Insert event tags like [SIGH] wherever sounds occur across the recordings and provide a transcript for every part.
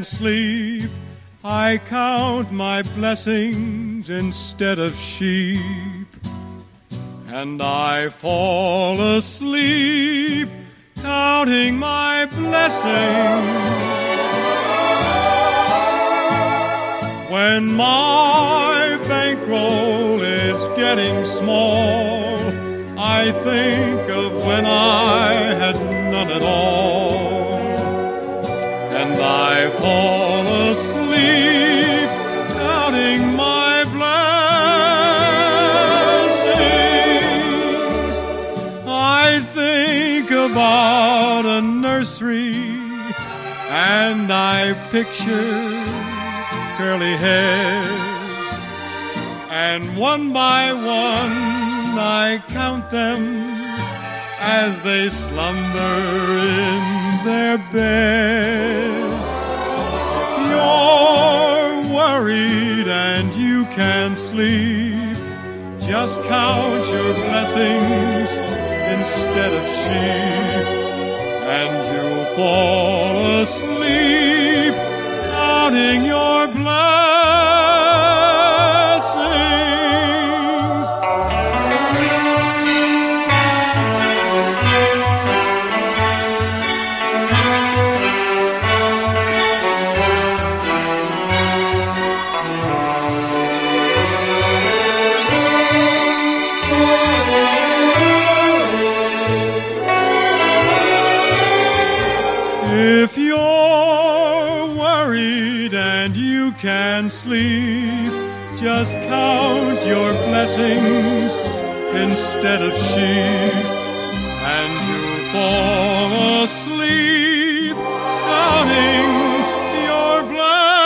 can sleep, I count my blessings instead of sheep. And I fall asleep counting my blessings. When my bankroll is getting small, I think of when I had none at all. I fall asleep counting my blessings. I think about a nursery and I picture curly heads. And one by one I count them as they slumber in their beds. You're worried and you can't sleep. Just count your blessings instead of sheep, and you'll fall asleep counting your blessings. Blessings instead of sheep, and you'll fall asleep counting your blessings.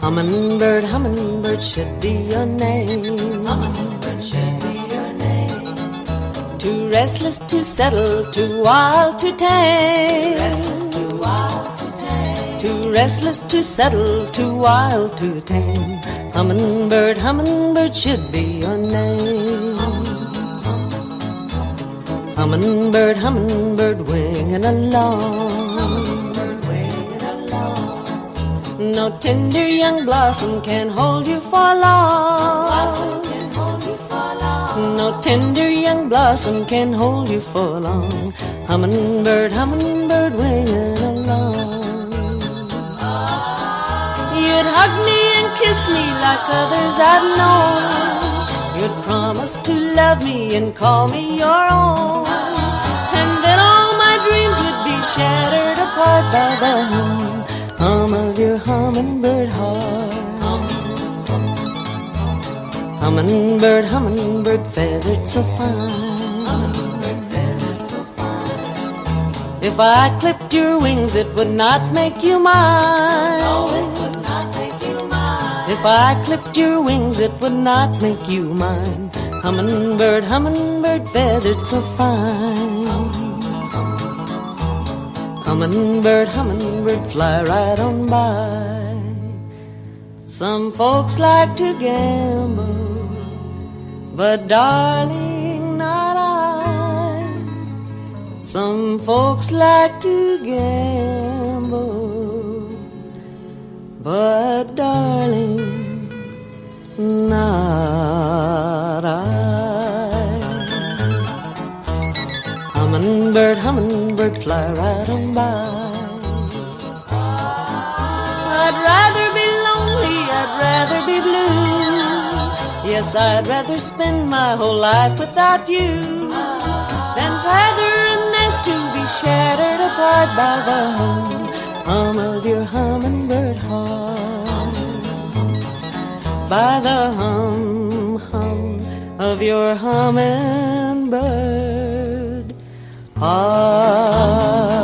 Hummingbird, hummingbird should be your name. Hummingbird should be your name. Too restless to settle, too wild to tame. Restless, too wild to tame. Too restless to settle, too wild to tame. Hummingbird, hummingbird should be your name. Hummingbird, hummingbird winging along. No tender young blossom can hold you for long. Blossom can hold you for long. No tender young blossom can hold you for long. Hummingbird, hummingbird winging along. You'd hug me and kiss me like others I've known. You'd promise to love me and call me your own. And then all my dreams would be shattered apart by the hum, hum of your hummingbird heart. Hummingbird, hummingbird, feathered so fine. Hummingbird, feathered so fine. If I clipped your wings, it would not make you mine. No, it would not make you mine. If I clipped your wings, it would not make you mine. Hummingbird, hummingbird, feathered so fine. Hummingbird, hummingbird, fly right on by. Some folks like to gamble, but darling, not I. Some folks like to gamble, but darling, not I. Hummingbird, hummingbird, fly right on by. I'd rather be lonely, I'd rather be blue. Yes, I'd rather spend my whole life without you than feather a nest to be shattered apart by the hum, hum of your hummingbird heart. By the hum, hum of your hummingbird heart.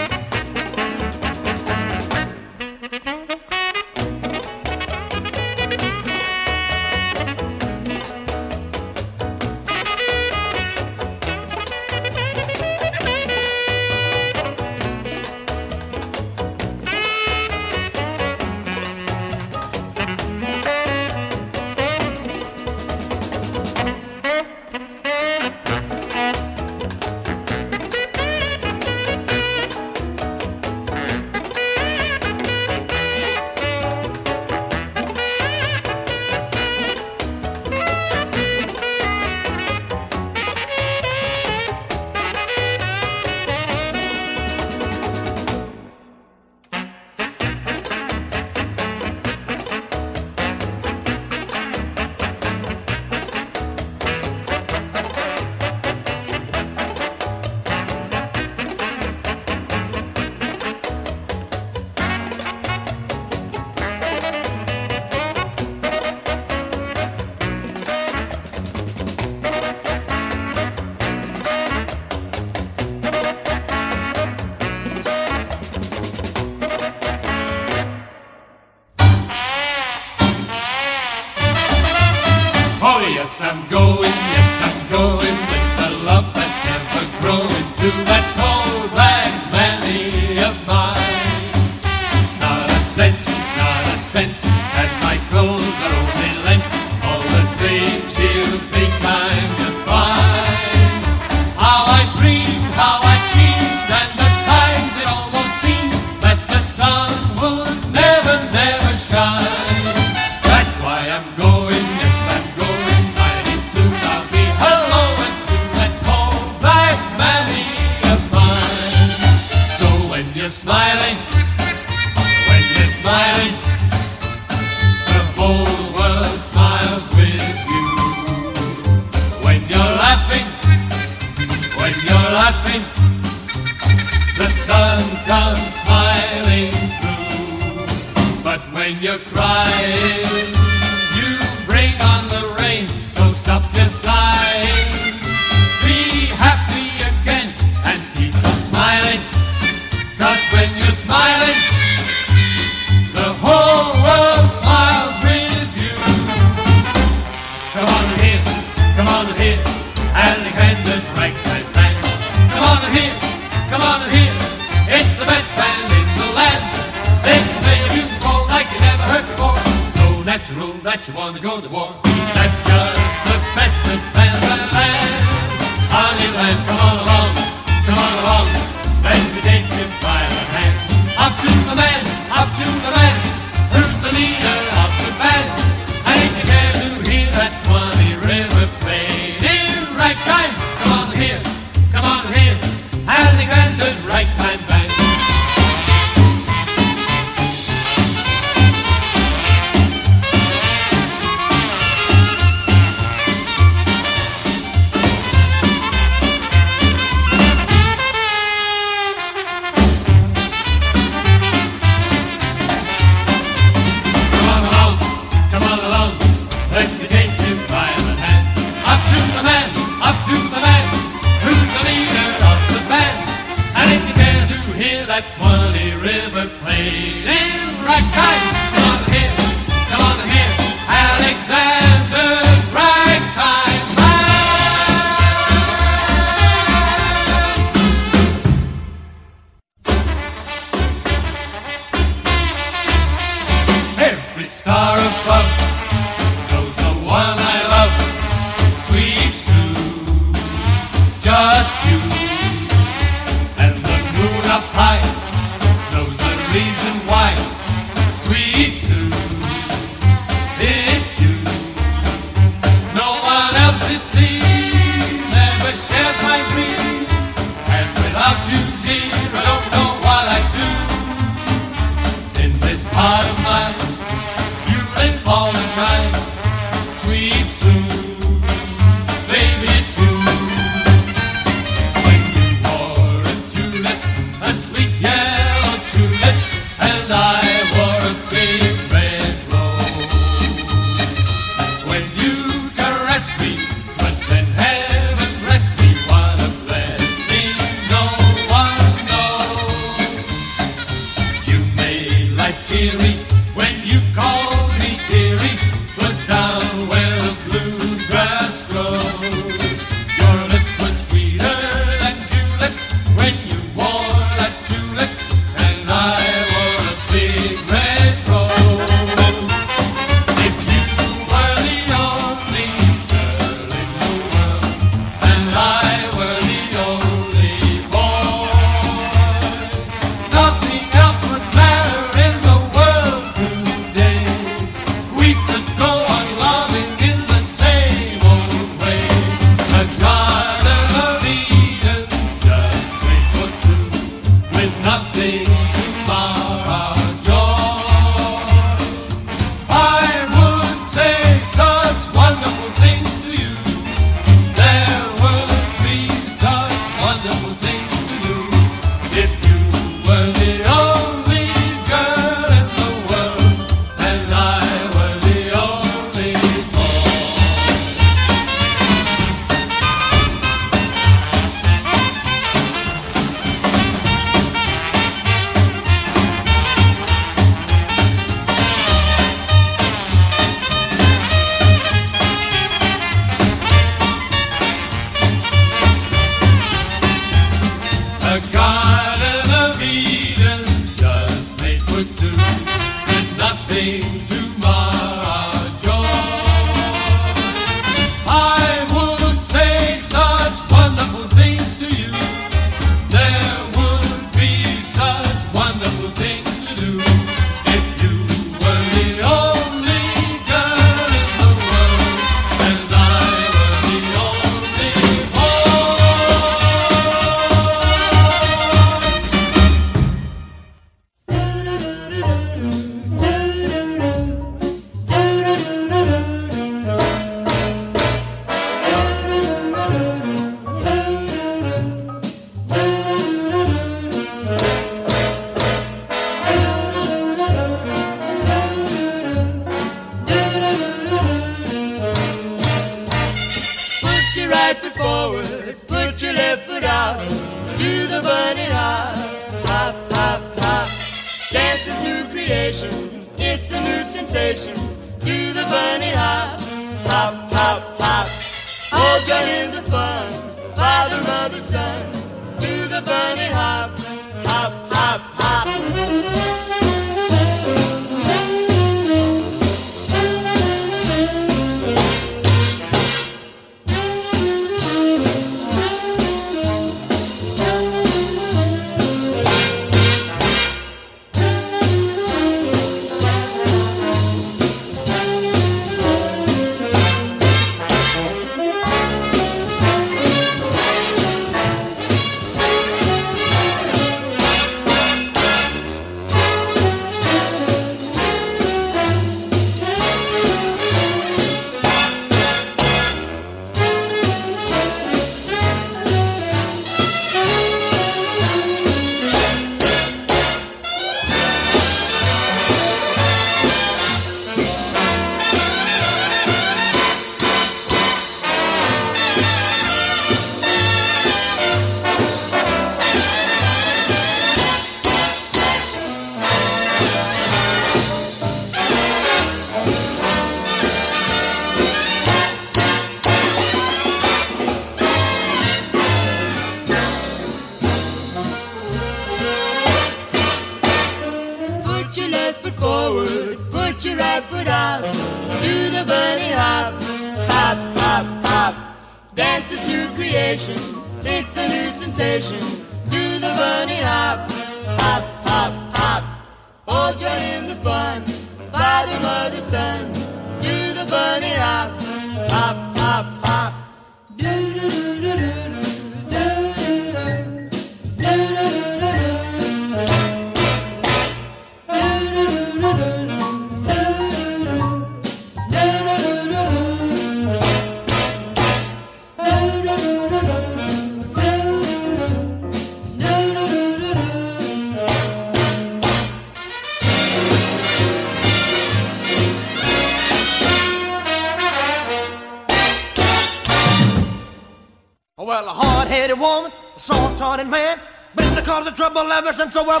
so well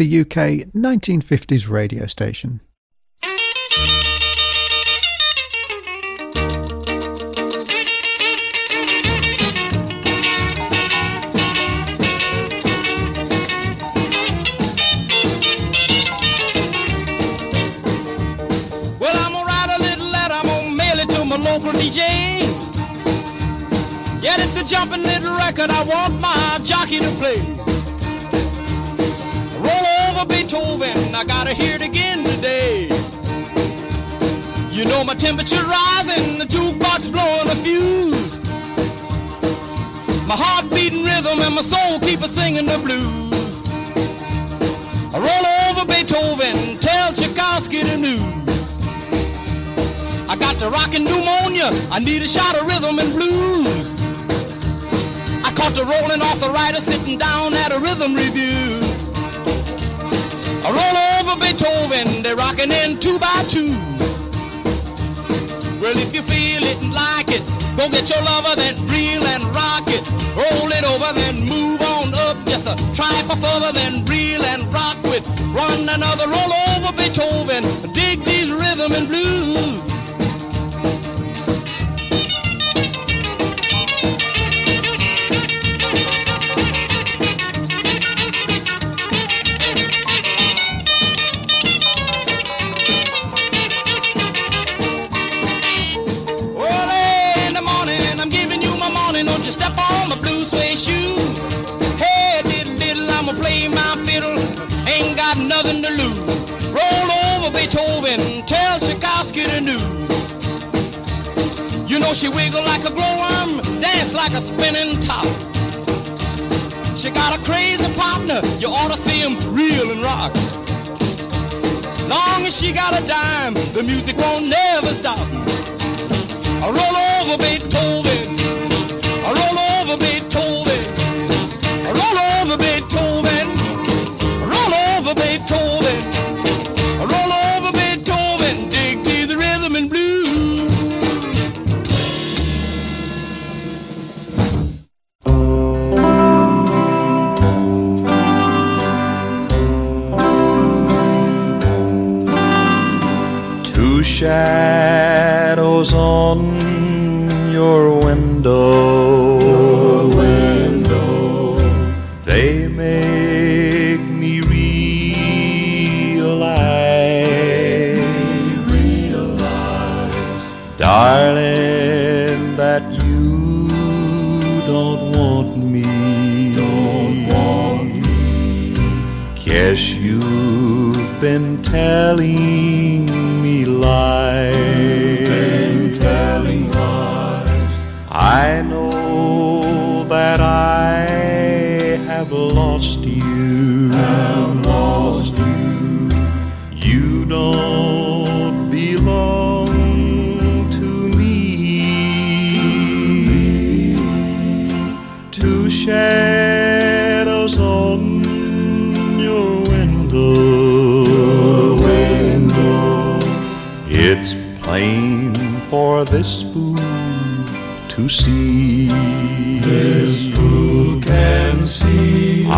the UK 1950s radio station.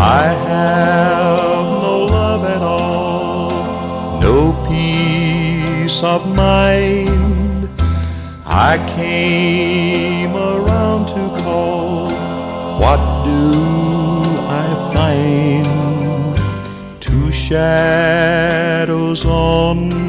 I have no love at all, no peace of mind. I came around to call, what do I find? Two shadows on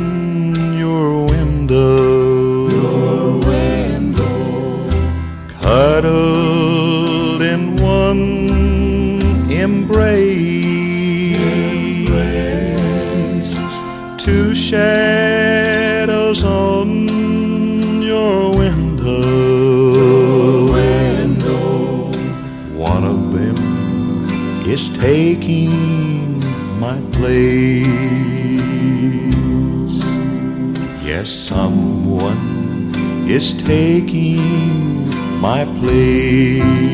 taking my place. Yes, someone is taking my place.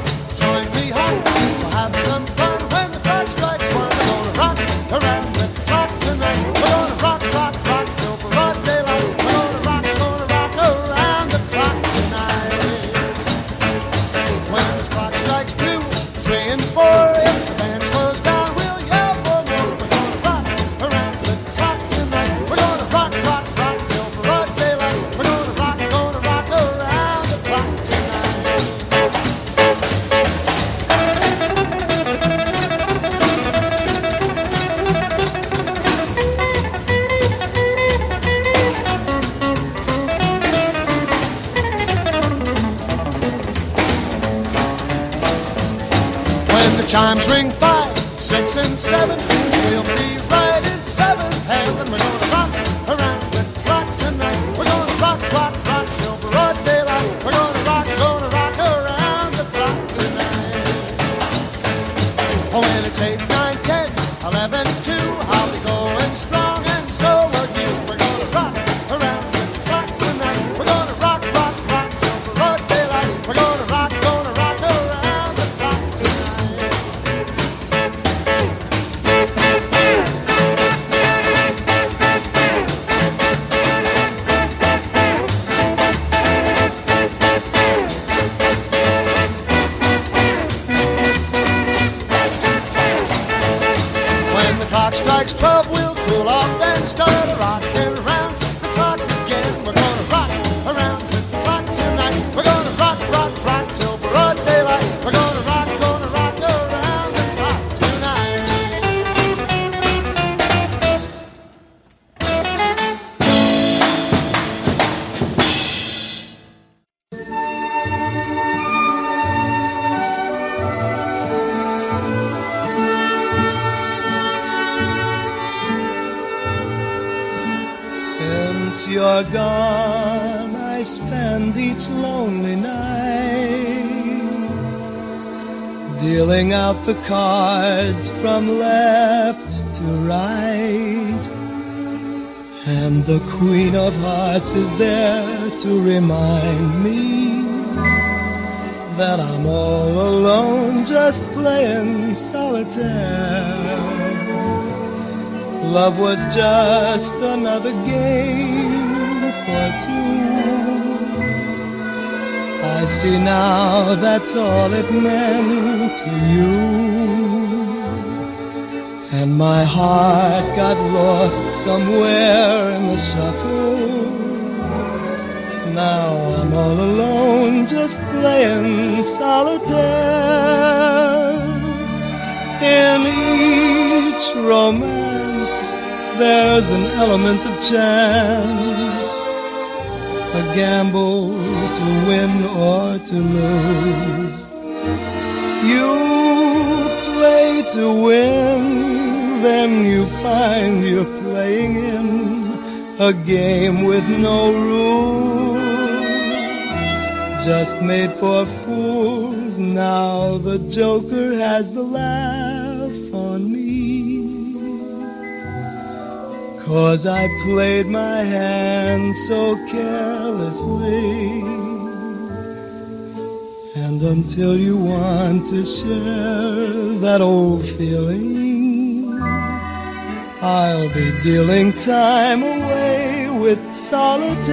the cards from left to right. And the Queen of Hearts is there to remind me that I'm all alone just playing solitaire. Love was just another game for two. I see now that's all it meant to you. And my heart got lost somewhere in the shuffle. Now I'm all alone just playing solitaire. In each romance, there's an element of chance, gamble to win or to lose. You play to win, then you find you're playing in a game with no rules, just made for fools. Now the Joker has the laugh on me. Cause I played my hand so carelessly. And until you want to share that old feeling, I'll be dealing time away with solitaire.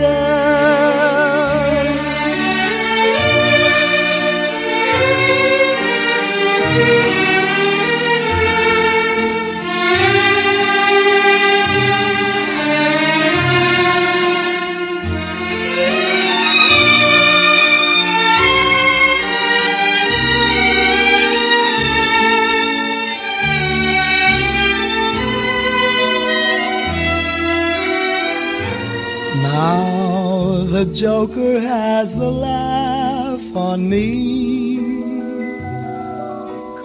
Joker has the laugh on me.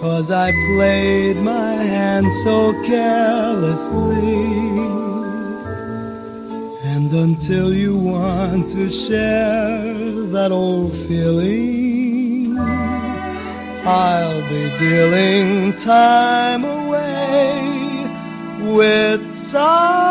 Cause I played my hand so carelessly. And until you want to share that old feeling, I'll be dealing time away with Oh,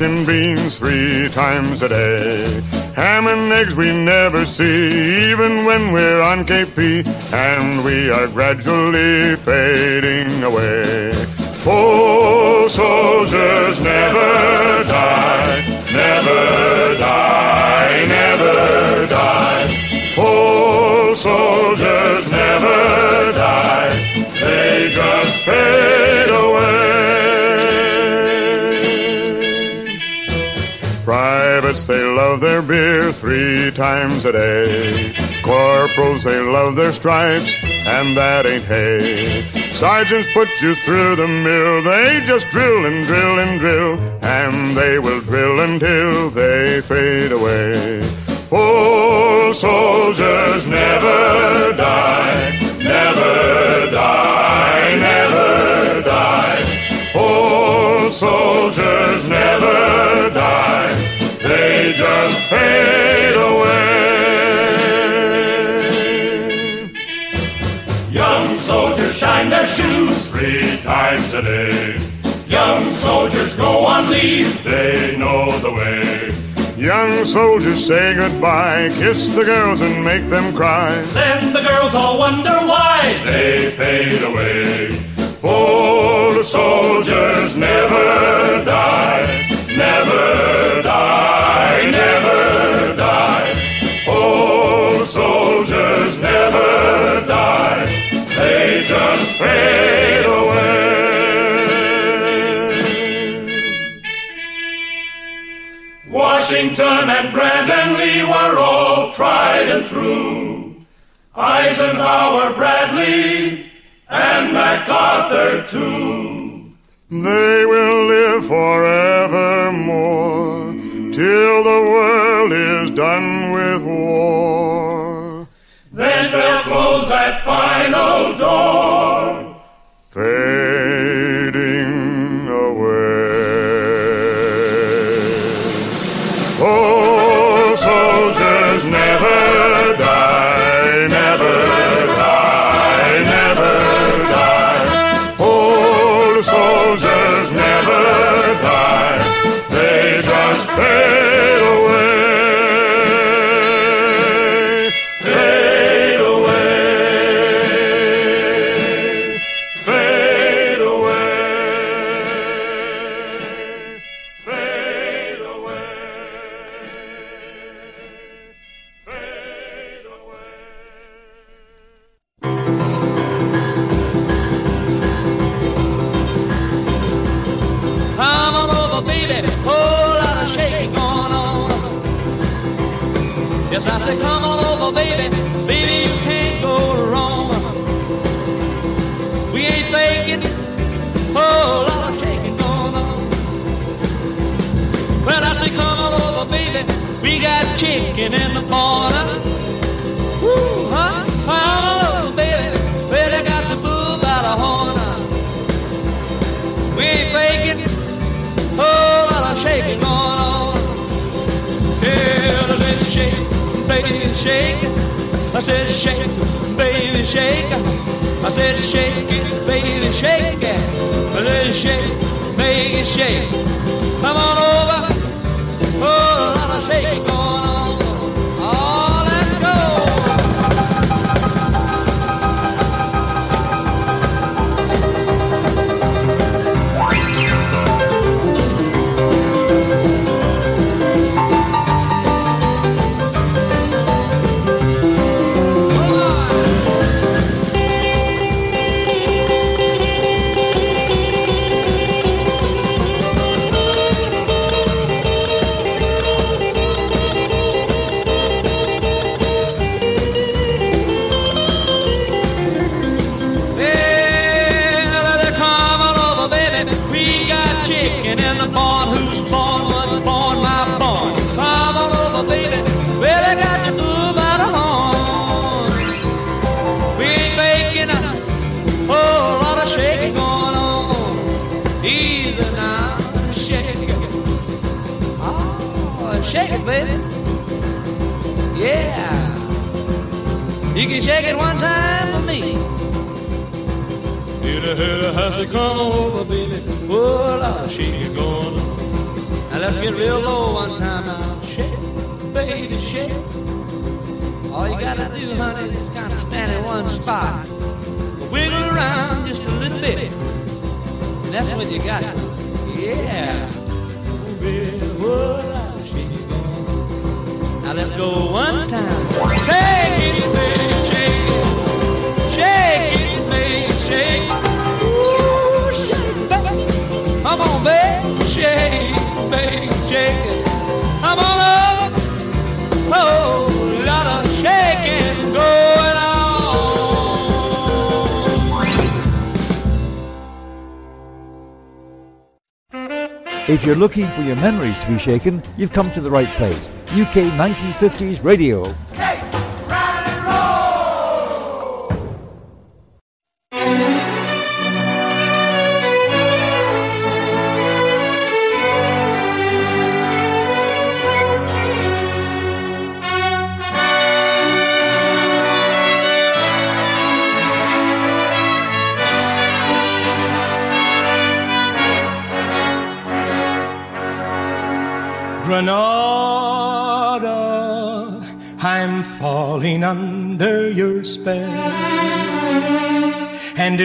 and beans three times a day. Ham and eggs we never see, even when we're on KP, and we are gradually fading away. Oh, soldiers never die, never die, never die. Oh, soldiers never die, they just fade away. They love their beer three times a day. Corporals, they love their stripes, and that ain't hay. Sergeants put you through the mill, they just drill and drill and drill, and they will drill until they fade away. Oh, soldiers never die, never die, never die. Oh, soldiers never die, just fade away. Young soldiers shine their shoes three times a day. Young soldiers go on leave, they know the way. Young soldiers say goodbye, kiss the girls and make them cry. Then the girls all wonder why they fade away. Old soldiers never die, never die, never die. Old soldiers never die, they just fade away. Washington and Grant and Lee were all tried and true. Eisenhower, Bradley, They chicken in the corner. Woo, huh? Come on over, baby. Well, they got the bull by the horn. We ain't faking. Whole lot of shaking going on. Yeah, I said shake, baby, shake. I said shake, baby, shake. I said shake it, baby, shake it. I said shake, make it shake. Come on over. Whole lot of shaking shake it one time for me. Hit a hit a has to come over, baby. Oh, Lord, shake it going on. Now let's get real low one time now. Shake, baby, shake. All you gotta do, honey, is kind of stand in one spot. Wiggle around just a little bit. And that's when you got it. Yeah. Baby, oh, Lord, going on. Now let's go one time. It, baby, If you're looking for your memories to be shaken, you've come to the right place. UK 1950s Radio.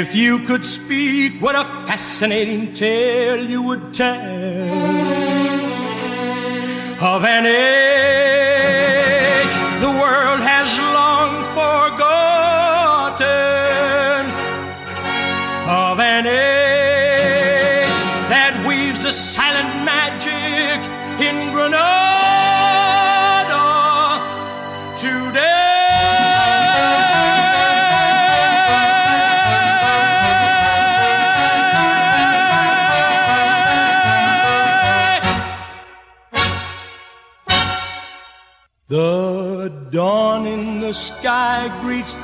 If you could speak, what a fascinating tale you would tell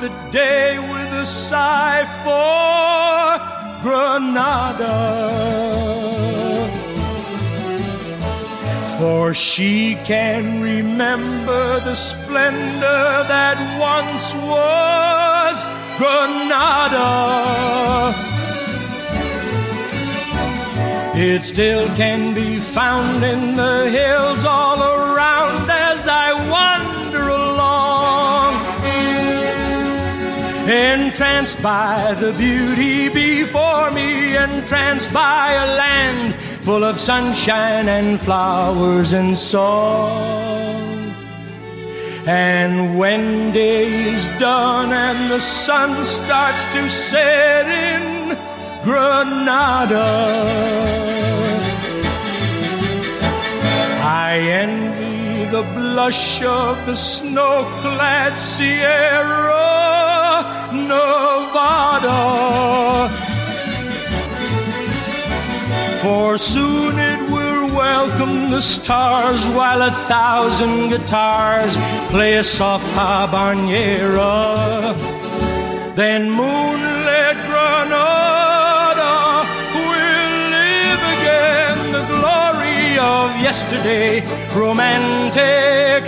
the day with a sigh for Granada. For she can remember the splendor that once was Granada. It still can be found in the hills all Entranced by the beauty before me, entranced by a land full of sunshine and flowers and song. And when day is done and the sun starts to set in Granada, I envy the blush of the snow-clad Sierra Nevada. For soon it will welcome the stars while a thousand guitars play a soft habanera. Then moonlit Granada will live again the glory of yesterday, romantic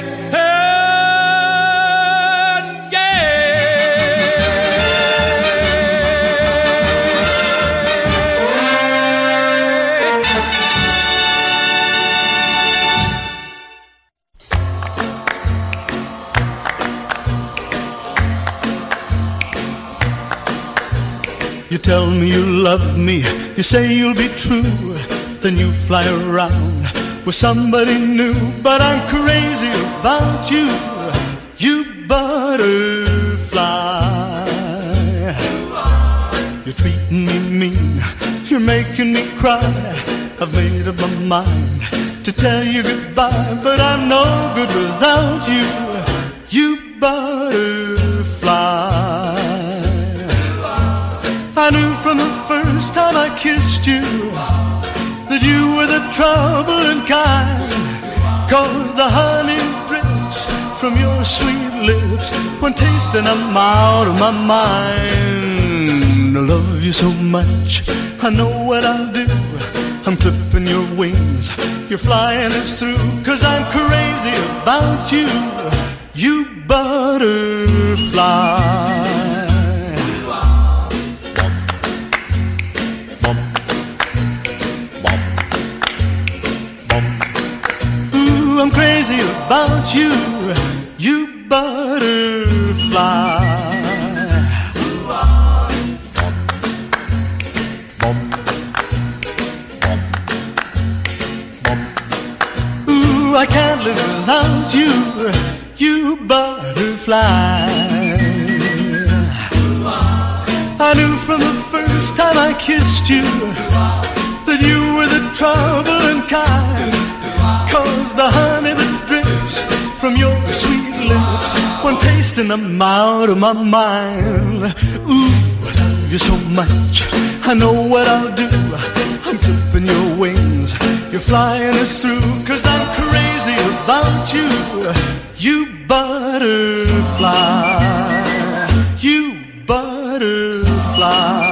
You tell me you love me, you say you'll be true, then you fly around with somebody new. But I'm crazy about you, you butterfly. You're treating me mean, you're making me cry. I've made up my mind to tell you goodbye, but I'm no good without you, you butterfly. I knew from the first time I kissed you that you were the troubling kind. Cause the honey drips from your sweet lips when tasting I'm out of my mind. I love you so much, I know what I'll do. I'm clipping your wings, you're flying us through. Cause I'm crazy about you, you butterfly. About you, you butterfly. Ooh, I can't live without you, you butterfly. I knew from the first time I kissed you that you were the troubling kind. Cause the honey that from your sweet lips when tasting them out of my mind. Ooh, I love you so much. I know what I'll do. I'm clipping your wings. You're flying us through. Cause I'm crazy about you. You butterfly. You butterfly.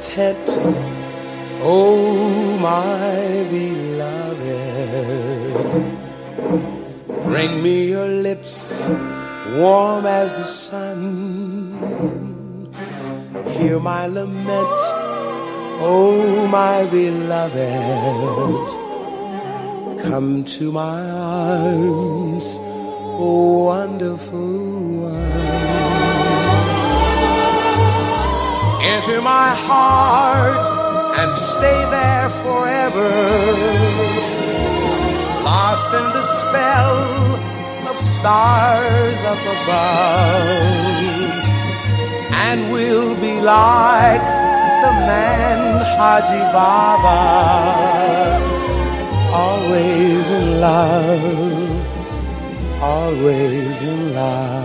Tent, oh my beloved. Bring me your lips, warm as the sun. Hear my lament, oh my beloved. Come to my arms, my heart and stay there forever lost in the spell of stars up above. And we'll be like the man Haji Baba, always in love, always in love.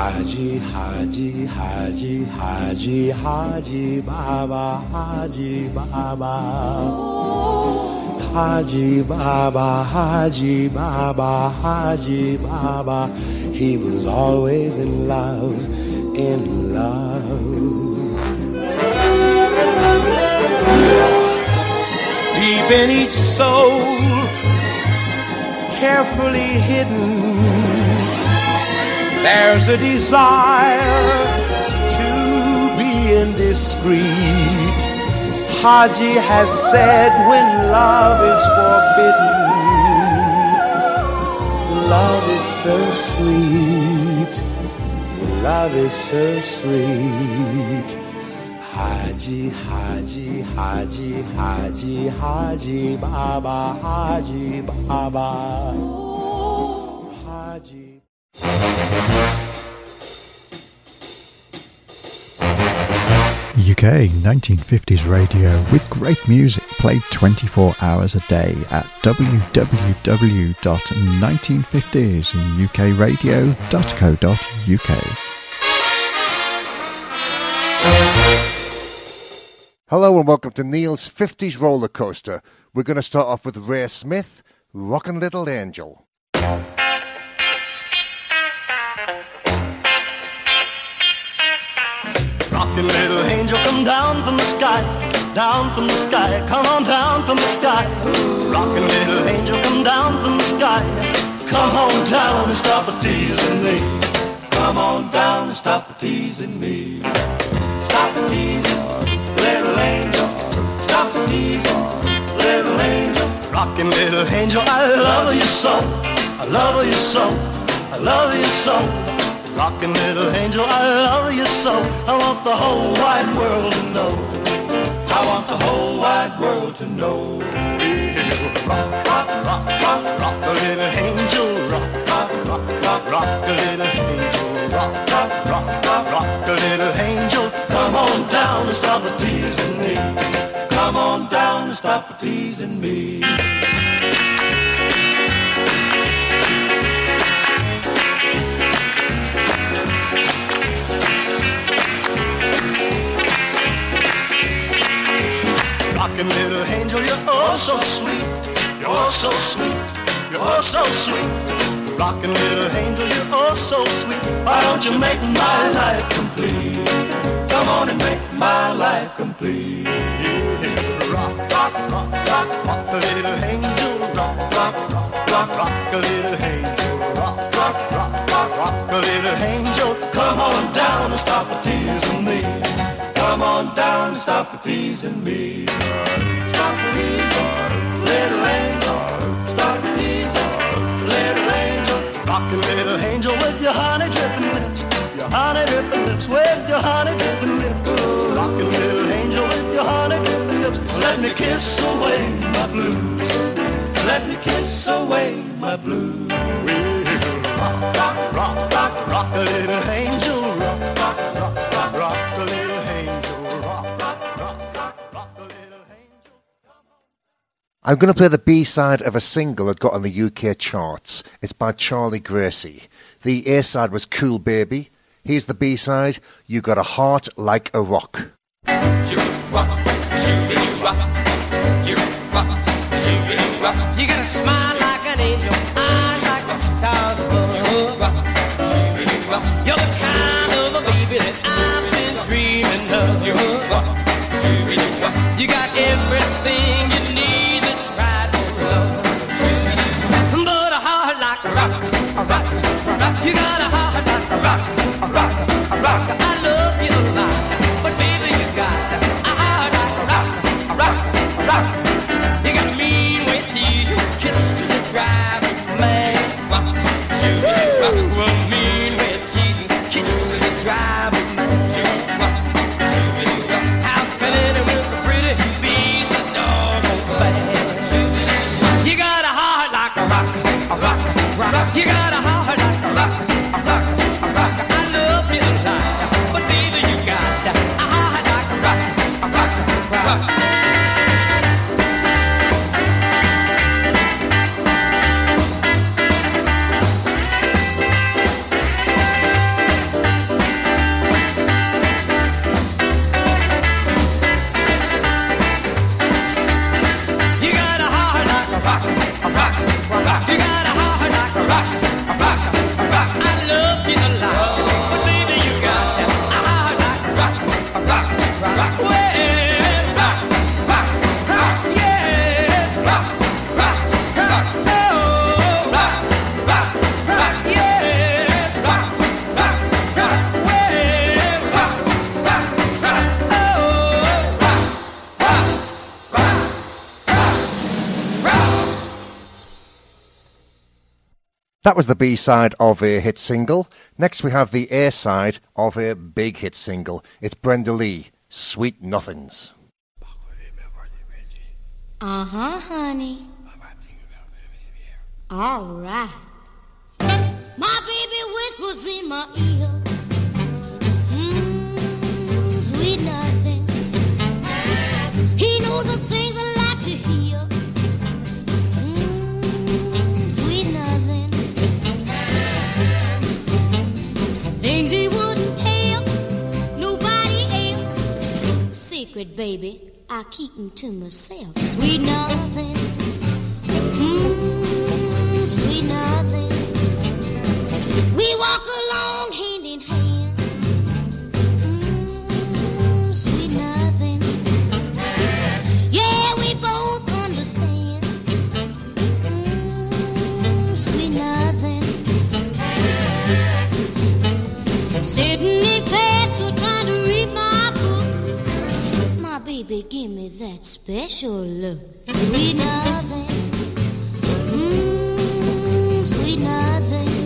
Haji, Haji, Haji, Haji, Haji Baba, Haji Baba. Haji Baba, Haji Baba, Haji Baba. He was always in love, in love. Deep in each soul, carefully hidden there's a desire to be indiscreet. Haji has said when love is forbidden, love is so sweet. Love is so sweet. Haji, Haji, Haji, Haji, Haji, Baba, Haji, Baba. UK 1950s radio with great music played 24 hours a day at www.1950sukradio.co.uk. Hello and welcome to Neil's 50s roller coaster. We're going to start off with Ray Smith, Rockin' Little Angel. Rockin' little angel, come down from the sky, down from the sky, come on down from the sky. Rockin' little angel, come down from the sky, come on down and stop a teasing me. Come on down and stop a teasing me. Stop a teasing, little angel. Stop a teasing, little angel. Rockin' little angel, I love you so. I love you so. I love you so. Rockin' little angel, I love you so. I want the whole wide world to know. I want the whole wide world to know. Rock, rock, rock, rock, rock the little angel. Rock, rock, rock, rock, rock the little angel. Rock, rock, rock, rock, rock the little angel. Come on down and stop teasing me. Come on down and stop teasing me. Rockin' little angel, you're oh so sweet. You're oh so sweet. You're oh so sweet. Rockin' little angel, you're oh so sweet. Why don't you make my life complete? Come on and make my life complete. Rock, rock, rock, rock, rock a little angel. Rock, rock, rock, rock, rock a little angel. Rock, rock, rock, rock, rock a little angel. Come on down and stop the. Come on down stop teasing me. Stop teasing, little angel. Stop teasing, little angel. Rock a little angel with your honey dripping lips. Your honey dripping lips with your honey dripping lips. Rock a little angel with your honey dripping lips. Let me kiss away my blues. Let me kiss away my blues. Rock, rock, rock, rock, rock a little angel. I'm going to play the B side of a single that got on the UK charts. It's by Charlie Gracie. The A side was Cool Baby. Here's the B side You Got a Heart Like a Rock. You got a smile like an angel, eyes like the stars above. You're the kind of a baby that I've been dreaming of. You got everything You got a heart like a rock, rock, a rock. That was the B side of a hit single. Next, we have the A side of a big hit single. It's Brenda Lee, Sweet Nothings. Uh huh, honey. All right. My baby whispers in my ear. Things he wouldn't tell nobody else. Secret, baby, I keep 'em to myself. Sweet nothing. Mm, sweet nothing. We walk Sitting in or trying to read my book. My baby, give me that special look. Sweet nothing. Mm, sweet nothing.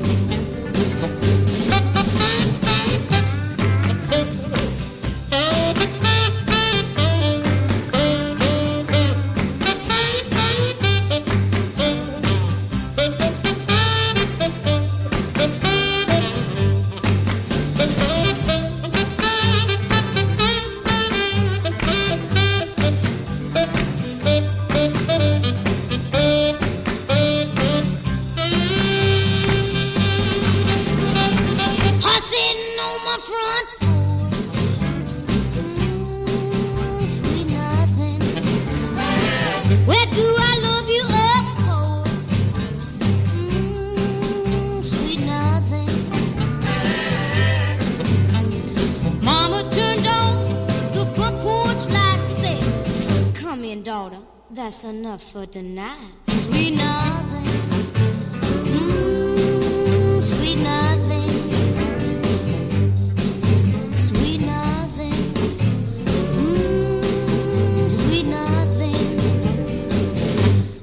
Enough for tonight. Mm. Mm.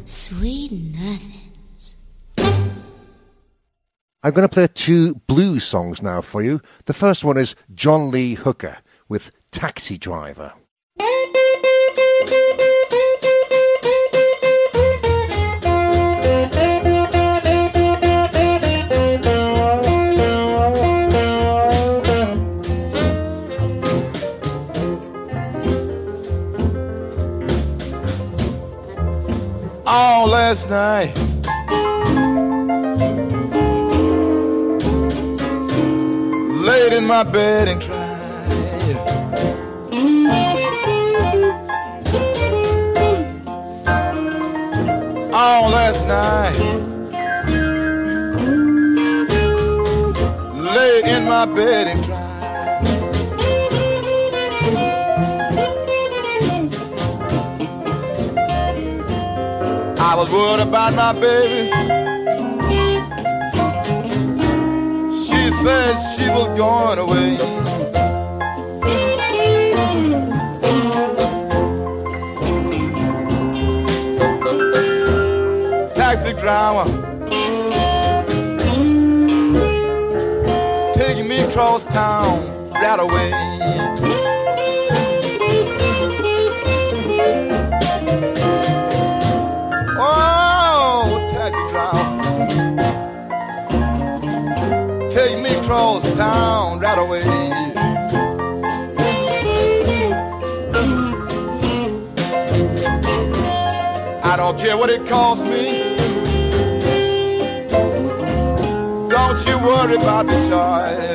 Sweet nothing. I'm going to play two blues songs now for you. The first one is John Lee Hooker with Taxi Driver. Last night. Laid in my bed and cried. All last night. Laid in my bed and cried. I was worried about my baby. She said she was going away. Taxi driver, taking me across town right away. Across town right away. I don't care what it costs me. Don't you worry about the charge.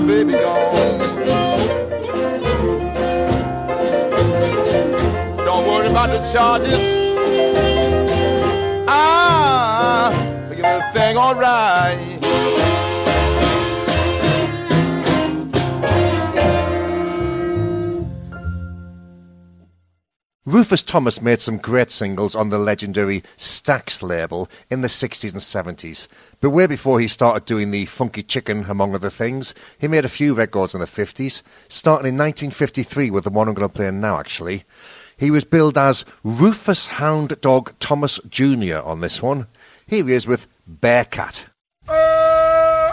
My baby gone. Don't worry about the charges. Ah, make everything alright. Rufus Thomas made some great singles on the legendary Stax label in the 60s and 70s. But way before he started doing the Funky Chicken, among other things, he made a few records in the 50s, starting in 1953 with the one I'm going to play now, actually. He was billed as Rufus Hound Dog Thomas Jr. on this one. Here he is with Bearcat. If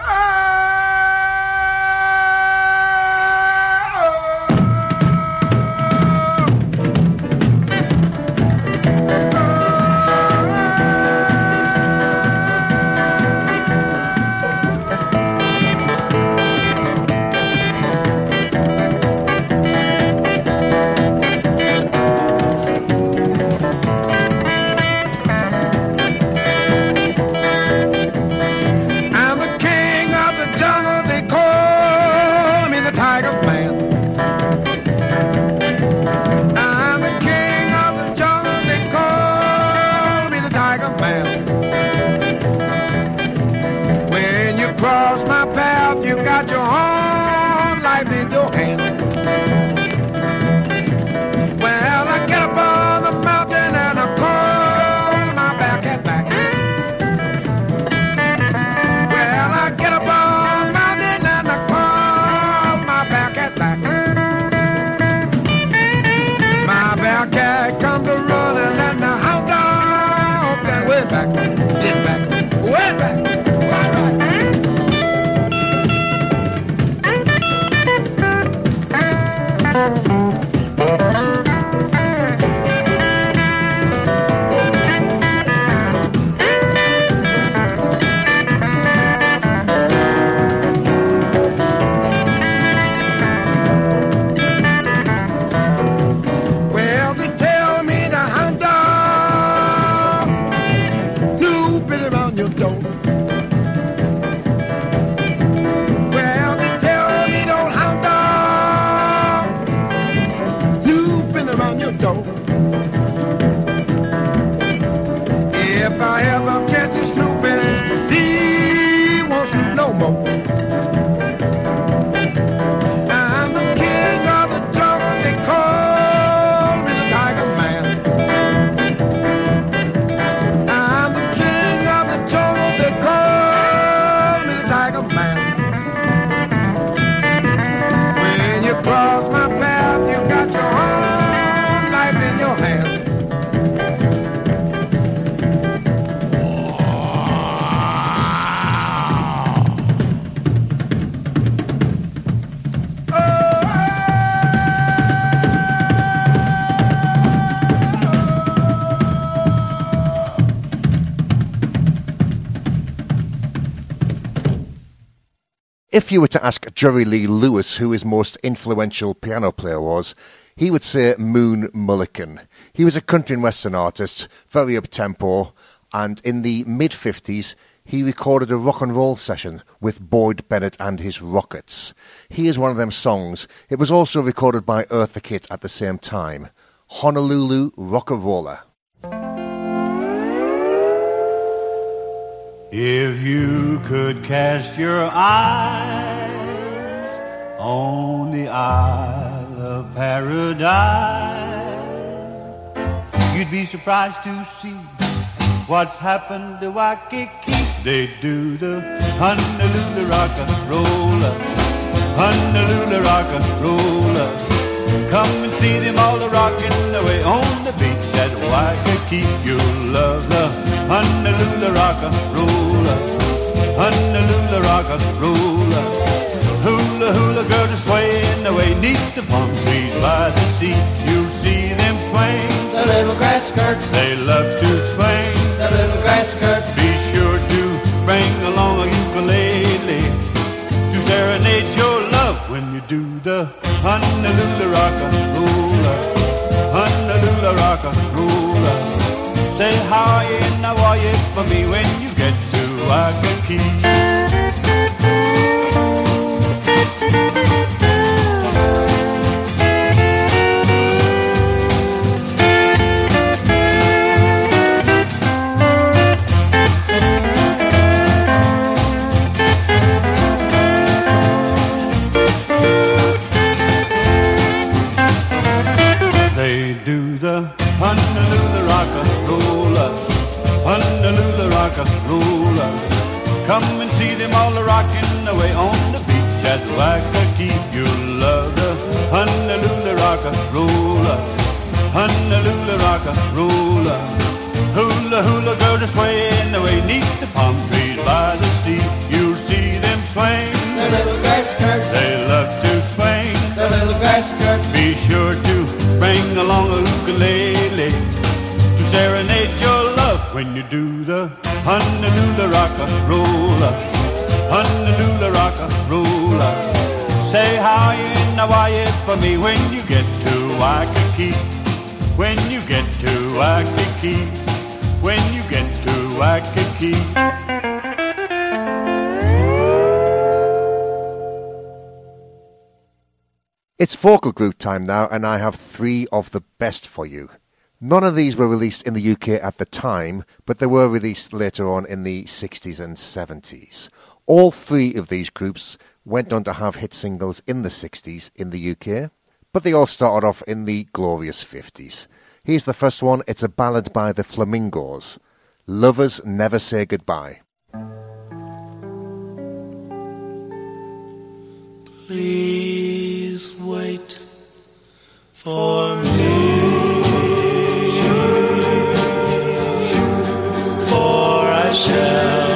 you were to ask Jerry Lee Lewis who his most influential piano player was, he would say Moon Mullican. He was a country and western artist, very up tempo, and in the mid 50s, he recorded a rock and roll session with Boyd Bennett and his Rockets. Here's one of them songs. It was also recorded by Eartha Kitt at the same time Honolulu Rock'n'Roller. If you could cast your eyes on the Isle of Paradise, you'd be surprised to see what's happened to Waikiki. They do the Honolulu rock and roller, Honolulu rock and roller. Come and see them all rocking away on the beach at Waikiki. You'll love the Honolulu rock and roller, Honolulu rock and roller. Hula hula girls are swaying away neath the palm trees by the sea. You'll see them swing The little grass skirts, they love to swing. the little grass skirts. Be sure to bring along a ukulele to serenade your love when you do the Honolulu rock and roller, Honolulu rock and roller. Say how are you and how are you for me when you get to Waikiki. Rock and roller, Honolulu rock and roller. Hula hula girls are swaying away neath the palm trees by the sea. You'll see them swing. The little grass skirts, They love to swing. the little grass skirts. Be sure to bring along a ukulele to serenade your love when you do the Honolulu rock and roller, Honolulu rock and roller. Say how you in Hawaii for me when you get Waikiki, when you get to Waikiki, when you get to Waikiki. It's vocal group time now, and I have three of the best for you. None of these were released in the UK at the time, but they were released later on in the 60s and 70s. All three of these groups went on to have hit singles in the 60s in the UK, but they all started off in the glorious 50s. Here's the first one it's a ballad by the Flamingos Lovers Never Say Goodbye. Please wait for me. For I shall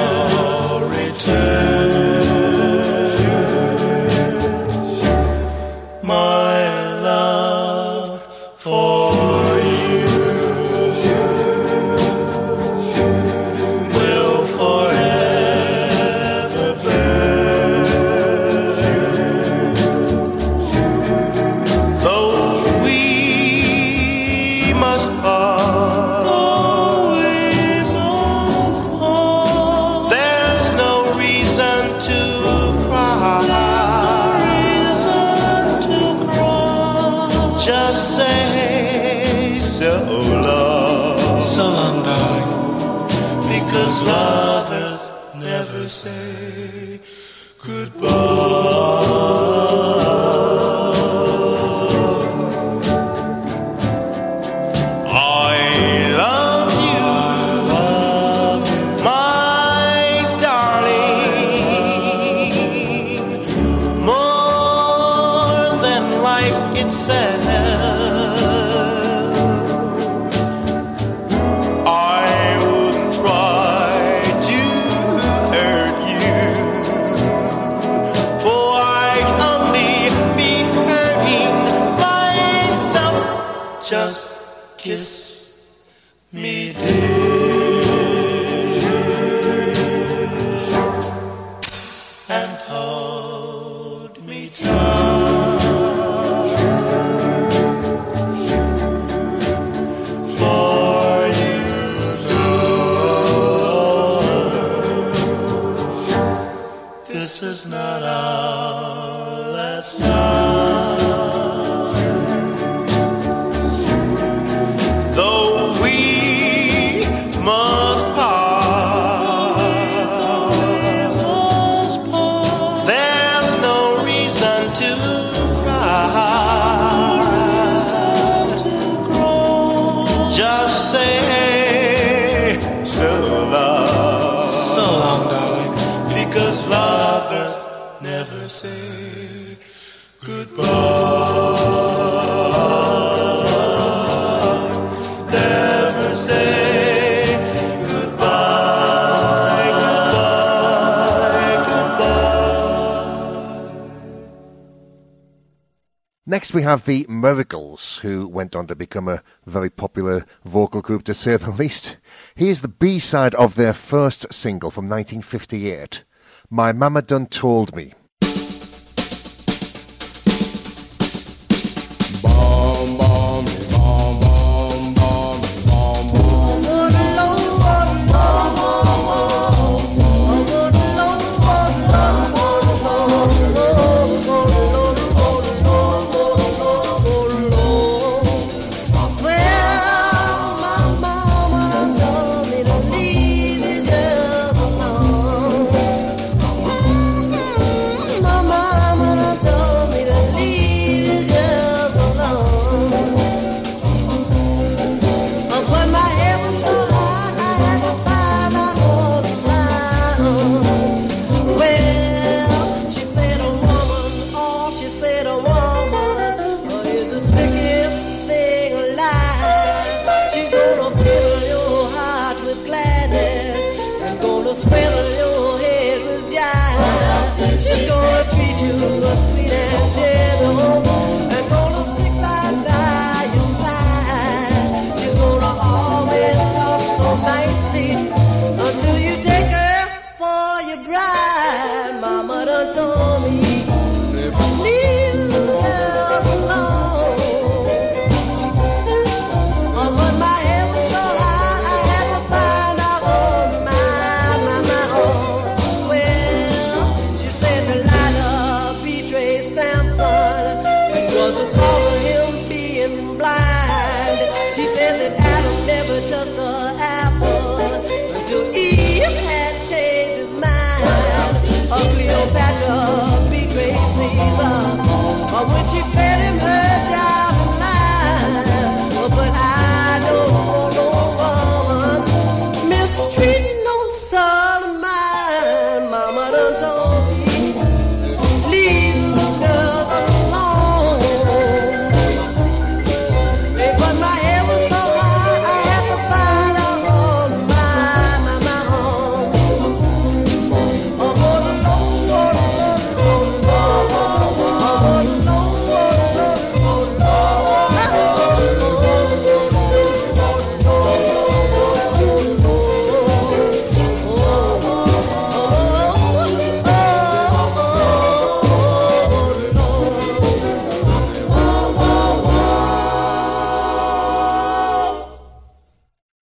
Next, we have the Miracles, who went on to become a very popular vocal group, to say the least. Here's the B side of their first single from 1958 My Mama Done Told Me.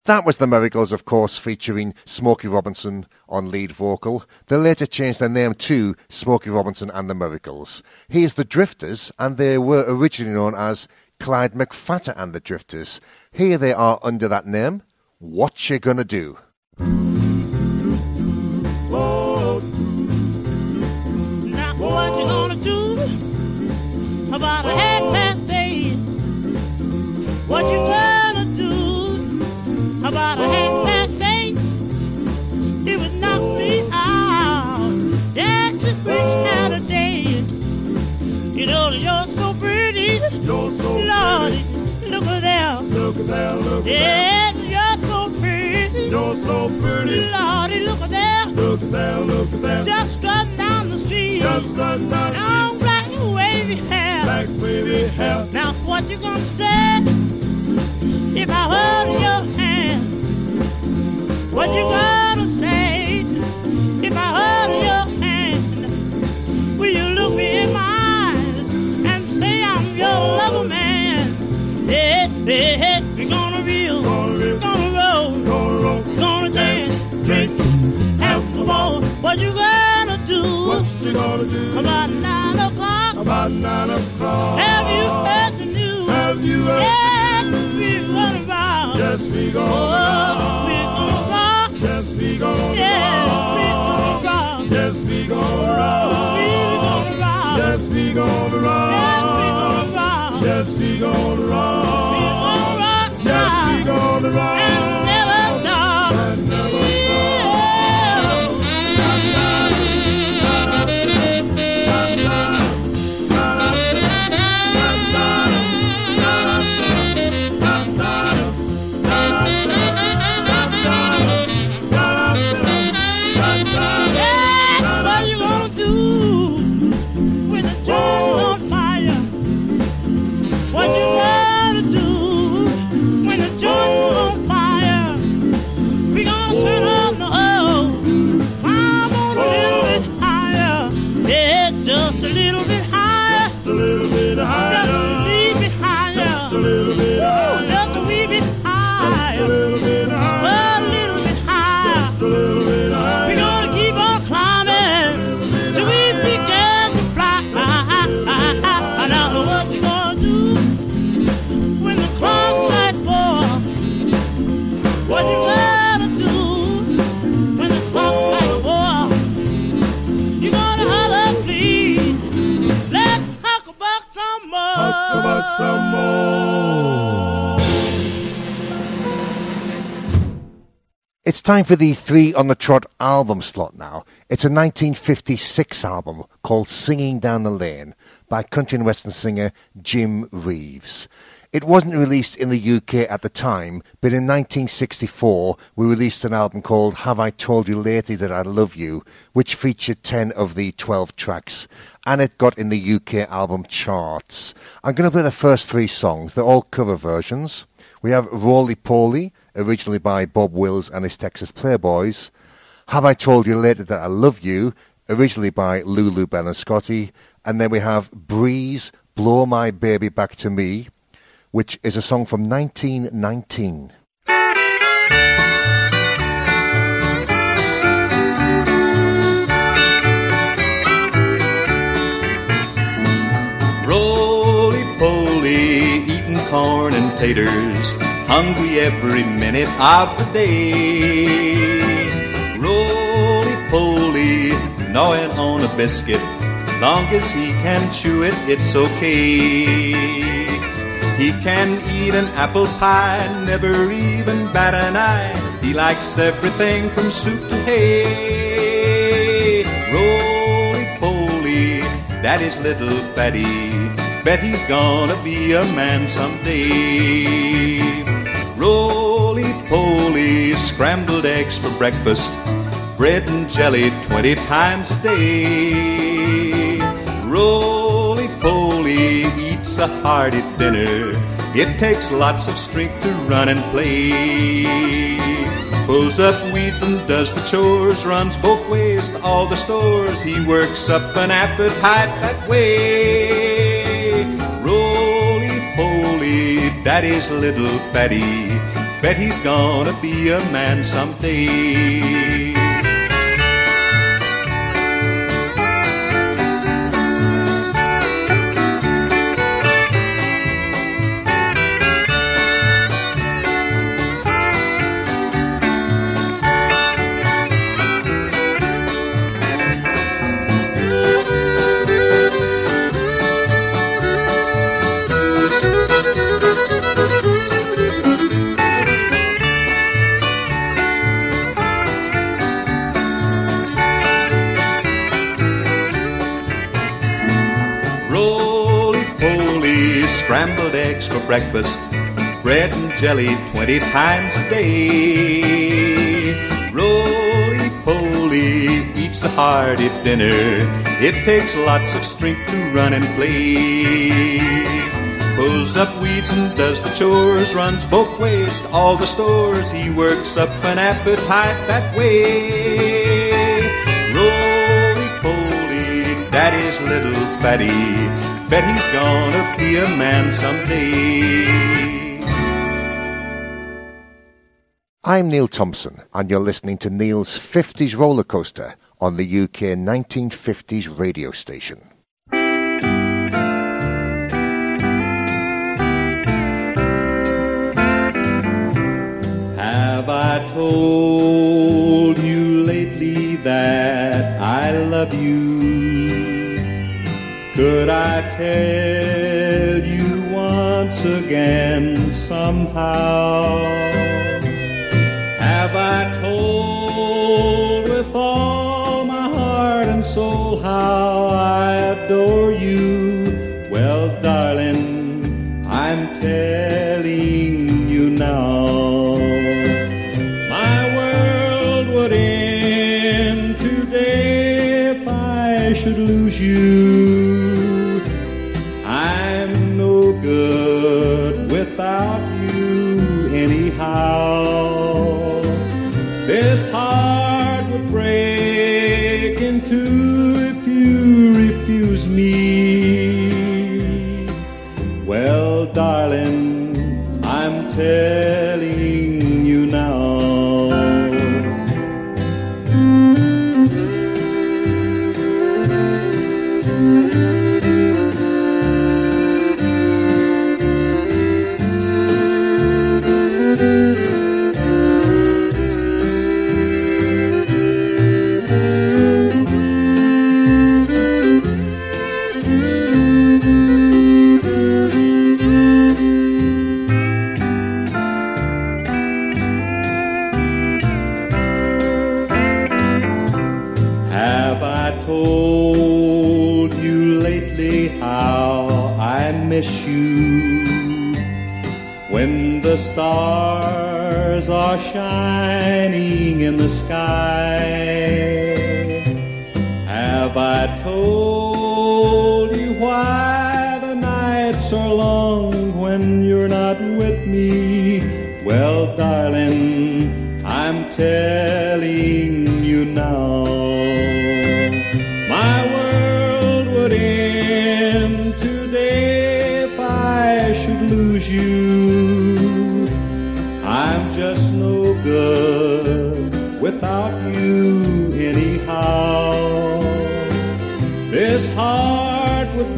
That was The Miracles, of course, featuring Smokey Robinson on lead vocal. They later changed their name to Smokey Robinson and The Miracles. Here's The Drifters, and they were originally known as Clyde McPhatter and The Drifters. Here they are under that name. What you gonna do? What you gonna do about a half past eight? What you You're so Lordy, look at there. Look at there, look at yes, you're so pretty. You're so pretty. Lordy, look at there. Look at there, look at there. Just strutting down the street. Just strutting down the street. Long black and wavy hair. Black wavy hair. Now what you gonna say if I hold your hand? What you oh. gonna say if I hold your hand? Will you look me in Hey, hey, we gonna reel, gonna, roll, gonna dance, drink, have. What you gonna do? About nine o'clock. Have you heard the news? Yes, we're gonna rock. Yes, we're oh, gonna rock. Yes, we're gonna rock. Yes, we're gonna rock. Yeah. some more. It's time for the Three on the Trot album slot now. It's a 1956 album called Singing Down the Lane by country and western singer Jim Reeves. It wasn't released in the UK at the time, but in 1964 we released an album called Have I Told You Lately That I Love You, which featured 10 of the 12 tracks, and it got in the UK album charts. I'm going to play the first three songs. They're all cover versions. We have Roly Poly, originally by Bob Wills and his Texas Playboys. Have I Told You Later That I Love You, originally by Lulu Belle and Scotty. And then we have Breeze, Blow My Baby Back to Me, which is a song from 1919. Roly poly, eating corn and taters, hungry every minute of the day. Roly poly, gnawing on a biscuit, long as he can chew it, it's okay. He can eat an apple pie, never even bat an eye. He likes everything from soup to hay. Roly poly, daddy's little fatty. Bet he's gonna be a man someday. Roly poly, scrambled eggs for breakfast, bread and jelly 20 times a day. Roly eats a hearty dinner. It takes lots of strength to run and play. Pulls up weeds and does the chores, runs both ways to all the stores. He works up an appetite that way. Roly poly, daddy's little fatty. Bet he's gonna be a man someday. Breakfast, bread and jelly 20 times a day. Roly poly eats a hearty dinner. It takes lots of strength to run and play. Pulls up weeds and does the chores, runs both ways to all the stores. He works up an appetite that way. Roly poly, daddy's little fatty. Bet he's gonna be a man someday. I'm Neil Thompson, and you're listening to Neil's 50s roller coaster on the UK 1950s radio station. Have I told you lately that I love you? Could I tell you once again somehow? Have I told with all my heart and soul how I the stars are shining in the sky?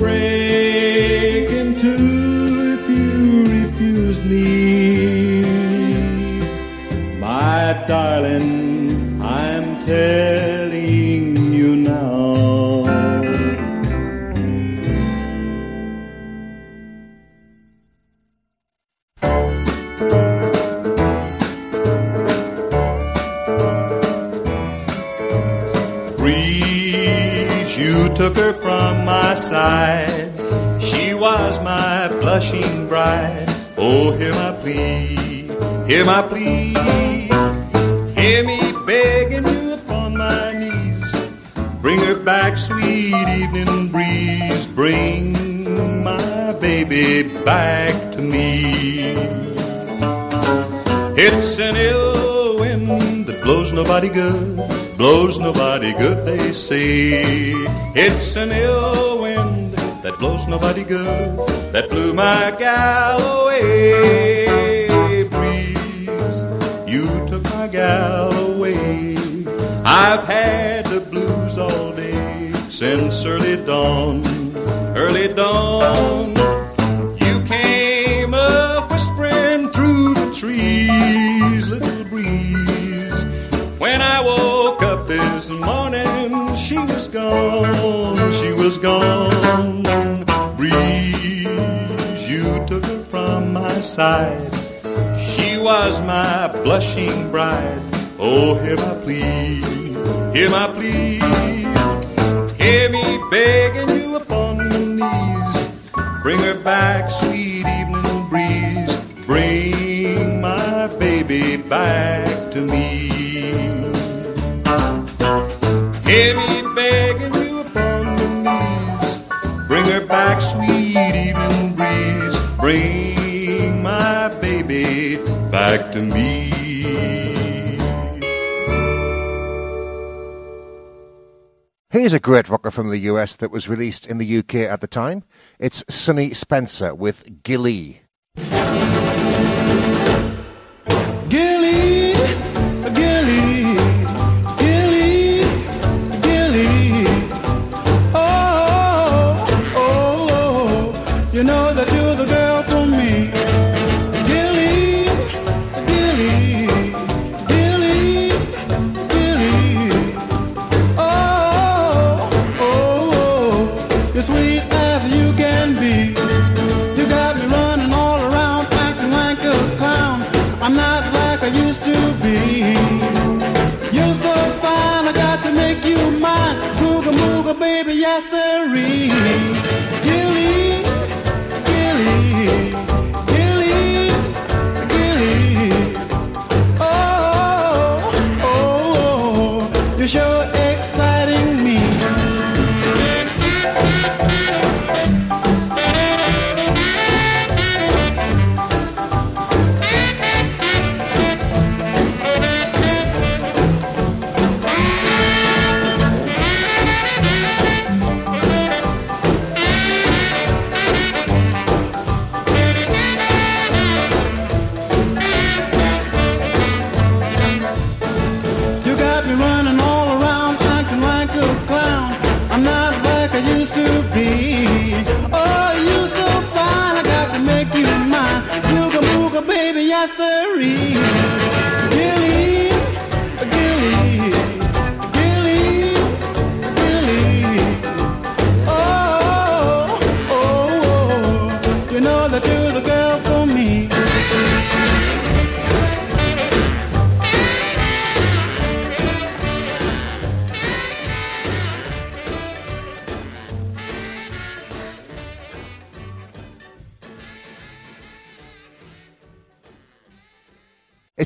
Heart side. She was my blushing bride. Oh, hear my plea, hear my plea. Hear me begging you upon my knees. Bring her back, sweet evening breeze. Bring my baby back to me. It's an ill wind that blows nobody good, blows nobody good, they say. It's an ill blows nobody good, that blew my gal away. Breeze, you took my gal away. I've had the blues all day since early dawn, early dawn. You came a whispering through the trees, little breeze. When I woke up this morning, she was gone, she was gone. Side. She was my blushing bride. Oh, hear my plea, hear my plea. Hear me begging you upon my knees. Bring her back, great rocker from the US that was released in the UK at the time. It's Sonny Spencer with Gilly.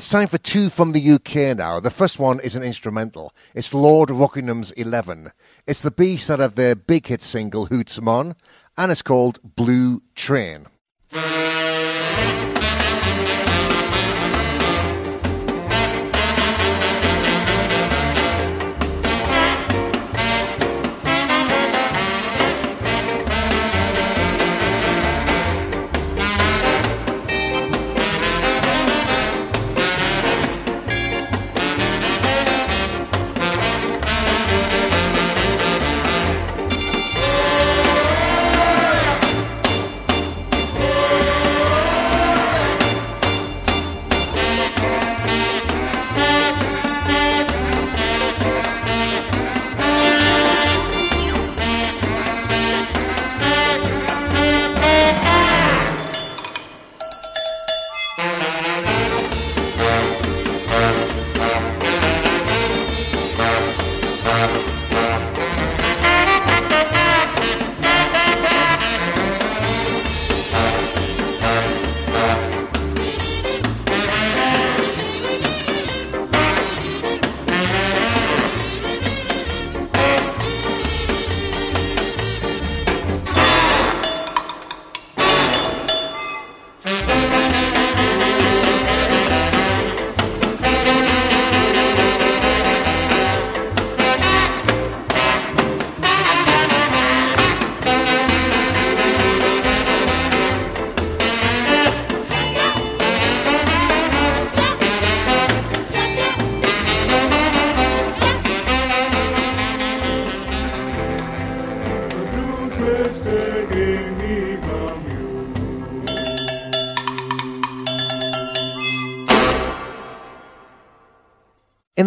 Time for two from the UK now. The first one is an instrumental. It's Lord Rockingham's 11. It's the B-side of their big hit single Hoots Mon, and it's called Blue Train.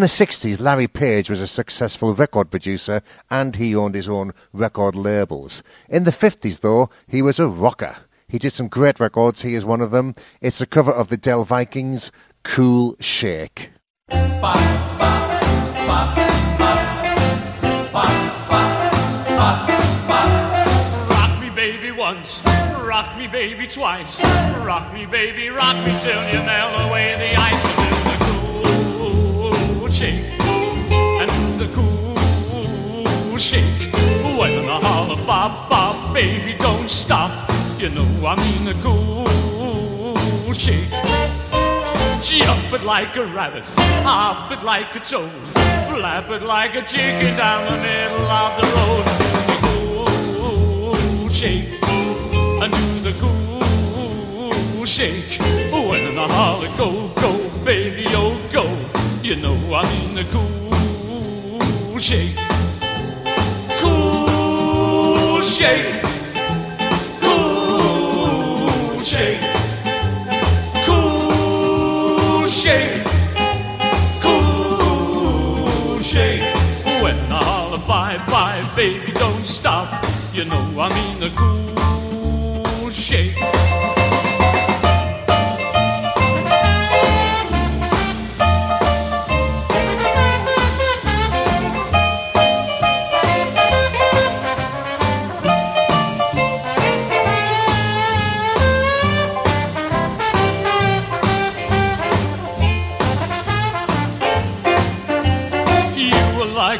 The 60s, Larry Page was a successful record producer and he owned his own record labels. In the 50s, though, he was a rocker. He did some great records. He is one of them. It's a cover of the Dell Vikings, Cool Shake. Rock me, baby, once. Rock me, baby, twice. Rock me, baby, rock me till you melt away the ice. Shake. And the cool shake. When I holler, bop, bop, baby, don't stop. You know I mean the cool shake. Jump it like a rabbit, hop it like a toad, flap it like a chicken down the middle of the road. Cool shake, and do the cool shake. When the holler go, go, baby. You know I mean the cool shake. Cool shake. Cool shake. Cool shake. Cool shake. When I holler bye bye, baby, don't stop. You know I mean the cool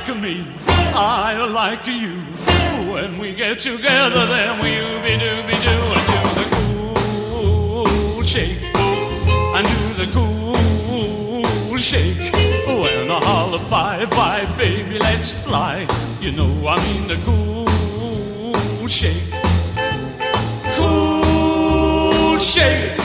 like me, I like you. When we get together, then we be dooby doo and do the cool shake and do the cool shake. When I holler bye bye, baby, let's fly. You know I mean the cool shake, cool shake,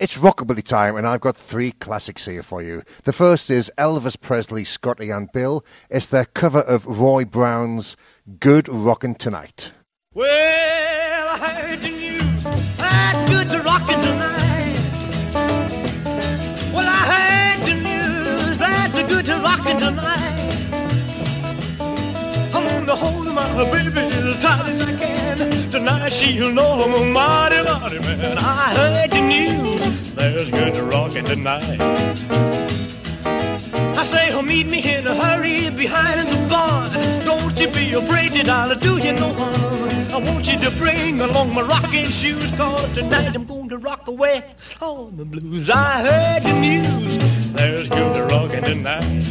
It's rockabilly time, and I've got three classics here for you. The first is Elvis Presley, Scotty and Bill. It's their cover of Roy Brown's Good Rockin' Tonight. Well, I heard the news. That's good to rockin' tonight. Well, I heard the news. That's good to rockin' tonight. I'm gonna hold my baby just as tight as I can. She'll know I'm a mighty, mighty man. I heard the news. There's good rockin' tonight. I say, oh, meet me in a hurry behind the bar. Don't you be afraid that I'll do you no harm. I want you to bring along my rocking shoes, cause tonight I'm going to rock away on the blues. I heard the news. There's good rockin' tonight.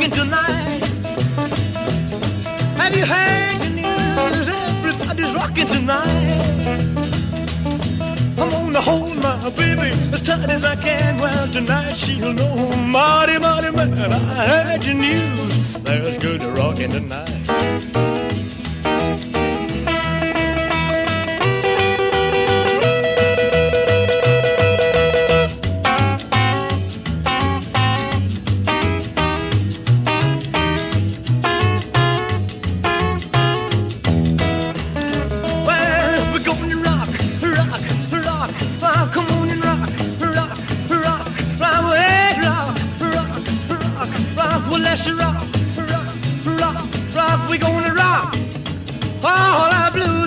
Rocking tonight. Have you heard the news? Everybody's rocking tonight. I'm gonna hold my baby as tight as I can. Well, tonight she'll know, mighty, mighty man. I heard the news. There's good rocking tonight.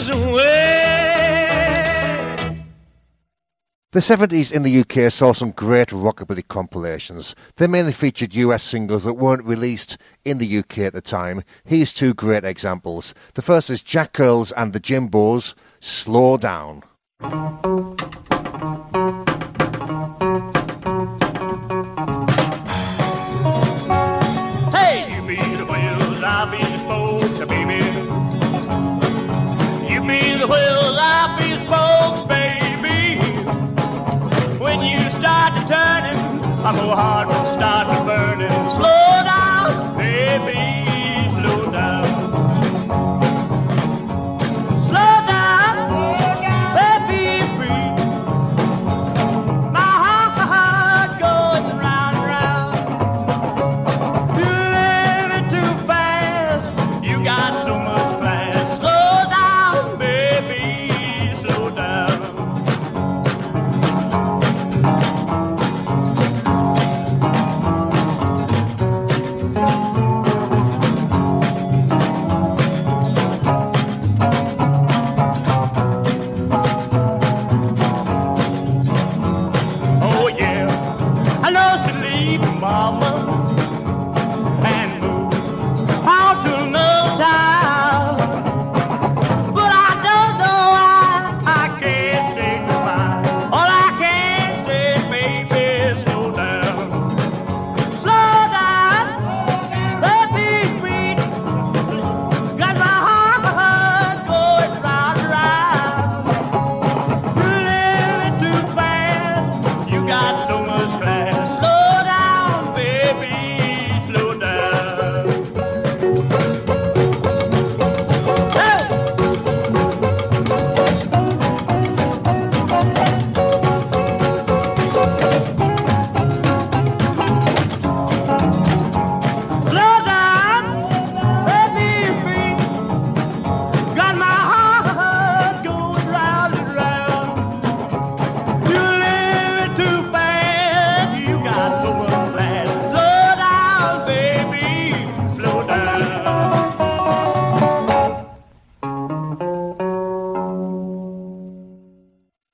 Blues away. The 70s in the UK saw some great rockabilly compilations. They mainly featured US singles that weren't released in the UK at the time. Here's two great examples. The first is Jack Earls and the Jimbos, Slow Down. Turning, my whole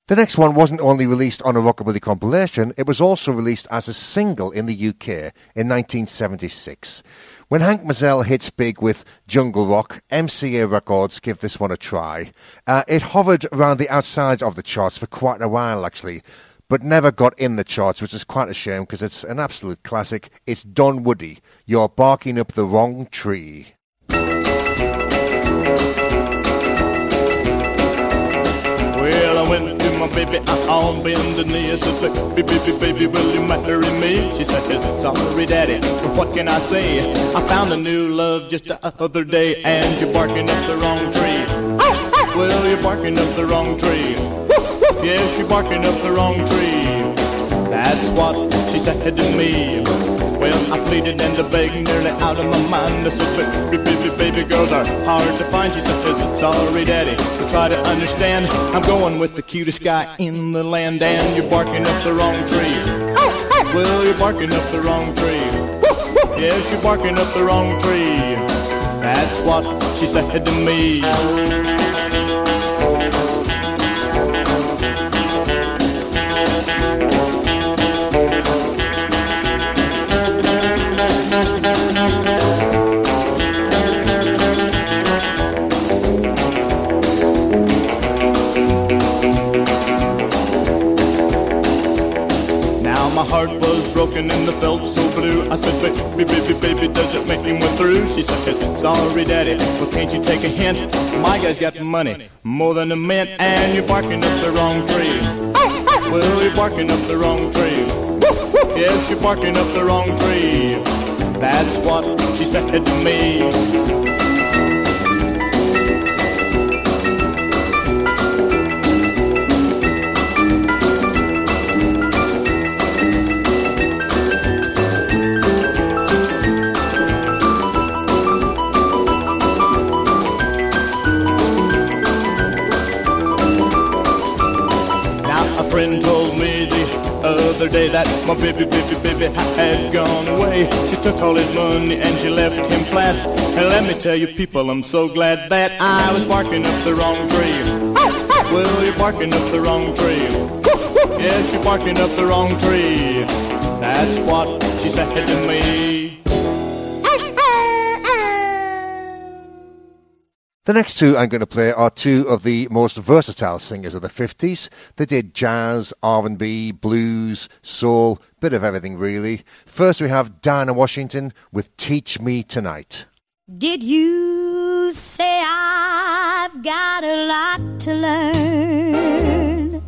The next one wasn't only released on a rockabilly compilation, it was also released as a single in the UK in 1976. When Hank Mizell hits big with Jungle Rock, MCA Records give this one a try. Uh, it hovered around the outside of the charts for quite a while, actually, but never got in the charts, which is quite a shame because it's an absolute classic. It's Don Woody. You're barking up the wrong tree. My baby, I on bended knee. I said, baby, baby, baby, will you marry me? She said, sorry, daddy, but what can I say? I found a new love just the other day, and you're barking up the wrong tree. Well, you're barking up the wrong tree. Yes, you're barking up the wrong tree. That's what she said to me. Well, I pleaded and I begged nearly out of my mind. I said, baby, baby, baby girls are hard to find. She said, sorry, daddy, but try to understand. I'm going with the cutest guy in the land, and you're barking up the wrong tree. Oh, well, you're barking up the wrong tree. Yes, you're barking up the wrong tree. That's what she said to me. Broken and the felt so blue. I said, baby, baby, baby, does it make him went through? She said, sorry, daddy, but can't you take a hint? My guy's got money, more than a mint, and you're barking up the wrong tree. Well, you're barking up the wrong tree. Yes, you're barking up the wrong tree. That's what she said to me. Other day that my baby, baby, baby had gone away. She took all his money and she left him flat. And let me tell you, people, I'm so glad that I was barking up the wrong tree. Well, you're barking up the wrong tree. Yes, you're barking up the wrong tree. That's what she said to me. The next two I'm going to play are two of the most versatile singers of the 50s. They did jazz, R&B, blues, soul, bit of everything really. First we have Dinah Washington with Teach Me Tonight. Did you say I've got a lot to learn?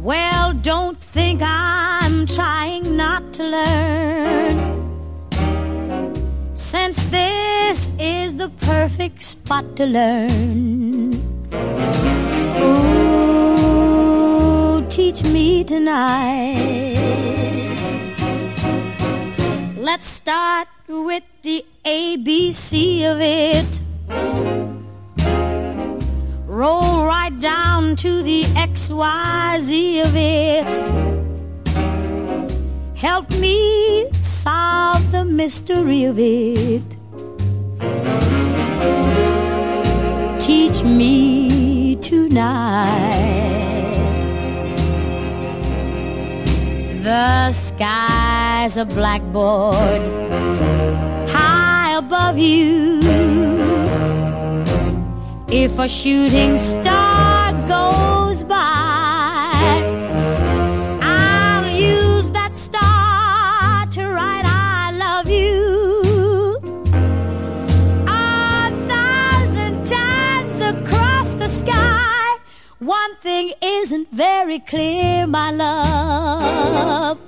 Well, don't think I'm trying not to learn. Since this is the perfect spot to learn. Ooh, teach me tonight. Let's start with the ABC of it. Roll right down to the XYZ of it. Help me solve the mystery of it. Teach me tonight. The sky's a blackboard high above you. If a shooting star goes by, the sky. One thing isn't very clear, my love.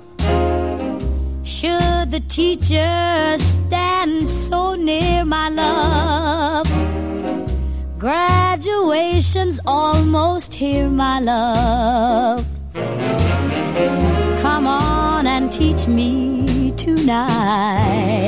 Should the teacher stand so near, my love? Graduation's almost here, my love. Come on and teach me tonight.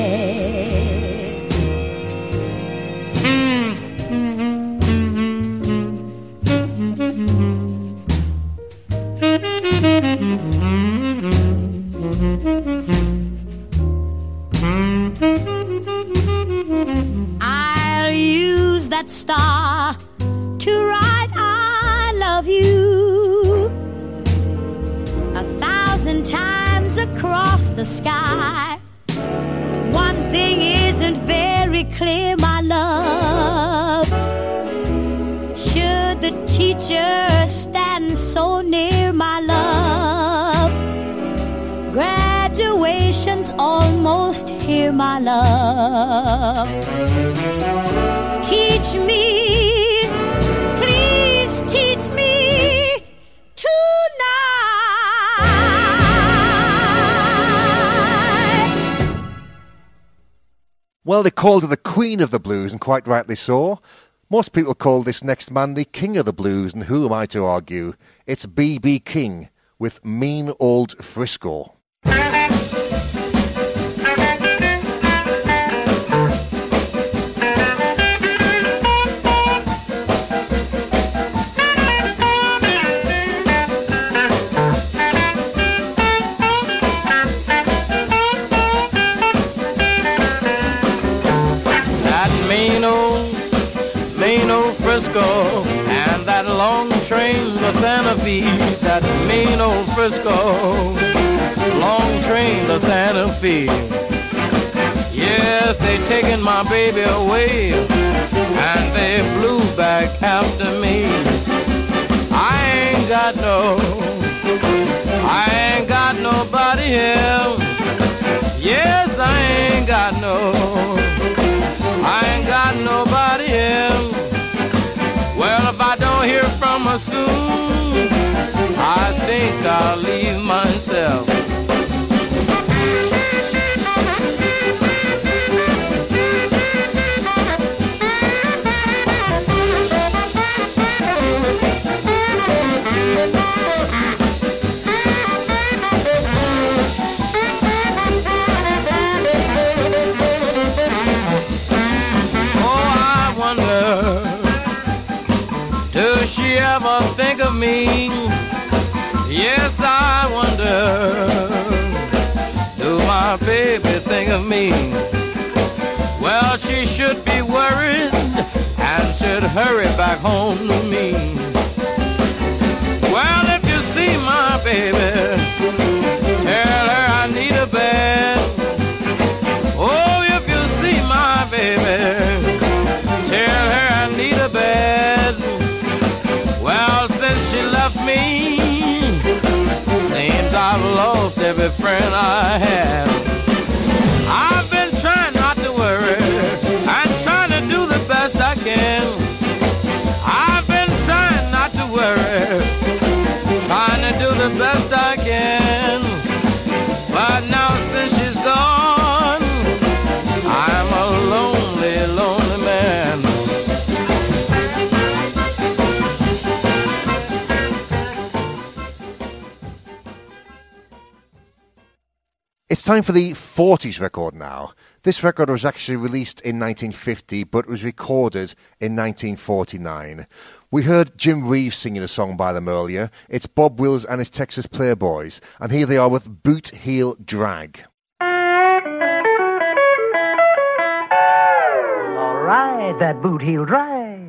That star to write I love you a thousand times across the sky. One thing isn't very clear, my love. Should the teacher stand so near, my love? Almost my love. Teach me, please teach me. Well, they called her the Queen of the Blues, and quite rightly so. Most people call this next man the King of the Blues, and who am I to argue? It's B.B. King with Mean Old Frisco. To Santa Fe. That mean old Frisco, long train to Santa Fe. Yes, they taken my baby away, and they flew back after me. I ain't got no, I ain't got nobody here. Yes, I ain't got no. I ain't got nobody else. Well, if I don't hear from her soon, I think I'll leave myself. Think me? Yes, I wonder, do my baby think of me? Well, she should be worried and should hurry back home to me. Well, if you see my baby, tell her I need a bed. Oh, if you see my baby, tell her I need a bed. Left me, seems I've lost every friend I had. I've been trying not to worry and trying to do the best I can. I've been trying not to worry, trying to do the best I can. But now since she's gone, It's time for the 40s record now. This record was actually released in 1950, but was recorded in 1949. We heard Jim Reeves singing a song by them earlier. It's Bob Wills and his Texas Playboys, and here they are with Boot Heel Drag. All right, that boot heel drag.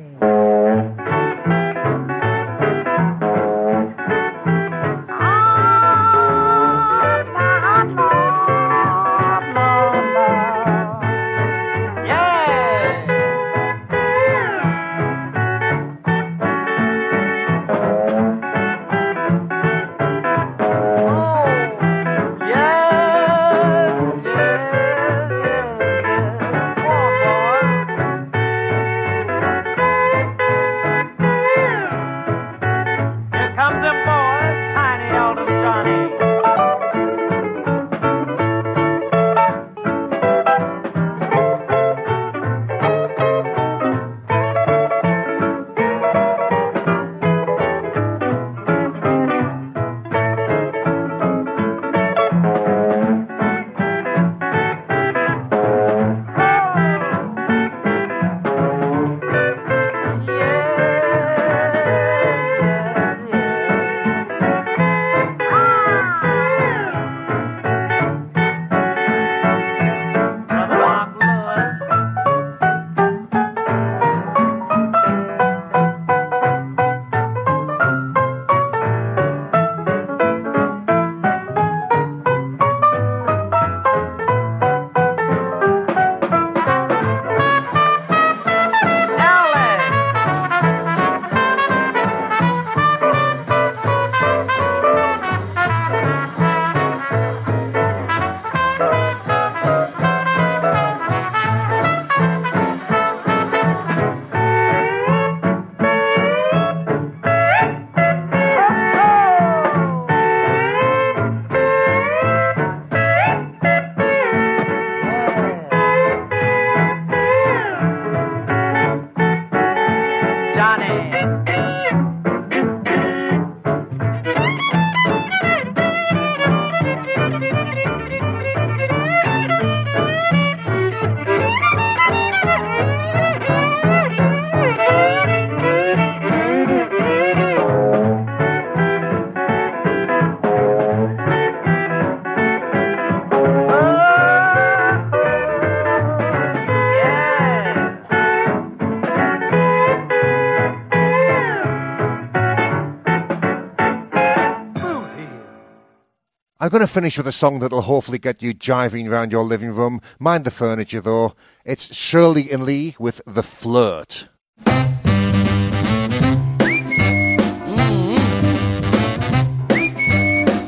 Going to finish with a song that'll hopefully get you jiving around your living room. Mind the furniture though. It's Shirley and Lee with The Flirt. Mm-hmm.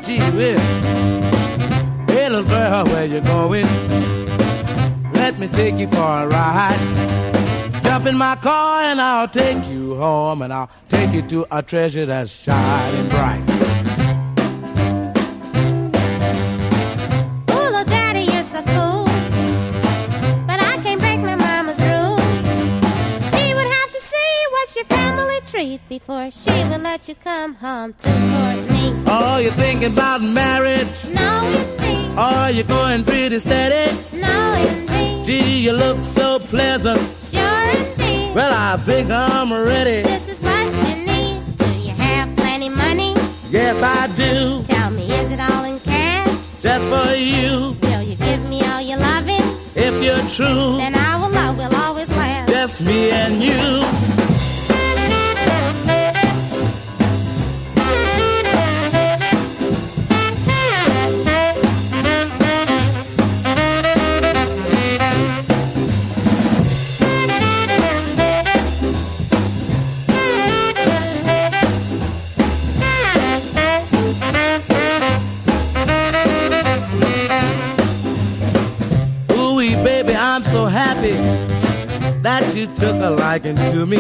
Gee whiz. Little girl, where you going? Let me take you for a ride. Jump in my car and I'll take you home and I'll take you to a treasure that's shining bright. Before she will let you come home to Courtney. Oh, you thinking about marriage? No, indeed. Oh, you going pretty steady? No, indeed. Gee, you look so pleasant. Sure, indeed. Well, I think I'm ready. This is what you need. Do you have plenty money? Yes, I do. Tell me, is it all in cash? Just for you. Will you give me all your loving? If you're true. Then I will love, will always laugh. Just me and you. You took a liking to me.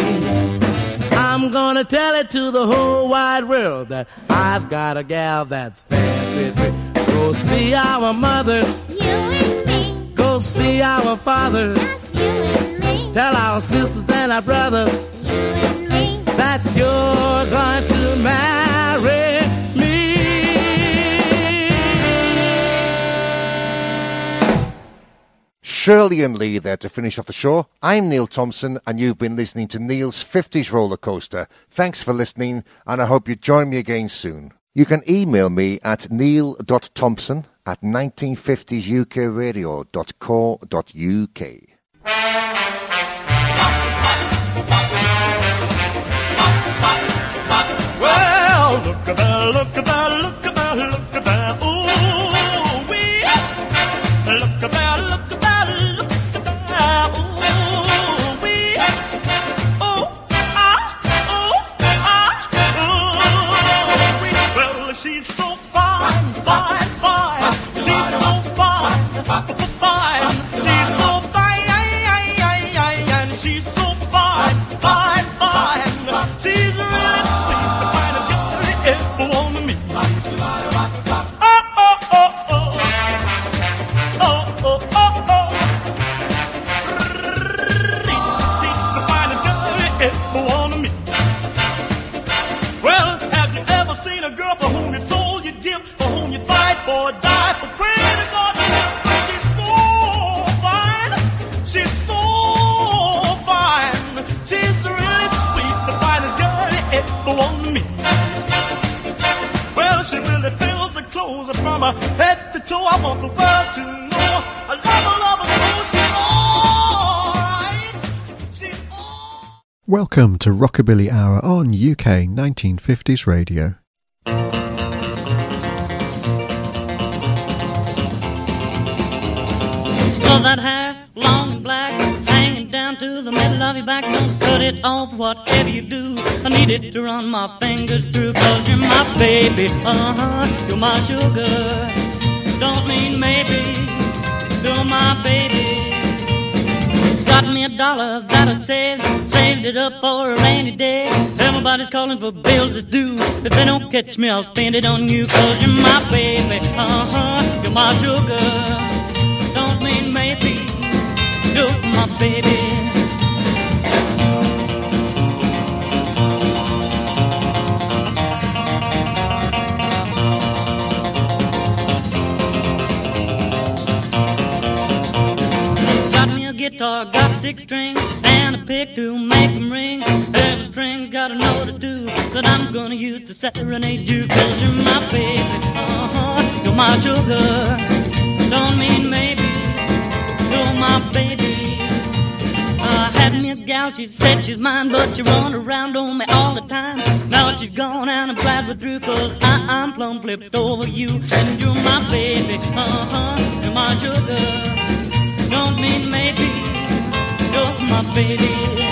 I'm gonna tell it to the whole wide world that I've got a gal that's fancy free. Go see our mother. You and me. Go see our fathers. Just you and me. Tell our sisters and our brothers You and me. that you're going to marry Shirley and Lee there to finish off the show. I'm Neil Thompson, and you've been listening to Neil's 50s Roller Coaster. Thanks for listening, and I hope you join me again soon. You can email me at neil.thompson at 1950sukradio.co.uk. Well, look at that, look at that, look at that, look Welcome to Rockabilly Hour on UK 1950s radio. All that hair, long and black, hanging down to the middle of your back. Don't cut it off, whatever you do. I need it to run my fingers through, cause you're my baby. Uh huh, you're my sugar. Don't mean maybe, you're my baby. Got me a dollar that I saved, saved it up for a rainy day. Everybody's calling for bills that's due. If they don't catch me, I'll spend it on you, cause you're my baby. Uh huh, you're my sugar. Don't mean maybe, you're my baby. guitar got six strings and a pick to make them ring. Every string's got a note to do, that I'm gonna use to serenade you. Cause you're my baby, uh-huh. you're my sugar. Don't mean maybe, you're my baby. I had me a gal, she said she's mine, but she run around on me all the time. Now she's gone and I'm glad we're through, cause I, I'm plumb flipped over you. And you're my baby, uh-huh, you're my sugar. Don't mean maybe of my baby.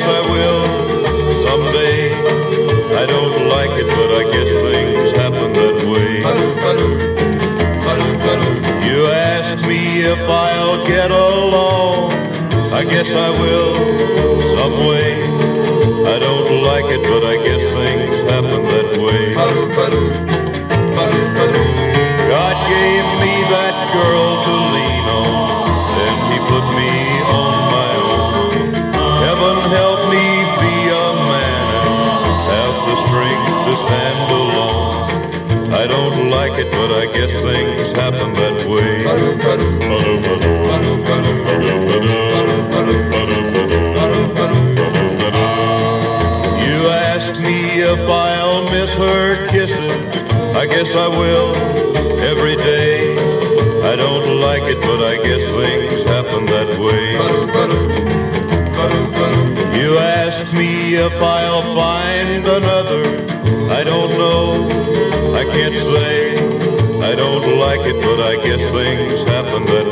guess I will someday. I don't like it, but I guess things happen that way. You ask me if I'll get along. I guess I will some way. guess I will every day. I don't like it, but I guess things happen that way. You ask me if I'll find another. I don't know. I can't say. I don't like it, but I guess things happen that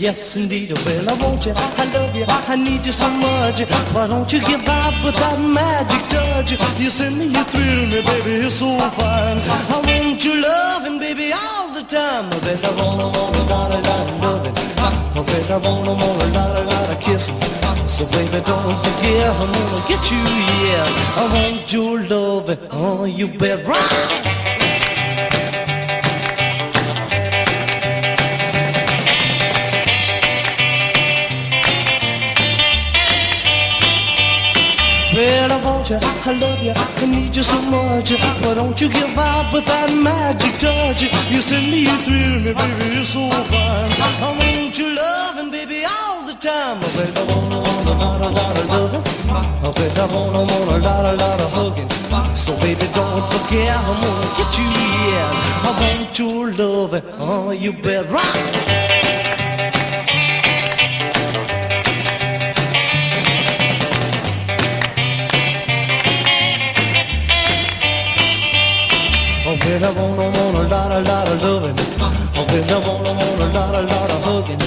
yes, indeed. Well, I want you, I love you, I need you so much. Why don't you give out with that magic touch? You send me, you thrill me, baby, you're so fine. I want your loving, baby, all the time. I bet I want, I want a lot, a lot of loving. I bet I want, I want a lot, a lot of kissing. So baby, don't forget, I'm gonna get you, yeah. I want your loving, oh, you bet right. You, I love you, I need you so much. Why don't you give out with that magic touch? You send me, you thrill me, baby, you're so fine. I want your loving, baby, all the time. I want, I wanna, lot, a lot of loving. I want, I wanna, lot, a lot of hugging. So, baby, don't forget, I'm gonna get you, yeah. I want your loving, oh, you bet right. Baby, I want, I want a lot, a lot of loving. Oh, baby, I want, I want a lot, a lot of hugging.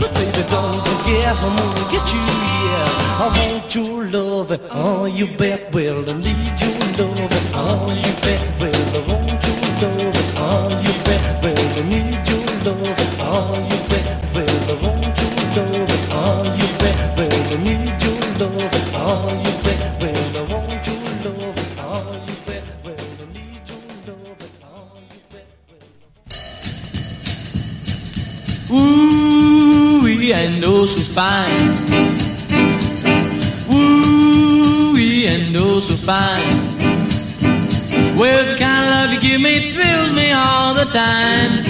But baby, don't forget, I'm gonna get you, yeah. I want your loving. Oh, you bet, well, I need your loving. Oh, you bet, well, I want your loving. Oh, you bet, well, I need your loving. Oh, you bet, well, I want your loving. Oh, you bet, well, I need your loving. Oh, you and oh so fine. Ooh, and oh so fine. Well, the kind of love you give me thrills me all the time.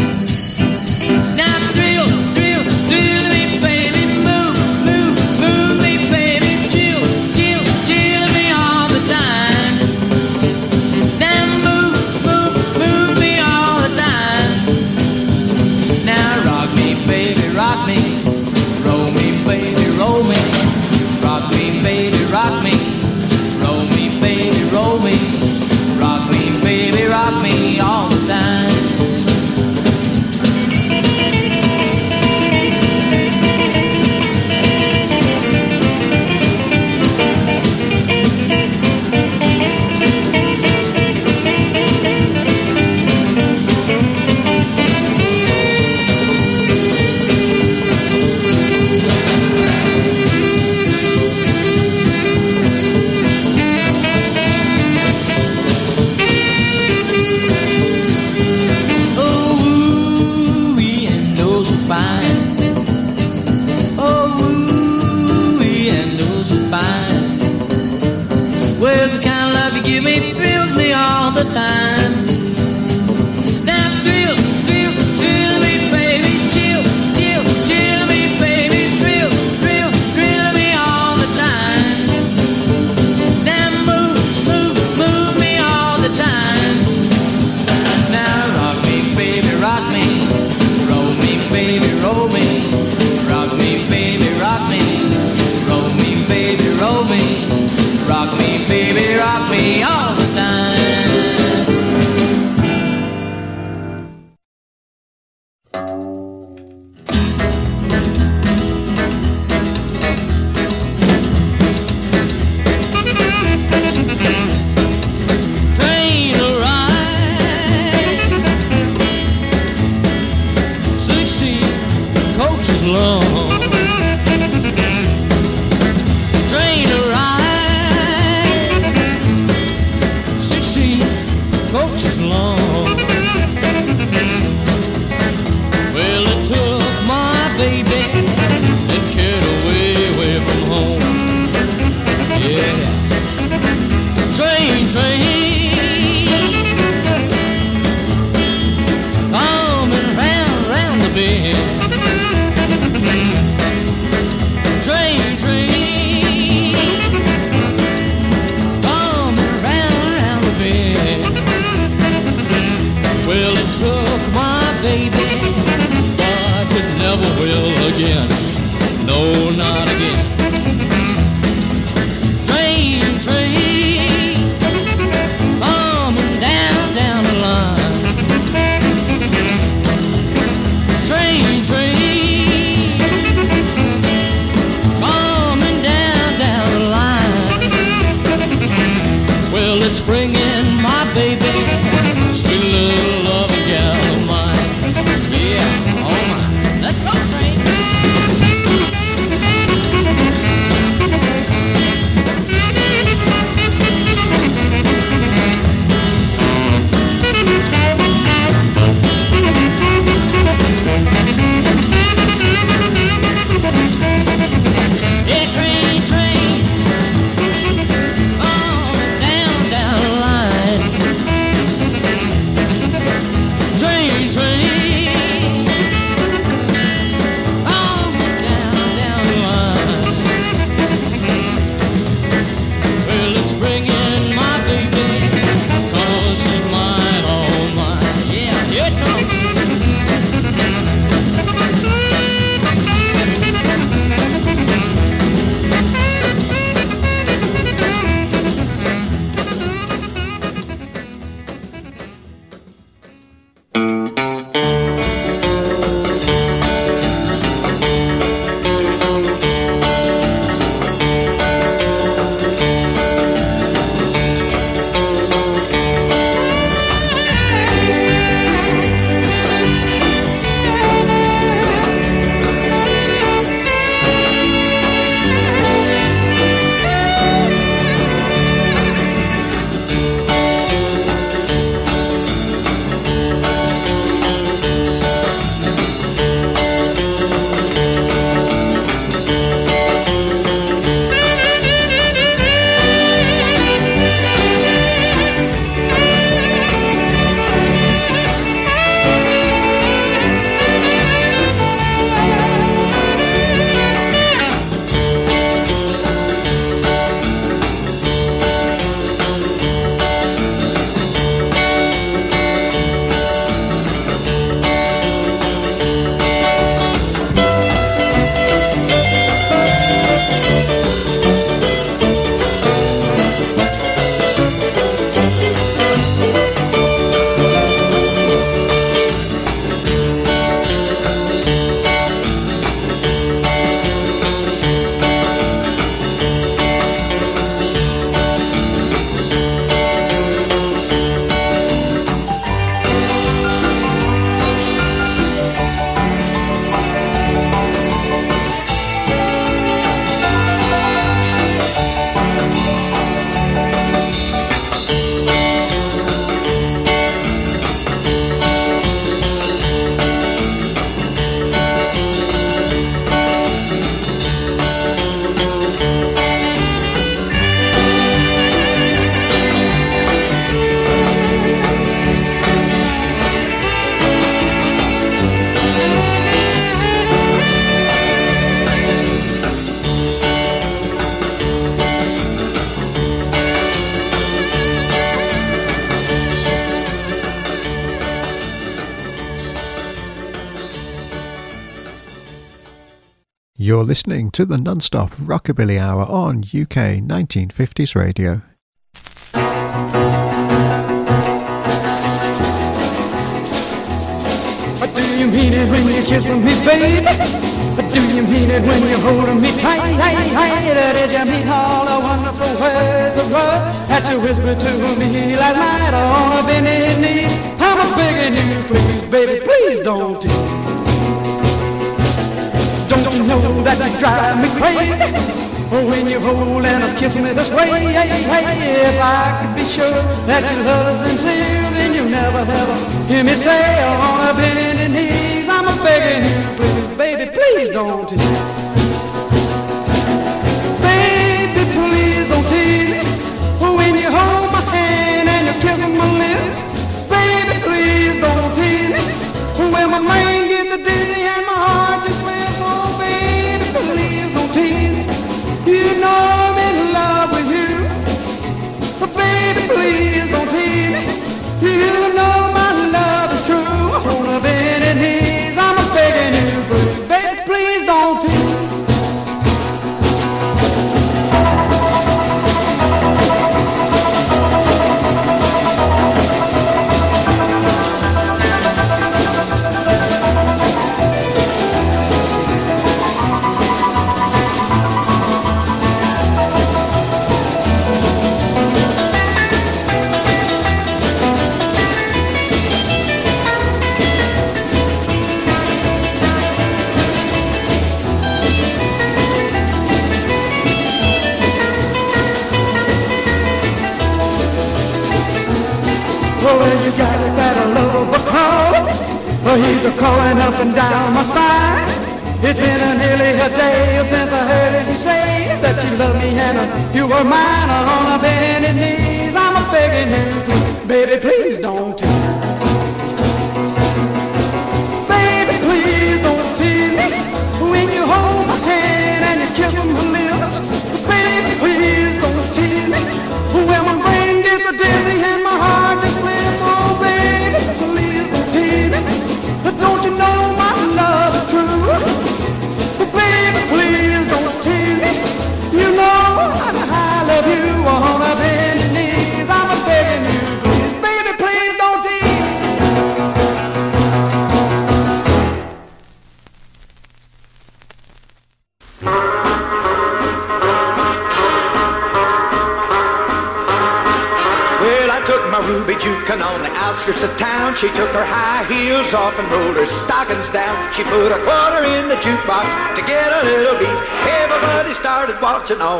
listening to the non-stop Rockabilly Hour on UK 1950s Radio.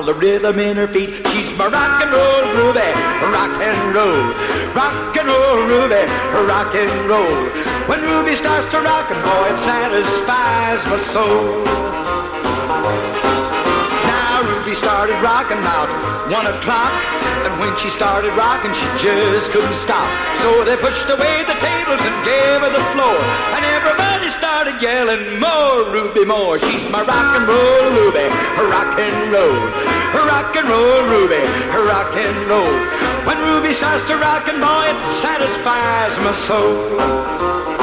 The rhythm in her feet. She's my rock and roll Ruby, rock and roll. Rock and roll Ruby, rock and roll. When Ruby starts to rock and boy, it satisfies my soul. Now Ruby started rocking about one o'clock. And when she started rocking, she just couldn't stop. So they pushed away the tables and gave her the floor. And everybody started yelling, more Ruby, more. She's my rock and roll Ruby, rock and roll. Rock and roll Ruby, rock and roll. When Ruby starts to rock and boy, it satisfies my soul.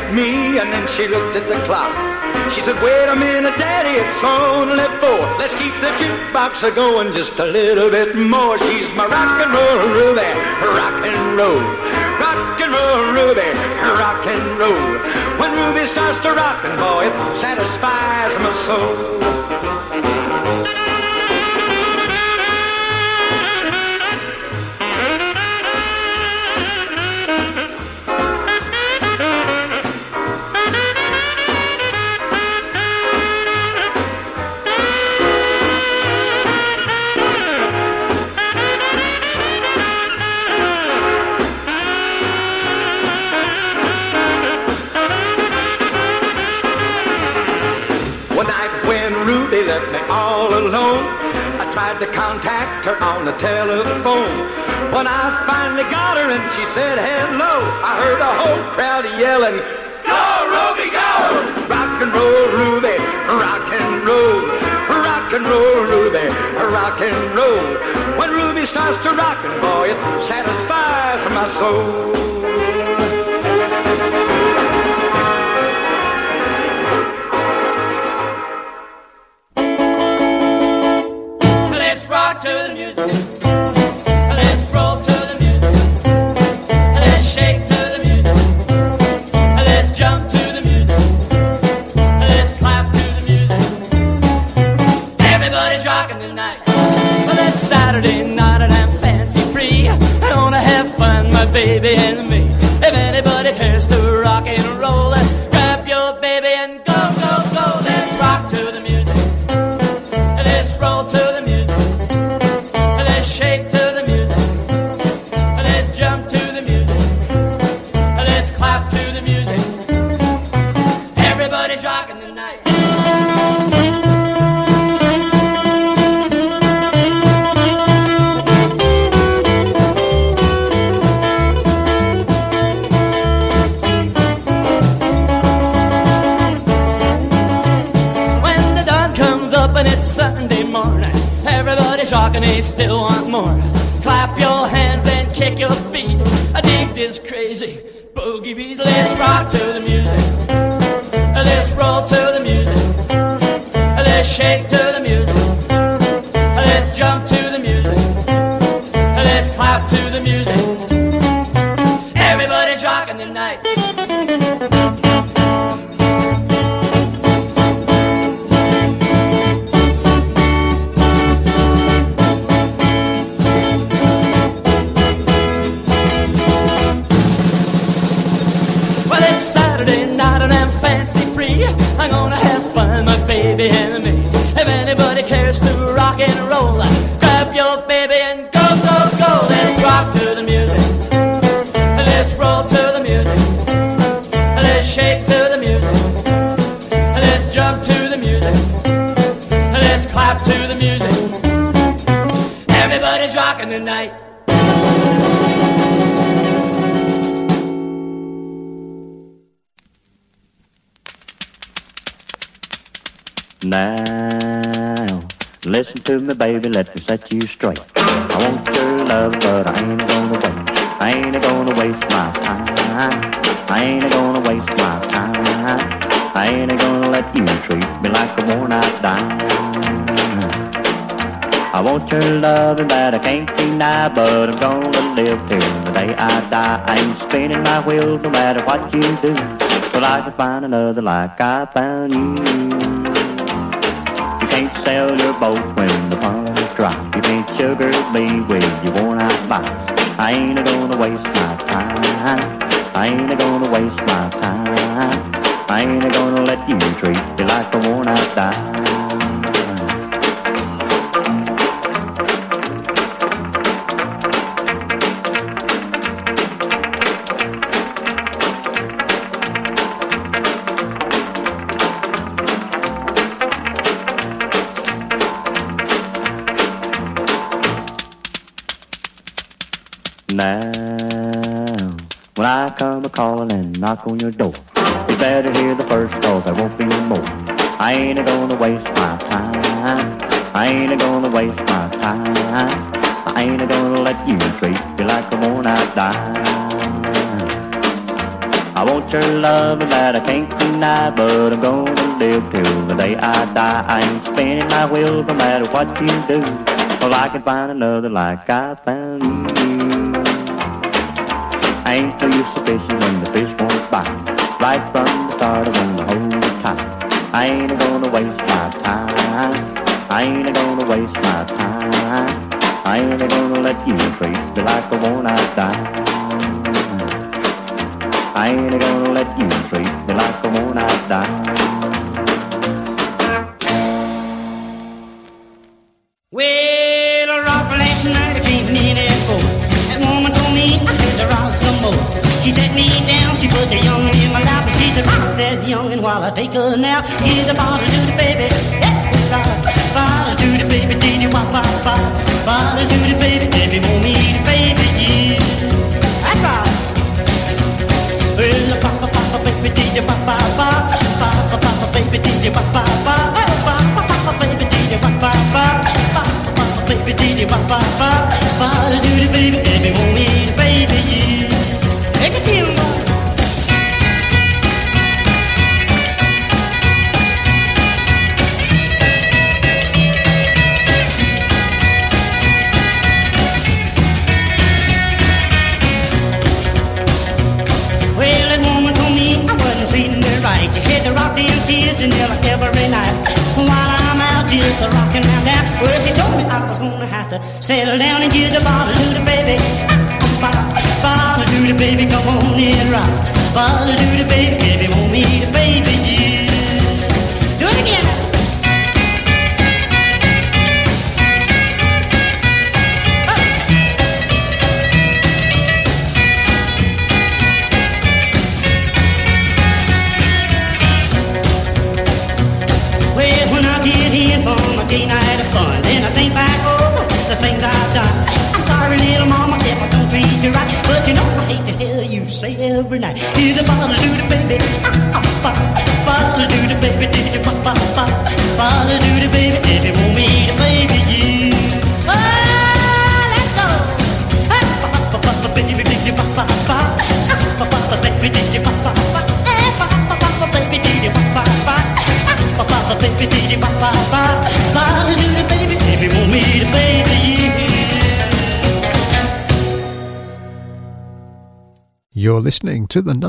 At me and then she looked at the clock. She said, wait a minute, Daddy, it's only four. Let's keep the jukebox a-going just a little bit more. She's my rock and roll Ruby, rock and roll. Rock and roll Ruby, rock and roll. When Ruby starts to rock and boy, it satisfies my soul. To contact her on the telephone. When I finally got her and she said hello, I heard a whole crowd yelling, Go, Ruby, go! Rock and roll, Ruby, rock and roll. Rock and roll, Ruby, rock and roll. When Ruby starts to rock and boy, it satisfies my soul. to find another like I found you. You can't sell your boat when the pond is dry. You can't sugar me with your worn out box. I ain't a gonna waste my time. I ain't a gonna waste my time. I ain't a gonna let you treat me like a worn out dime. knock on your door. You better hear the first cause there won't be no more. I ain't a gonna waste my time. I ain't a gonna waste my time. I ain't a gonna let you treat me like a worn out dime. I want your love that I can't deny, but I'm gonna live till the day I die. I ain't spinning my wheels no matter what you do. Well, I can find another like I.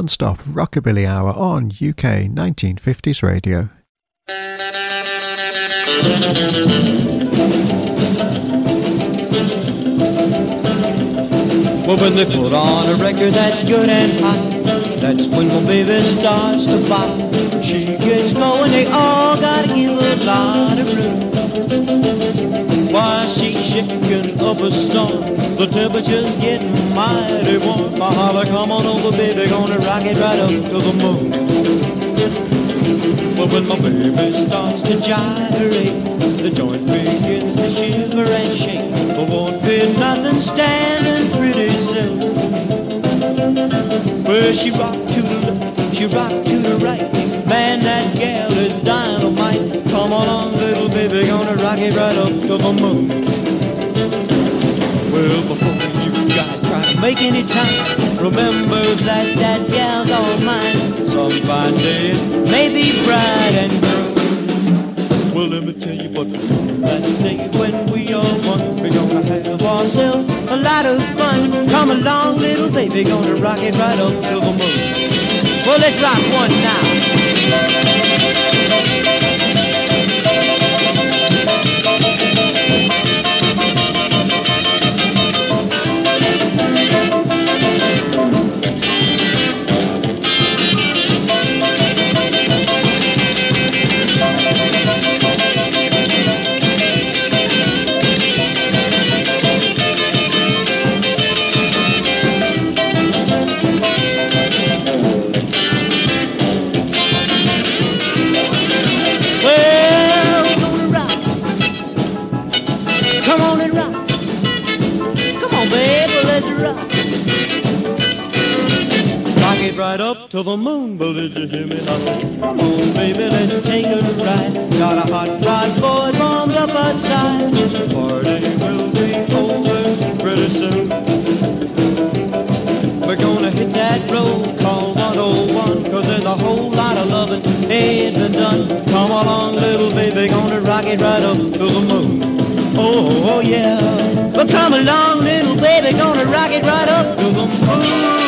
non-stop rockabilly hour on UK 1950s radio. Well, when they put on a record that's good and hot, that's when my baby starts to pop. She gets going, they all gotta give a lot of room. A storm. The temperature's getting mighty warm. I holler, come on over, baby, gonna rock it right up to the moon. But when my baby starts to gyrate, the joint begins to shiver and shake. There won't be nothing standing pretty soon. Well, she rocked to the left, she rocked to the right. Man, that gal is dynamite. Come along, little baby, gonna rock it right up to the moon. Make any time, remember that that gal's all mine. Some fine day it may be bright and blue. Well, let me tell you what that day when we all won, we're gonna have ourselves a lot of fun. Come along, little baby, gonna rock it right up to the moon. Well, let's rock one now. Right up to the moon, but did you hear me? I come on, baby, let's take a ride. Got a hot rod boy warmed up outside. Party will be over pretty soon. We're gonna hit that road called 101 Cause there's a whole lot of loving ain't been done Come along little baby, gonna rock it right up to the moon Oh, oh, oh yeah Well come along little baby, gonna rock it right up to the moon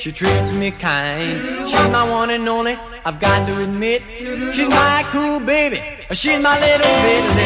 she treats me kind. She's my one and only, I've got to admit. She's my cool baby, she's my little bit.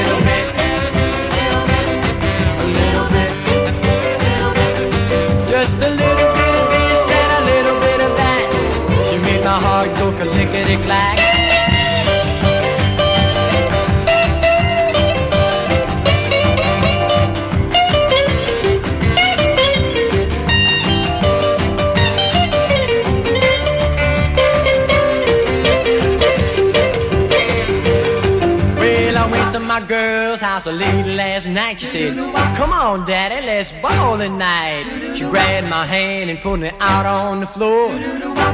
House late last night. She said, Come on, daddy, let's ball tonight. She grabbed my hand and pulled me out on the floor.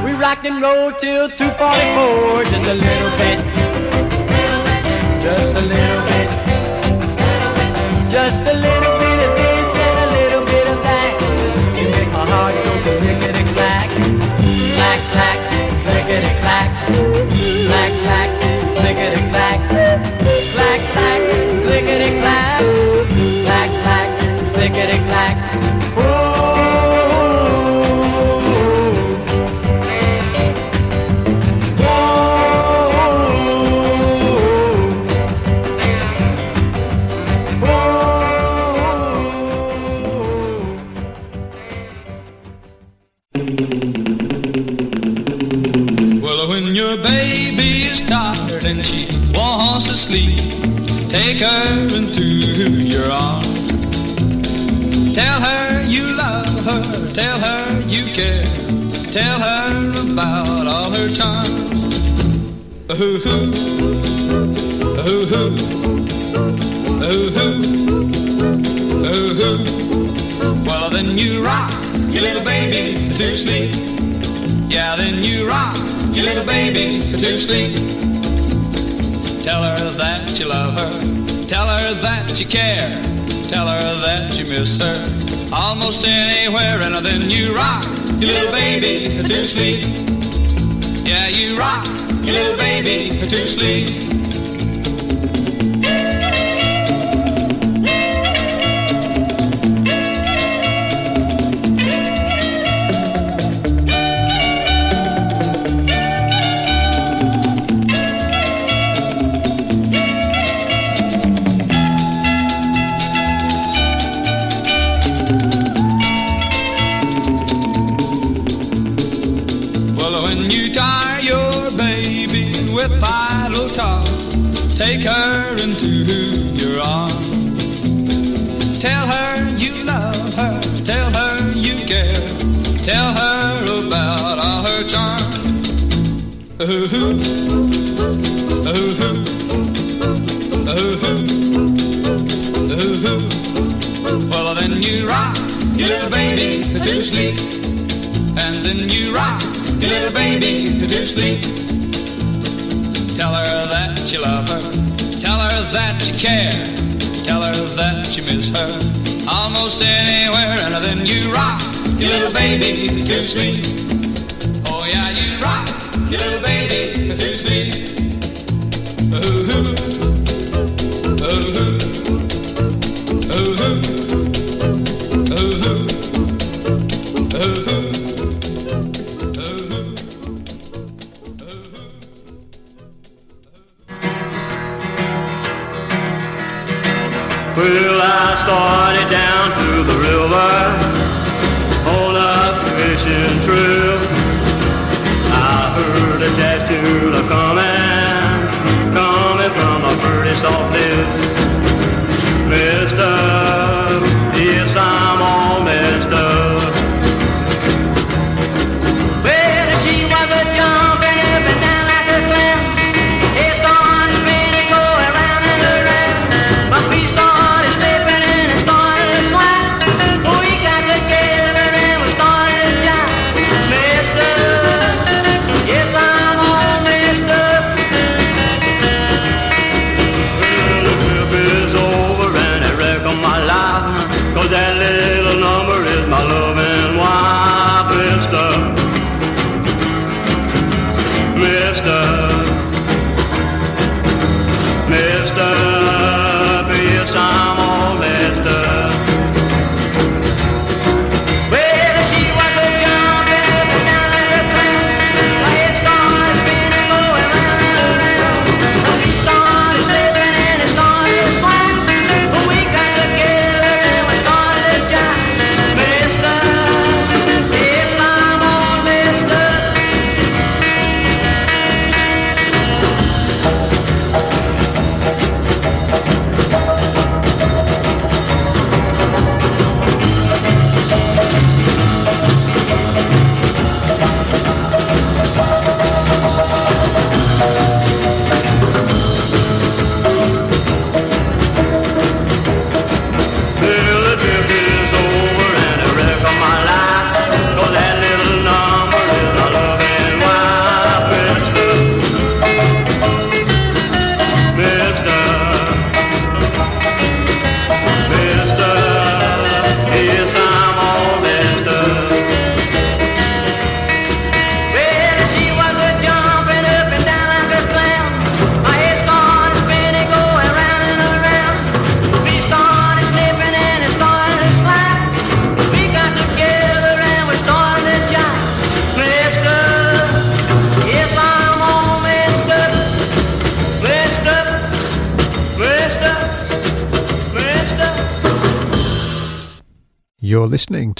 We rocked and rolled till 244, just a little bit. Just a little bit. Just a little bit of this and a little bit of that. You make my heart go clickety clack. Clack, clack, clickety clack. Clack, clack, clickety. Clack, clickety clack. Well, when your baby is tired and she wants to sleep, take her tell her you care, tell her about all her charms. Ooh, ooh, ooh, ooh, ooh, ooh, ooh. Well, then you rock your little baby to sleep. Yeah, then you rock your little baby to sleep. Tell her that you love her. Tell her that you care. Tell her that you miss her. Almost anywhere, and then you rock your little baby to sleep. Yeah, you rock your little baby to sleep.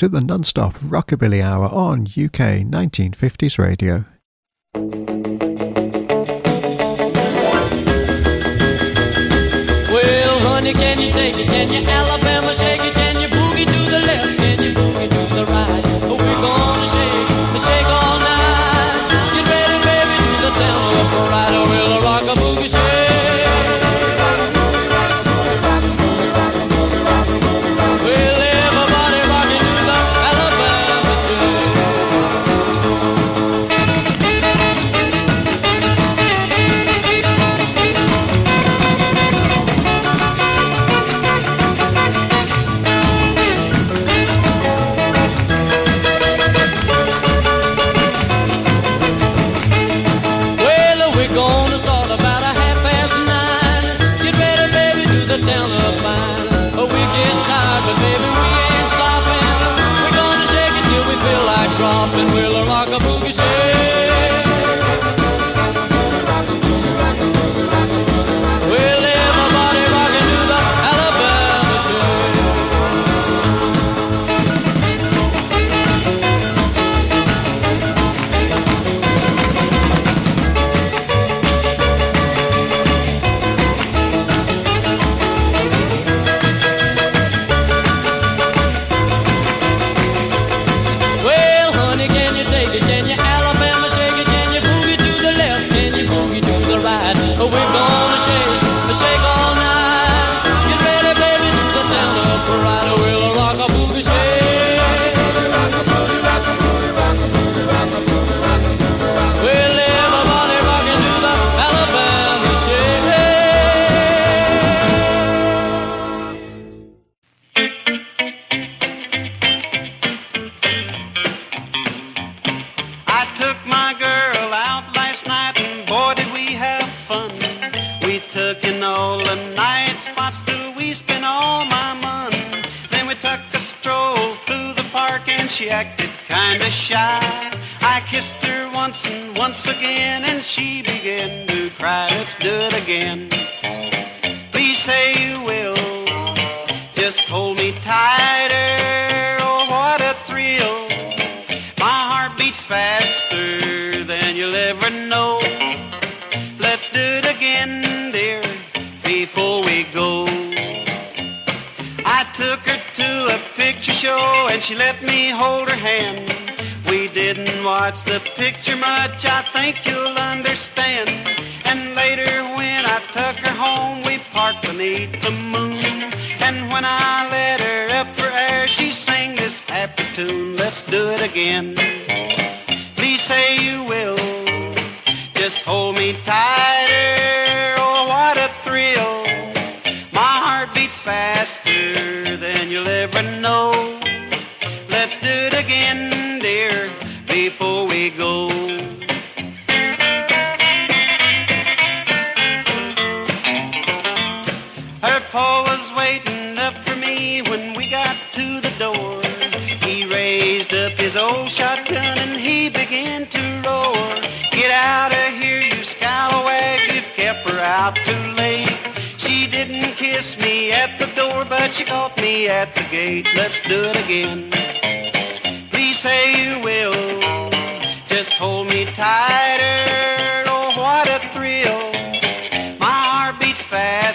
to the non-stop Rockabilly Hour on UK 1950s Radio.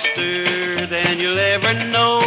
faster than you'll ever know.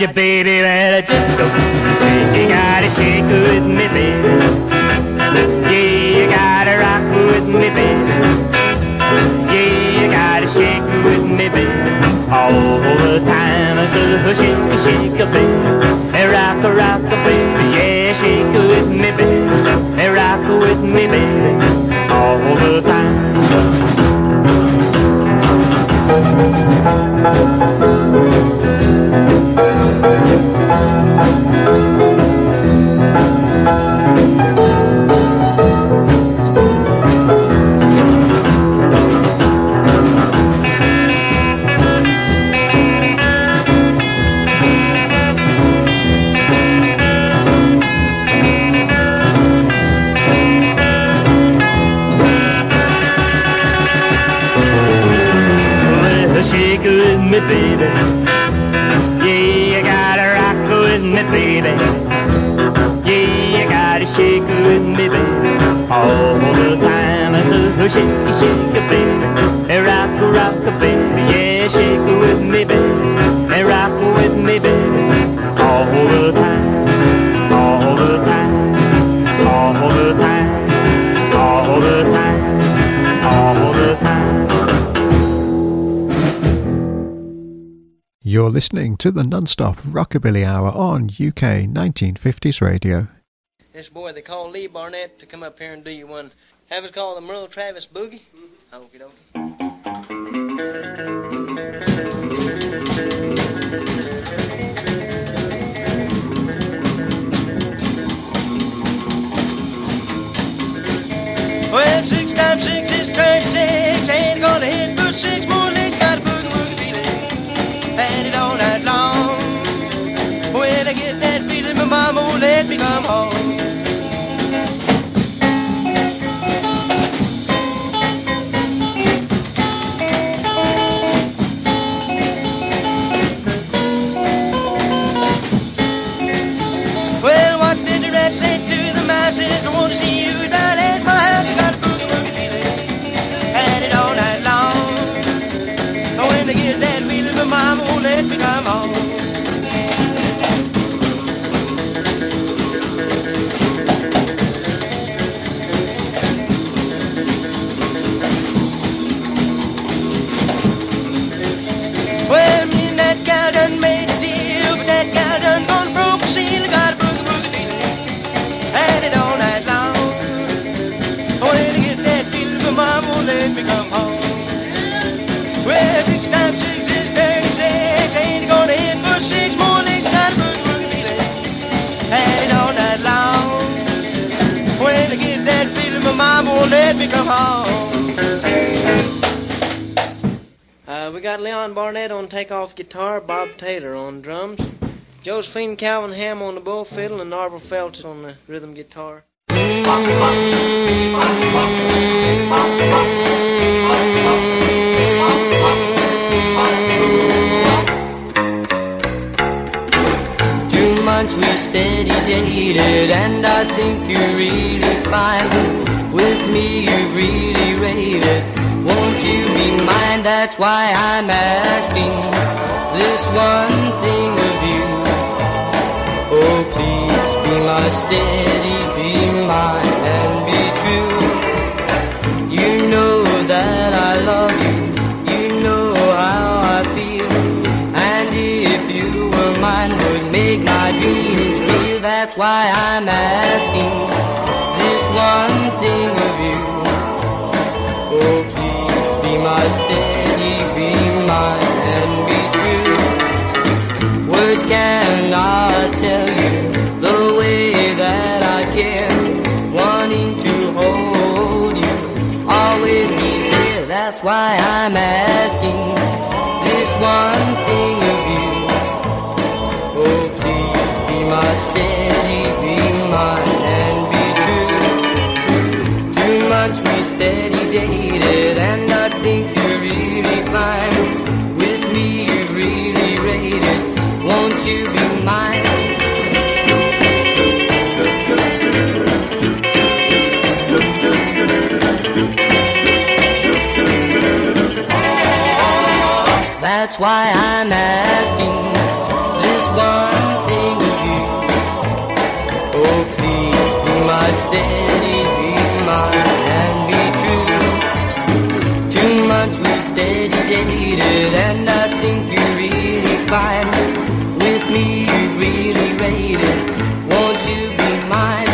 You, baby, non-stop Rockabilly Hour on UK 1950s radio. This boy they call Lee Barnett to come up here and do you one. Have us call the Merle Travis Boogie. Mm-hmm. Okie dokie. Well, six times six is thirty-six. Ain't gonna hit won't let me come home. Uh, we got Leon Barnett on takeoff guitar, Bob Taylor on drums, Josephine Calvin Ham on the bull fiddle, and Arbor Felch on the rhythm guitar. Two months we steady dated, and I think me, you really rated. Won't you be mine? That's why I'm asking this one thing of you. Oh, please be my steady, be mine and be true. You know that I love you. You know how I feel. And if you were mine, would make my dreams real. That's why I'm asking Words cannot tell you the way that I care. Wanting to hold you, always be there. That's why I'm asking You be mine? That's why I'm asking this one thing of you. Oh, please be my steady, be mine and be true. Two months we steady dated, and I think you're really fine. Won't you be mine?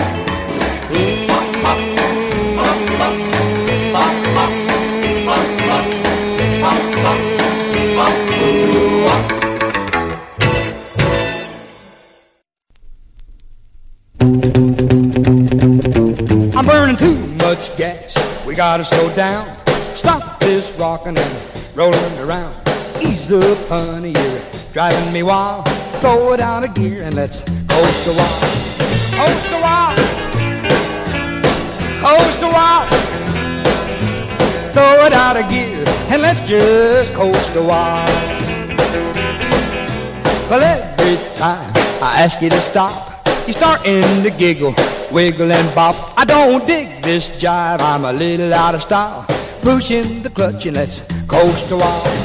I'm burning too much gas. We gotta slow down. Stop this rocking and rolling around. Ease up, honey, you're driving me wild. Throw it out of gear and let's coast a while. Coast a while. Coast a while. Throw it out of gear and let's just coast a while. Well, every time I ask you to stop, you start in to giggle, wiggle and bop. I don't dig this jive, I'm a little out of style. Pushing the clutch and let's coast a while.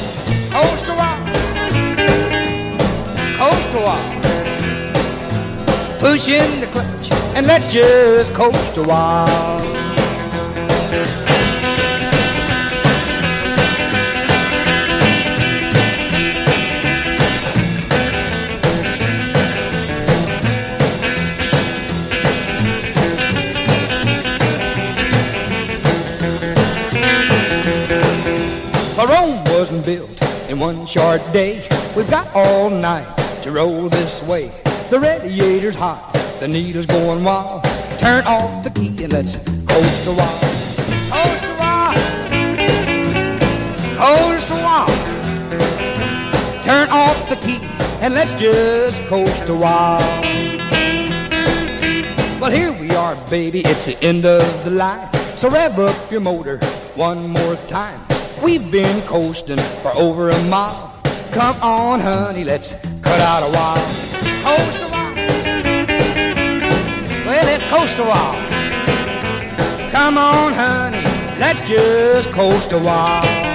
Pushing the clutch and let's just coast a while. Rome wasn't built in one short day. We've got all night to roll this way. The radiator's hot, the needle's going wild. Turn off the key and let's coast a while. Coast a while. Coast a while. Turn off the key and let's just coast a while. Well, here we are, baby. It's the end of the line. So rev up your motor one more time. We've been coasting for over a mile. Come on, honey, let's cut out a while. Coast Coast a while. Come on, honey, let's just coast a while.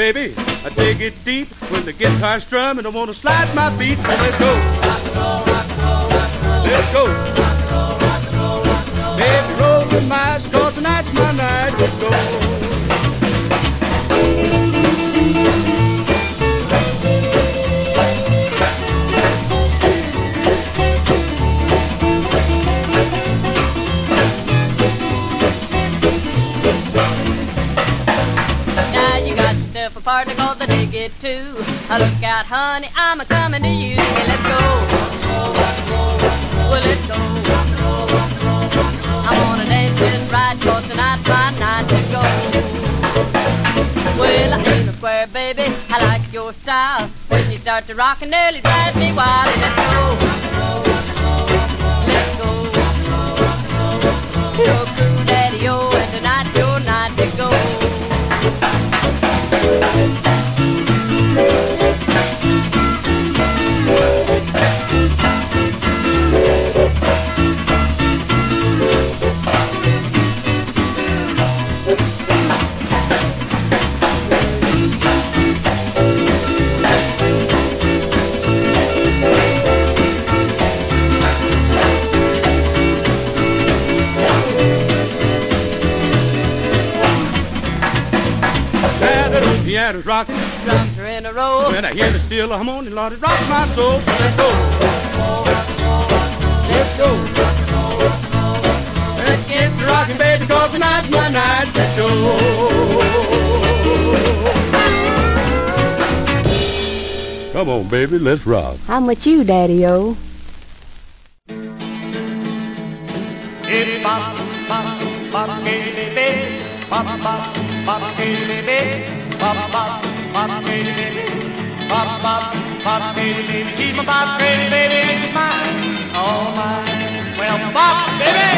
Baby, I dig it deep. When the guitar's and I wanna slide my feet. Let's go. Rock and roll, rock and roll, rock and roll. Let's go. Rock and roll, rock and roll, rock and roll. Baby, roll your eyes, cause tonight's my night. Let's go. Partner dig it too. Look out, honey, I'm a coming to you. Hey, let's go. Well, let's go. I wanna dance and ride, cause tonight's my night to go. Well, I ain't a square, baby. I like your style. When you start to rock and nearly drive me wild. Hey, let's go. That old piano's rocking. Drums are in a row. When I hear the steel harmony, Lord, it rocks my soul. Let's go. Let's go. Let's get to rocking, baby, cause tonight's my night to show. Come on, baby, let's rock. I'm with you, Daddy-O. It's pop, pop, pop, baby, pop, pop, pop, baby, pop, pop, pop, baby, pop, pop, pop, baby. She's my baby baby. pop, pop, pop, baby, baby, and she's mine, all mine. Well, pop, baby.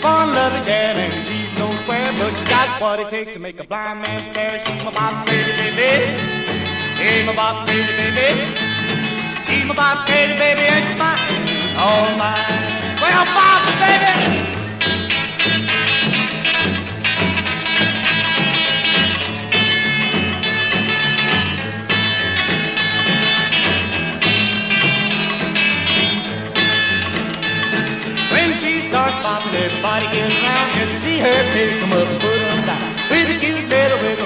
Fun loving cat and she's no square, but she got what it takes to make a blind man stare. She's my bop baby, baby. She's my bop baby, baby. She's my bop baby, baby, and she's mine, all mine. Well, bop baby. When she starts popping, everybody gets around just to see her tail come up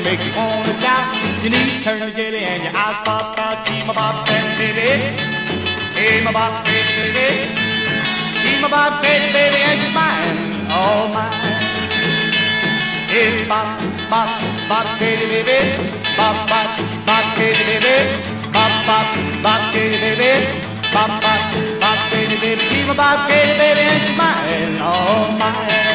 make you wanna shout. Your knees turn to jelly and your eyes pop out. Keep my bop baby, baby. Keep my bop baby. Keep my bop baby, baby, and you're mine, all mine. Hey, bop, bop, bop, baby, baby. Bop, bop, bop, baby, baby. Bop, bop, bop, baby, baby. Bop, bop, bop, baby, baby. Keep my bop baby, baby, and you're mine, all mine.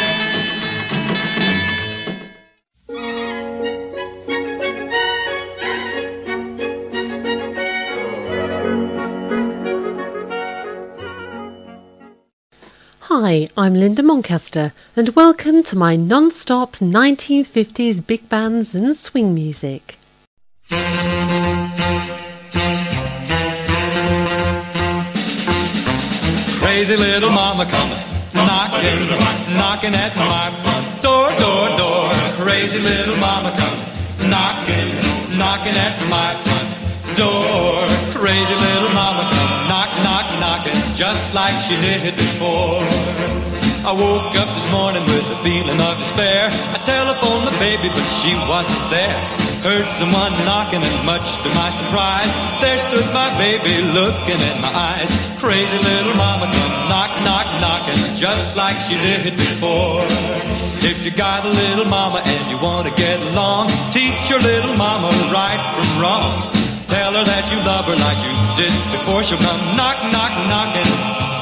Hi, I'm Linda Moncaster, and welcome to my non stop 1950s big bands and swing music. Crazy little mama coming, knocking, knocking at my front door, door, door. Crazy little mama coming, knocking, knocking at my front door. Crazy little mama just like she did before. I woke up this morning with a feeling of despair. I telephoned my baby, but she wasn't there. Heard someone knocking, and much to my surprise, there stood my baby looking in my eyes. Crazy little mama come knock, knock, knocking, just like she did before. If you got a little mama and you want to get along, teach your little mama right from wrong. Tell her that you love her like you did before. She'll come knock, knock, knocking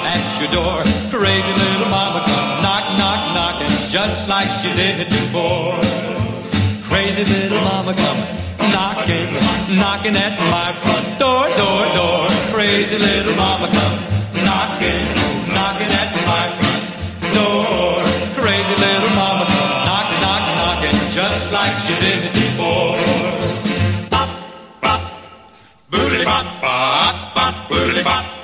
at your door. Crazy little mama come knock, knock, knocking, just like she did before. Crazy little mama come knocking, knocking at my front door, door, door. Crazy little mama come knocking, knocking at my front door. Crazy little mama come knock, knock, knocking, just like she did before. Bop, bop, bop, boodly bop.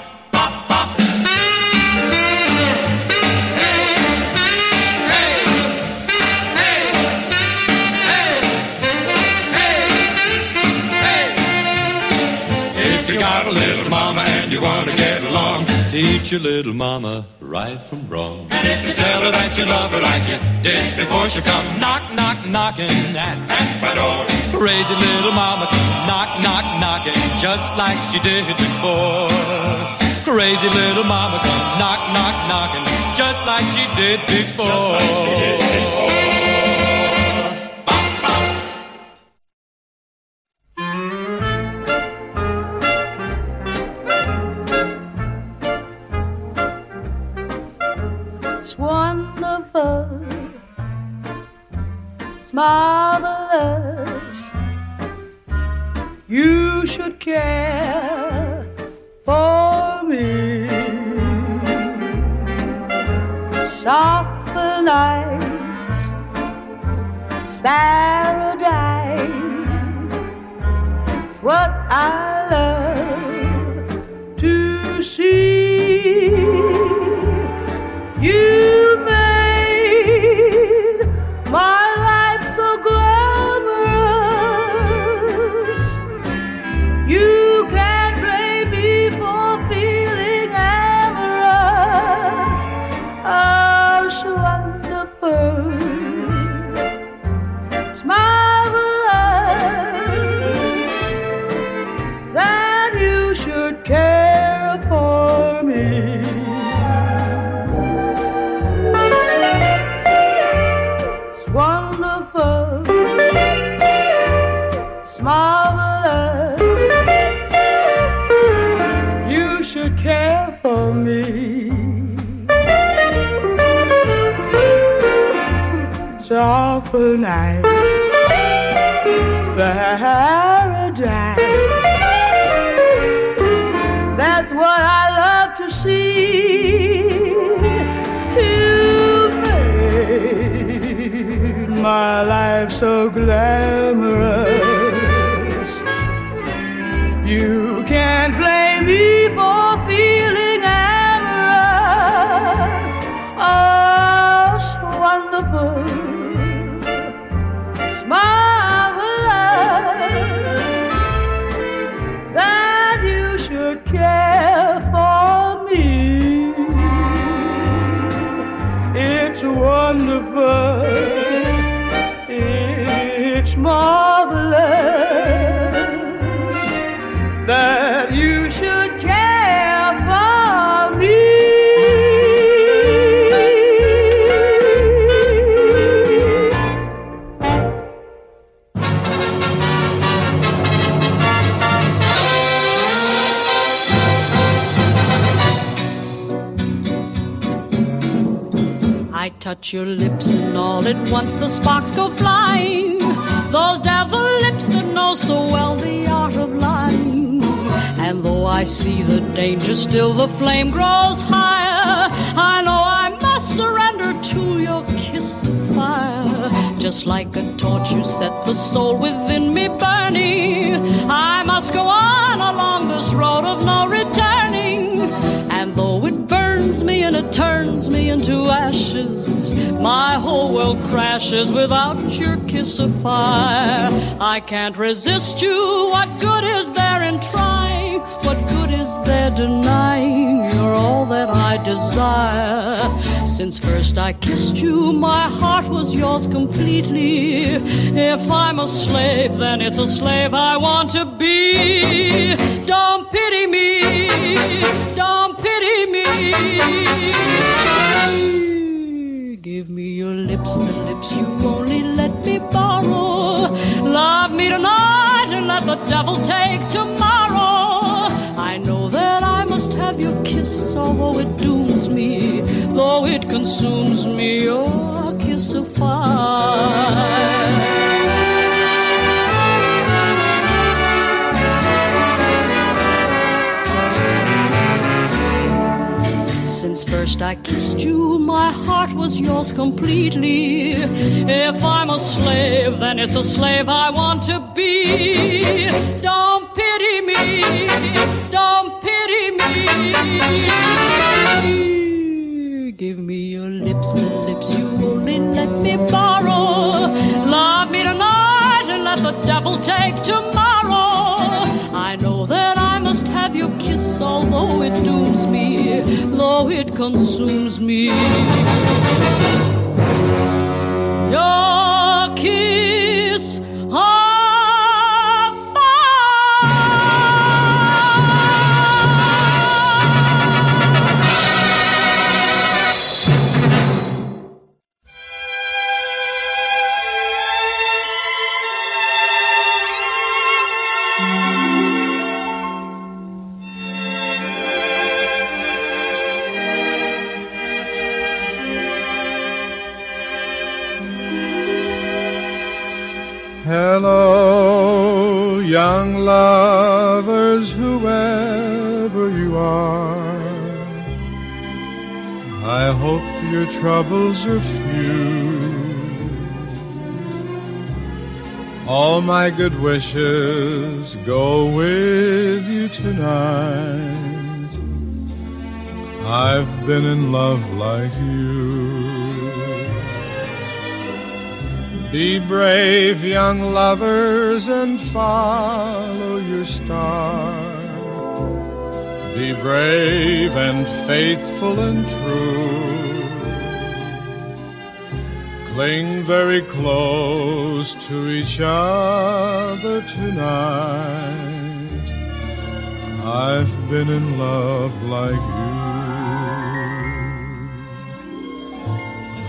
Teach your little mama right from wrong. And if you tell her that you love her like you did before, she'll come knock, knock, knocking at, at my door. Crazy little mama, come knock, knock, knocking, just like she did before. Crazy little mama, come knock, knock, knocking, just like she did before. It's wonderful. It's marvelous. You should care for me. Soft nights, paradise. It's what I love to see. You Awful nice. Paradise. That's what I love to see. You made my life so glamorous. You touch your lips and all at once the sparks go flying. Those devil lips that know so well the art of lying. And though I see the danger, still the flame grows higher. I know I must surrender to your kiss of fire. Just like a torch, you set the soul within me burning. I must go on along this road of no returning. And though it burns me and it turns me into ashes, my whole world crashes without your kiss of fire. I can't resist you. What good is there in trying? What good is there denying? You're all that I desire. Since first I kissed you, my heart was yours completely. If I'm a slave, then it's a slave I want to be. Don't pity me, don't pity me. Give me your lips, the lips you only let me borrow. Love me tonight and let the devil take tomorrow. I know that I must have your kiss, although it though it consumes me, oh, your kiss of fire. Since first I kissed you, my heart was yours completely. If I'm a slave, then it's a slave I want to be. Don't pity me, don't pity me. Give me your lips, the lips you only let me borrow. Love me tonight and let the devil take tomorrow. I know that I must have your kiss, although it dooms me, though it consumes me. Your are few. All my good wishes go with you tonight. I've been in love like you. Be brave, young lovers, and follow your star. Be brave and faithful and true. Cling very close to each other tonight. I've been in love like you.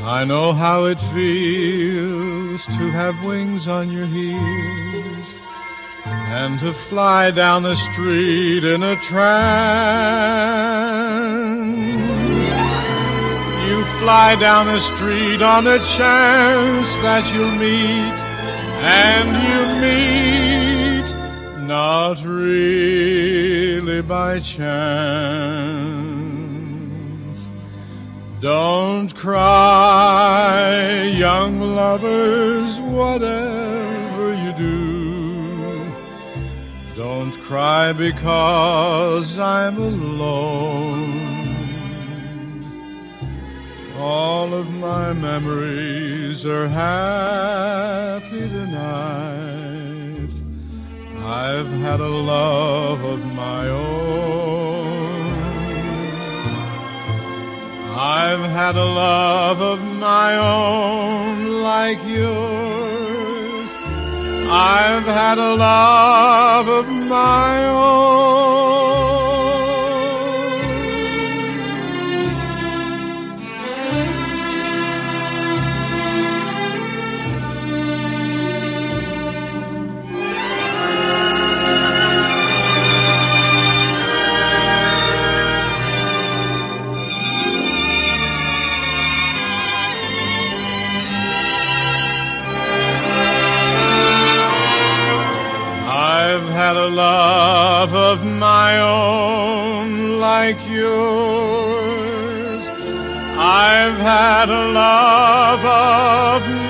I know how it feels to have wings on your heels and to fly down the street in a trance. Fly down the street on the chance that you'll meet, and you meet not really by chance. Don't cry, young lovers, whatever you do. Don't cry because I'm alone. All of my memories are happy tonight. I've had a love of my own. I've had a love of my own like yours. I've had a love of my own. had a love of my own like yours. I've had a love of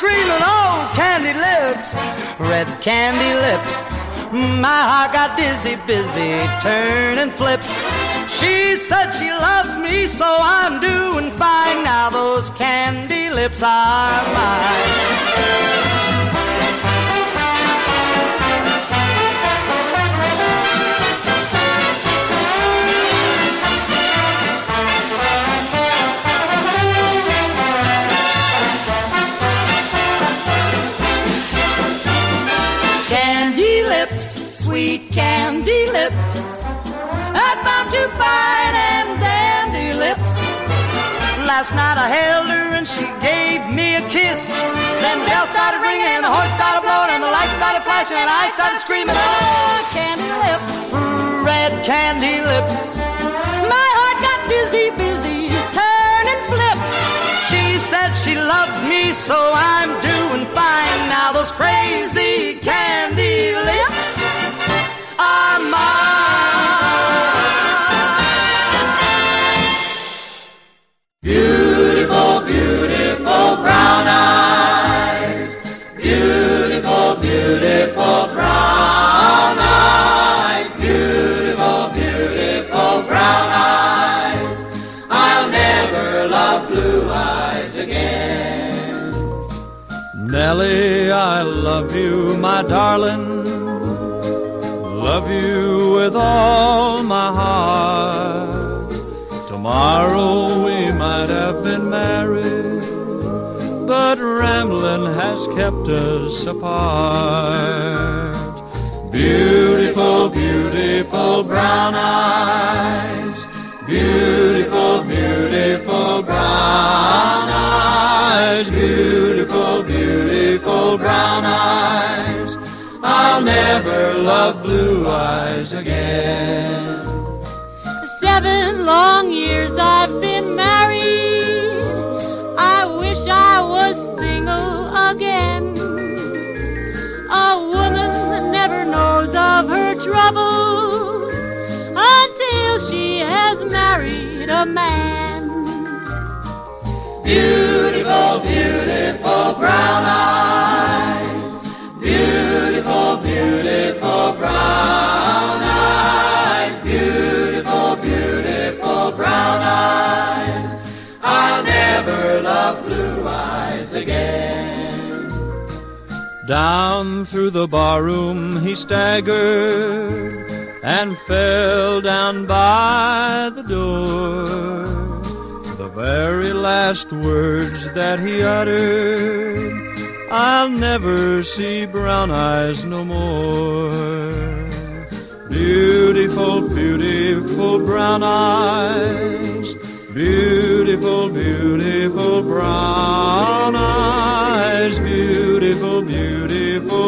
screaming, oh, candy lips, red candy lips. My heart got dizzy, busy, turning flips. She said she loves me, so I'm doing fine. Now those candy lips are mine. Fine and dandy lips. Last night I held her and she gave me a kiss. Then bells started ringing and the horn started blowing and the lights started flashing and I started screaming, oh, candy lips, red candy lips. My heart got dizzy, busy, turning flips. She said she loves me, so I'm doing fine. Now those crazy candy all my heart. Tomorrow we might have been married, but rambling has kept us apart. Beautiful, beautiful brown eyes. Eyes again. Seven long years I've been married. I wish I was single again. A woman never knows of her troubles Down through the barroom he staggered and fell down by the door. The very last words that he uttered, I'll never see brown eyes no more. Beautiful, beautiful brown eyes. Beautiful, beautiful brown eyes. Beautiful,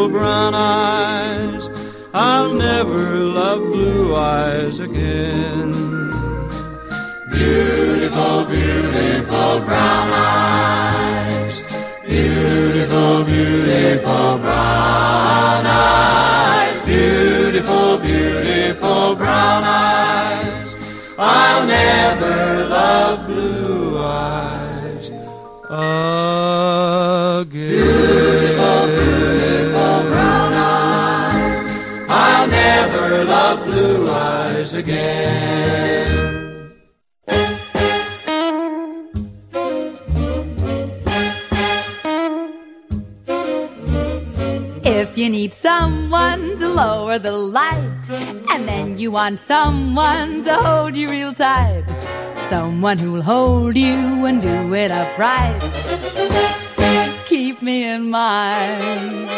brown eyes. I'll never love blue eyes again. Beautiful, beautiful brown eyes. Beautiful, beautiful brown eyes. Beautiful, beautiful brown eyes. I'll never you need someone to lower the light, and then you want someone to hold you real tight, someone who'll hold you and do it upright, keep me in mind.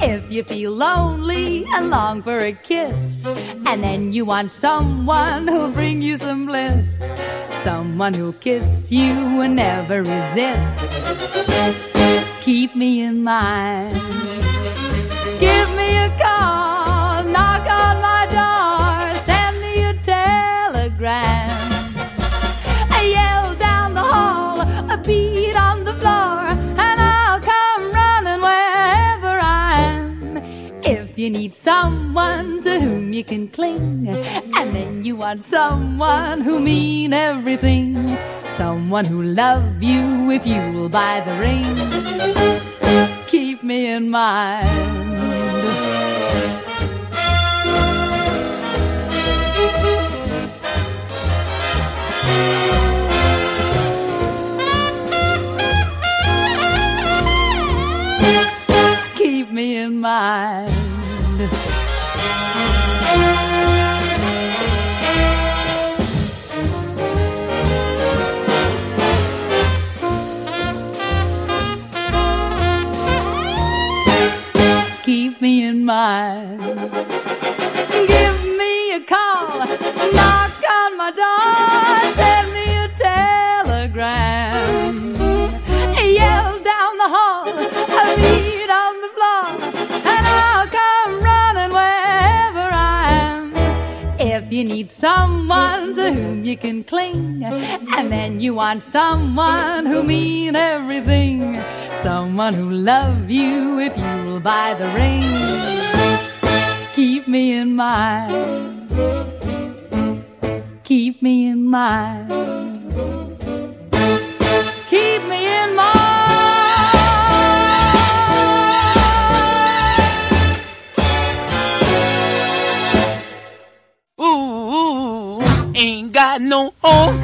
If you feel lonely and long for a kiss, and then you want someone who'll bring you some bliss, someone who'll kiss you and never resist, keep me in mind. Give me a call, knock on my door, send me a telegram. A yell down the hall, a beat on the floor, and I'll come running wherever I am. If you need someone to whom you can cling, and then you want someone who mean everything, someone who love you if you'll buy the ring, keep me in mind. Me in mind. Keep me in mind. Give me a call, need someone to whom you can cling, and then you want someone who mean everything, someone who love you if you'll buy the ring, keep me in mind. Keep me in mind. Keep me in mind. Got no home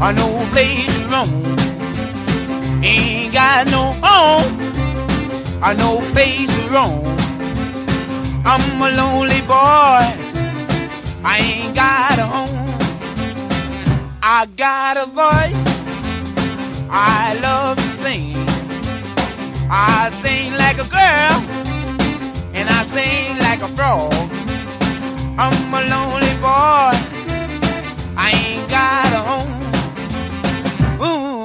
or oh. no place to roam. Ain't got no oh. home or no place to roam. I'm a lonely boy. I ain't got a home. I got a voice. I love to sing. I sing like a girl and I sing like a frog. I'm a lonely boy. I ain't got a home. Ooh,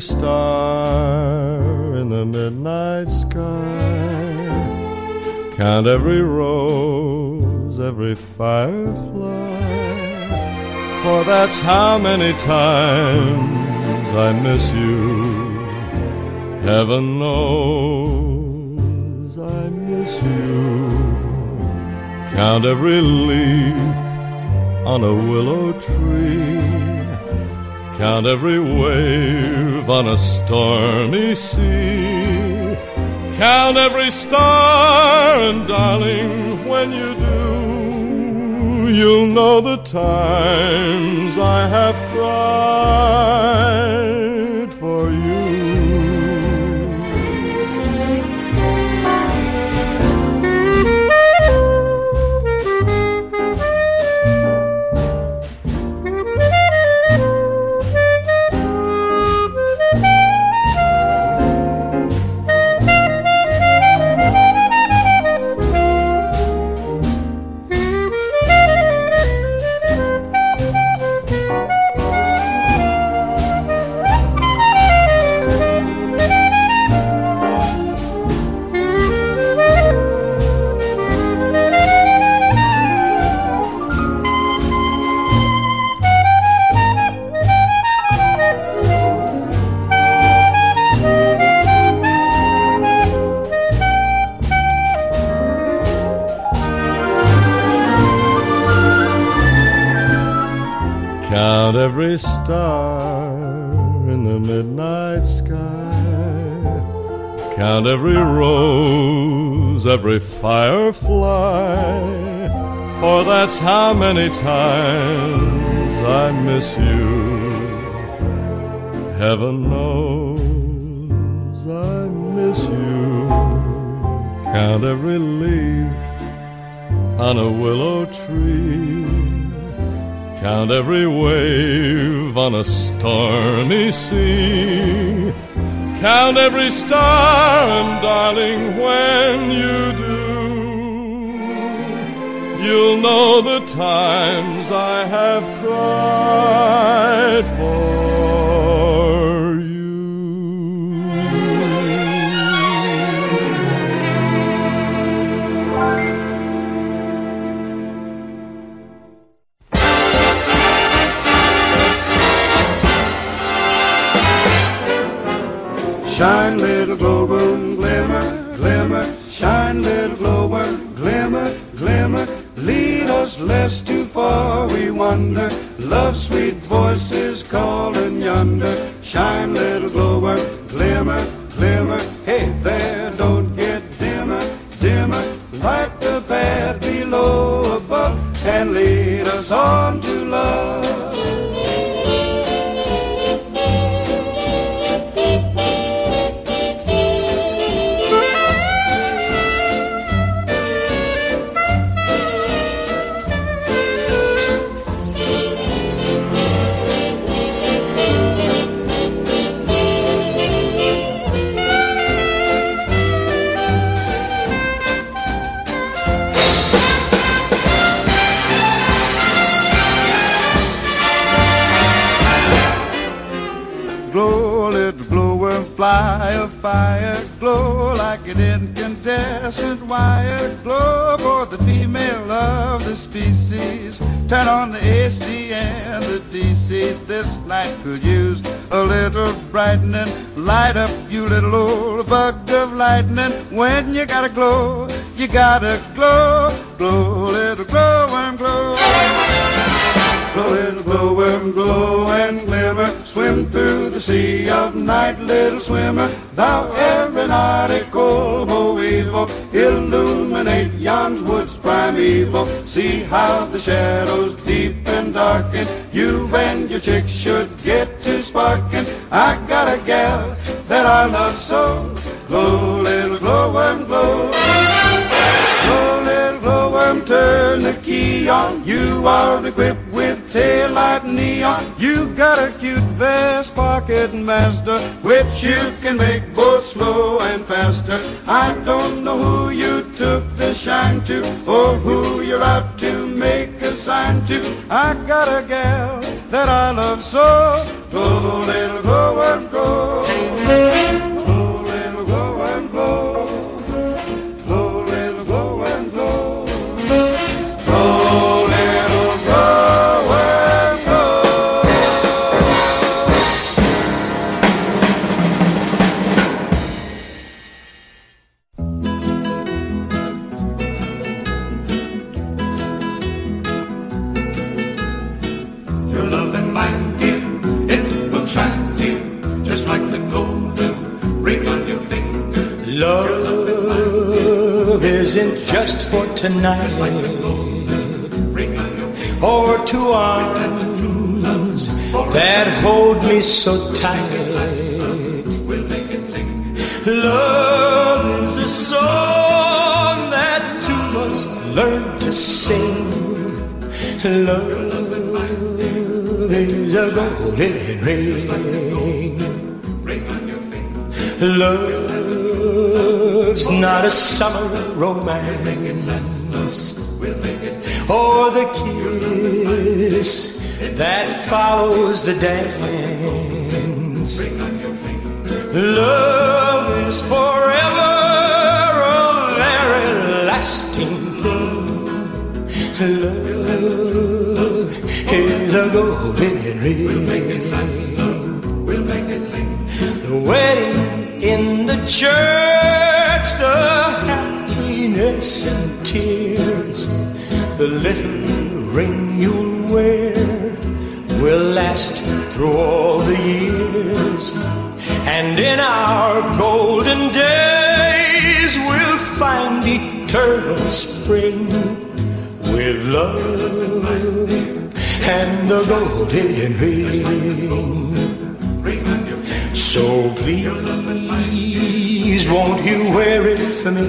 Star in the midnight sky. Count every rose every firefly. For that's how many times I miss you. Heaven knows I miss you. Count every leaf on a willow tree. Count every wave on a stormy sea. Count every star, and darling, when you do, you'll know the times I have cried every firefly. For that's how many times I miss you. Heaven knows I miss you. Count every leaf on a willow tree. Count every wave on a stormy sea. Count every star, and darling, when you do, you'll know the times I have cried for Shine, little glowworm, glimmer, glimmer. Shine, little glowworm, glimmer, glimmer. Lead us lest too far we wander. Love sweet voices calling yonder. Shine, little glowworm, glimmer, glimmer. Hey there, don't get dimmer, dimmer. Light the path below, above, and lead us on to love. Fire. Glow like an incandescent wire. Glow for the female of the species. Turn on the AC and the DC. This light could use a little brightening. Light up, you little old bug of lightning. When you gotta glow, you gotta glow. Glow, little glowworm, glow. Glow, glowworm, glow and glimmer. Swim through the sea of night, little swimmer. Thou aeronautical evil, illuminate yon woods primeval. See how the shadows deep and darken. You and your chick should get to sparking. I got a gal that I love so. Glow, little glowworm, glow. Glow, little glowworm, turn the key on. You are equipped tail light neon. You got a cute vest pocket Mazda, which you can make both slow and faster. I don't know who you took the shine to, or who you're out to make a sign to. I got a gal that I love so. Glow, little glowworm, glow. Glow, isn't just for tonight or two arms that hold me so tight. Love is a song that two must learn to sing. Love is a golden ring. Love's not a summer romance or the kiss that follows the dance. Love is forever a very lasting thing. Love is a golden ring. The wedding in the church, the happiness and tears, the little ring you'll wear will last through all the years. And in our golden days, we'll find eternal spring with love and the golden ring. So please, won't you wear it for me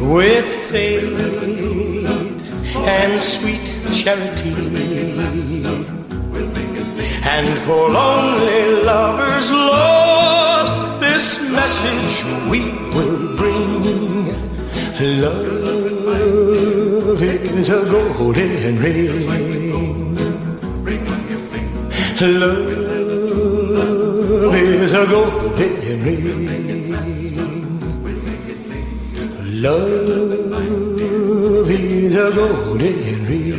with faith and sweet charity? And for lonely lovers lost, this message we will bring. Love is a golden ring. Love is a golden ring. Love is a golden ring.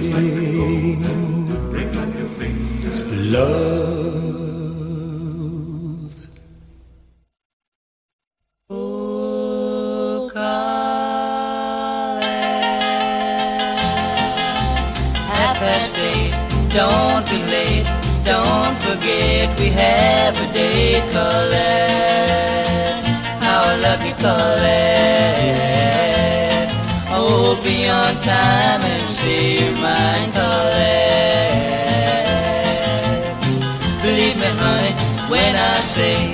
Love. Oh, eight. Don't. Don't forget we have a date, Colette. How I love you, Colette. Oh, be on time and say you're mine, Colette. Believe me, honey, when I say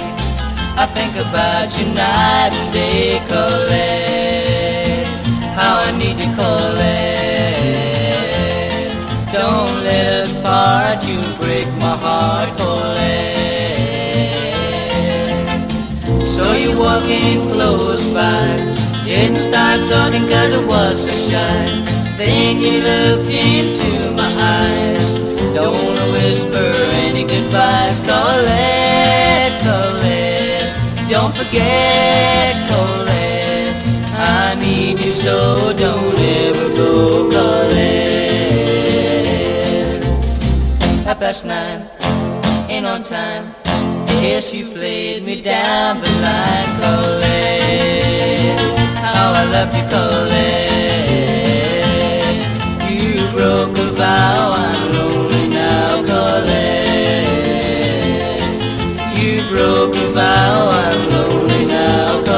I think about you night and day, Colette. How I need you, Colette. Don't let us part, you my heart, Colette. So you walking close by, didn't start talking cause it was so shy. Then you looked into my eyes, don't wanna whisper any goodbyes, Colette, Colette. Don't forget, Colette. I need you so, don't ever go, Colette. Past nine, ain't on time. Yes, you played me down the line, Colette. How I loved you, Colette. You broke a vow, I'm lonely now, Colette. You broke a vow, I'm lonely now, Colette.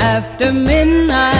After midnight,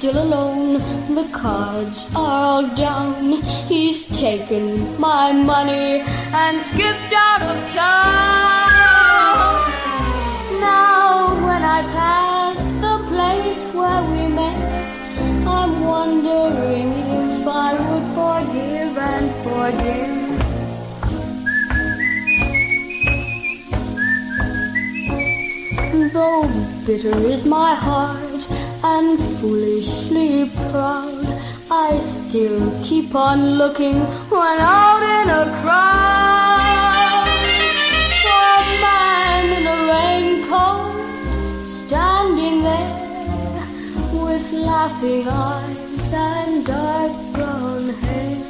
still alone. The cards are all down. He's taken my money and skipped out of town. Now, when I pass the place where we met, I'm wondering if I would forgive and forgive. Though bitter is my heart foolishly proud. I still keep on looking when out in a crowd. For a man in a raincoat standing there with laughing eyes and dark brown hair.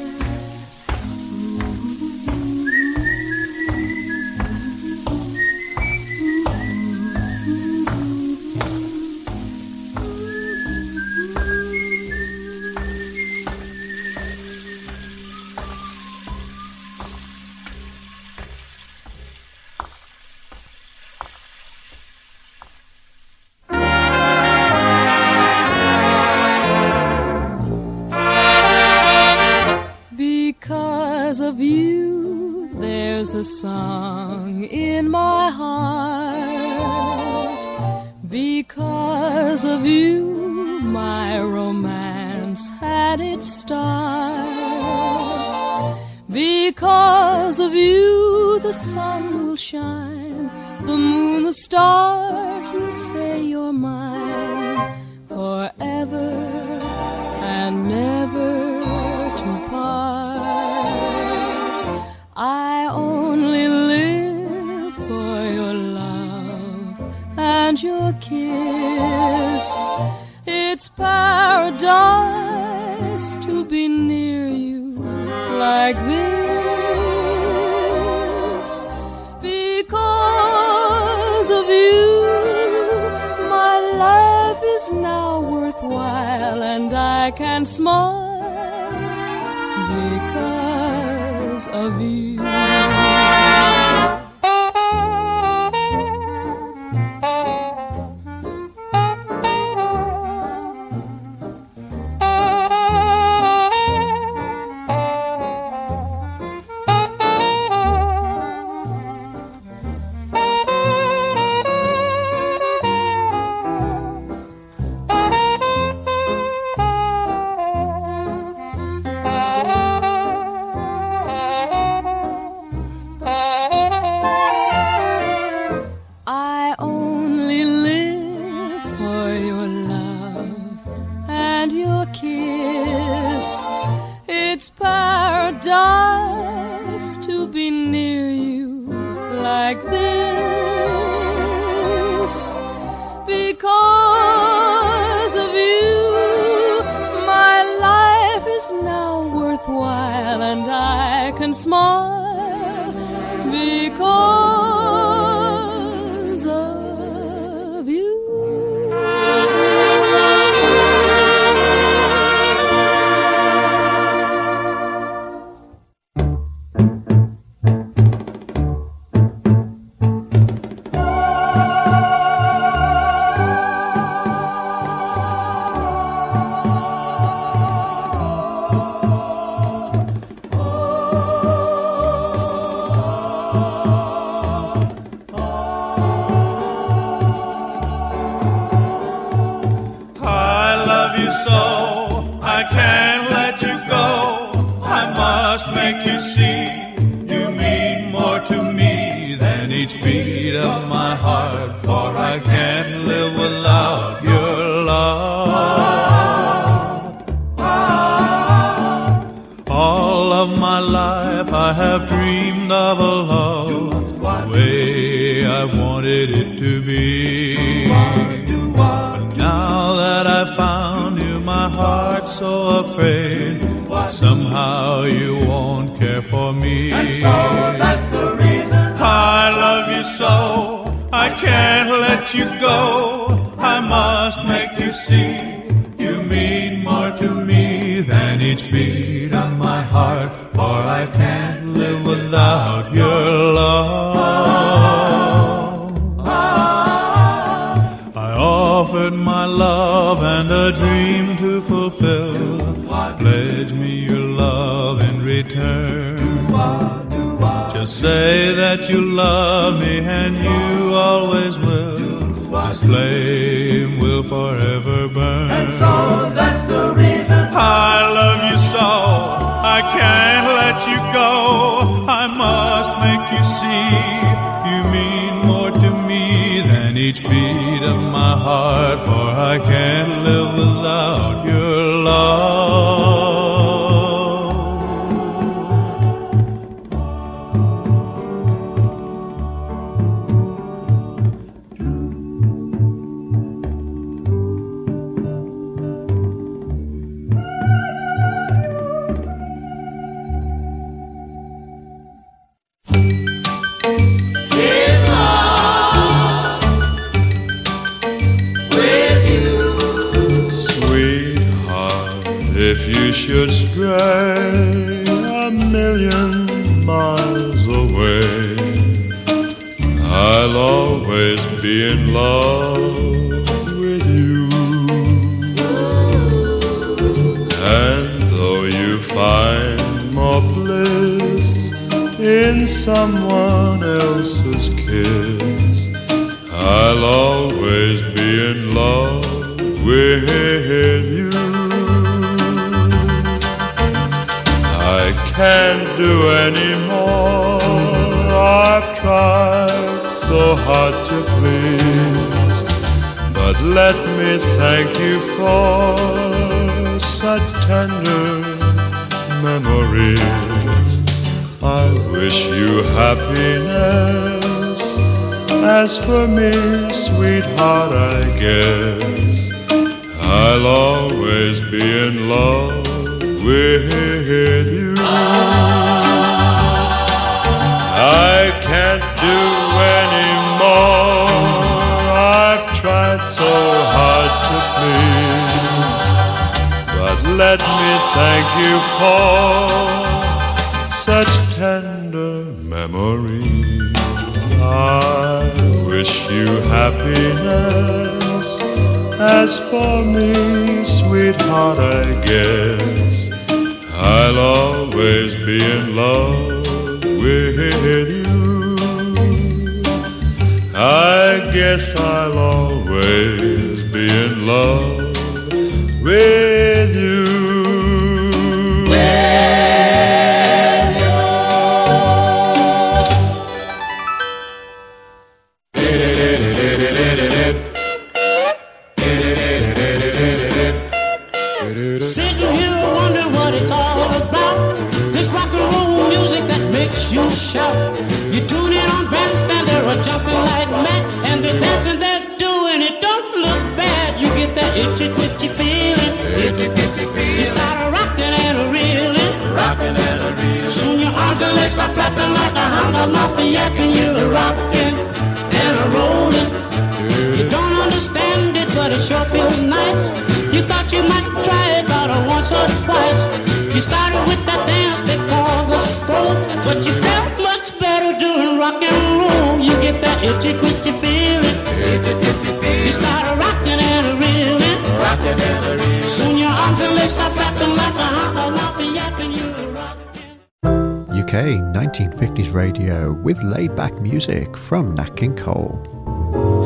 from Nat King Cole.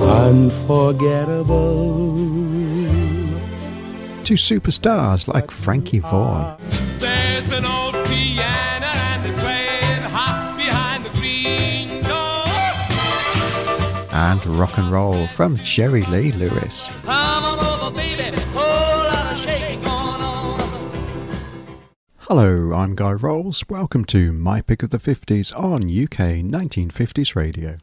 Unforgettable. To superstars like Frankie Vaughan. and rock and roll from Jerry Lee Lewis. Over, Hello, I'm Guy Rolls. Welcome to My Pick of the 50s on UK 1950s Radio.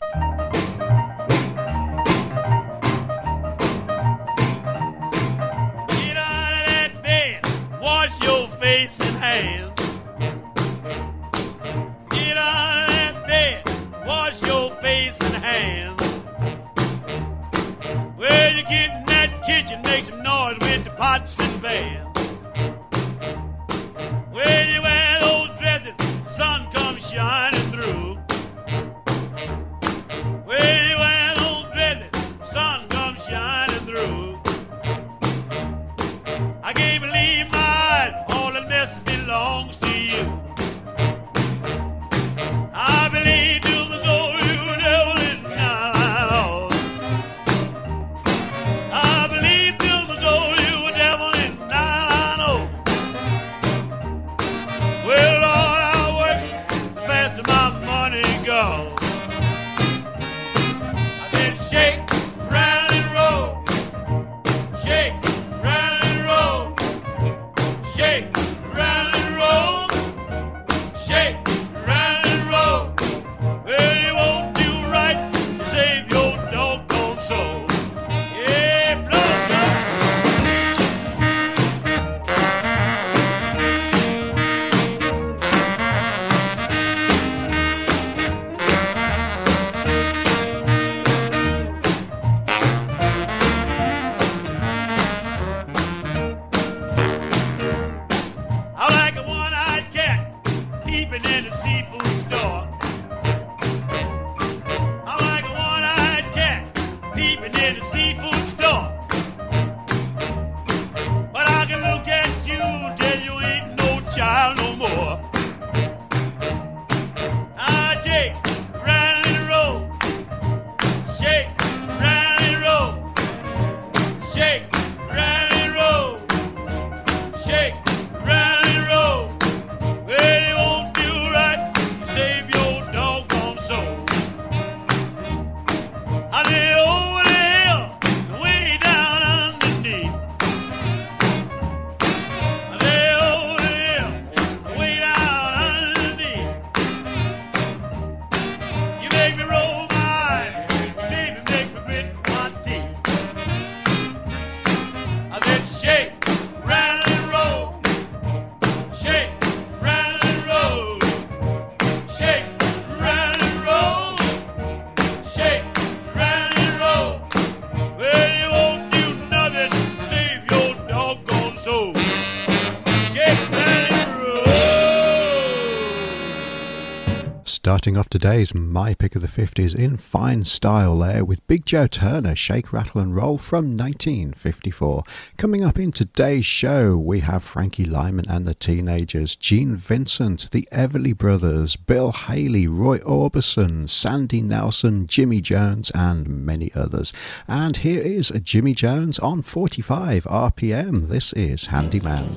Starting off today's My Pick of the 50s in fine style there with Big Joe Turner, Shake, Rattle and Roll from 1954. Coming up in today's show, we have Frankie Lymon and the Teenagers, Gene Vincent, the Everly Brothers, Bill Haley, Roy Orbison, Sandy Nelson, Jimmy Jones, and many others. And here is Jimmy Jones on 45 RPM. This is Handyman.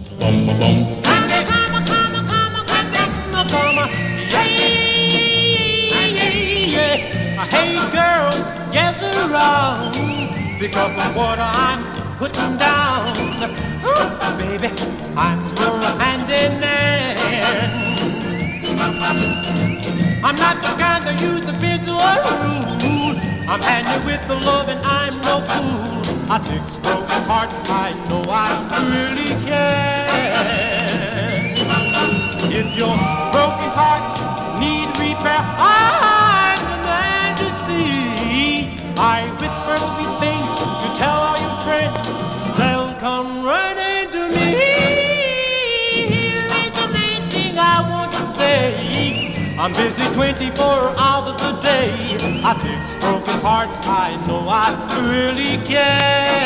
Hey girls, gather round because of what I'm putting down. Ooh, baby, I'm still a handyman. I'm not the kind that use a or rule. I'm handy with the love and I'm no fool. I fix broken hearts, I know I really can. If your broken hearts need repair, I'm I'm busy 24 hours a day. I fix broken hearts, I know I really care.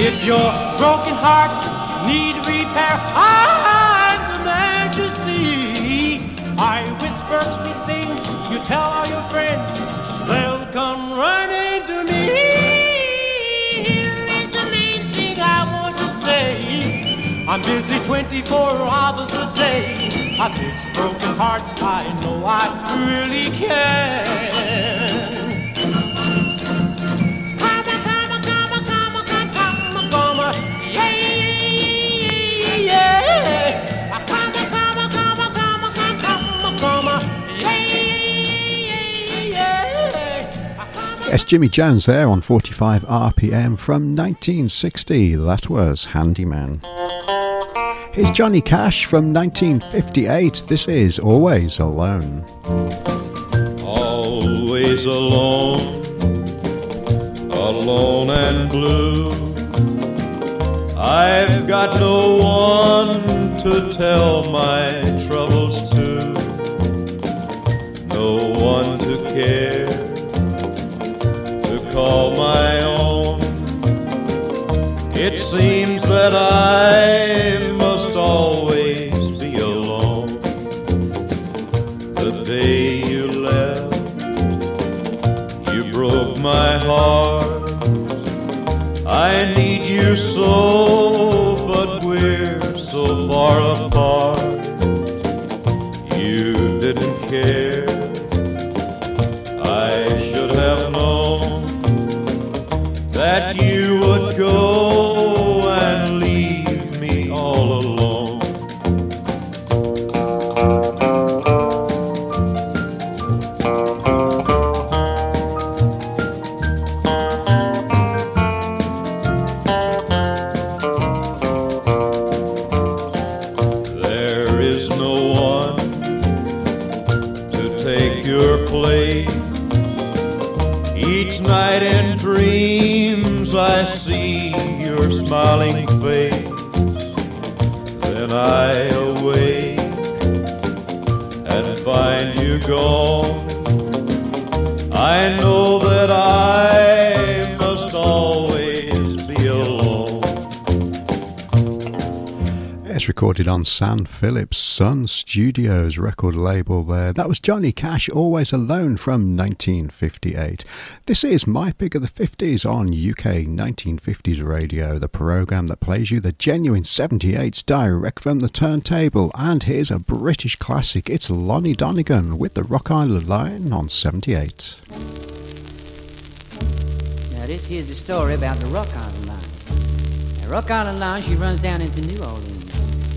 If your broken hearts need repair, I'm I'm busy 24 hours a day. I fix broken hearts, I know I really yeah. Yes, Jimmy Jones there on 45 RPM from 1960. That was Handyman. Here's Johnny Cash from 1958. This is Always Alone. always alone, alone and blue. I've got no one to tell my troubles to, no one to care, to call my own. It seems that I you recorded on Sam Phillips' Sun Studios record label there. That was Johnny Cash, Always Alone from 1958. This is My Pick of the 50s on UK 1950s radio, the programme that plays you the genuine 78s direct from the turntable. And here's a British classic. It's Lonnie Donegan with the Rock Island Line on 78. Now, this here's a story about the Rock Island Line. Now, Rock Island Line, she runs down into New Orleans.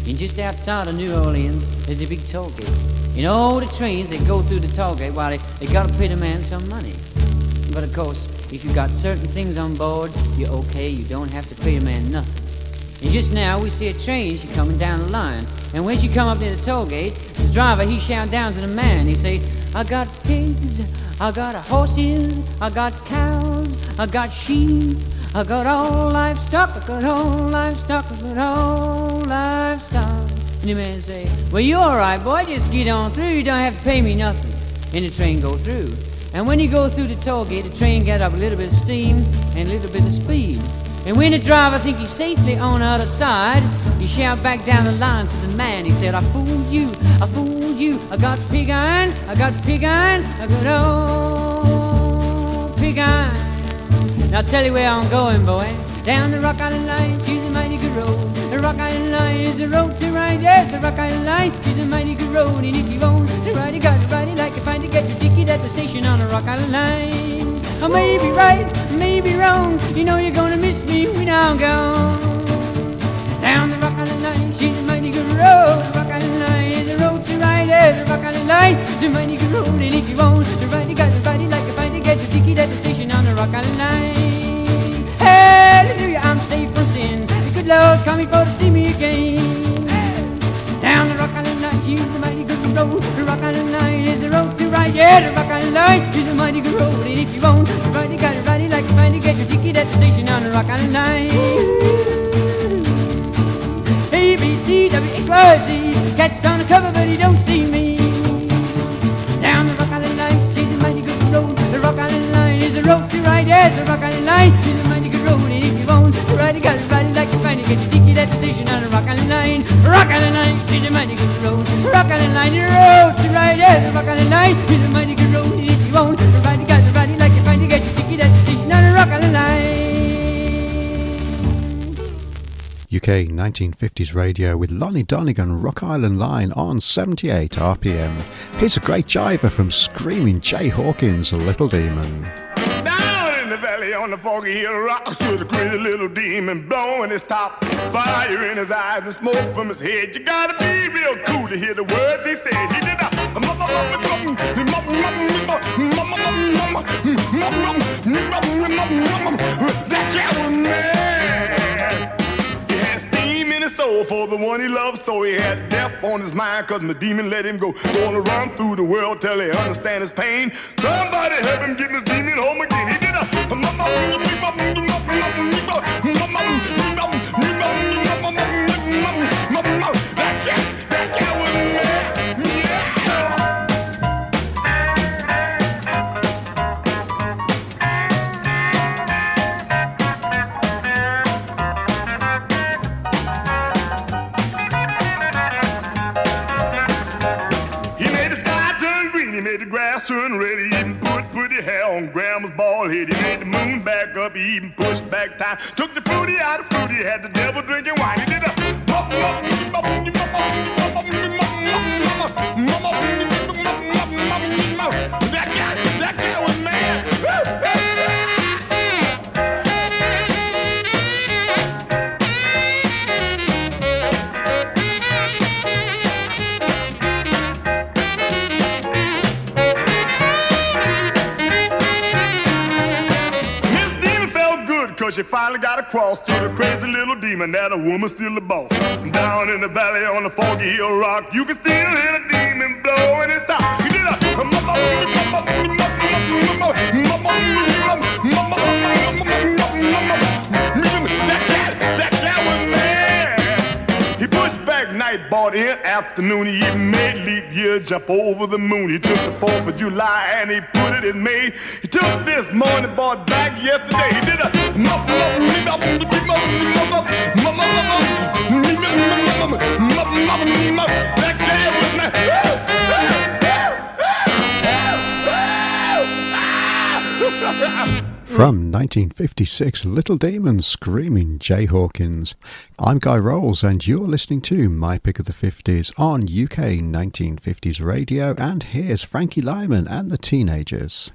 And just outside of New Orleans, there's a big toll gate. And all the trains that go through the toll gate, well, they, they gotta pay the man some money. But of course, if you got certain things on board, you're okay, you don't have to pay the man nothing. And just now, we see a train, she coming down the line. And when she come up near the toll gate, the driver, he shout down to the man, he say, I got pigs, I got horses, I got cows, I got sheep, I got all livestock, I got all livestock, I got all livestock. And the man say, Well, you all right, boy, just get on through, you don't have to pay me nothing. And the train go through. And when you go through the toll gate, the train get up a little bit of steam and a little bit of speed. And when the driver think he's safely on the other side, he shout back down the line to the man. He said, I fooled you, I fooled you. I got pig iron, I got pig iron, I got old pig iron. Now tell you where I'm going, boy. Down the Rock Island Line, she's a mighty good road. The Rock Island Line is the road to ride. Yes, the Rock Island Line, she's a mighty good road. And if you want to ride, you got to ride it like you find to get your ticket at the station on the Rock Island Line. I may be right, may be wrong. You know you're gonna miss me when I'm gone. Down the Rock Island Line, she's a mighty good road. The Rock Island Line is the road to ride. Yes, the Rock Island Line is a mighty good road. And if you want to ride, you got to ride it like you find to get your ticket at the station on the Rock Island Line. Hallelujah, I'm safe from sin. The good Lord coming for to see me again. Down the Rock Island Line, she's a mighty good road. The Rock Island Line is the road to ride. Yeah, the Rock Island Line is a mighty good road. And if you want to ride, you got to ride it like you find to get your ticket at the station on the Rock Island Line. A B C W X Y Z. Cat's on the cover, but he don't see me. The road to ride. Yes, the Rock Island Line is a mighty good road. And if you want ride, you got to ride it like you find to get your ticket at the station on the Rock Island Line. Rock Island Line, she's a mighty good road. Rock Island Line, the road to ride. Yes, the Rock Island Line is a mighty good road. And if you want ride, you got to ride it like you find to get your ticket at the station on the Rock Island Line. UK 1950s radio with Lonnie Donegan, Rock Island Line on 78 RPM. Here's a great jiver from Screaming Jay Hawkins, Little Demon. The on the foggy hill rock stood a crazy little demon blowing his top. Fire in his eyes and smoke from his head. You gotta be real cool to hear the words he said. He did a that cat was in his soul for the one he loved, so he had death on his mind, cause my demon let him go. Gonna run through the world till he understand his pain. Somebody help him get his demon home again. He did a that bald head. He made the moon back up, he even pushed back time. Took the fruity out of fruity, had the devil drinking wine. He did a demon that a woman's still the boss. Down in the valley on the foggy hill rock, you can still hear the demon blowing his top. He did a afternoon. He even made leap year jump over the moon. He took the 4th of July and he put it in May. He took this morning, bought back yesterday. He did a Back. From 1956, Little Demons screaming Jay Hawkins. I'm Guy Roles, and you're listening to My Pick of the 50s on UK 1950s radio. And here's Frankie Lymon and the Teenagers.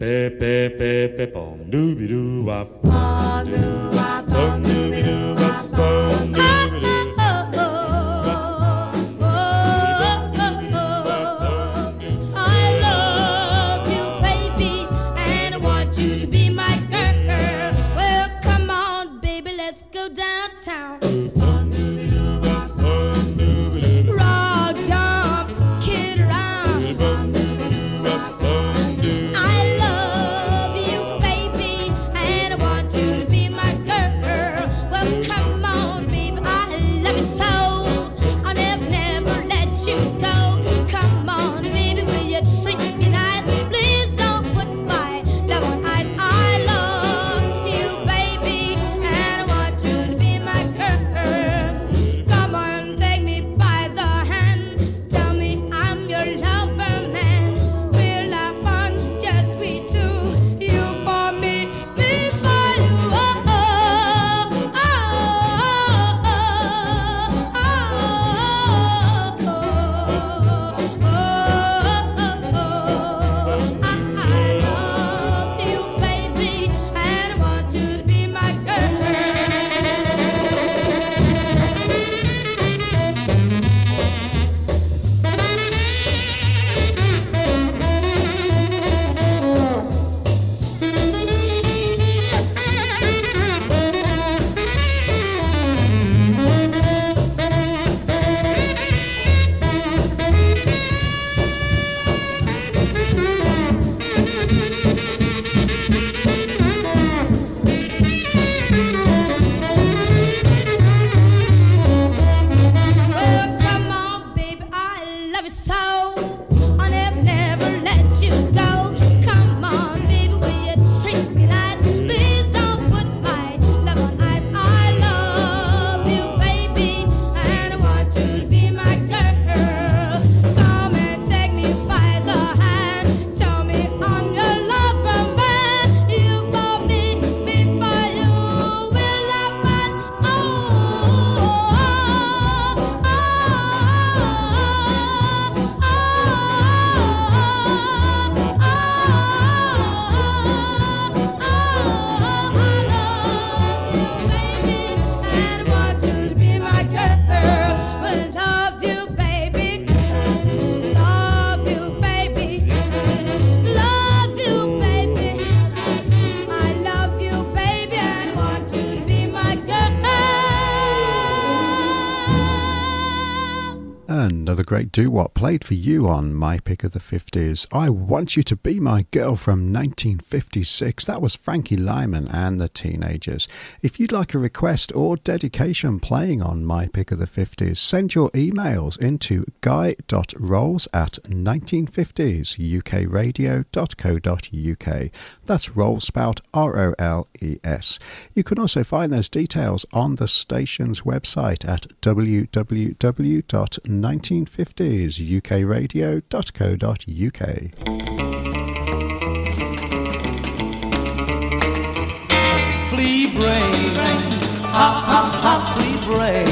Another what played for you on My Pick of the 50s. I Want You to Be My Girl from 1956. That was Frankie Lymon and the Teenagers. If you'd like a request or dedication playing on My Pick of the 50s, send your emails into guy.roles at 1950sukradio.co.uk. That's roll spout R O L E S. You can also find those details on the station's website at www.1950sukradio.co.uk. flea brain. Hop, hop, hop, flea brain.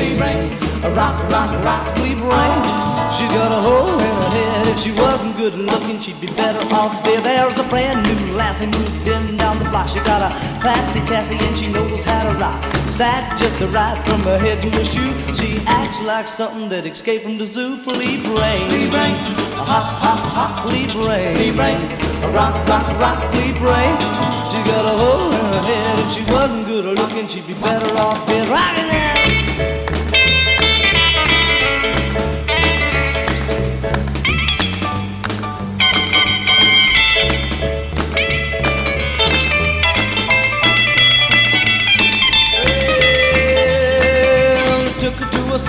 A rock, rock, rock, flea brain. She's got a hole in her head. If she wasn't good looking, she'd be better off dead. There's a brand new lassie moved in down the block. She got a classy chassis and she knows how to rock. That just a right from her head to her shoe. She acts like something that escaped from the zoo. Flea brain. Flea brain. A hop, hop, hop, flea brain. Flea brain. A rock, rock, rock, flea brain. She got a hole in her head. If she wasn't good looking, she'd be better off dead. Rockin' it.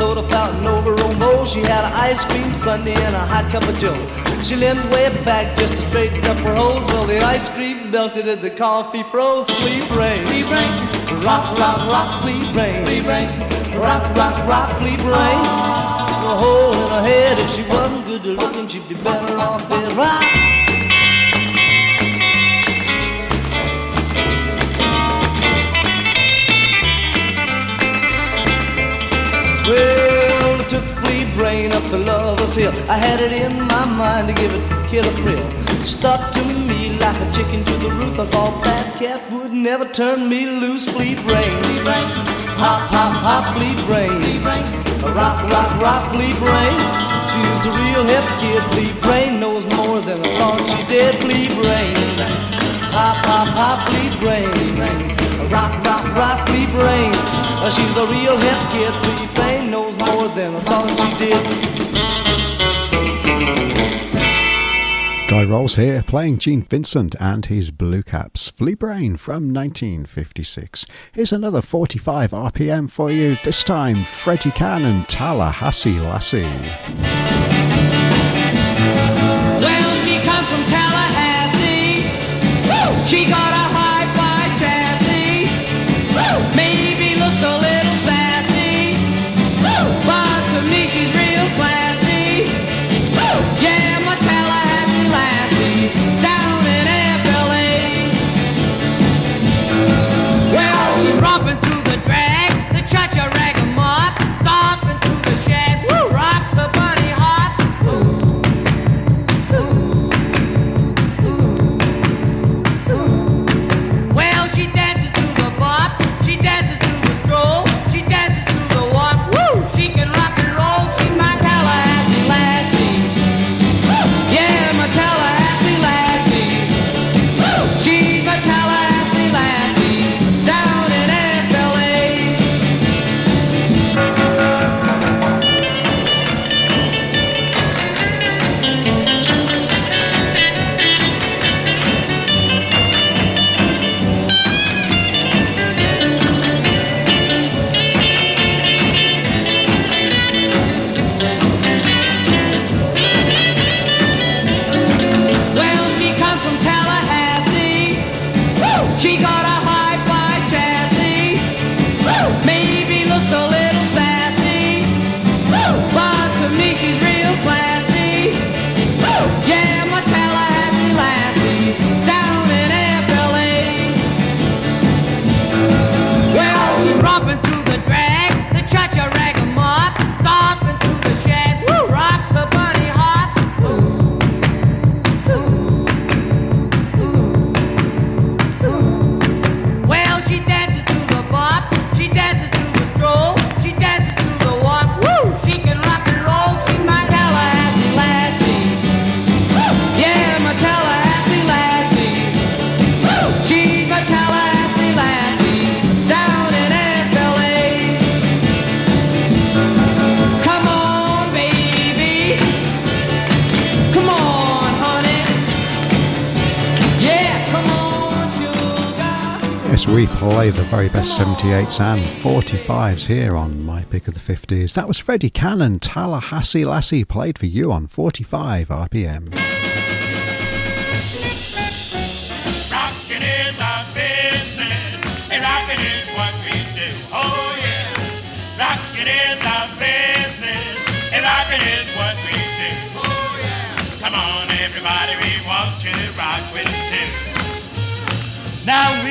Soda fountain over Bow. She had an ice cream sundae and a hot cup of joe. She leaned way back just to straighten up her hose. Well, the ice cream melted and the coffee froze. Flea brain, flea brain, rock, rock, rock, flea brain, flea brain. Rock, rock, rock, flea brain. Ah. A hole in her head. If she wasn't good to looking, she'd be better off dead. Rock. Well, I took flea brain up to Lover's Hill. I had it in my mind to give it kid a thrill. Stuck to me like a chicken to the roof. I thought that cat would never turn me loose. Flea brain, hop, hop, hop, flea brain. Rock, rock, rock, flea brain. She's a real hip kid. Flea brain knows more than I thought she did. Flea brain, hop, hop, hop, flea brain. Rock, rock, rock, flea brain. Uh, She's a real hip kid. Knows more than I thought she did. Guy Roles here playing Gene Vincent and his Blue Caps. Flea Brain from 1956. Here's another 45 RPM for you. This time, Freddie Cannon, Tallahassee Lassie. We play the very best 78s and 45s here on My Pick of the 50s. That was Freddie Cannon, Tallahassee Lassie, played for you on 45 RPM. Oh. Oh yeah, come on everybody, we want to rock with us. Now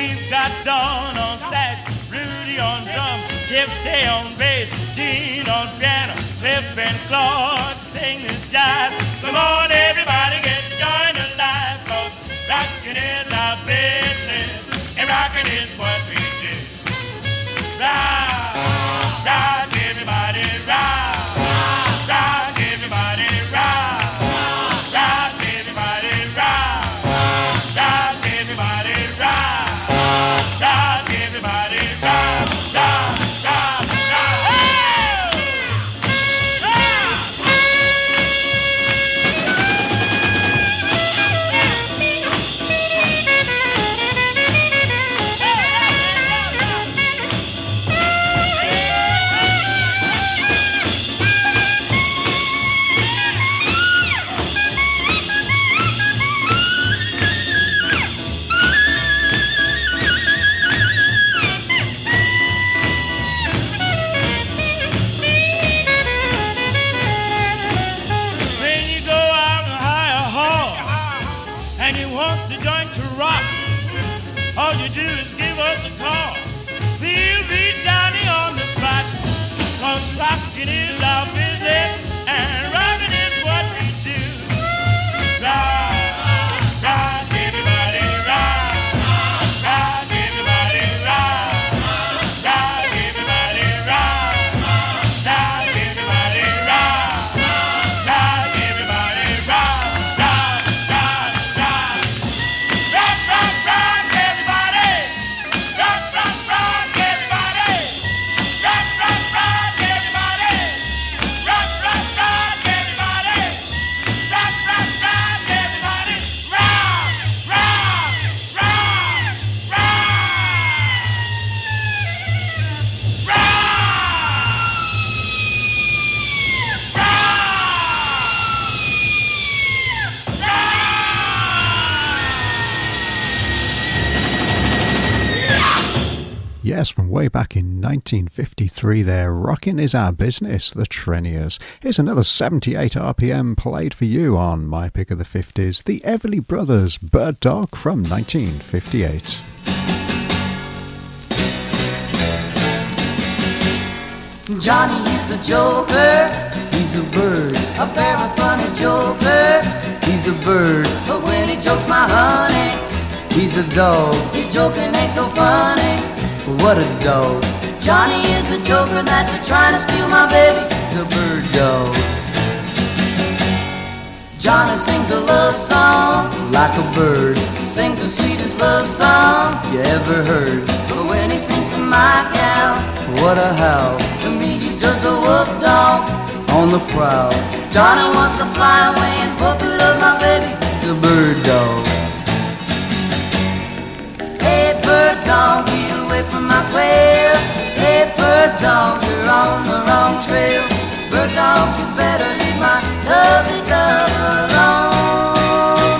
Don on sax, Rudy on drum, Shifty on bass, Gene on piano, Cliff and Claude sing this jive. Come on, everybody, get joined alive, 'cause rockin' is our business, and rockin' is Yes, from way back in 1953 there, Rockin' is Our Business, the Treniers. Here's another 78 RPM played for you on My Pick of the 50s, the Everly Brothers, Bird Dog from 1958. Johnny is a joker, he's a bird, a very funny joker. He's a bird, but when he jokes my honey, he's a dog. His joking ain't so funny, what a dog. Johnny is a joker that's a trying to steal my baby. He's a bird dog. Johnny sings a love song like a bird. Sings the sweetest love song you ever heard. But when he sings to my gal, what a howl. To me, he's just a wolf dog on the prowl. Johnny wants to fly away and puppy love my baby. He's a bird dog. Hey, bird dog, from my quail. Hey, bird dog, you're on the wrong trail. Bird dog, you better leave my lovely dove alone.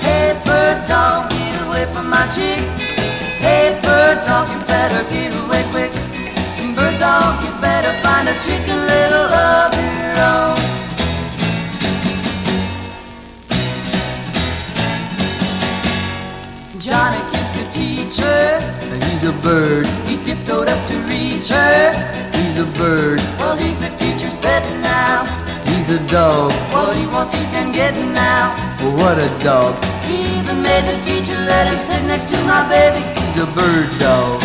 Hey, bird dog, get away from my chick. Hey, bird dog, you better get away quick. Bird dog, you better find a chicken little of your own. The teacher. He's a bird. He tiptoed up to reach her. He's a bird. Well, he's a teacher's pet now. He's a dog. What he wants, he can get now. Well, what a dog. He even made the teacher let him sit next to my baby. He's a bird dog.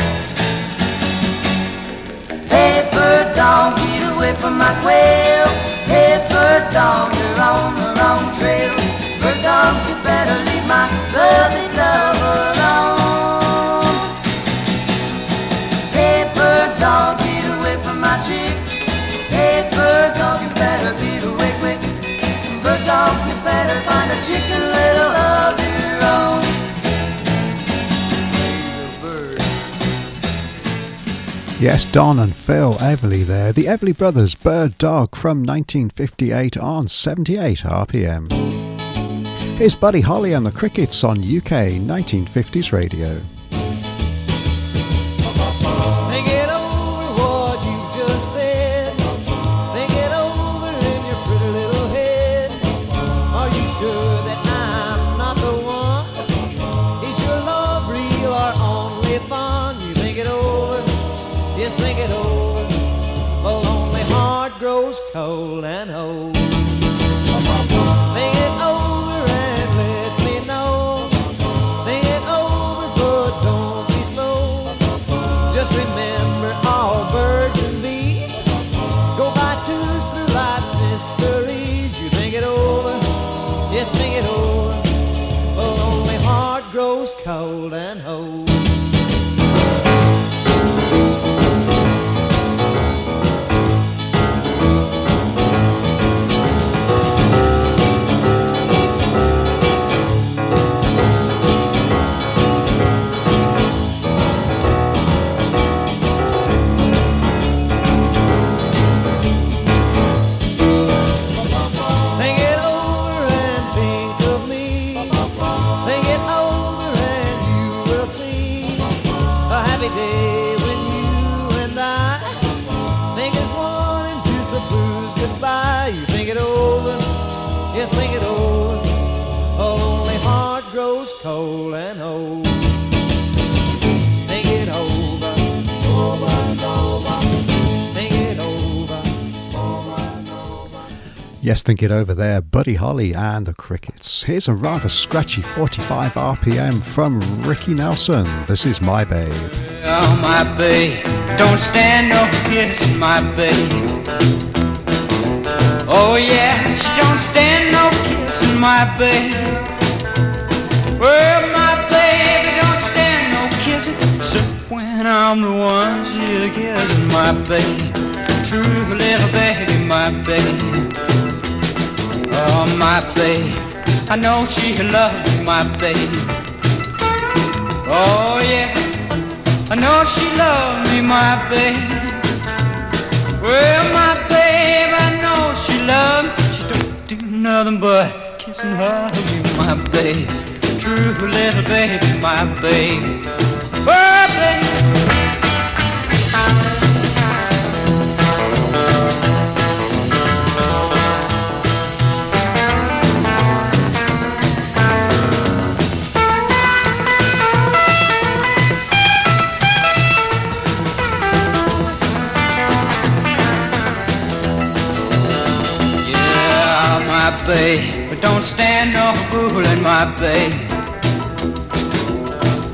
Hey, bird dog, get away from my quail. Hey, bird dog, you're on the wrong trail. Bird dog, you better leave my lovely love bird dog, you better get away quick. Bird dog, you better find a chicken little of your own. Yes, Don and Phil Everly there, the Everly Brothers, Bird Dog from 1958 on 78 RPM. Here's Buddy Holly and the Crickets on UK 1950s radio. Cold and old. Yes, think it over there. Buddy Holly and the Crickets. Here's a rather scratchy 45 RPM from Ricky Nelson. This is My Babe. Oh, my babe, don't stand no kiss, my babe. Oh, yeah, she don't stand no kissing, my babe. Well, my baby don't stand no kissing, except when I'm the one she's kissing, my babe. True little baby, my babe. Oh, my babe, I know she loves me, my babe. Oh, yeah. I know she loved me, my babe. Well, my babe, I know she loved me. She don't do nothing but kiss and hug me, my babe. True little baby, my babe. Oh, babe. Babe, but don't stand no fooling, my babe.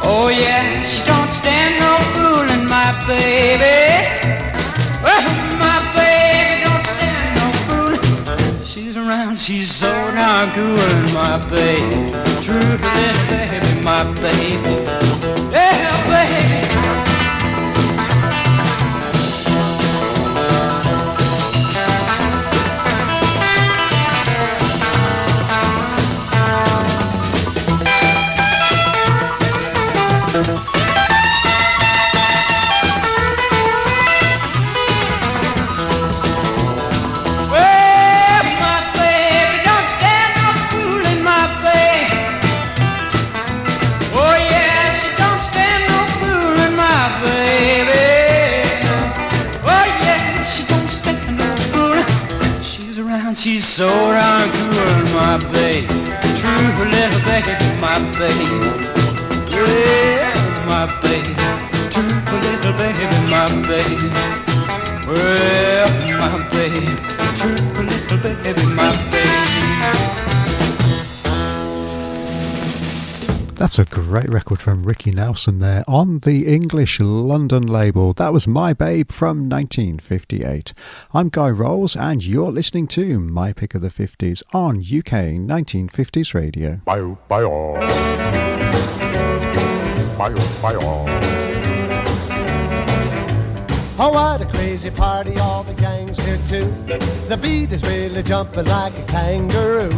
Oh yeah, she don't stand no fooling, my baby. Oh, my baby don't stand no fooling. She's around, she's so darn cool, my babe. True baby, my baby. Yeah, baby. So darn cool, my babe. True little baby, my babe. Yeah, my babe. True little baby, my babe. Well, my babe, true little baby, That's a great record from Ricky Nelson there on the English London label. That was My Babe from 1958. I'm Guy Roles, and you're listening to My Pick of the 50s on UK 1950s radio. Bio, bio. Bio, bio. Oh, what a crazy party, all the gang's here too. The beat is really jumping like a kangaroo.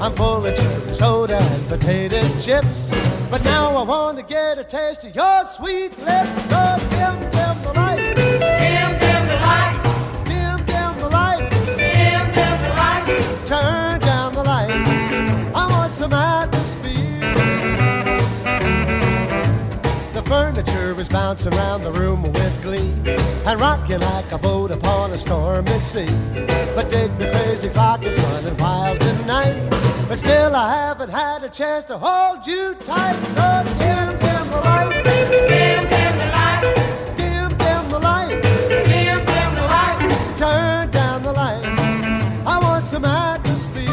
I'm full of cherry soda and potato chips. But now I want to get a taste of your sweet lips. So dim, dim the light. Dim, dim the light. Dim, dim the light. Dim, dim the light. Turn down the light. I want some atmosphere. The furniture is bouncing around the room with glee and rocking like a boat upon a stormy sea. But dig the crazy clock, it's running wild tonight. But still, I haven't had a chance to hold you tight. So dim, dim the light, dim, dim the light, dim, dim the light, dim, dim the light. Turn down the light. I want some atmosphere.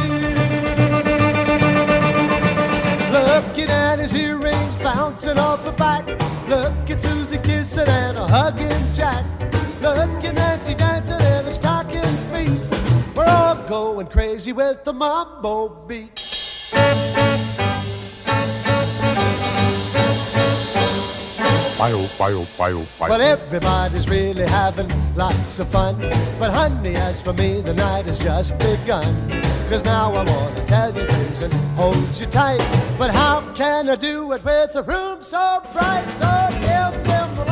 Looking at his earrings bouncing off the back. Look at Susie kissing and a hugging Jack. Look at Nancy dancing in a stocking feet. We're all going crazy with the mambo beat. Bio, bio, bio, bio. But everybody's really having lots of fun. But honey, as for me, the night has just begun. Cause now I wanna tell you things and hold you tight. But how can I do it with a room so bright? So dim, dim the light. Dim,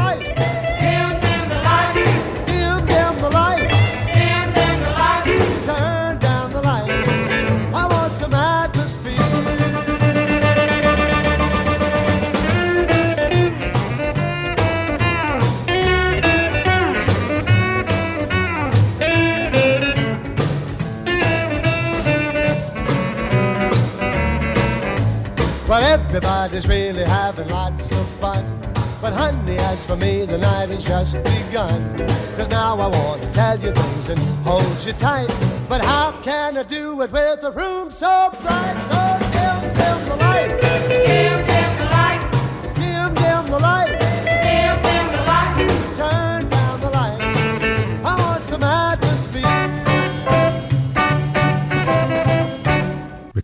Everybody's really having lots of fun. But honey, as for me, the night has just begun. Cause now I wanna tell you things and hold you tight. But how can I do it with a room so bright? So dim, dim the light. Dim, dim the light.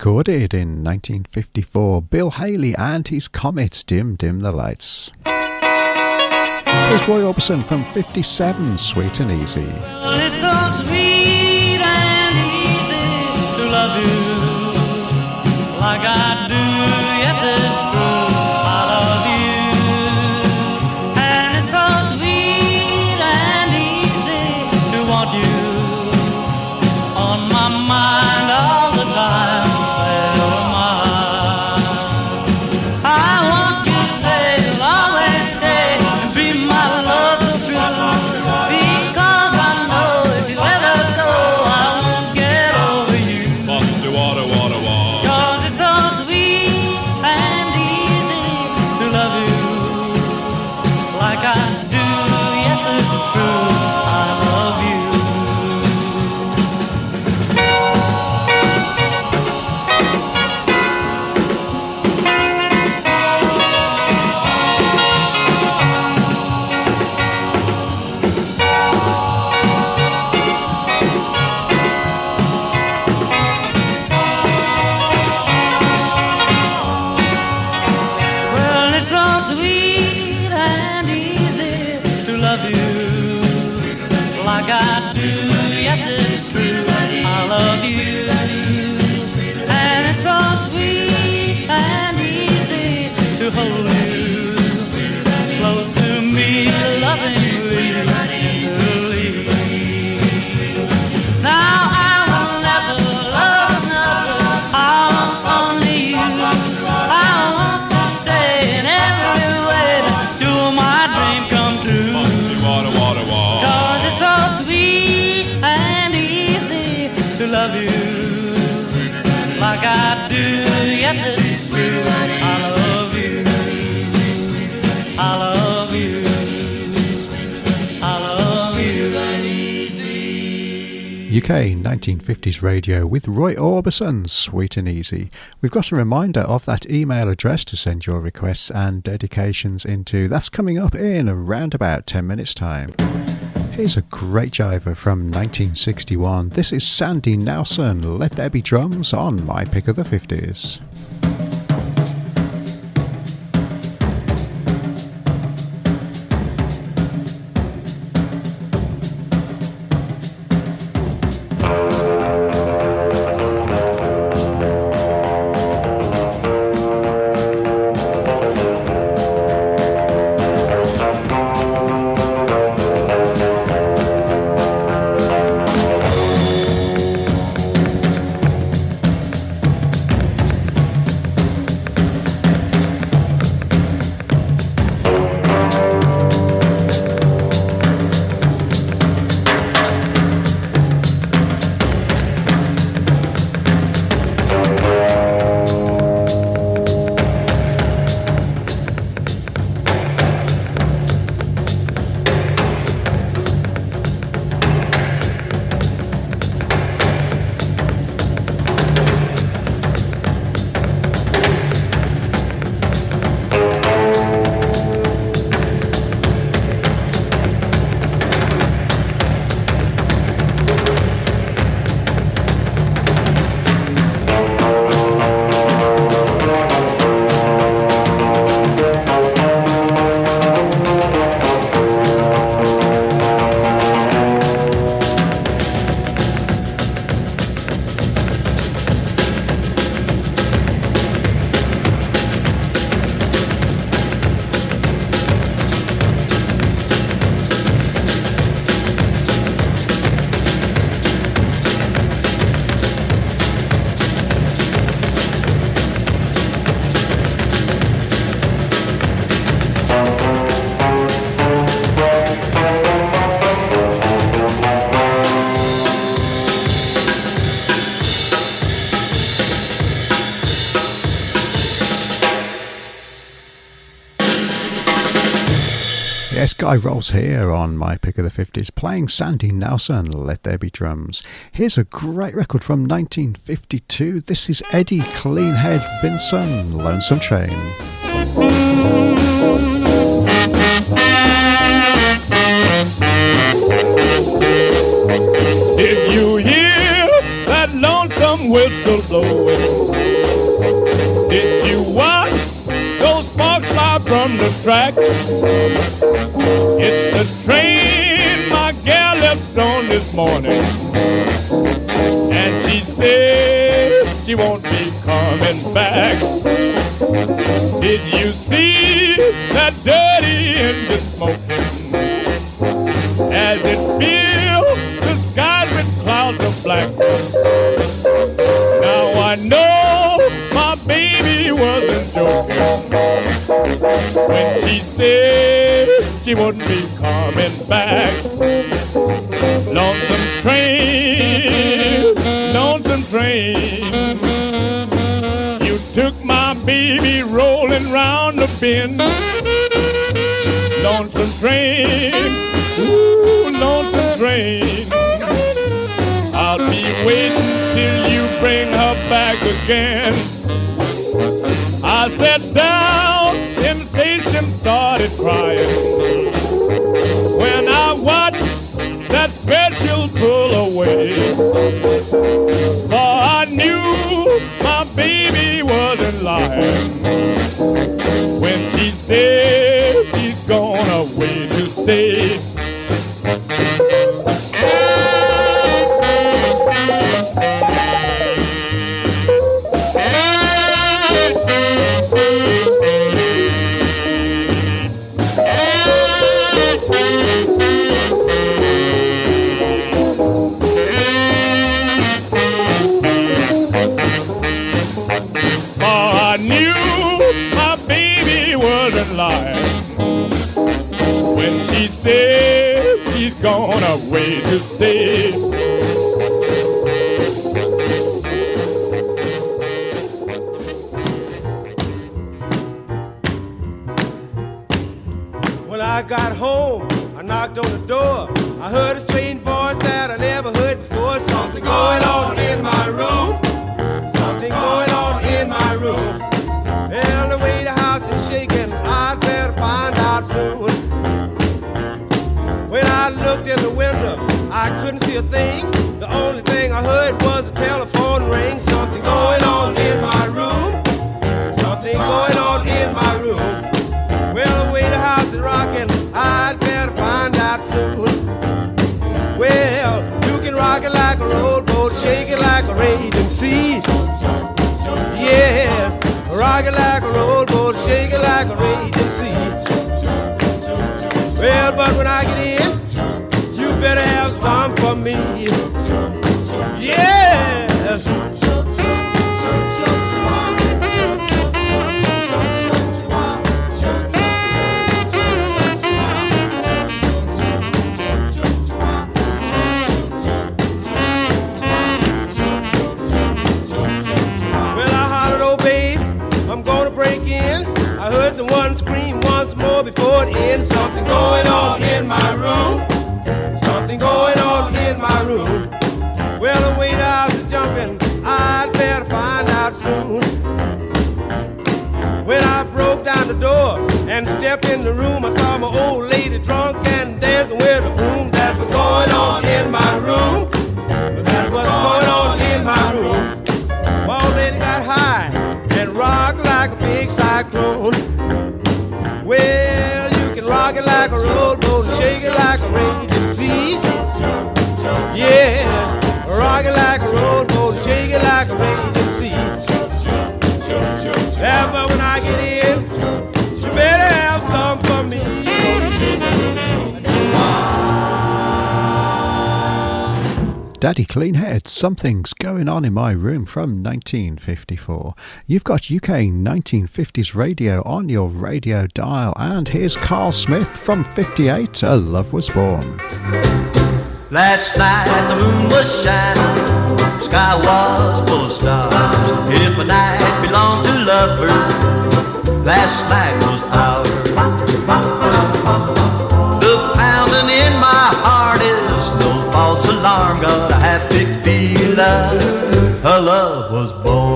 Recorded in 1954, Bill Haley and his Comets Dim Dim the Lights. Here's Roy Orbison from 57, Sweet and Easy. UK 1950s radio with Roy Orbison, Sweet and Easy. We've got a reminder of that email address to send your requests and dedications into. That's coming up in around about 10 minutes' time. Here's a great jiver from 1961. This is Sandy Nelson, Let There Be Drums on my pick of the 50s. Guy Roles here on my pick of the 50s, playing Sandy Nelson, Let There Be Drums. Here's a great record from 1952. This is Eddie Cleanhead Vinson, Lonesome Train. Did you hear that lonesome whistle blowing? Did you watch those sparks fly from the track? It's the train my gal left on this morning. And she said she won't be coming back. Did you see that dirty engine smoking? As it filled the sky with clouds of black. Now I know my baby wasn't joking when she said she wouldn't be coming back. Lonesome train, lonesome train. You took my baby rolling round the bend. Lonesome train, ooh, lonesome train. I'll be waiting till you bring her back again. I sat down the station, started crying. For I knew my baby wasn't lying. The room, Daddy Cleanhead, Something's Going On in My Room from 1954. You've got UK 1950s radio on your radio dial, and here's Carl Smith from 58, A Love Was Born. Last night the moon was shining, sky was full of stars. If a night belonged to lovers, last night was ours. Sheila, her love was born.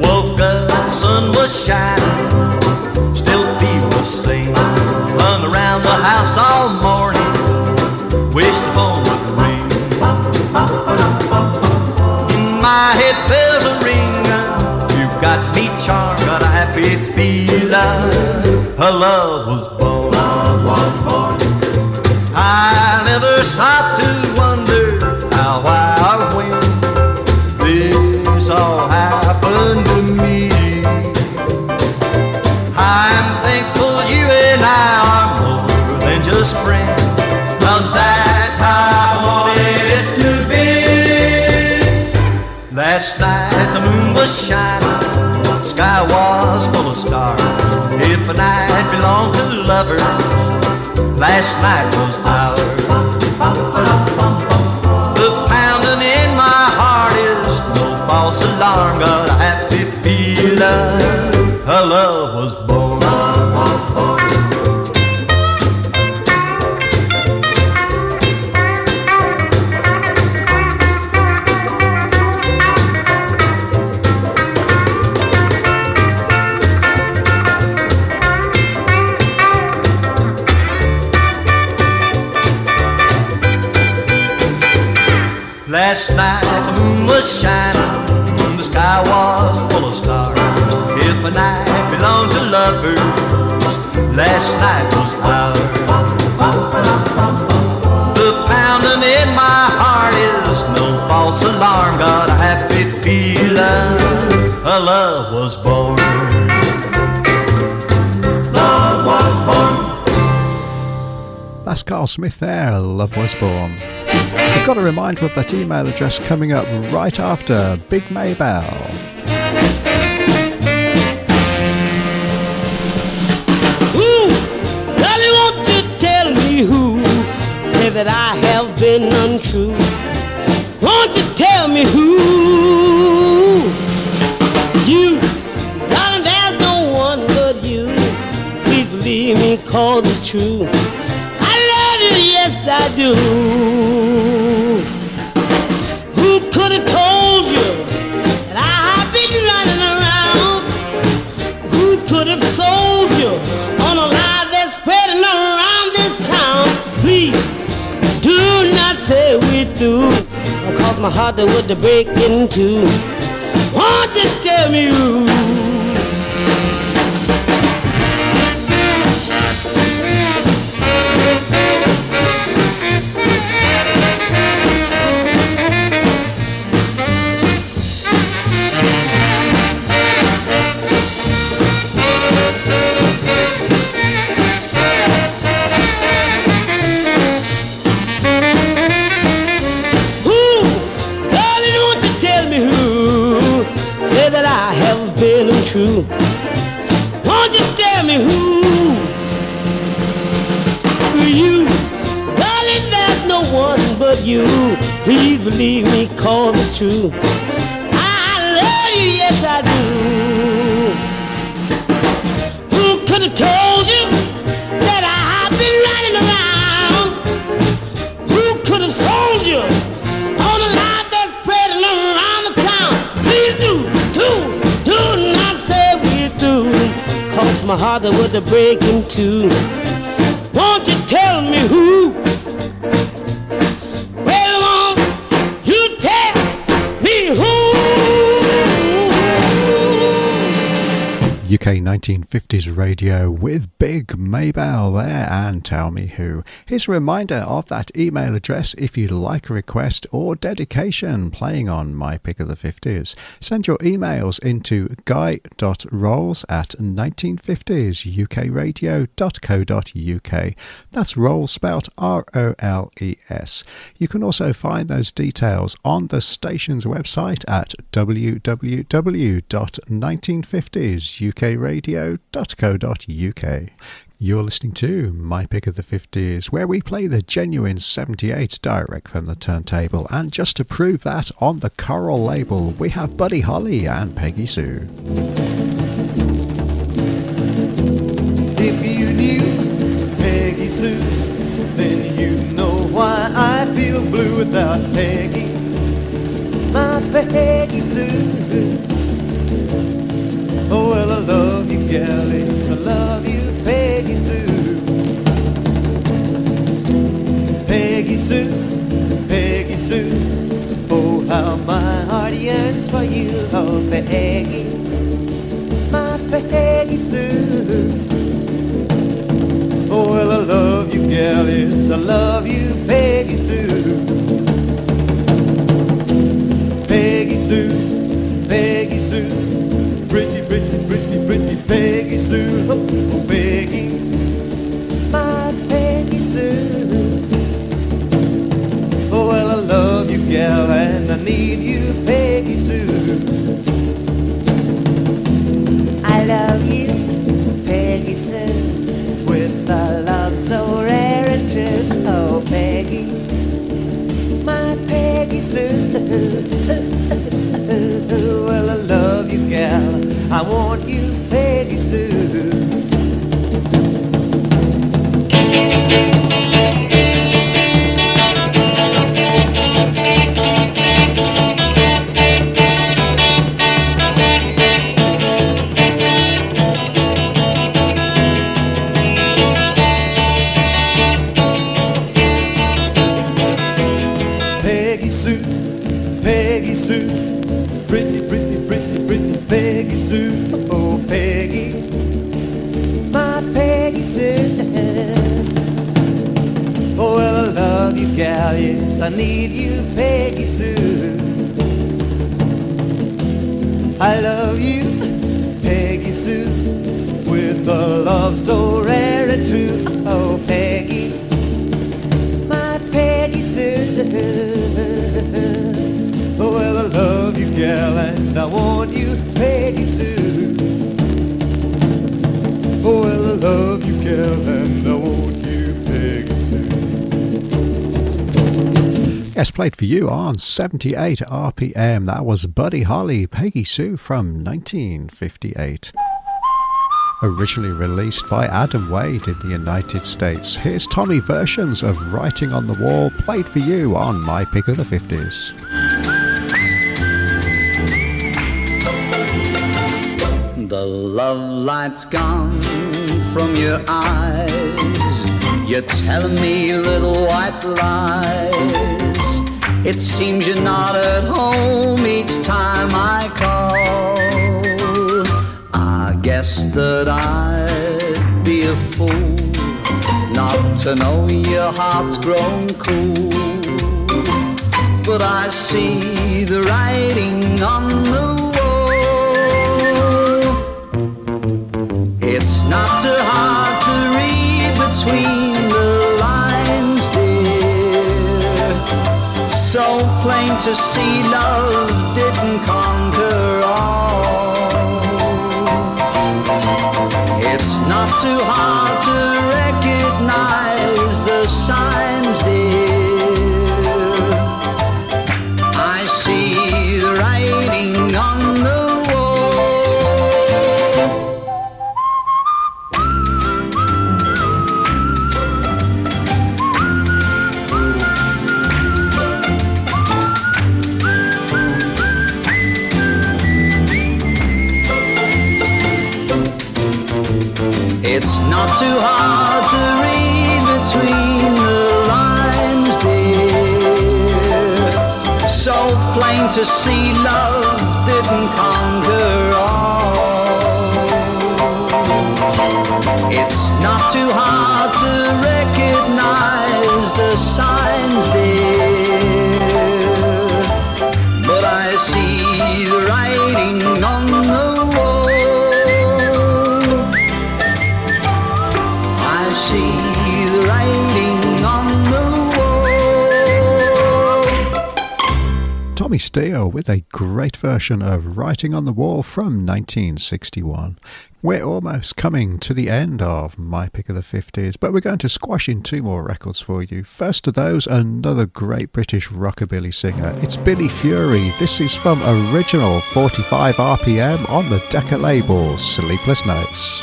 Woke up, sun was shining, still feel the same. Hung around the house all morning, wished the phone would ring. In my head bells are ringing, you got me charmed, got a happy feeling. Her love was shining, the sky was full of stars. If a night belonged to lovers, last night was ours. The pounding in my heart is no false alarm, got was shining, the sky was full of stars. If a night belonged to lovers, last night was ours. The pounding in my heart is no false alarm, got a happy feeling. A love was born. Love was born. That's Carl Smith there, Love Was Born. I've got a reminder of that email address coming up right after Big Maybelle. That I have been untrue. Won't you tell me who? You, darling, there's no one but you. Please believe me, cause it's true. I love you, yes I do. My heart that would break in two. Won't you tell me who? Heart break two. Won't you tell me who? Well, won't you tell me who? UK 1950s radio with Big Maybelle there and Tell Me Who. Here's a reminder of that email address if you'd like a request or dedication playing on My Pick of the 50s. Send your emails into guy.roles at 1950sukradio.co.uk. That's roll spelt R O L E S. You can also find those details on the station's website at www.1950sukradio.co.uk. You're listening to My Pick of the 50s, where we play the genuine 78 direct from the turntable. And just to prove that, on the Coral label, we have Buddy Holly and Peggy Sue. If you knew Peggy Sue, then you know why I feel blue without Peggy, my Peggy Sue. Oh, well, I love you, yes, I love you, Peggy Sue. Peggy Sue, Peggy Sue. Oh, how my heart yearns for you, oh, Peggy, my Peggy Sue. Oh, well, I love you, gal, I love you, Peggy Sue. Peggy Sue, Peggy Sue, pretty, pretty, pretty, pretty Peggy Sue. Oh, Peggy, my Peggy Sue. Oh, well, I love you, gal, and I need you, Peggy Sue. I love you, Peggy Sue, with a love so rare and true. Oh, Peggy, my Peggy Sue. [LAUGHS] Gal. I want you, Peggy Sue. Yes, I need you, Peggy Sue. I love you, Peggy Sue, with a love so rare and true. Oh, Peggy, my Peggy Sue. Oh, well, I love you, gal, and I want you, Peggy Sue. Oh, well, I love you, gal, and Yes, played for you on 78 RPM. That was Buddy Holly, Peggy Sue from 1958. Originally released by Adam Wade in the United States. Here's Tommy versions of Writing on the Wall, played for you on My Pick of the 50s. The love light's gone from your eyes. You're telling me little white lies. It seems you're not at home each time I call. I guess that I'd be a fool not to know your heart's grown cool. But I see the writing on the wall. It's not too hard to read between So plain to see love didn't conquer all. It's not too hard to to see love Tommy Steele with a great version of Writing on the Wall from 1961. We're almost coming to the end of my pick of the 50s, but we're going to squash in two more records for you. First of those, another great British rockabilly singer. It's Billy Fury. This is from original 45 RPM on the Decca label, Sleepless Nights.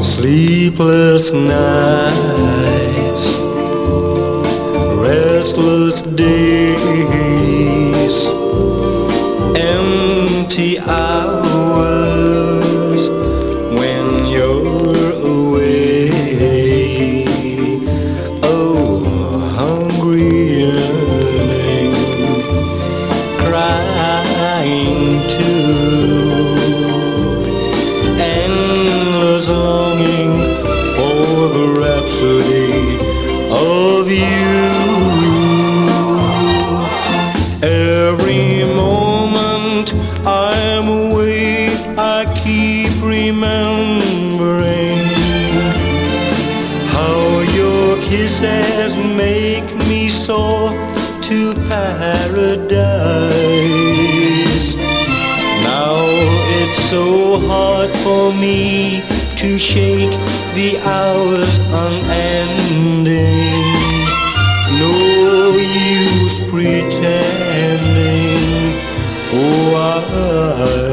Sleepless nights, restless days, empty hours me to shake the hours unending. No use pretending. Oh, I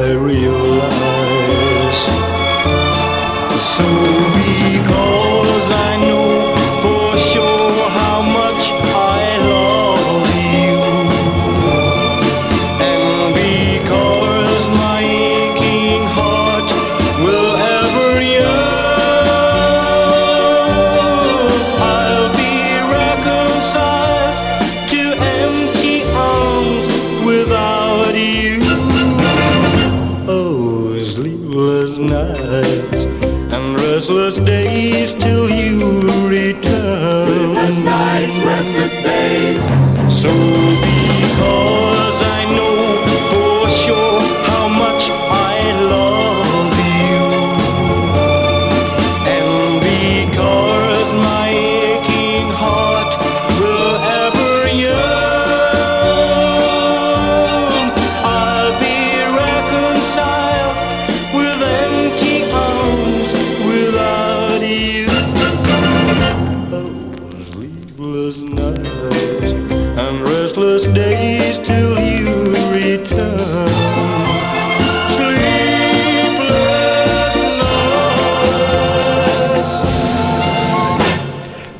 So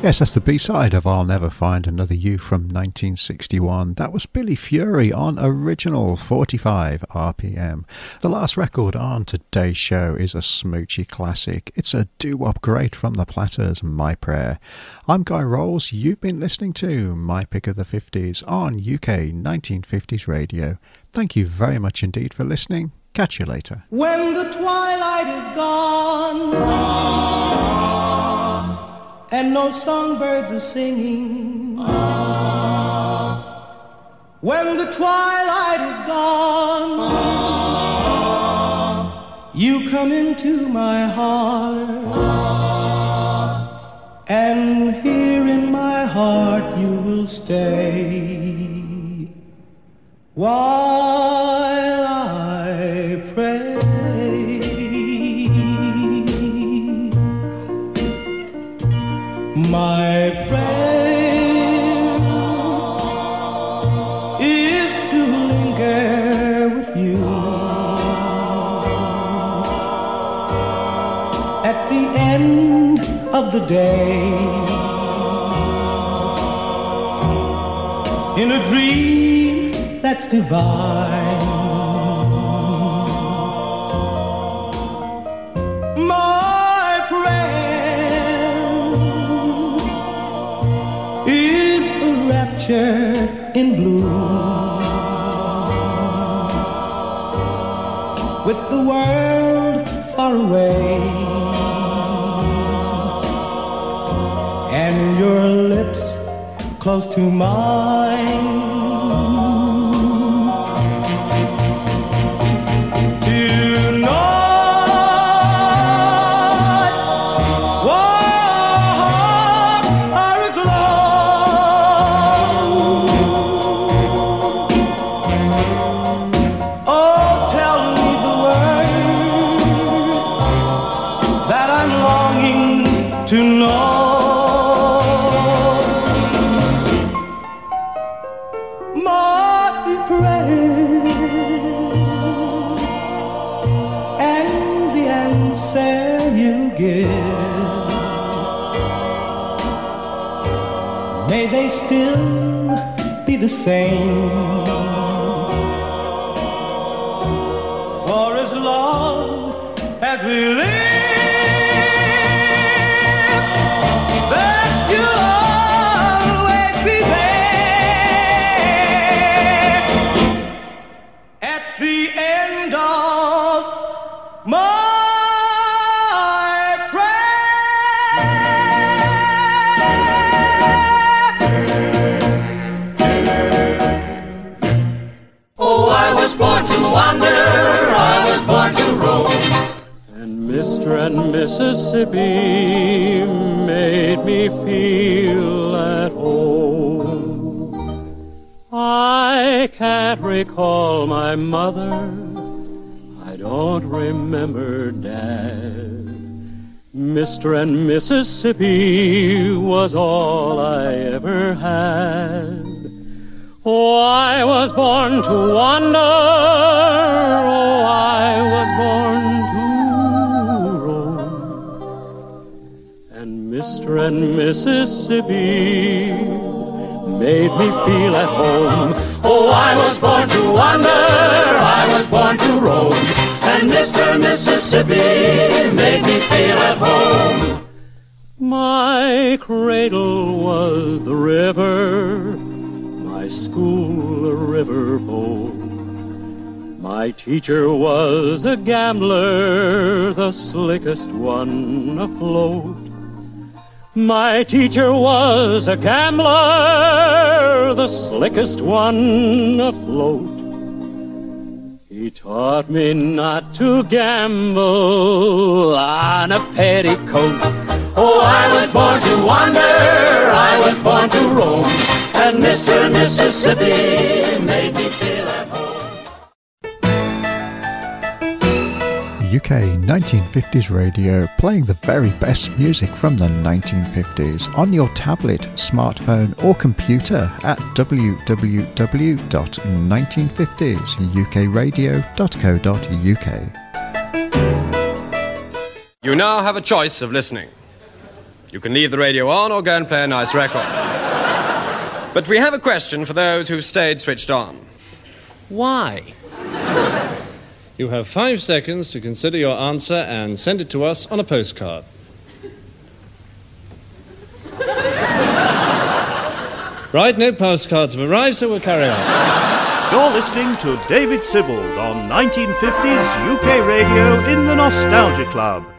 Yes, that's the B side of I'll Never Find Another You from 1961. That was Billy Fury on original 45 RPM. The last record on today's show is a smoochy classic. It's a doo wop great from the Platters, My Prayer. I'm Guy Roles. You've been listening to My Pick of the 50s on UK 1950s radio. Thank you very much indeed for listening. Catch you later. When the twilight is gone and no songbirds are singing. When the twilight is gone, you come into my heart, and here in my heart you will stay. While My prayer is to linger with you at the end of the day in a dream that's divine. A rapture in blue with the world far away and your lips close to mine. The same. Mississippi made me feel at home. I can't recall my mother, I don't remember dad. Mr. and Mississippi was all I ever had. Oh, I was born to wander. Oh, I was born and Mississippi made me feel at home. Oh, I was born to wander, I was born to roam. And Mr. Mississippi made me feel at home. My cradle was the river, my school the river bowl. My teacher was a gambler, the slickest one afloat. My teacher was a gambler, the slickest one afloat. He taught me not to gamble on a petticoat. Oh, I was born to wander, I was born to roam. And Mr. Mississippi made me UK 1950s radio playing the very best music from the 1950s on your tablet, smartphone, or computer at www.1950sukradio.co.uk. You now have a choice of listening. You can leave the radio on or go and play a nice record. but we have a question for those who've stayed switched on. Why? You have five seconds to consider your answer and send it to us on a postcard. [LAUGHS] right, no postcards have arrived, so we'll carry on. You're listening to David Sibbald on 1950s UK radio in the Nostalgia Club.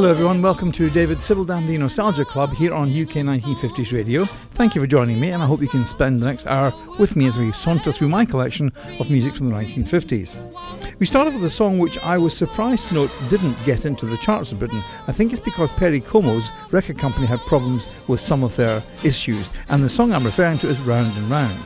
Hello, everyone. Welcome to David Sibbald and the Nostalgia Club here on UK 1950s Radio. Thank you for joining me, and I hope you can spend the next hour with me as we saunter through my collection of music from the 1950s. We started with a song which I was surprised to note didn't get into the charts of Britain. I think it's because Perry Como's record company had problems with some of their issues, and the song I'm referring to is Round and Round.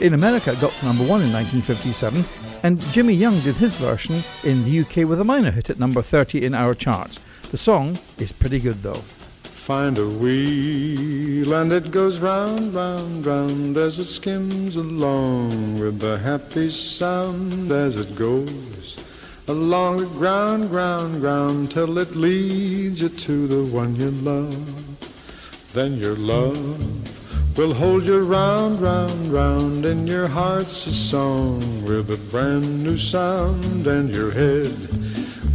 In America, it got to number one in 1957, and Jimmy Young did his version in the UK with a minor hit at number 30 in our charts. The song is pretty good though. Find a wheel and it goes round, round, round as it skims along with a happy sound as it goes along the ground, ground, ground till it leads you to the one you love. Then your love will hold you round, round, round and your heart's a song with a brand new sound and your head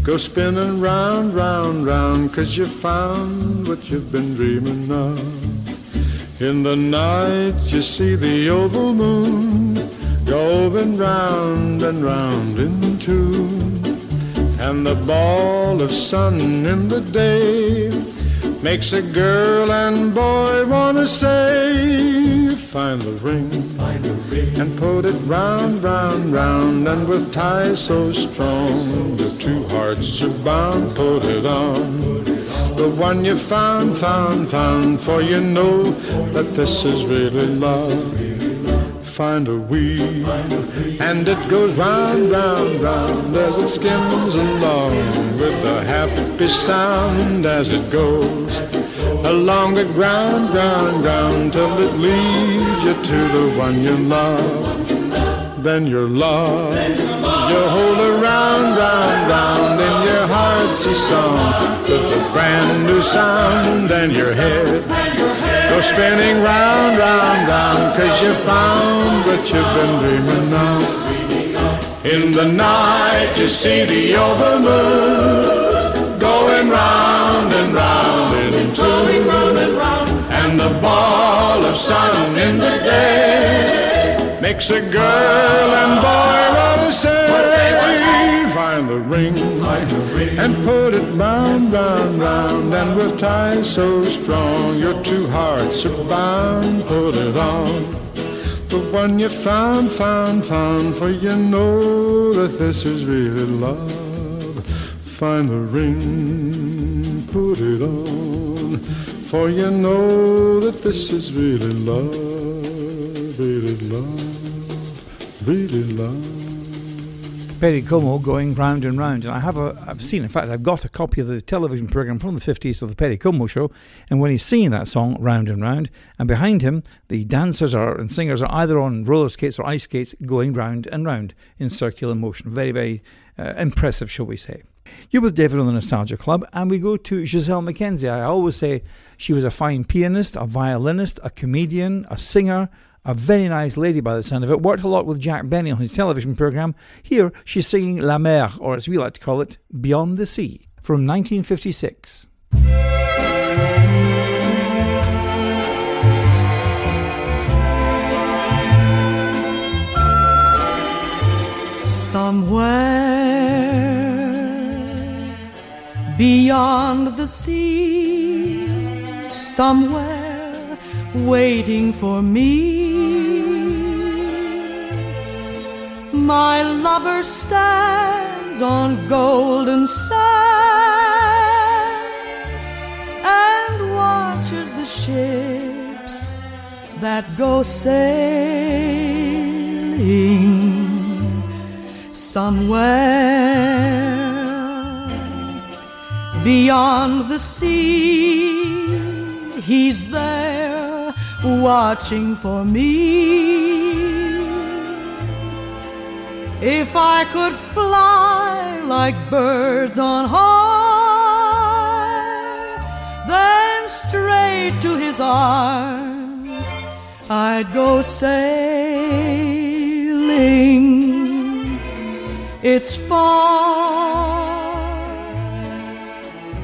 Go spinning round, round, round, cause you found what you've been dreaming of. In the night you see the oval moon going round and round in tune. And the ball of sun in the day makes a girl and boy wanna say, find the ring, find the ring, and put it round, round, round, and with ties so strong, the two hearts are bound, put it on. the one you found, found, found, for you know that this is really love. Find a wheel, and it goes round, round, round as it skims along with a happy sound as it goes along the ground, ground, ground till it leads you to the one you love. Then your love, you hold around, round, round in your heart's a song with a brand new sound and your head go spinning round, round, round cause you found what you've been dreaming of. In the night you see the overmoon going round and round into and round And the ball of sun in the day makes a girl and boy find the ring and put it round, round, round, and with ties so strong your two hearts are bound. Put it on. The one you found, found, found, for you know that this is really love. Find the ring, put it on, for you know that this is really love, really love, really love. Perry Como going round and round. And I have a, I've seen, in fact, I've got a copy of the television program from the 50s of the Perry Como show. And when he's singing that song, Round and Round, and behind him, the dancers are and singers are either on roller skates or ice skates going round and round in circular motion. Very, very uh, impressive, shall we say. You're with David on the Nostalgia Club, and we go to Gisele MacKenzie. I always say she was a fine pianist, a violinist, a comedian, a singer, a very nice lady by the sound of it. Worked a lot with Jack Benny on his television programme. Here she's singing La Mer, or as we like to call it, Beyond the Sea, from 1956. Somewhere beyond the sea, somewhere waiting for me. My lover stands on golden sands and watches the ships that go sailing somewhere beyond the sea. He's there watching for me. If I could fly like birds on high, then straight to his arms I'd go sailing. It's far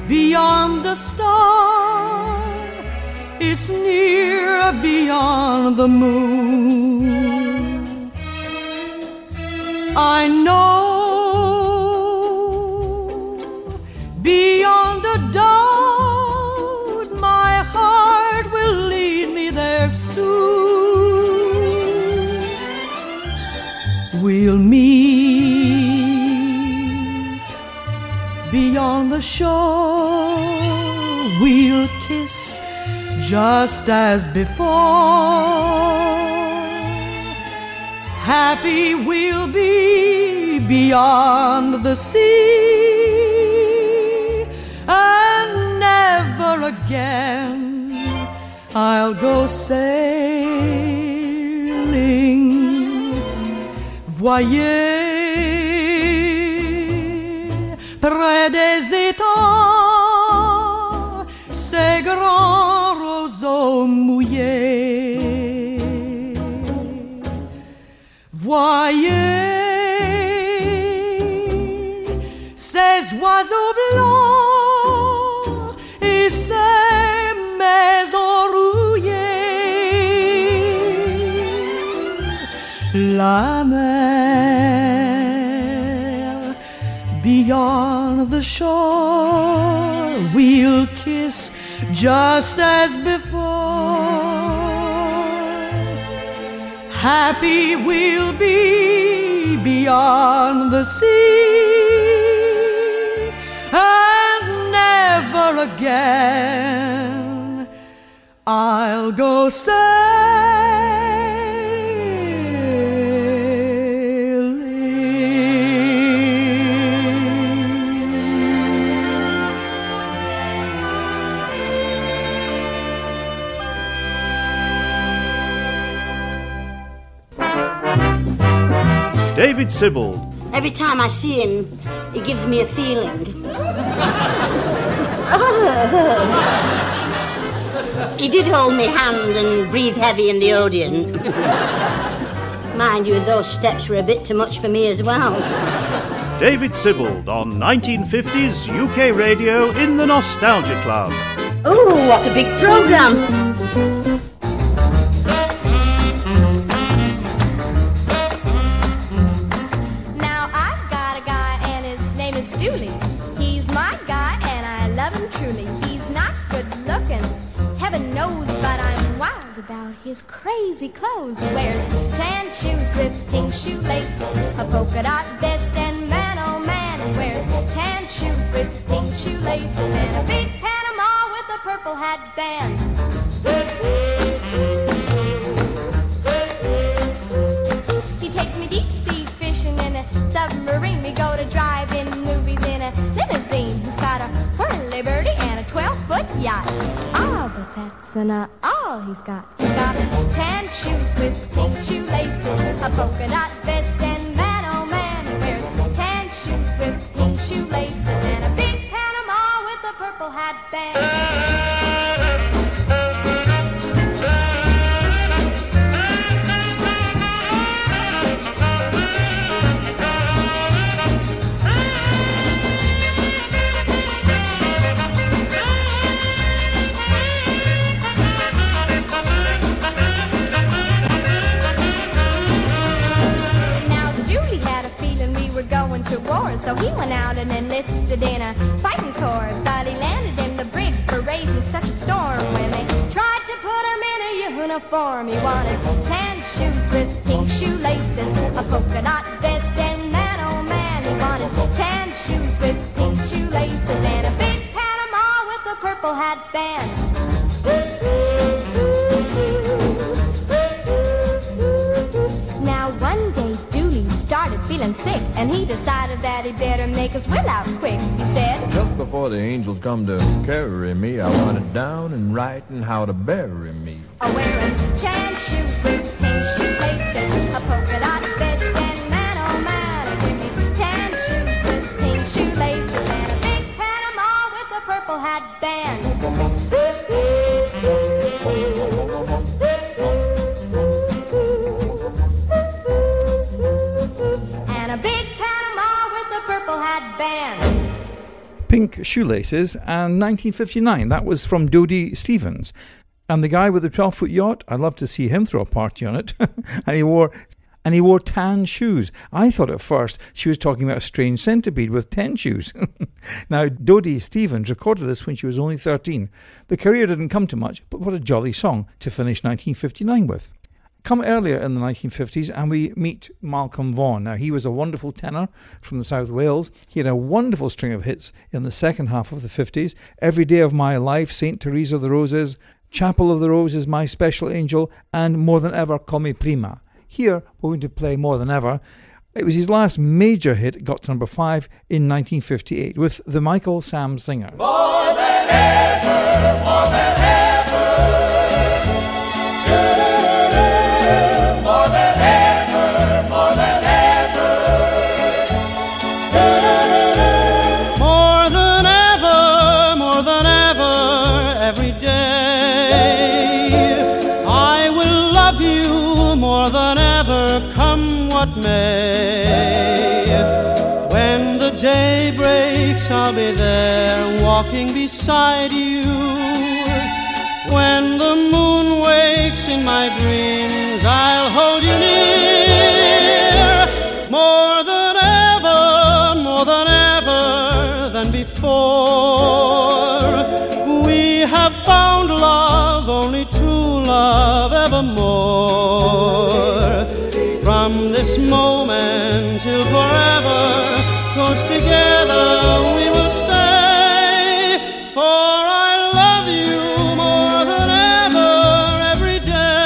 beyond a star, it's near beyond the moon. I know beyond a doubt my heart will lead me there soon. We'll meet beyond the shore, we'll kiss just as before happy we'll be beyond the sea, and never again I'll go sailing. Voyez près des étangs ces grands Voyez ces oiseaux blancs et ces maisons rouillées. La mer beyond the shore, we'll kiss just as before. Happy we'll be beyond the sea, and never again. I'll go sailing. David Sibbald. Every time I see him, he gives me a feeling. [LAUGHS] he did hold me hand and breathe heavy in the Odeon. [LAUGHS] Mind you, those steps were a bit too much for me as well. David Sibbald on 1950s UK radio in the Nostalgia Club. Oh, what a big program! His crazy clothes. He wears tan shoes with pink shoelaces, a polka dot vest, and man oh man, he wears tan shoes with pink shoelaces and a big Panama with a purple hat band. He takes me deep sea fishing in a submarine. We go to drive-in movies in a limousine. He's got a whirly birdie and a 12-foot yacht. That's not uh, all he's got. He's got tan shoes with pink shoelaces, a polka dot vest, and man, oh man, he wears tan shoes with pink shoelaces and a big Panama with a purple hat band. So he went out and enlisted in a fighting corps. But he landed in the brig for raising such a storm. When they tried to put him in a uniform, he wanted tan shoes with pink shoelaces, a polka dot vest, and man oh man, he wanted tan shoes with pink shoelaces and a big Panama with a purple hat band. Sick And he decided that he better make his will out quick He said, Just before the angels come to carry me, I want it down and writing how to bury me. I'm wearing tan shoes with pink shoelaces Shoelaces and 1959. That was from Dodie Stevens. And the guy with the 12 foot yacht, I'd love to see him throw a party on it. [LAUGHS] and he wore. And he wore tan shoes. I thought at first she was talking about a strange centipede with ten shoes. [LAUGHS] now, Dodie Stevens recorded this when she was only 13. The career didn't come to much, but what a jolly song to finish 1959 with. Come earlier in the 1950s and we meet Malcolm Vaughan. Now, he was a wonderful tenor from South Wales. He had a wonderful string of hits in the second half of the 50s Every Day of My Life, St. Teresa of the Roses, Chapel of the Roses, My Special Angel, and More Than Ever, Come Prima. Here, we're going to play More Than Ever. It was his last major hit, got to number five in 1958 with the Michael Sammes Singer. More than ever, more than I'll be there walking beside you. When the moon wakes in my dreams, I'll hold you near. More than ever, more than ever than before. We have found love, only true love evermore. From this moment till forever, close together we will stay. For I love you more than ever every day.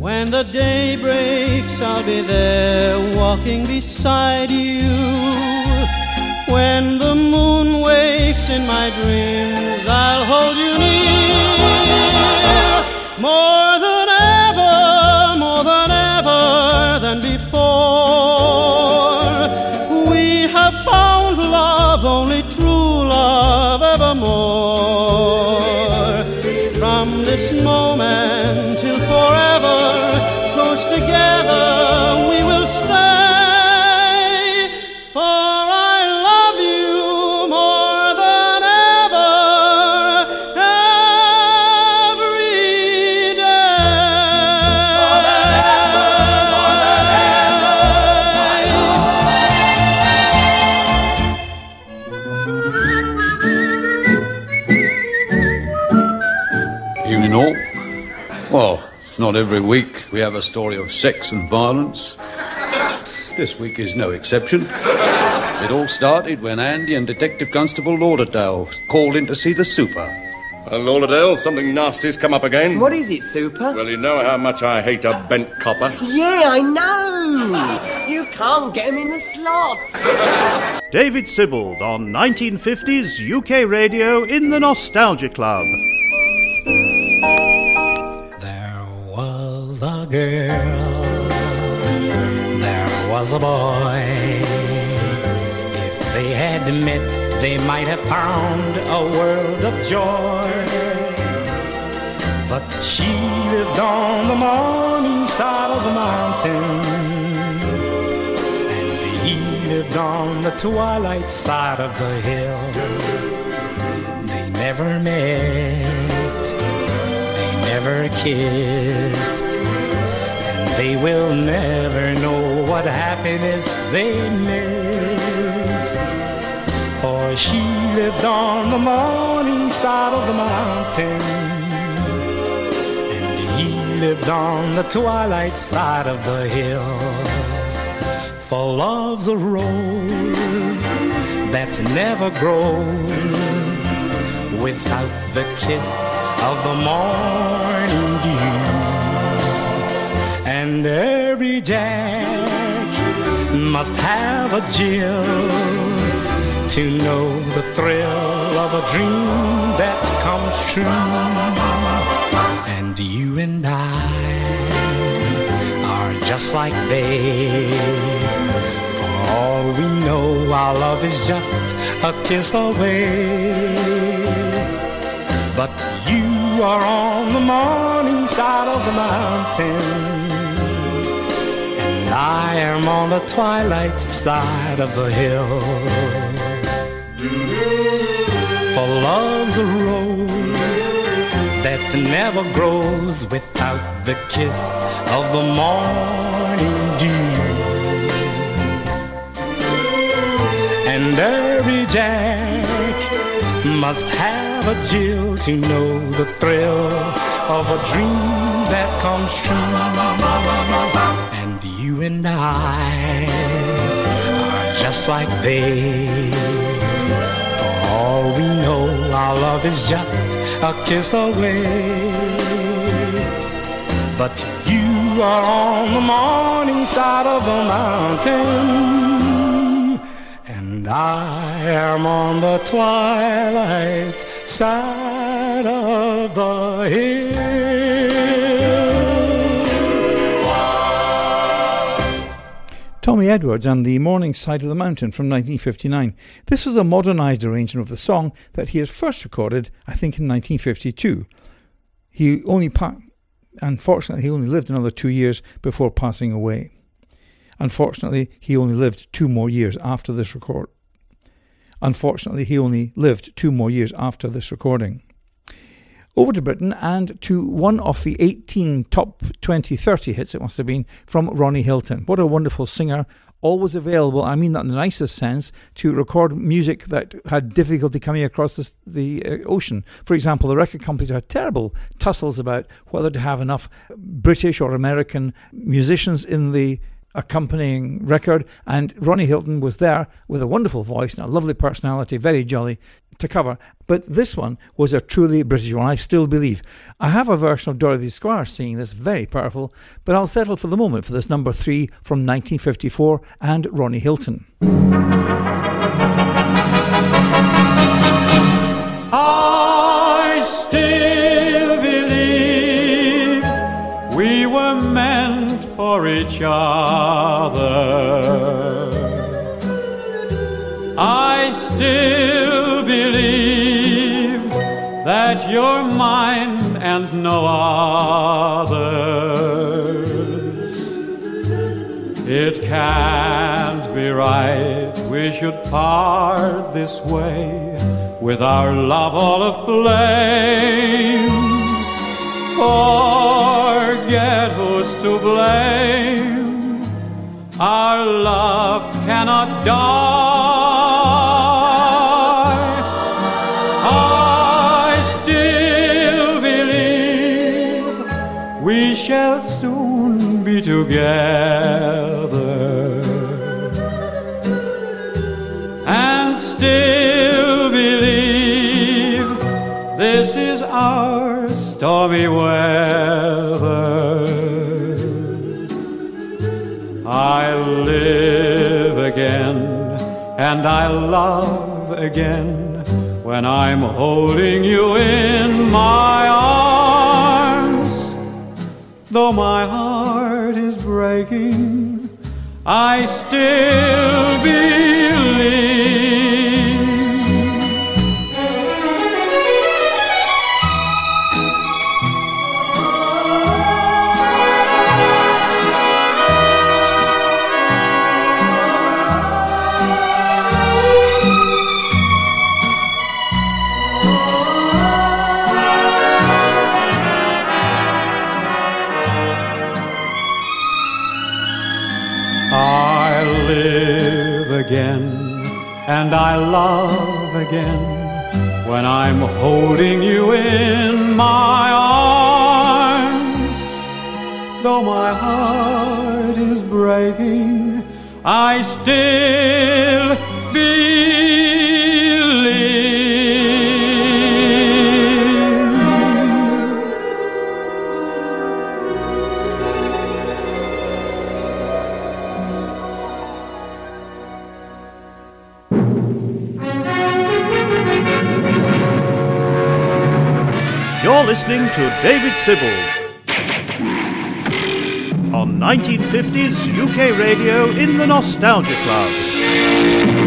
When the day breaks, I'll be there walking beside you when the moon wakes in my dreams, I'll hold you near. It's every week we have a story of sex and violence. This week is no exception. It all started when Andy and Detective Constable Lauderdale called in to see the super. Well, Lauderdale, something nasty's come up again. What is it, Super? Well, you know how much I hate a bent copper. Yeah, I know. You can't get him in the slot. David Sibbald on 1950s UK radio in the Nostalgia Club. Was a girl, there was a boy. If they had met, they might have found a world of joy. But she lived on the morning side of the mountain, and he lived on the twilight side of the hill. They never met never kissed, and they will never know what happiness they missed. For she lived on the morning side of the mountain, and he lived on the twilight side of the hill. For love's a rose that never grows without the kiss of the morning dew. And every Jack must have a Jill to know the thrill of a dream that comes true. And you and I are just like they. For all we know, our love is just a kiss away. But you are on the morning side of the mountain, and I am on the twilight side of the hill. For love's a rose that never grows without the kiss of the morning dew. And every Jack must have a Jill to know the thrill of a dream that comes true. And you and I are just like they. For all we know, our love is just a kiss away. But you are on the morning side of the mountain, and I am on the twilight side of the hill. Tommy Edwards and the Morning Side of the Mountain from 1959. This was a modernised arrangement of the song that he had first recorded, I think, in 1952. He only, pa- unfortunately, he only lived another two years before passing away. Unfortunately, he only lived two more years after this record. Unfortunately, he only lived two more years after this recording. Over to Britain and to one of the 18 top 20, 30 hits, it must have been, from Ronnie Hilton. What a wonderful singer, always available, I mean that in the nicest sense, to record music that had difficulty coming across the uh, ocean. For example, the record companies had terrible tussles about whether to have enough British or American musicians in the accompanying record, and Ronnie Hilton was there with a wonderful voice and a lovely personality, very jolly, to cover, but this one was a truly British one, I still believe. I have a version of Dorothy Squire singing this, very powerful, but I'll settle for the moment for this number three from 1954 and Ronnie Hilton. For each other. I still believe that you're mine and no others. It can't be right we should part this way with our love all aflame. Forget who's to blame. Our love cannot die. I still believe we shall soon be together. And still believe this is our stormy weather. I live again and I love again when I'm holding you in my arms. Though my heart is breaking, I still believe. And I love again when I'm holding you in my arms. Though my heart is breaking, I still believe. Listening to David Sibbald on 1950s UK radio in the Nostalgia Club.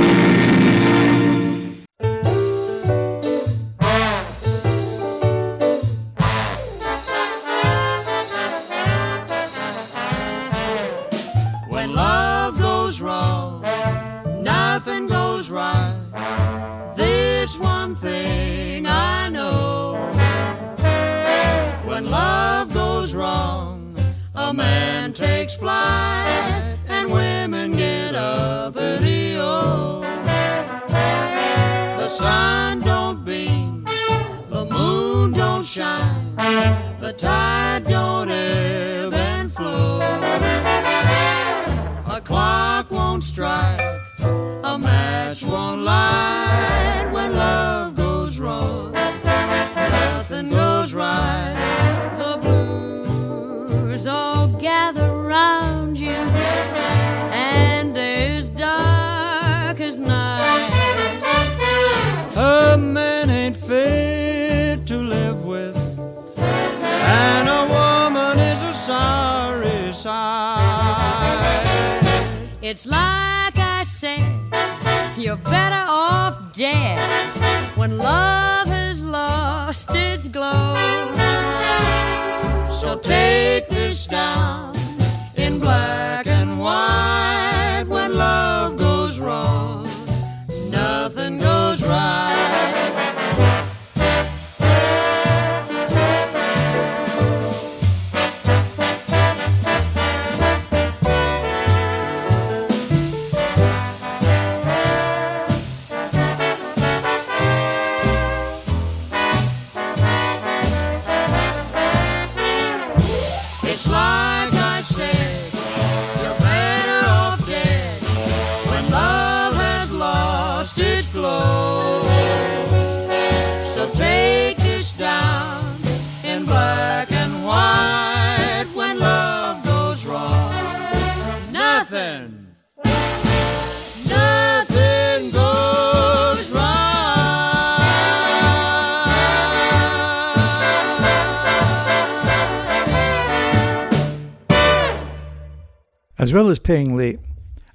As playing the,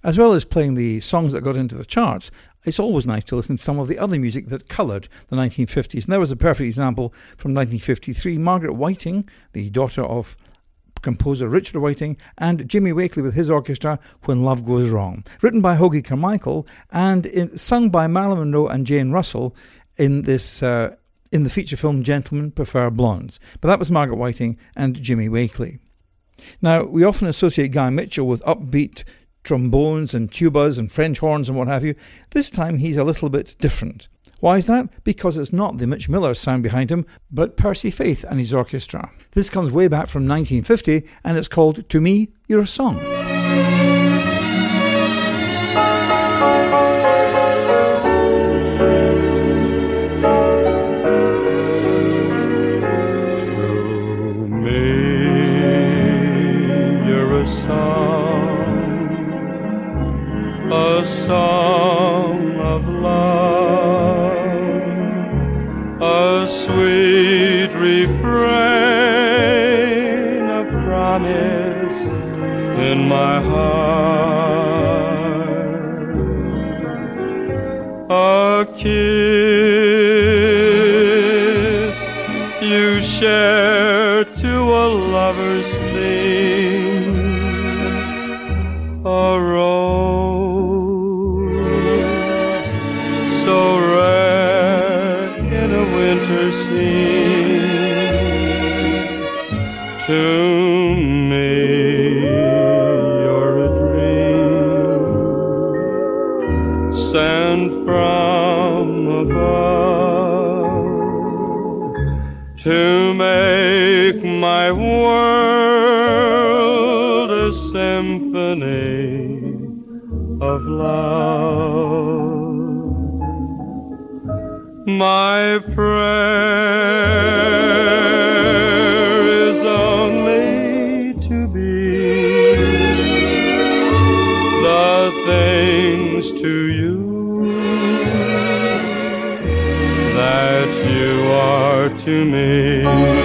as well as playing the songs that got into the charts, it's always nice to listen to some of the other music that coloured the 1950s. And there was a perfect example from 1953. Margaret Whiting, the daughter of composer Richard Whiting, and Jimmy Wakely with his orchestra, When Love Goes Wrong. Written by Hoagy Carmichael and in, sung by Marilyn Monroe and Jane Russell in this. Uh, in the feature film Gentlemen Prefer Blondes. But that was Margaret Whiting and Jimmy Wakely. Now, we often associate Guy Mitchell with upbeat trombones and tubas and French horns and what have you. This time he's a little bit different. Why is that? Because it's not the Mitch Miller sound behind him, but Percy Faith and his orchestra. This comes way back from 1950 and it's called To Me, You're a Song. A song of love, a sweet refrain of promise in my heart, a kiss you share My prayer is only to be the things to you that you are to me.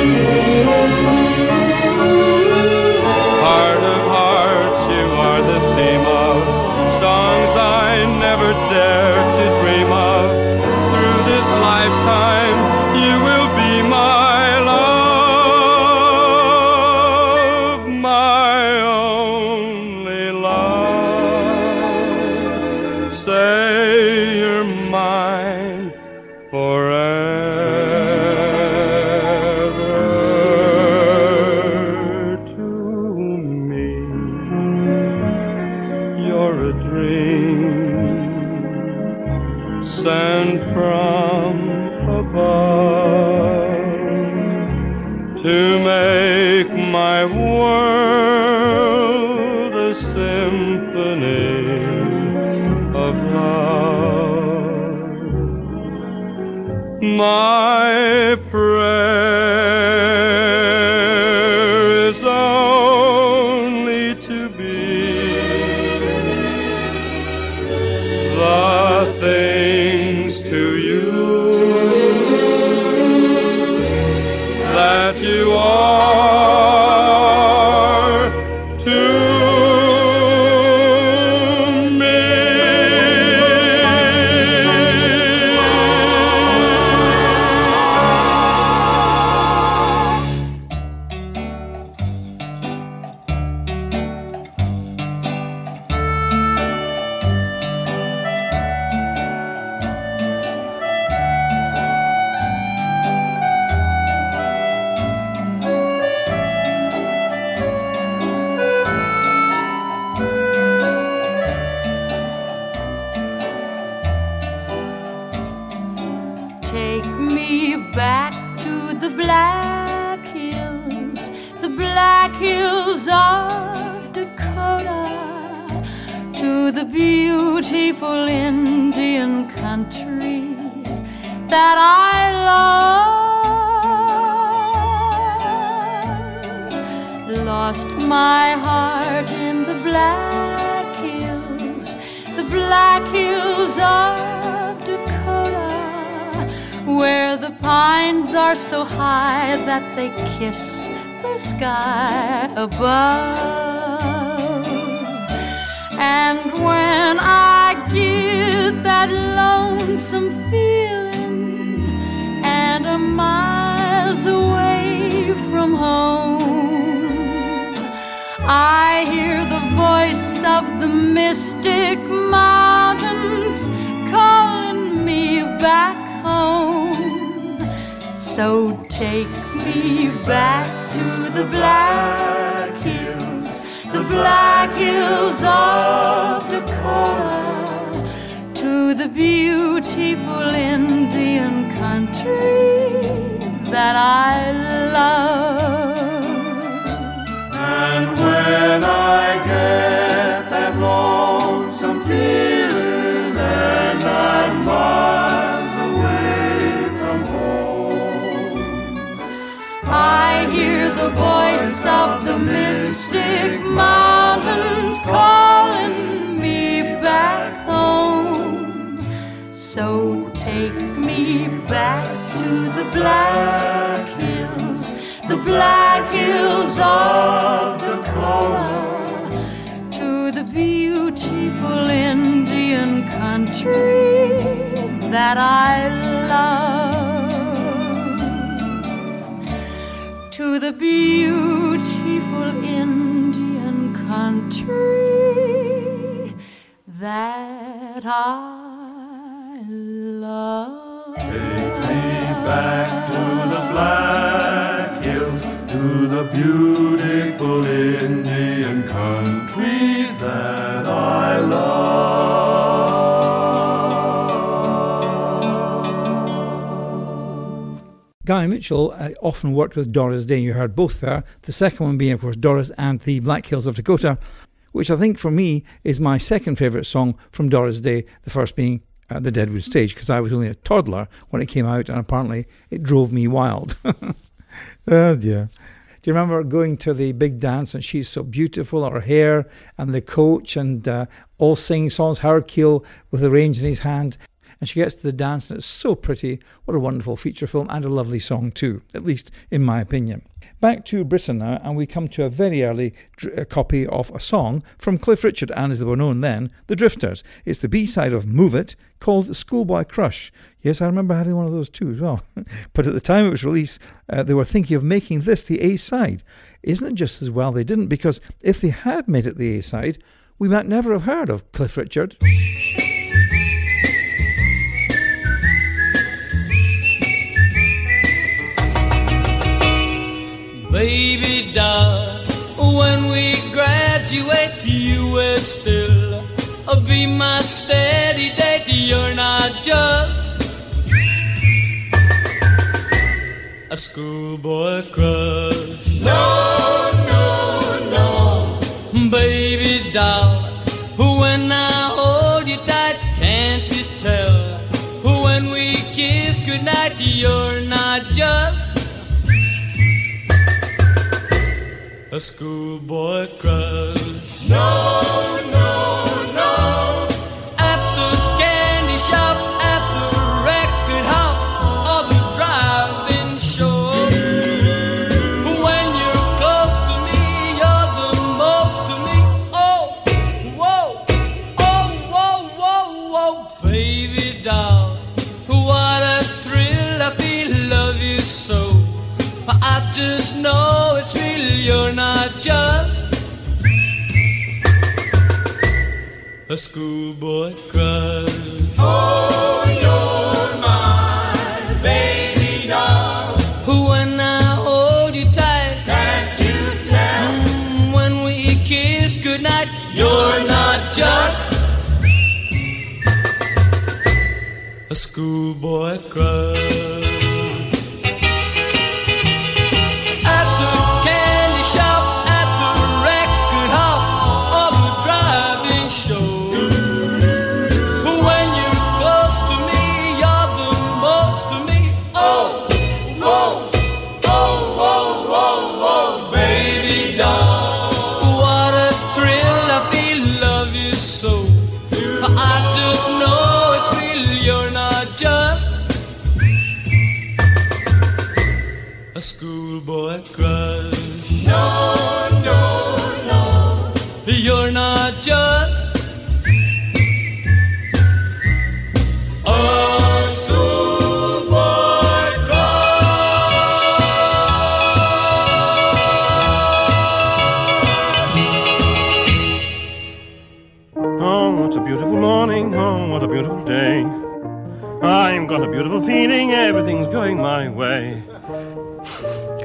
Often worked with Doris Day. You heard both there. The second one being, of course, Doris and the Black Hills of Dakota, which I think for me is my second favourite song from Doris Day. The first being uh, the Deadwood Stage, because I was only a toddler when it came out, and apparently it drove me wild. [LAUGHS] [LAUGHS] oh dear. Do you remember going to the big dance and she's so beautiful, her hair and the coach and uh, all singing songs, Howard Keel with the reins in his hand. And she gets to the dance and it's so pretty. What a wonderful feature film and a lovely song too, at least in my opinion. Back to Britain now, and we come to a very early dr- uh, copy of a song from Cliff Richard and, as they were known then, The Drifters. It's the B side of Move It called Schoolboy Crush. Yes, I remember having one of those too as well. [LAUGHS] but at the time it was released, uh, they were thinking of making this the A side. Isn't it just as well they didn't? Because if they had made it the A side, we might never have heard of Cliff Richard. Baby doll, when we graduate, you will still be my steady date. You're not just a schoolboy crush. No, no, no. Baby doll, when I hold you tight, can't you tell? When we kiss goodnight, you're schoolboy crush. No, you're not just a schoolboy crush. Oh, you're my baby doll. Who, when I hold you tight, can't you tell? Mm, when we kiss goodnight, you're not just a schoolboy crush. Day. I've got a beautiful feeling. Everything's going my way.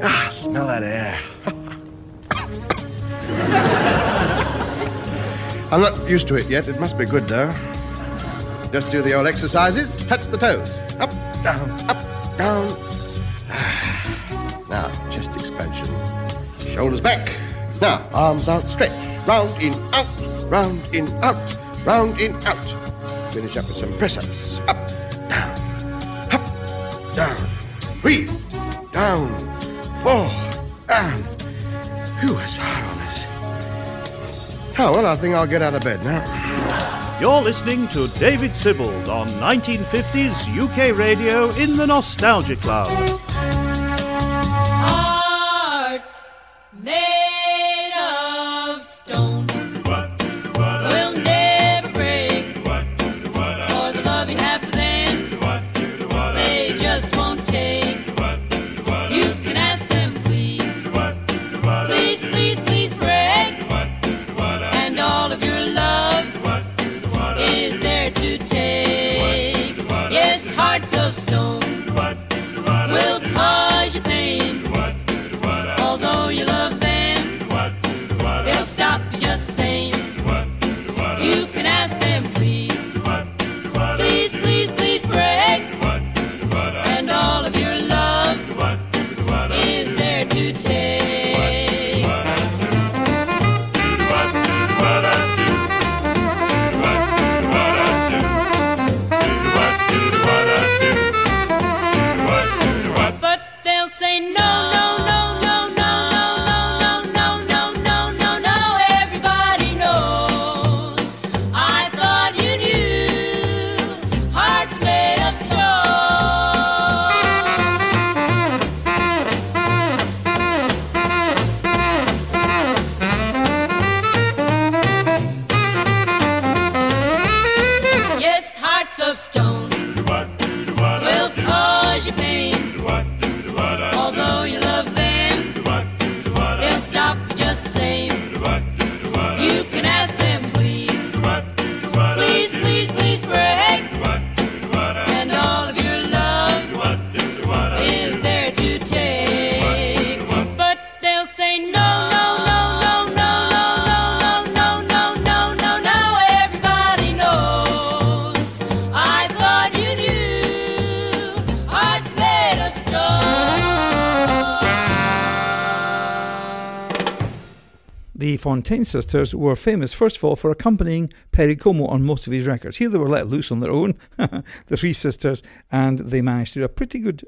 Ah, smell that air. [LAUGHS] I'm not used to it yet. It must be good, though. Just do the old exercises. Touch the toes. Up, down, up, down. Ah. Now, chest expansion. Shoulders back. Now, arms out, stretch. Round, in, out. Round, in, out. Round, in, out. Finish up with some press ups. Up, down, up, down. Three, down, four, and. Whew, it's hard on this. Oh, well, I think I'll get out of bed now. You're listening to David Sibbald on 1950s UK radio in the Nostalgia Club. Fontaine sisters were famous, first of all, for accompanying Perry Como on most of his records. Here they were let loose on their own, [LAUGHS] the three sisters, and they managed to do a pretty good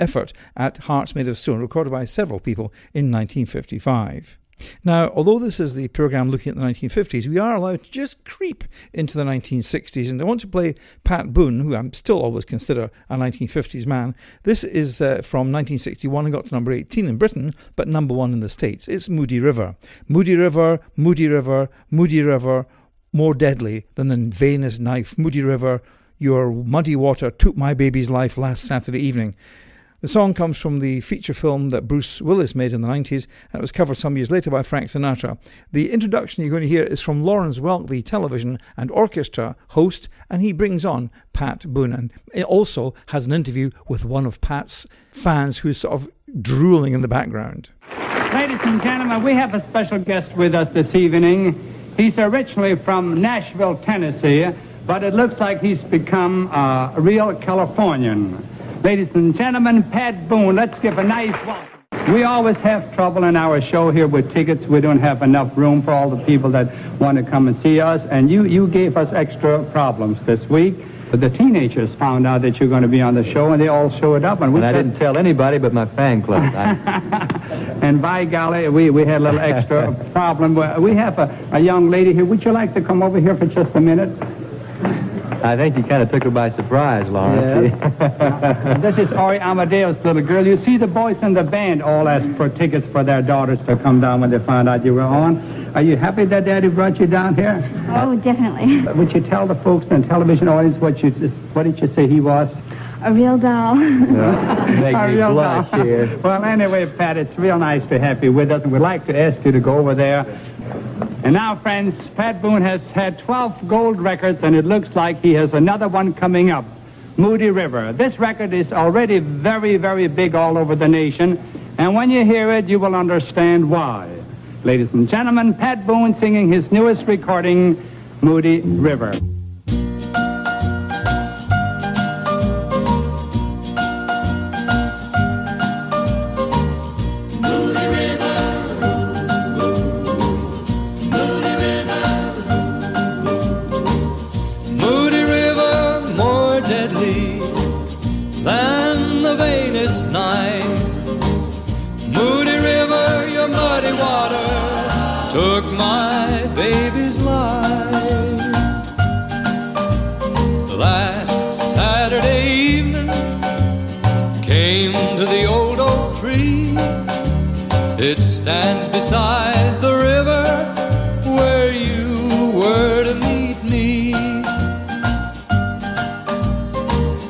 effort at Hearts Made of Stone, recorded by several people in 1955. Now, although this is the programme looking at the 1950s, we are allowed to just creep into the 1960s. And I want to play Pat Boone, who I'm still always consider a 1950s man. This is uh, from 1961 and got to number 18 in Britain, but number one in the States. It's Moody River. Moody River, Moody River, Moody River, more deadly than the veinous knife. Moody River, your muddy water took my baby's life last Saturday evening. The song comes from the feature film that Bruce Willis made in the 90s, and it was covered some years later by Frank Sinatra. The introduction you're going to hear is from Lawrence Welk, the television and orchestra host, and he brings on Pat Boone. And it also has an interview with one of Pat's fans who's sort of drooling in the background. Ladies and gentlemen, we have a special guest with us this evening. He's originally from Nashville, Tennessee, but it looks like he's become a real Californian. Ladies and gentlemen, Pat Boone, let's give a nice welcome. We always have trouble in our show here with tickets. We don't have enough room for all the people that want to come and see us, and you, you gave us extra problems this week. The teenagers found out that you're going to be on the show, and they all showed up. And, we And I didn't tell anybody but my fan club. [LAUGHS] and by golly, we, we had a little extra [LAUGHS] problem. We have a, a young lady here. Would you like to come over here for just a minute? I think you kind of took her by surprise, Lawrence. [LAUGHS] this is Ori Amadeus, little girl. You see, the boys in the band all asked for tickets for their daughters to come down when they found out you were on. Are you happy that Daddy brought you down here? Oh, definitely. Uh, would you tell the folks in the television audience what you what did you say he was? A real doll. [LAUGHS] Make A me real blush doll. here. Well, anyway, Pat, it's real nice to have you with us, and we'd like to ask you to go over there. And now, friends, Pat Boone has had 12 gold records, and it looks like he has another one coming up, Moody River. This record is already very, very big all over the nation, and when you hear it, you will understand why. Ladies and gentlemen, Pat Boone singing his newest recording, Moody River. Stands beside the river where you were to meet me.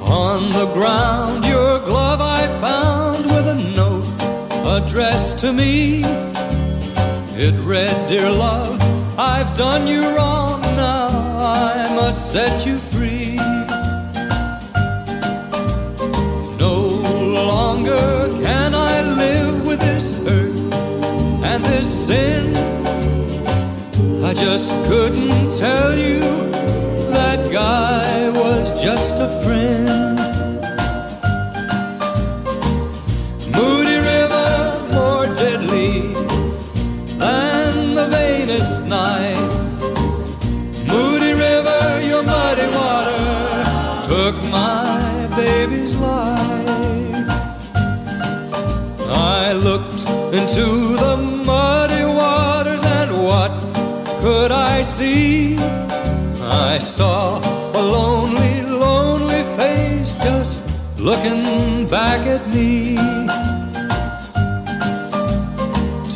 On the ground, your glove I found with a note addressed to me. It read, Dear love, I've done you wrong, now I must set you free. Sin. I just couldn't tell you that guy was just a friend. Moody River, more deadly than the vainest knife. Moody River, your muddy water took my baby's life. I looked into the could I see? I saw a lonely, lonely face just looking back at me.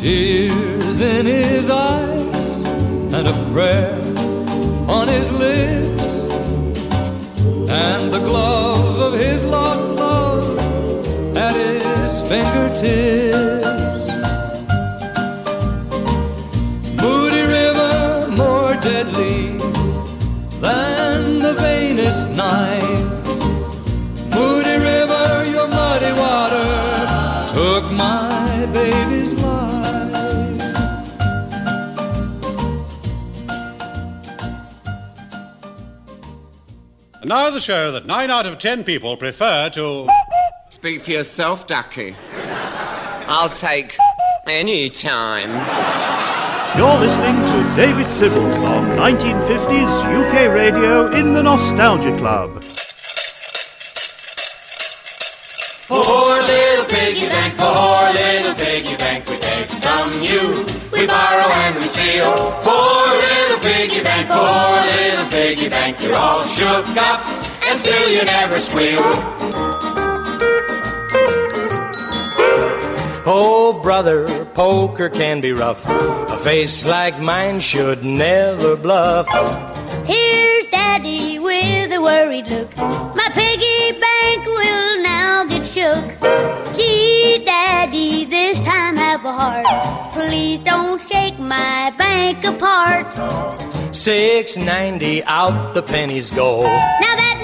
Tears in his eyes and a prayer on his lips, and the glove of his lost love at his fingertips. Deadly than the vainest knife. Moody River, your muddy water took my baby's life. And now the show that nine out of ten people prefer to. Speak for yourself, Ducky. I'll take any time. You're listening to David Sibbald on 1950s UK radio in the Nostalgia Club. Poor little piggy bank, poor little piggy bank, we take from you. We borrow and we steal. Poor little piggy bank, poor little piggy bank, you're all shook up, and still you never squeal. Oh, brother, poker can be rough. A face like mine should never bluff. Here's Daddy with a worried look. My piggy bank will now get shook. Gee, Daddy, this time have a heart. Please don't shake my bank apart. Six ninety out the pennies go. Now that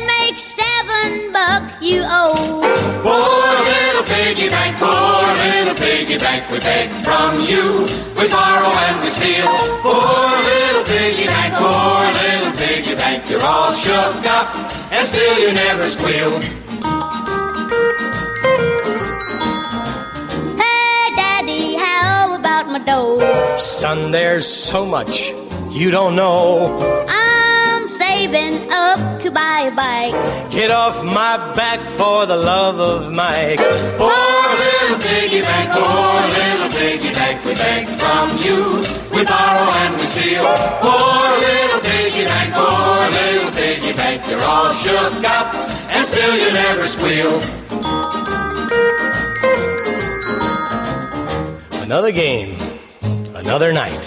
seven bucks you owe. Poor little piggy bank, poor little piggy bank, we beg from you. We borrow and we steal. Poor little piggy bank, poor little piggy bank, you're all shook up, and still you never squeal. Hey, Daddy, how about my dough? Son, there's so much you don't know. I'm saving up to buy a bike. Get off my back for the love of Mike. Poor little piggy bank, poor little piggy bank, we beg from you. We borrow and we steal. Poor little piggy bank, poor little piggy bank, you're all shook up and still you never squeal. Another game, another night.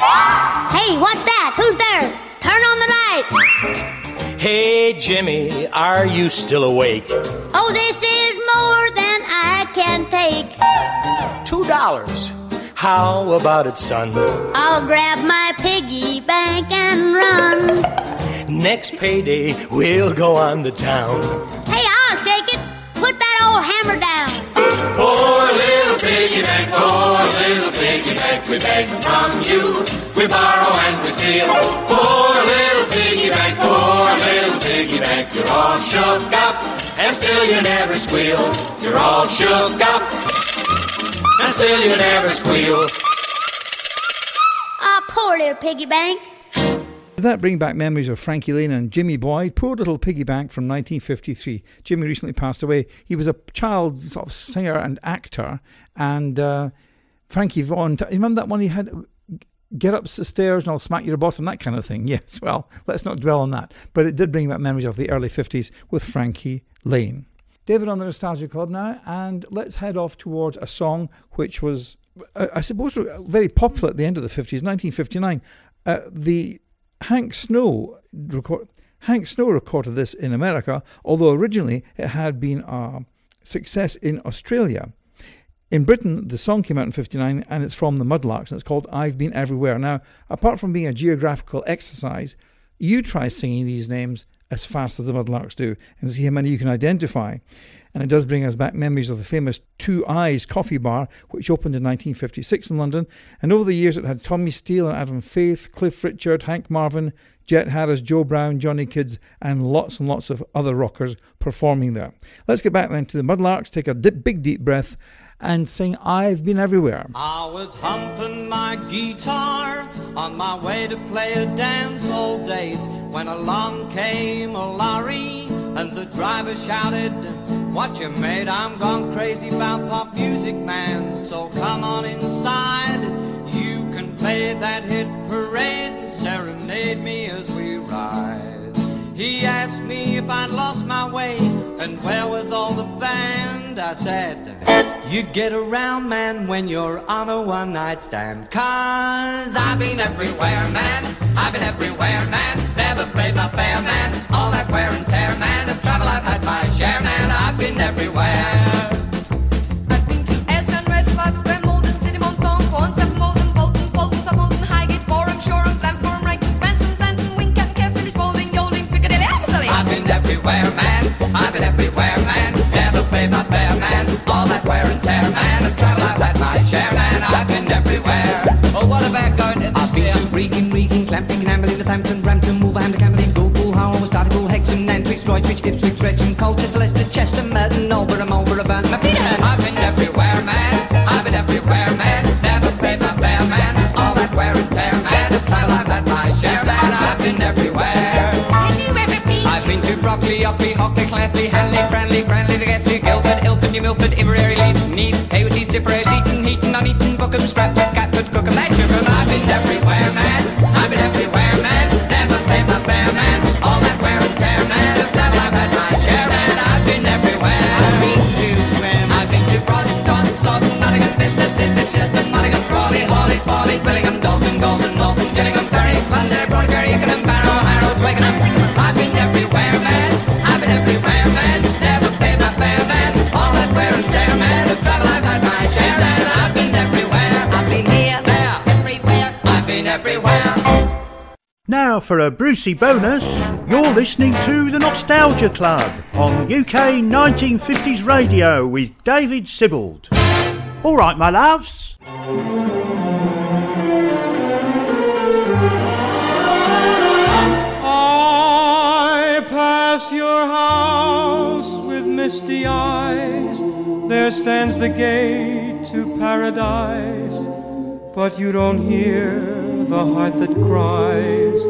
Hey, what's that? Who's there? Turn on the light. Hey, Jimmy, are you still awake? Oh, this is more than I can take. Two dollars. How about it, son? I'll grab my piggy bank and run. Next payday, we'll go on the town. Hey, I'll shake it. Put that old hammer down. Poor piggy bank, poor little piggy bank, we beg from you. We borrow and we steal. Poor little piggy bank, poor little piggy bank, you're all shook up, and still you never squeal. You're all shook up, and still you never squeal. Ah, poor little piggy bank. Did that bring back memories of Frankie Laine and Jimmy Boyd? Poor little piggyback from 1953. Jimmy recently passed away. He was a child sort of singer and actor. And uh, Frankie Vaughan, you remember that one he had? Get up the stairs and I'll smack your bottom, that kind of thing. [LAUGHS] Yes, well, let's not dwell on that. But it did bring back memories of the early 50s with Frankie Laine. David on the Nostalgia Club now, and let's head off towards a song which was, uh, I suppose, very popular at the end of the 50s, 1959. Uh, the Hank Snow record, Hank Snow recorded this in America, although originally it had been a success in Australia. In Britain, the song came out in 59 and it's from the Mudlarks and it's called I've Been Everywhere. Now, apart from being a geographical exercise, you try singing these names as fast as the Mudlarks do and see how many you can identify. And it does bring us back memories of the famous 2i's coffee bar, which opened in 1956 in London. And over the years, it had Tommy Steele and Adam Faith, Cliff Richard, Hank Marvin, Jet Harris, Joe Brown, Johnny Kidd, and lots and lots of other rockers performing there. Let's get back then to the Mudlarks, take a dip, big deep breath, and sing I've Been Everywhere. I was humping my guitar on my way to play a dance all date when along came a lorry and the driver shouted, What you made? I'm gone crazy about pop music, man. So come on inside. You can play that hit parade, and serenade me as we ride. He asked me if I'd lost my way and where was all the band. I said, You get around, man, when you're on a one night stand. Cause I've been everywhere, man. I've been everywhere, man. Never paid my fair, man. All that wear and tear, man. Of travel I've had my share, man. I've been everywhere. Been everywhere, man. I've been everywhere, man. Never paid my fare, man. All that wear and tear, man. Of travel I've had my share, man. I've been everywhere. Oh, what about going to I've been to Regan, Regan, Clamping, Hamlin, Northampton, Brampton, Wolverhampton, Camberley, Goole, Hull, Starticle, Hexham, Nantwich, Droitwich, Ipswich, Wrexham, Colchester, Leicester, Chester, Merton, Albury, Marlborough, Burton, Peterhead. I've been everywhere, man. I've been everywhere, man. Never paid my fare, man. All that wear and tear, man. Of travel I've had my share, man. I've been everywhere. Brockley, Oppy, Hockley, Clancy, Hanley, Cranley, Cranley, the Guestry, Guildford, Ilford, New Milford, Inverary, Leith, Neath, Hayward, Tipperary, Seaton, Heaton, Nuneaton, Bookham, Stratford, Catford, Crookham, Ledgerham. I've been everywhere, man. I've been everywhere, man. Never paid my fare, man. All that wear and tear, man. Of travel I've had my share, man. I've been everywhere. I've been to, um, I've been to Brighton, Sutton, Nottingham, Bicester, Sister, Chester, Nottingham, Crawley, Hawley, Farley, Billingham, Dalston, Galston, Dalston, Gillingham, Ferry, London, Broadbury, Ickenham, Barrow, Harrow, Twickenham. Now for a Brucey bonus, you're listening to the Nostalgia Club on UK 1950s radio with David Sibbald. All right, my loves. I pass your house with misty eyes. There stands the gate to paradise. But you don't hear the heart that cries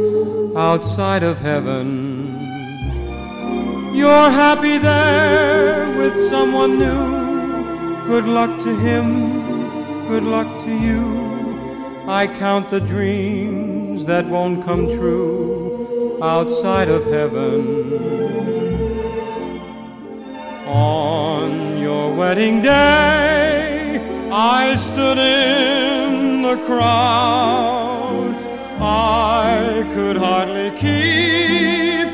outside of heaven. You're happy there with someone new. Good luck to him, good luck to you. I count the dreams that won't come true outside of heaven. On your wedding day, I stood in the crowd. I could hardly keep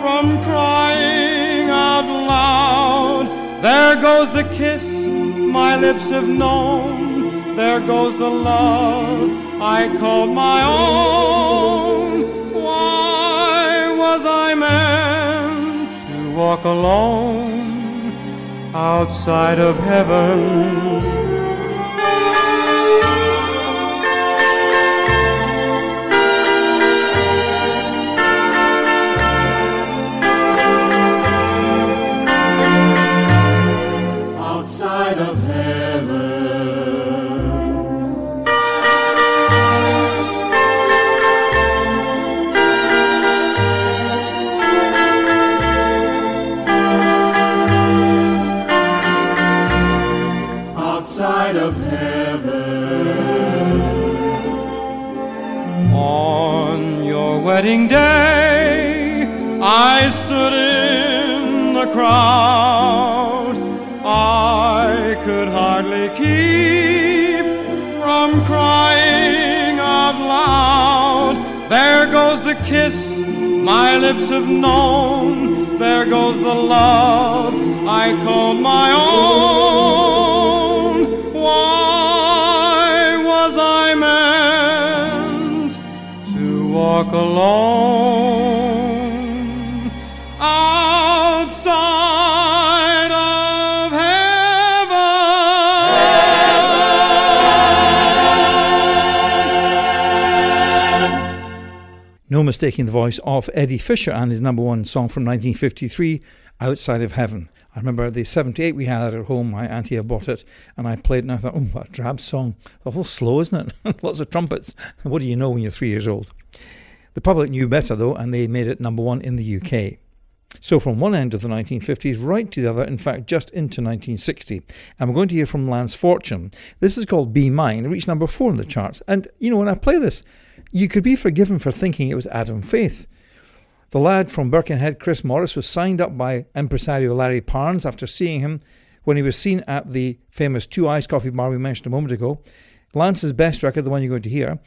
from crying out loud. There goes the kiss my lips have known. There goes the love I called my own. Why was I meant to walk alone outside of heaven? Wedding day, I stood in the crowd. I could hardly keep from crying out loud. There goes the kiss my lips have known. There goes the love I call my own. Walk alone outside of No mistaking the voice of Eddie Fisher and his number one song from 1953, Outside of Heaven. I remember the 78 we had at home, my auntie had bought it, and I played it and I thought, oh, what a drab song. Awful slow, isn't it? [LAUGHS] Lots of trumpets. What do you know when you're three years old? The public knew better, though, and they made it number one in the UK. So, from one end of the 1950s right to the other, in fact, just into 1960. And we're going to hear from Lance Fortune. This is called Be Mine. It reached number four in the charts. And, you know, when I play this, you could be forgiven for thinking it was Adam Faith. The lad from Birkenhead, Chris Morris, was signed up by impresario Larry Parnes after seeing him when he was seen at the famous 2i's coffee bar we mentioned a moment ago. Lance's best record, the one you're going to hear,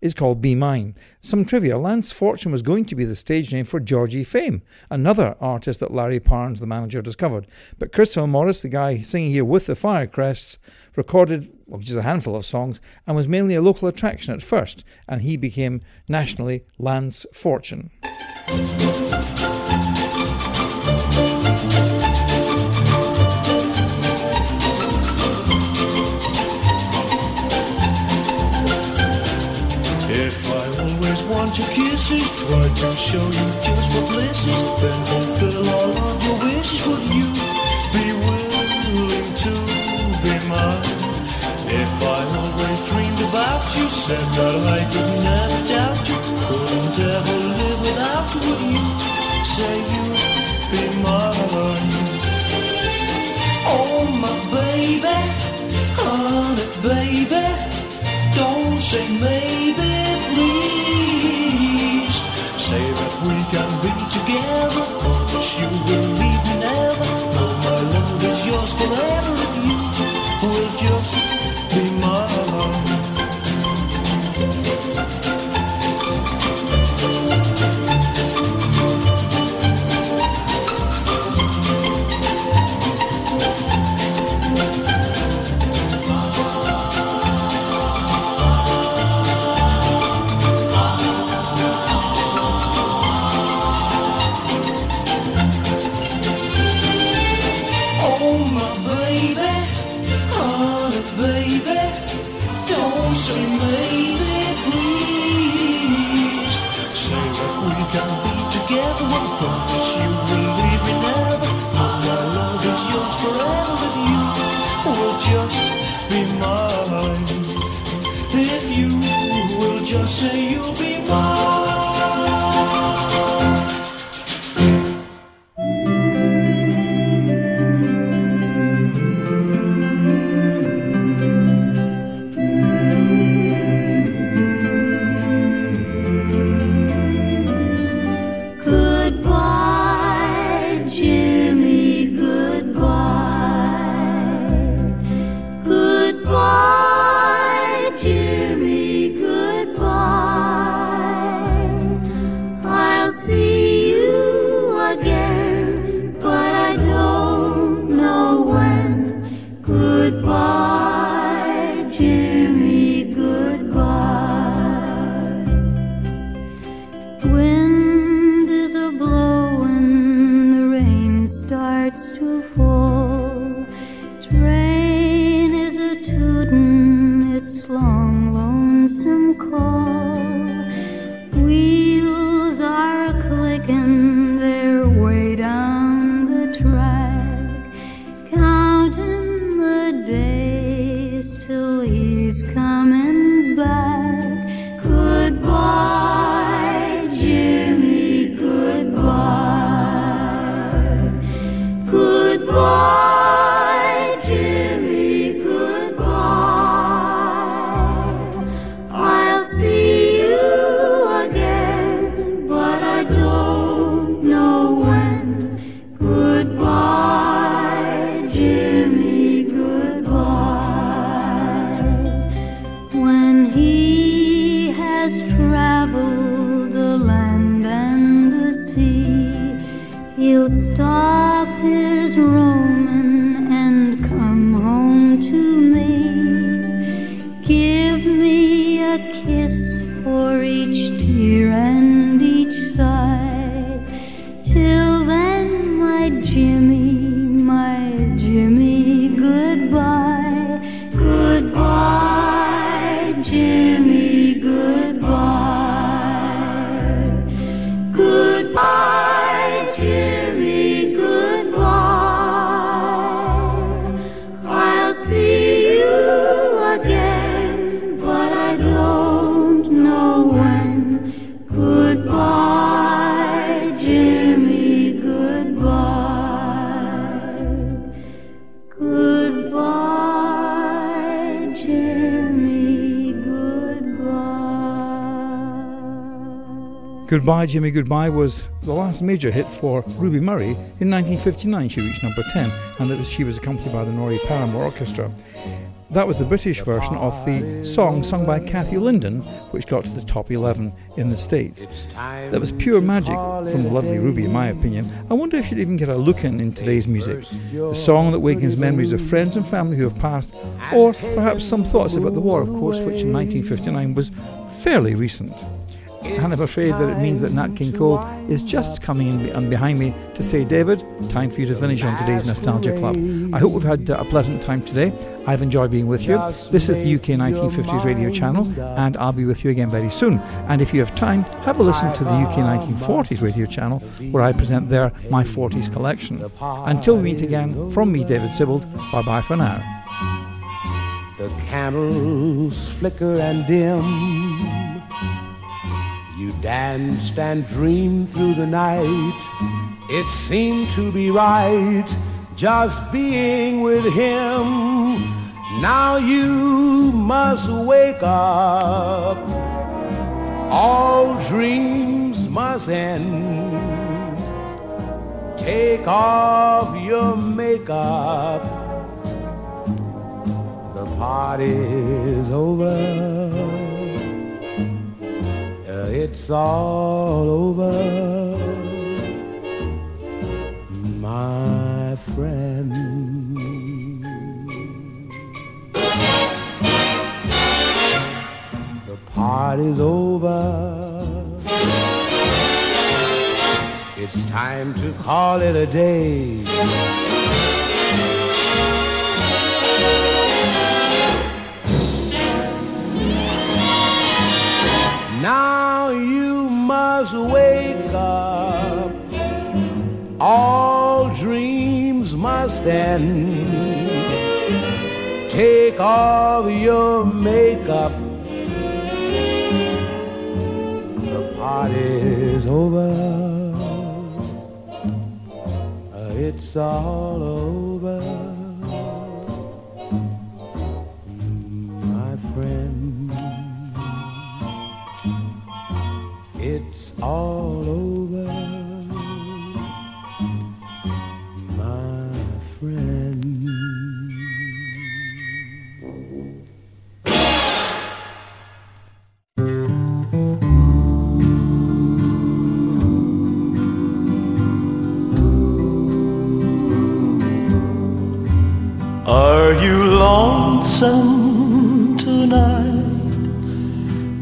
is called Be Mine. Some trivia Lance Fortune was going to be the stage name for Georgie Fame, another artist that Larry Parnes, the manager, discovered. But Christopher Morris, the guy singing here with the Firecrests, recorded well, just a handful of songs and was mainly a local attraction at first, and he became nationally Lance Fortune. Your kisses, try to show you just what bliss is, then fulfill all of your wishes. Would you be willing to be mine? If I always dreamed about you, said that I could never doubt you, couldn't ever live without you, would you say you'd be mine? Oh, my baby, honey, baby. Don't say maybe, goodbye. Jimmy Goodbye was the last major hit for Ruby Murray. In 1959, she reached number 10, and it was, she was accompanied by the Norrie Paramor Orchestra. That was the British version of the song sung by Kathy Linden, which got to the top 11 in the States. That was pure magic from the lovely Ruby, in my opinion. I wonder if she'd even get a look in in today's music. The song that wakens memories of friends and family who have passed, or perhaps some thoughts about the war, of course, which in 1959 was fairly recent. And I'm afraid that it means that Nat King Cole is just coming in and behind me to say, David, time for you to finish on today's Nostalgia Club. I hope we've had uh, a pleasant time today. I've enjoyed being with you. This is the UK 1950s radio channel, and I'll be with you again very soon. And if you have time, have a listen to the UK 1940s radio channel, where I present there my 40s collection. Until we meet again, from me, David Sibbald, bye bye for now. The candles flicker and dim. You danced and dreamed through the night. It seemed to be right just being with him. Now you must wake up. All dreams must end. Take off your makeup. The party's over. It's all over, my friend. The party's over. It's time to call it a day. Now you must wake up. All dreams must end. Take off your makeup. The party's over. It's all over. All over, my friend. Are you lonesome tonight?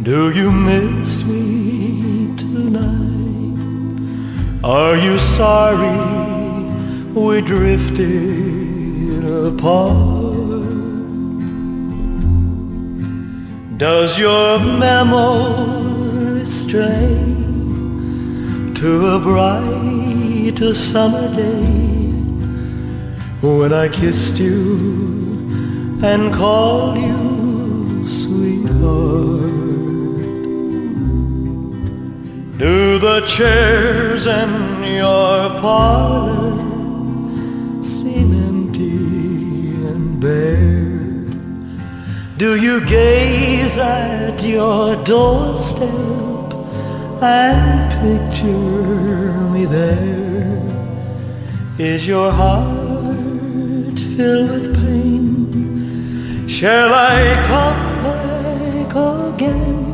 Do you miss me Are you sorry we drifted apart? Does your memory stray to a bright summer day when I kissed you and called you sweetheart? Do the chairs in your parlor seem empty and bare? Do you gaze at your doorstep and picture me there? Is your heart filled with pain? Shall I come back again?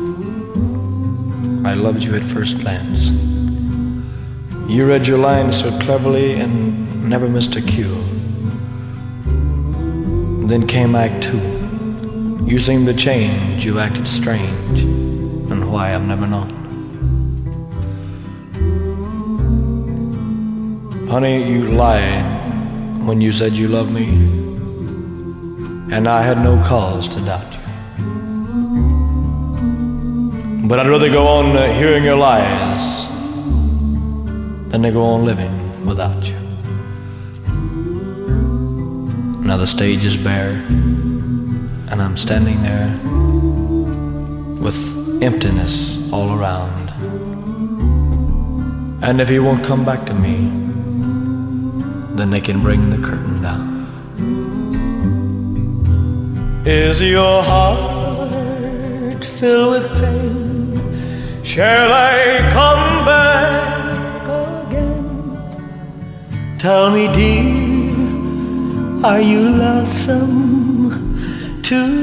I loved you at first glance. You read your lines so cleverly and never missed a cue. Then came Act Two. You seemed to change, you acted strange, and why I've never known. Honey, you lied when you said you loved me, and I had no cause to doubt you. But I'd rather go on uh, hearing your lies than to go on living without you. Now the stage is bare, and I'm standing there with emptiness all around. And if you won't come back to me, then they can bring the curtain down. Is your heart filled with pain? Shall I come back again? Tell me, dear, are you lonesome tonight?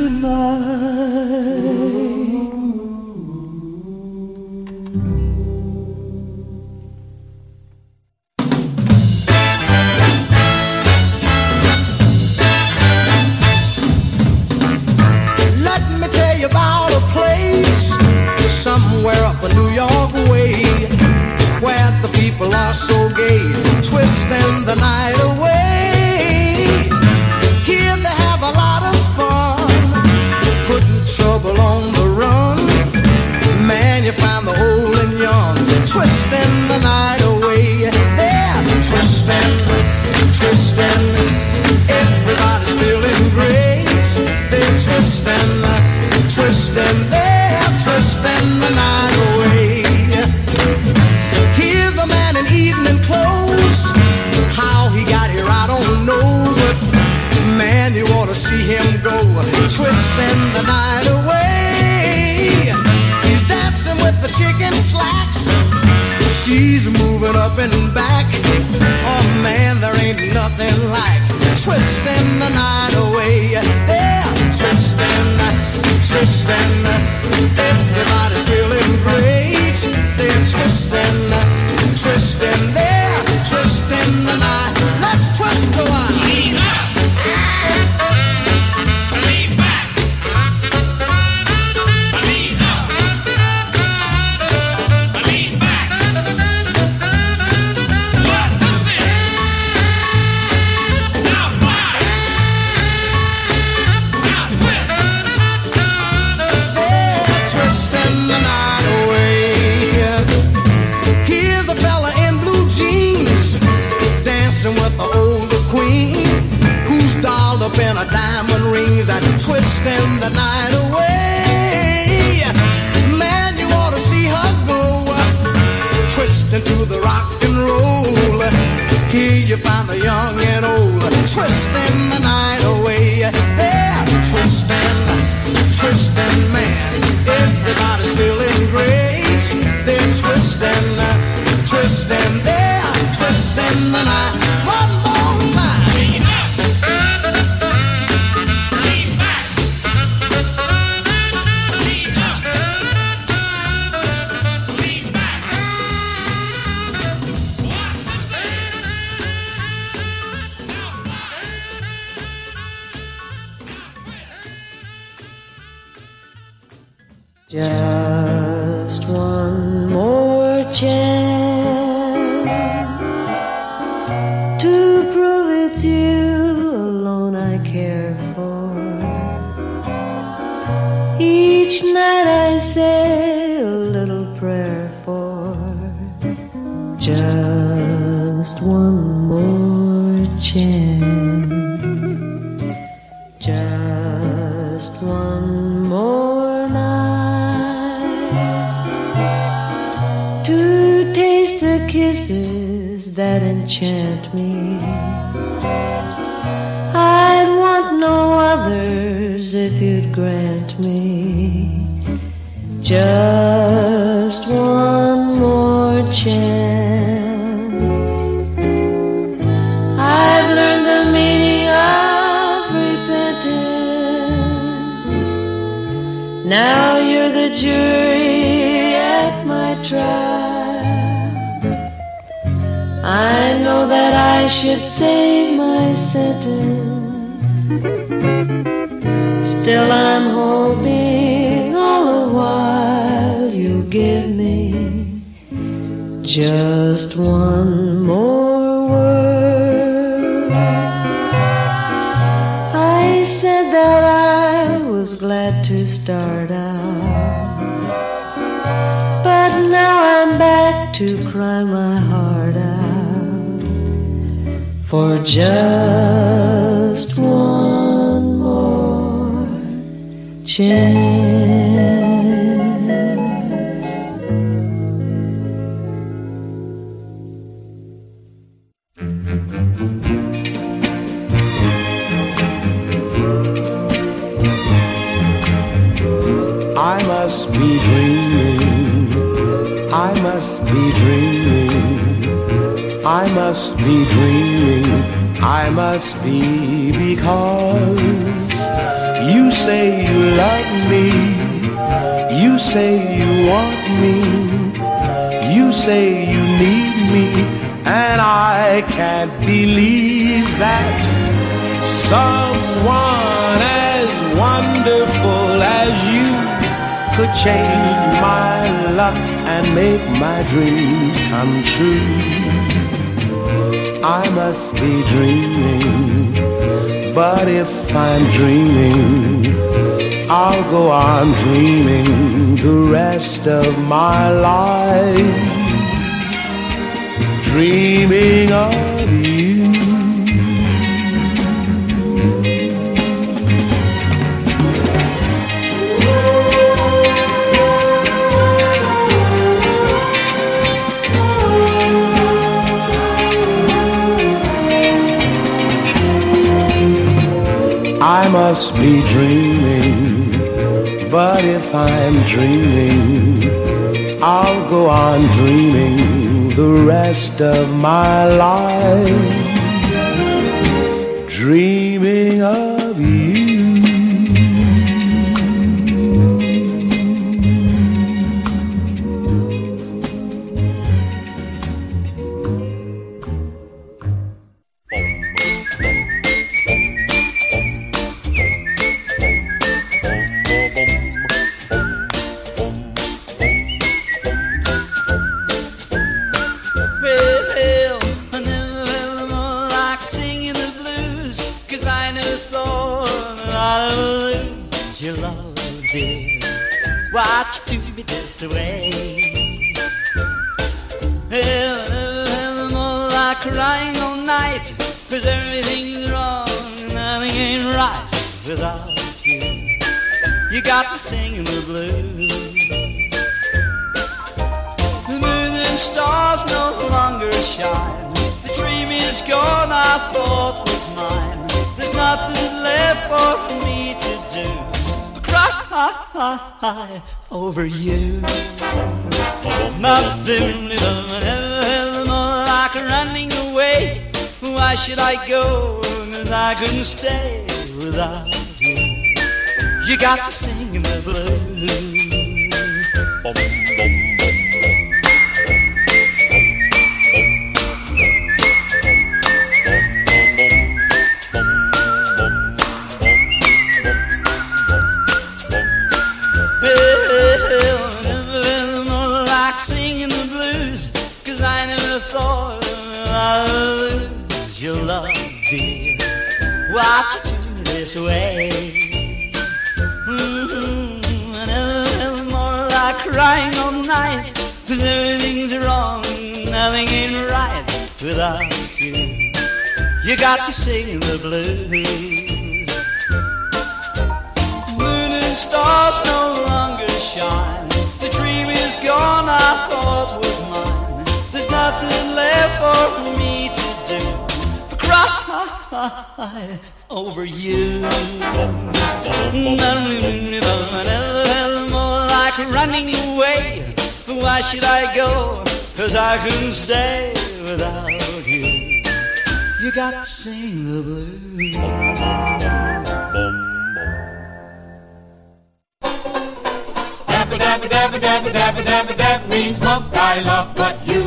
Dabba dabba dabba dabba dabba dab means monk I love but you.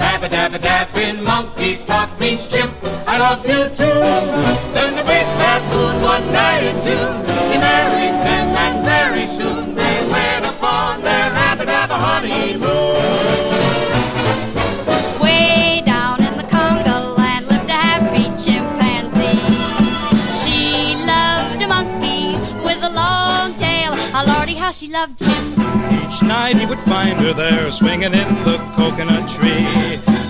Dabba dabba dab in monkey talk means chimp I love you too. Then the big baboon one night in June he married them and very soon they went upon their dabba dabba honeymoon. She loved him. Each night he would find her there swinging in the coconut tree.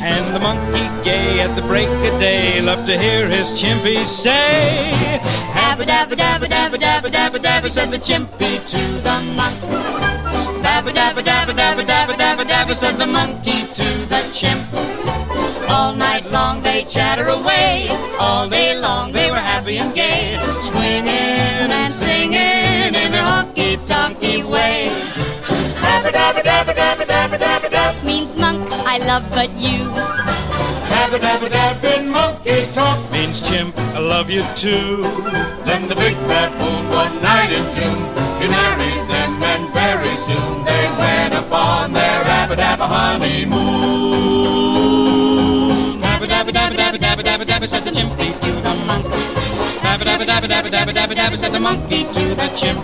And the monkey gay at the break of day loved to hear his chimpy say, Dabba dabba dabba dabba dabba dabba dabba said the chimpy to the monk. Dabba dabba dabba dabba dabba dabba dabba said the monkey to the chimp. All night long they chatter away. All day long they were happy and gay, swinging and singing in their honky tonky way. Dabba dabba dabba dabba dabba dabba dabba means monk I love but you. Dabba dabba dab in monkey talk means chimp, I love you too. Then the big baboon one night in June he married very soon they went upon their dabba dabba honeymoon. Dabba dabba dabba dabba dabba dabba dabba said the chimpy to the monkey. Dabba dabba dabba dabba dabba dabba dabba said the monkey to the chimp.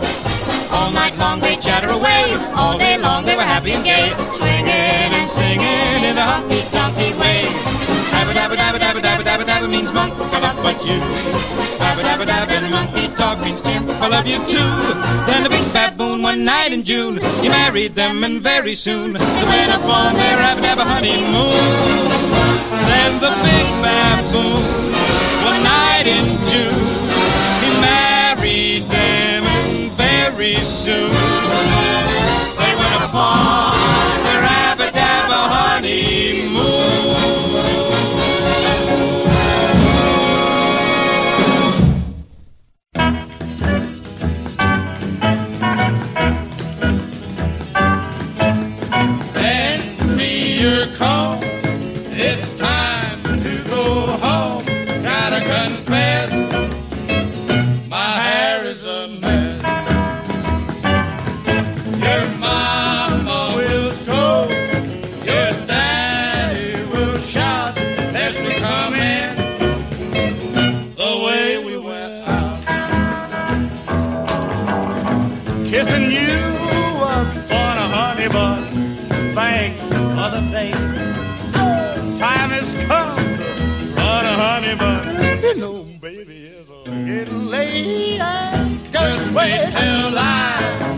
All night long they chatter away, all day long they were happy and gay, swinging and singing in a honky tonky way. Dabba dabba dabba dabba dabba dabba dabba means monk, I love but you. Dabba dabba dabba and monkey talk means chimp, I love you too. Then the big baboon one night in June, he married them and very soon they went upon their dabba dabba honeymoon. Then the big baboon one night in June, he married them and very soon they went upon their dabba honeymoon. Just wait till I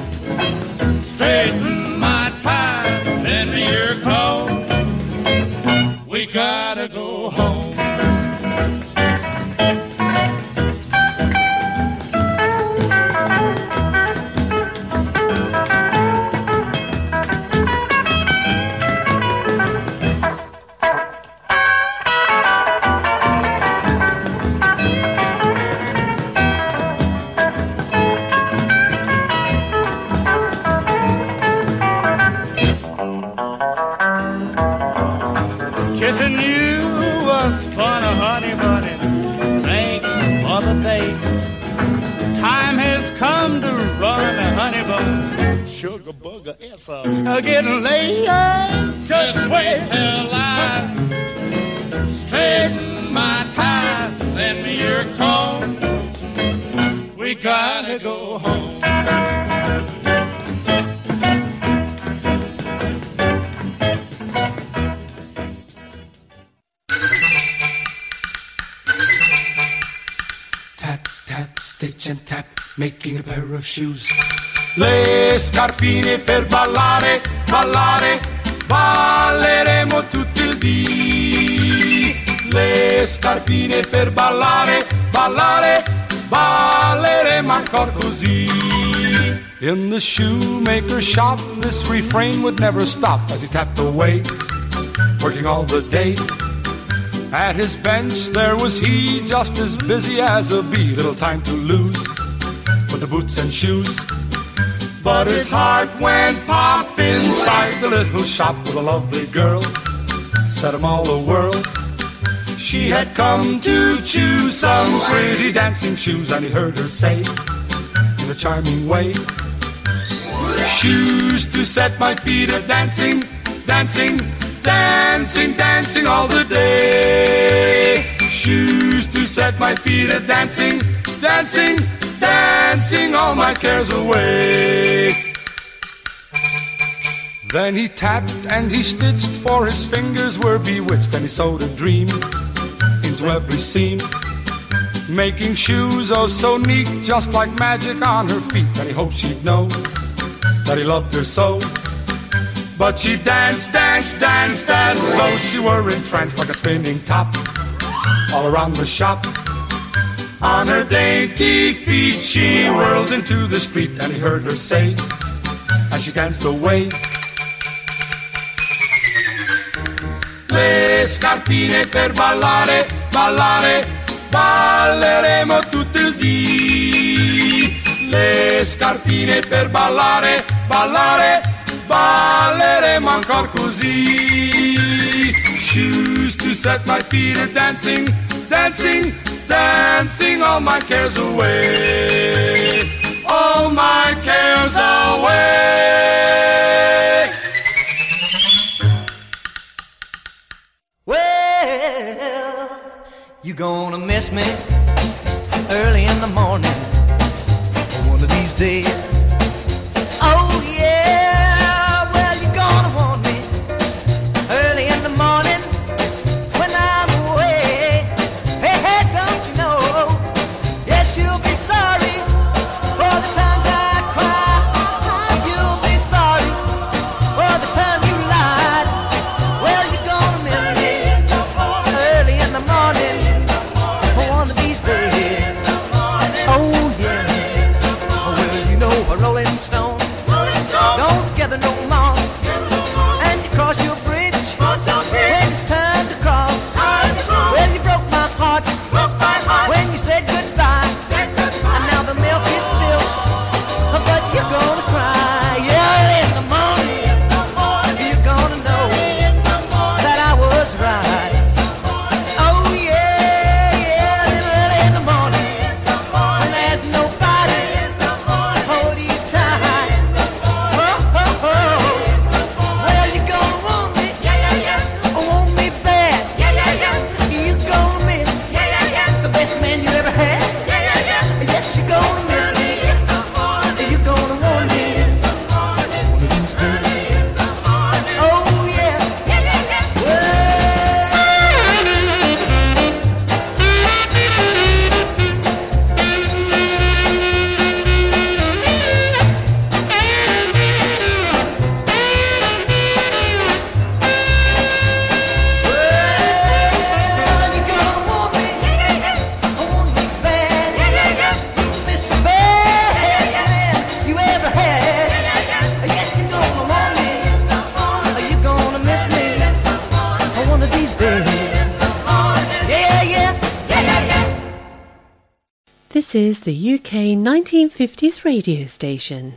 it's a getting late. Just wait till I straighten my tie. Lend me your comb. We gotta go home. Tap, tap, switch and tap, making a pair of shoes. Le scarpine per ballare, ballare, balleremo tutto il dì. Le scarpine per ballare, ballare, balleremo ancora così. In the shoemaker's shop, this refrain would never stop as he tapped away, working all the day. At his bench there was he, just as busy as a bee, little time to lose with the boots and shoes. But his heart went pop inside the little shop with a lovely girl, set him all a whirl. She had come to choose some pretty dancing shoes, and he heard her say in a charming way, Shoes to set my feet a dancing, dancing, dancing, dancing all the day. Shoes to set my feet a dancing, dancing, dancing all my cares away. Then he tapped and he stitched, for his fingers were bewitched, and he sewed a dream into every seam. Making shoes oh so neat, just like magic on her feet, and he hoped she'd know that he loved her so. But she danced, danced, danced as though she were entranced like a spinning top all around the shop. On her dainty feet she whirled into the street and he heard her say as she danced away. Le scarpine per ballare, ballare, balleremo tutto il dì. Le scarpine per ballare, ballare, balleremo ancora così. Shoes to set my feet a dancing, dancing, dancing all my cares away. All my cares away. Well, you gonna miss me early in the morning one of these days. This is the UK 1950s radio station.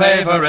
favor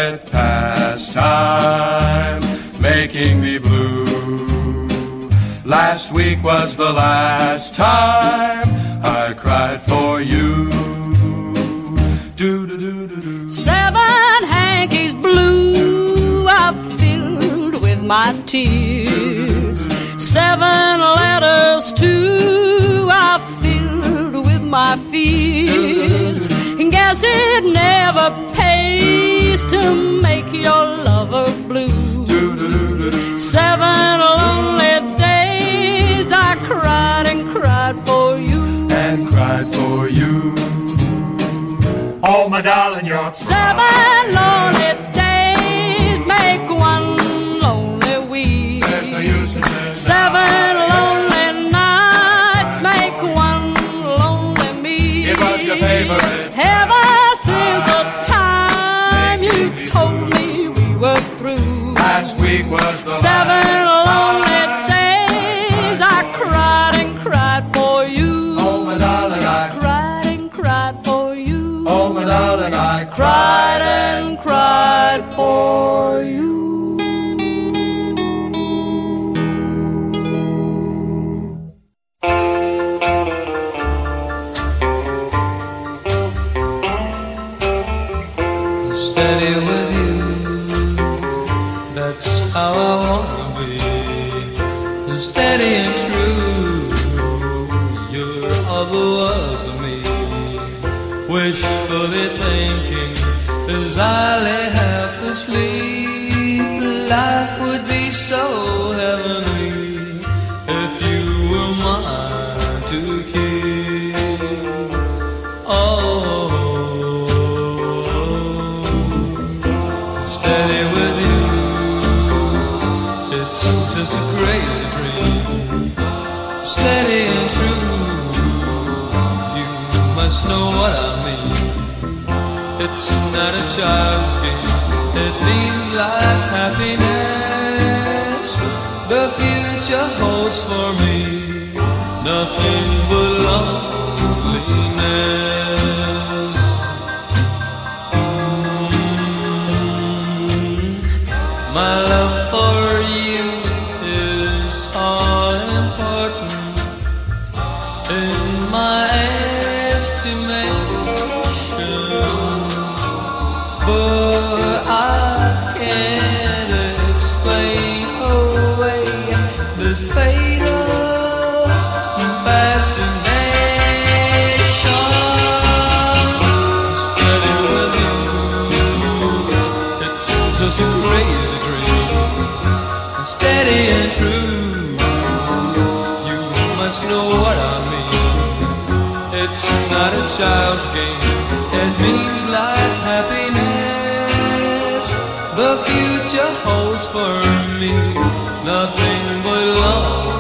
child's game. It means life's happiness. The future holds for me nothing but love.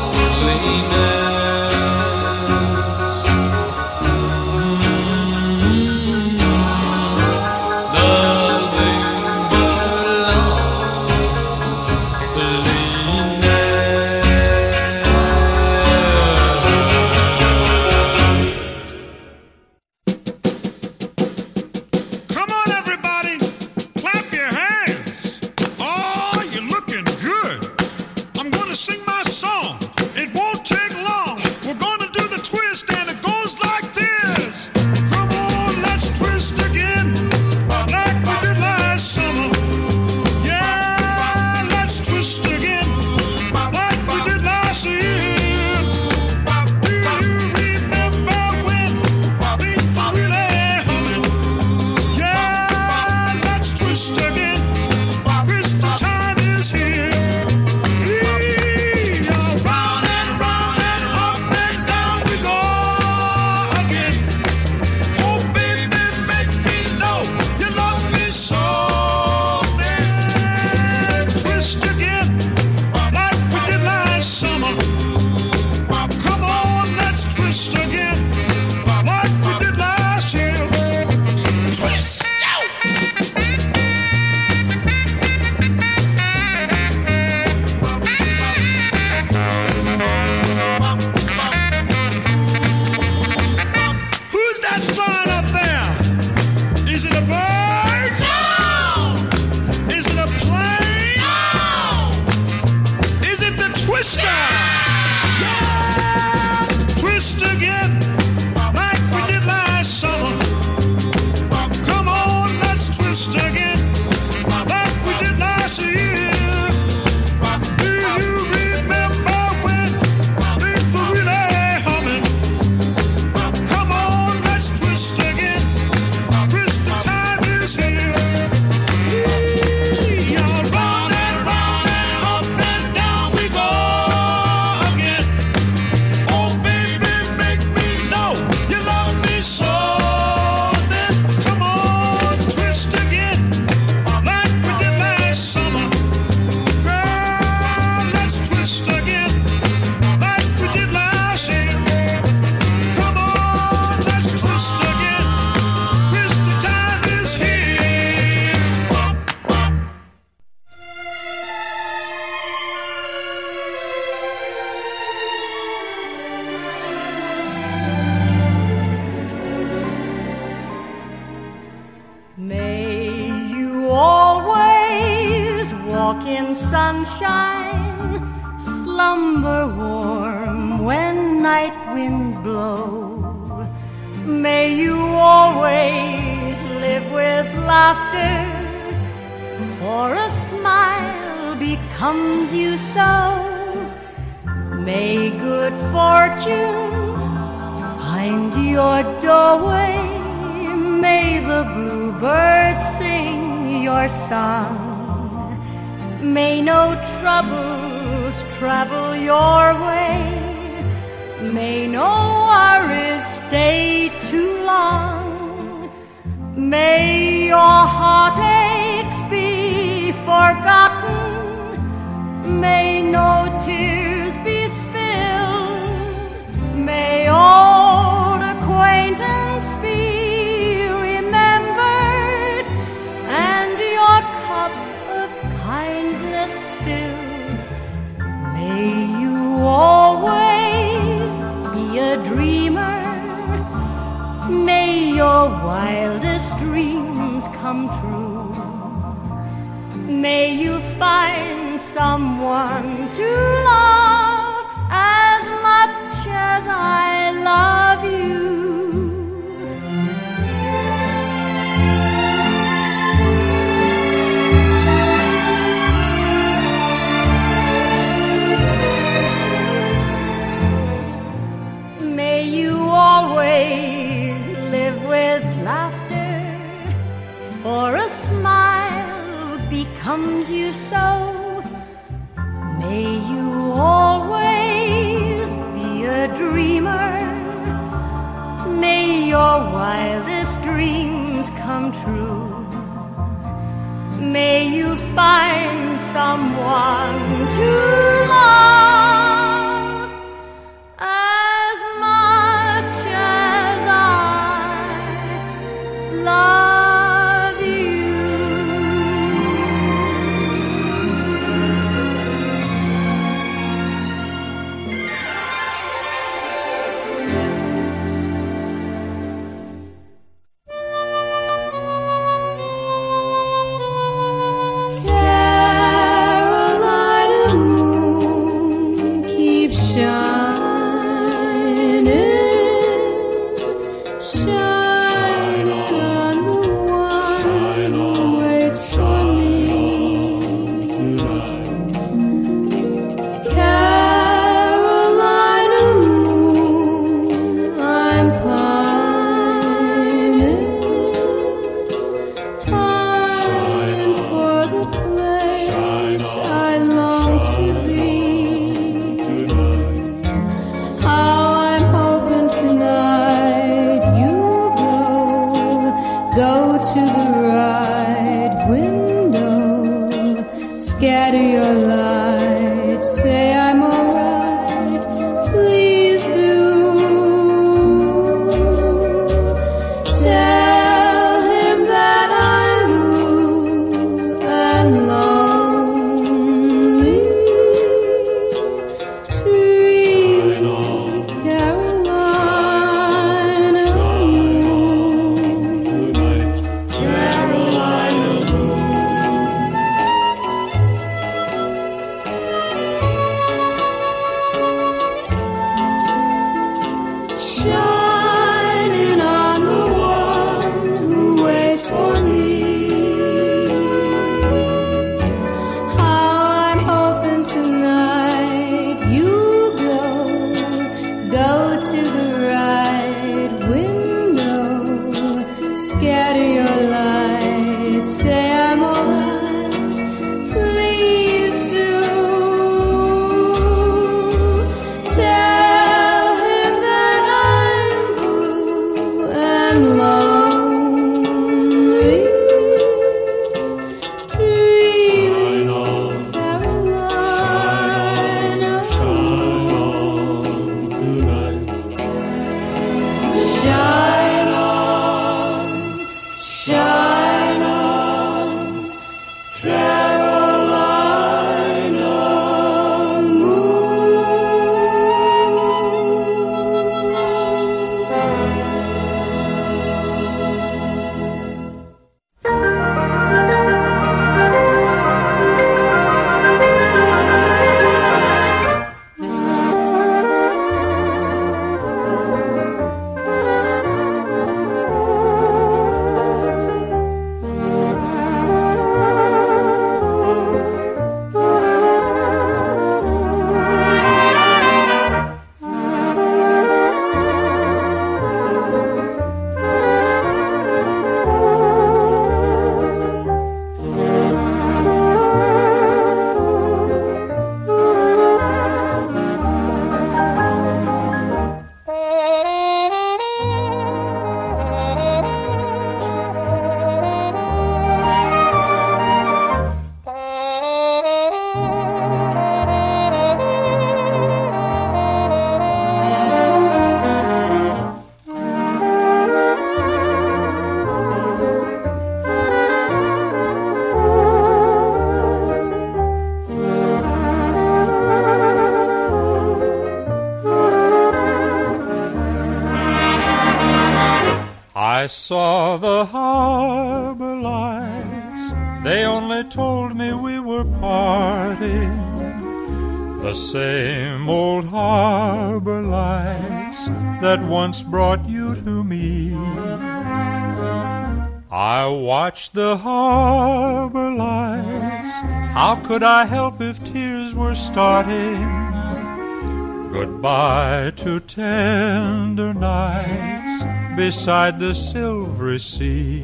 to tender nights beside the silvery sea.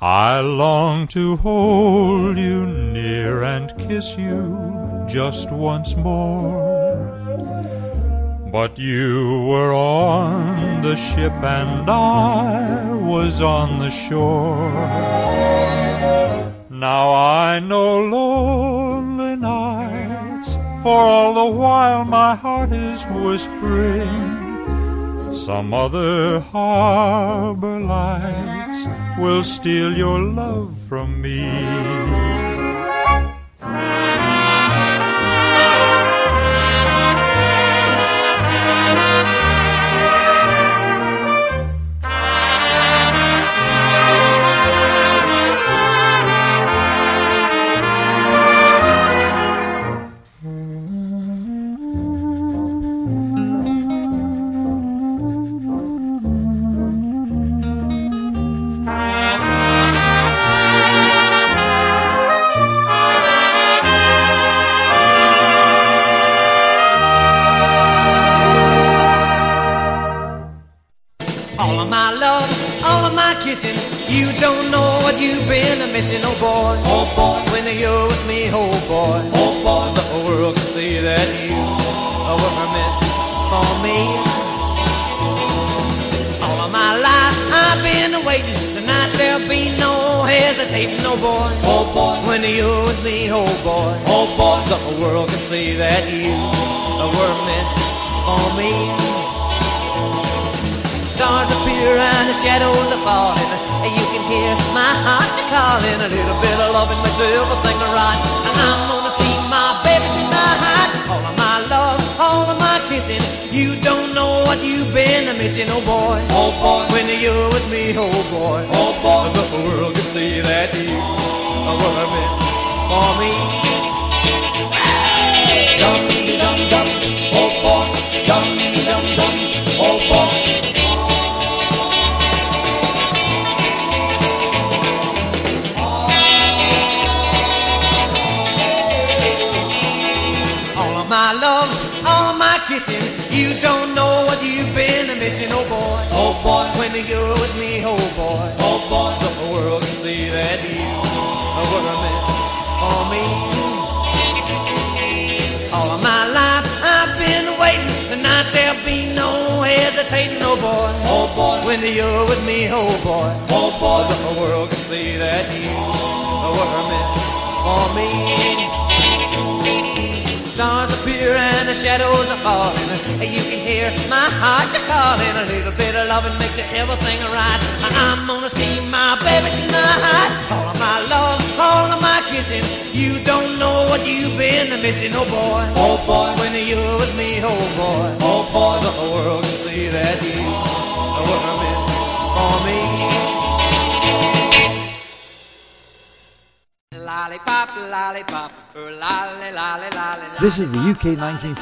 I long to hold you near and kiss you just once more. But you were on the ship and I was on the shore. Now I know, Lord for all the while my heart is whispering, some other harbor lights will steal your love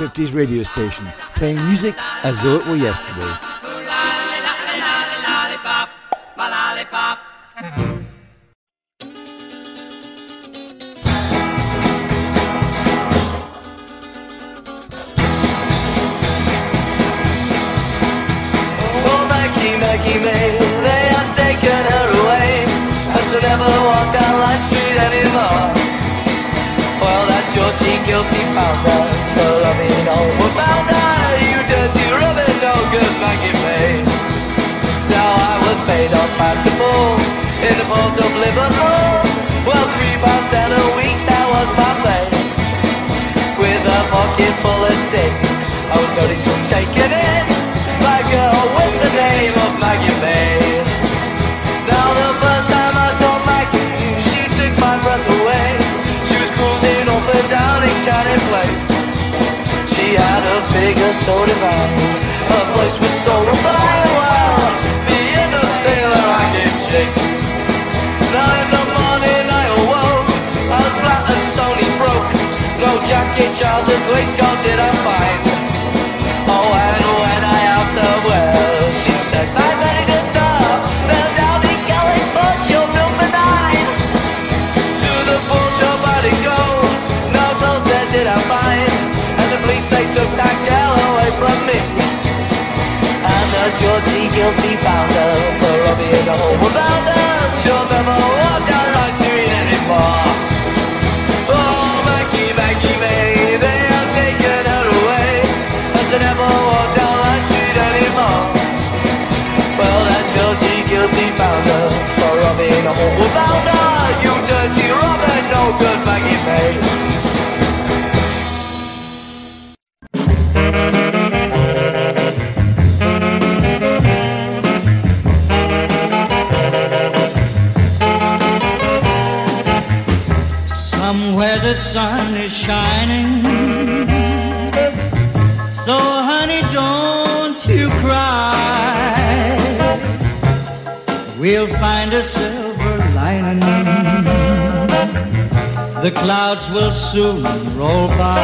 1950s radio station, playing music as though it were yesterday. Guilty, guilty found out. The Robbie and the whole world found out She'll never walk down High Street anymore? Oh, Maggie, Maggie, May They have taken her away And she'll never walk down High Street anymore? Well, that guilty, guilty found her The Robbie and the whole world found out You dirty Robin, no good Maggie May we'll find a silver lining. The clouds will soon roll by.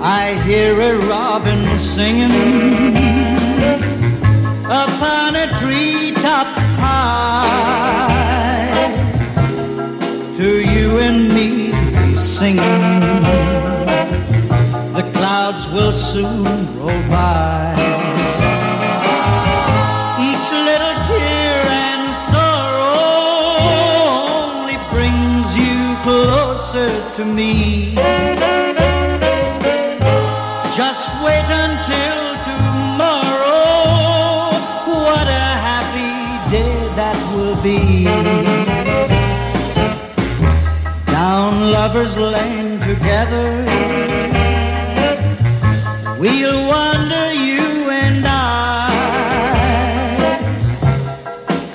I hear a robin singing upon a treetop high. To you and me singing.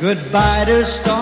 Goodbye to star.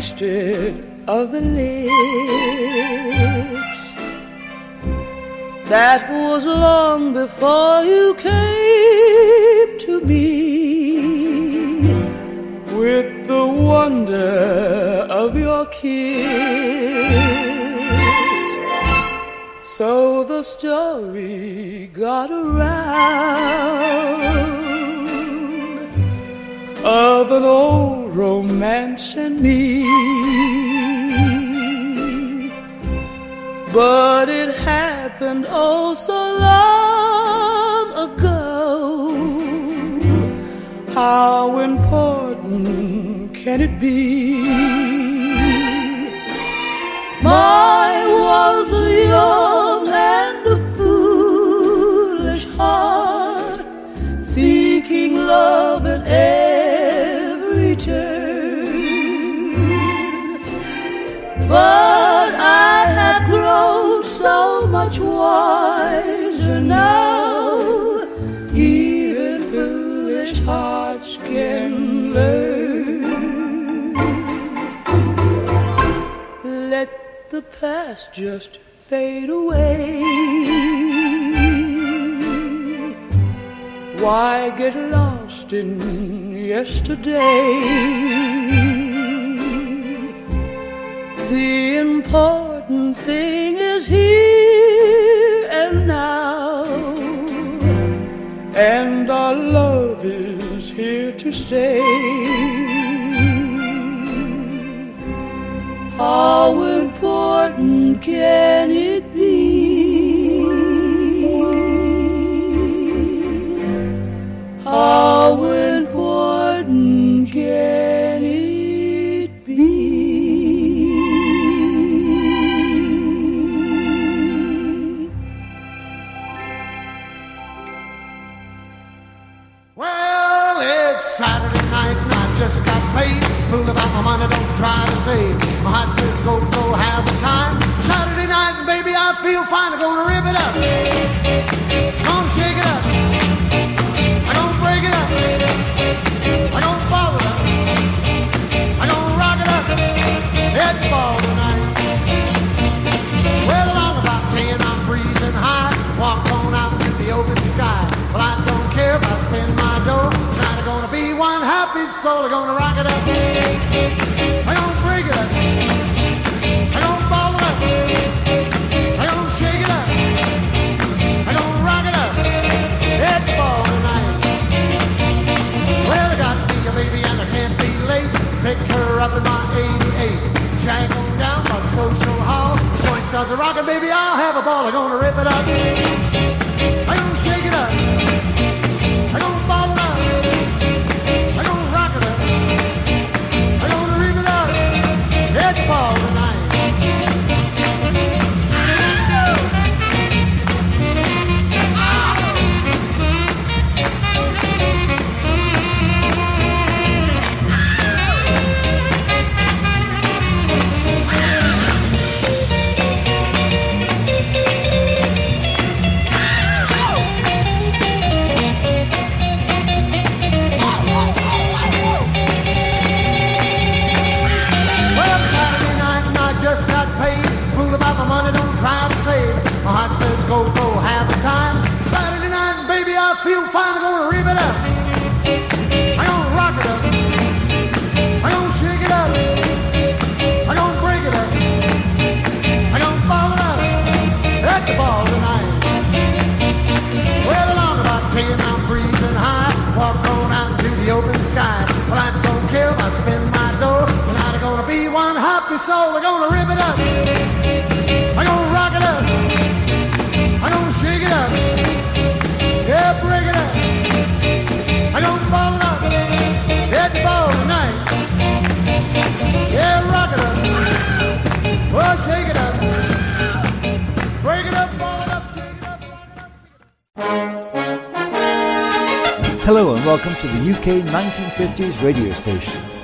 I've of the lips that was long before you came to me with the wonder of your kiss. So the story got around But it happened oh so long ago. How important can it be? Just fade away. Why get lost in yesterday? The important thing is here and now, and our love is here to stay. How important can it my money, don't try to save. My heart says go, go, have a time. Saturday night, and baby, I feel fine. I'm gonna rip it up. Gonna shake it up. I'm gonna break it up. One soul. I'm gonna rock it up. I'm gonna break it up. I'm gonna ball it up. I'm gonna shake it up. I'm gonna rock it up. Head ball tonight. Well, I got me a baby and I can't be late. Pick her up in my 88. Shag on down by the social hall. Joint starts a rockin', baby. I'll have a ball. I'm gonna rip it up. Welcome to the UK 1950s radio station.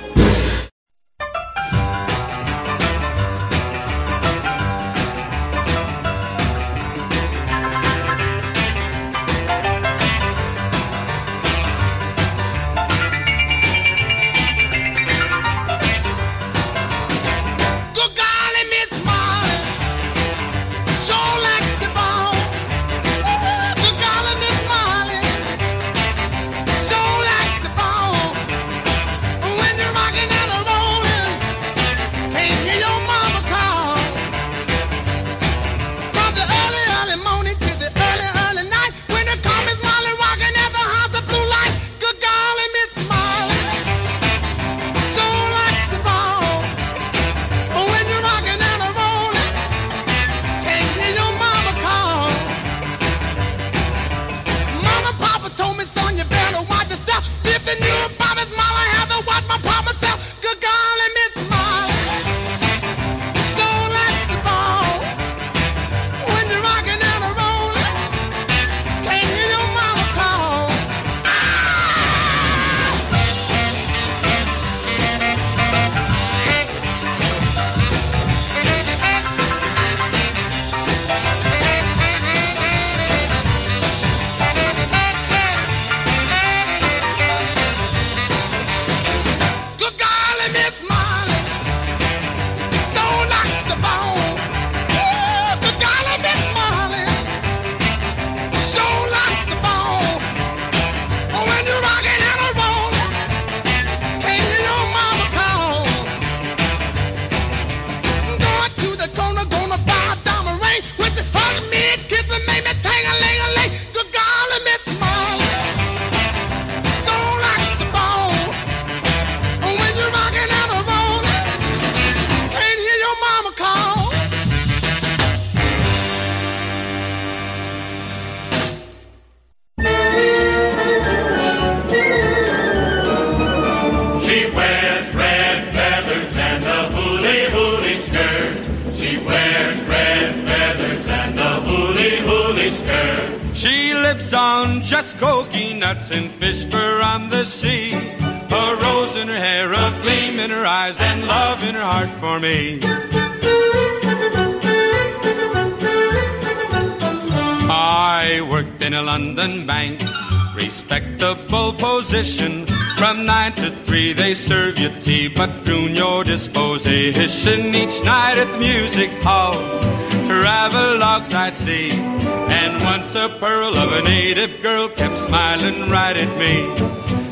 Girl kept smiling right at me.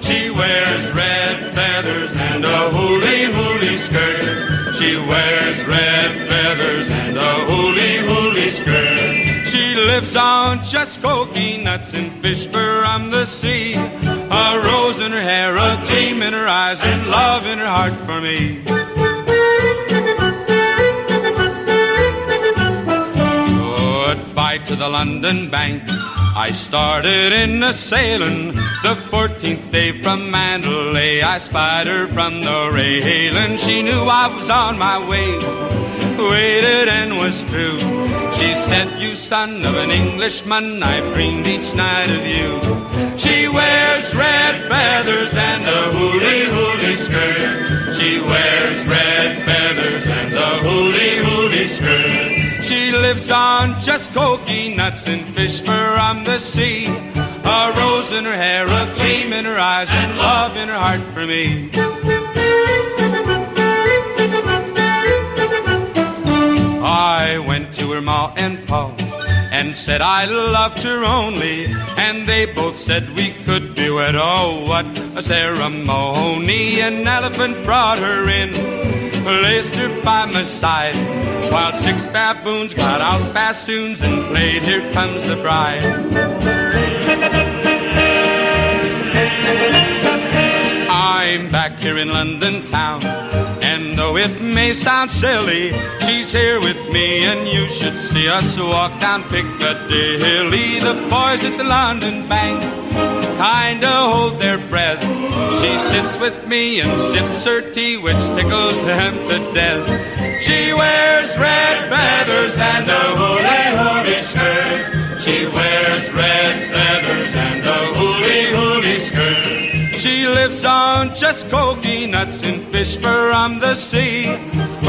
She wears red feathers and a hooly hooly skirt. She wears red feathers and a hooly hooly skirt. She lives on just coconuts and fish from the sea. A rose in her hair, a gleam in her eyes, and love in her heart for me. Goodbye to the London Bank. I started in a sailing the 14th day from Mandalay. I spied her from the railing. She knew I was on my way. Waited and was true. She said, You son of an Englishman, I've dreamed each night of you. She wears red feathers and a hooly hooly skirt. She wears red feathers and a hooly hooly skirt. Lives on just coconuts and fish from the sea. A rose in her hair, a gleam in her eyes, and love in her heart for me. I went to her ma and pa and said I loved her only, and they both said we could be wed. Oh, what a ceremony! An elephant brought her in, placed her by my side, while six baboons got out bassoons and played "Here Comes the Bride." I'm back here in London town. And though it may sound silly, she's here with me, and you should see us walk down Piccadilly. The boys at the London Bank kinda hold their breath. She sits with me and sips her tea, which tickles them to death. She wears red feathers and a hooly hooly skirt. She wears red feathers and a hooly hooly skirt. lips aren't just coconuts and fish from the sea.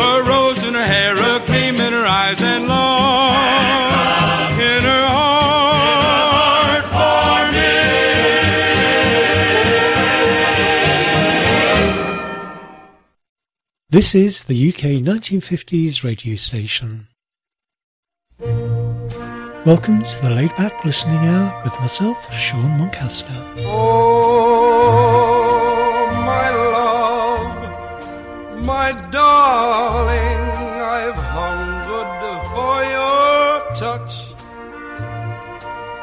Her rose in her hair, a gleam in her eyes, and love This is the UK 1950s radio station. Welcome to the laid back listening hour with myself, Sean Moncaster. Oh, my love, my darling, I've hungered for your touch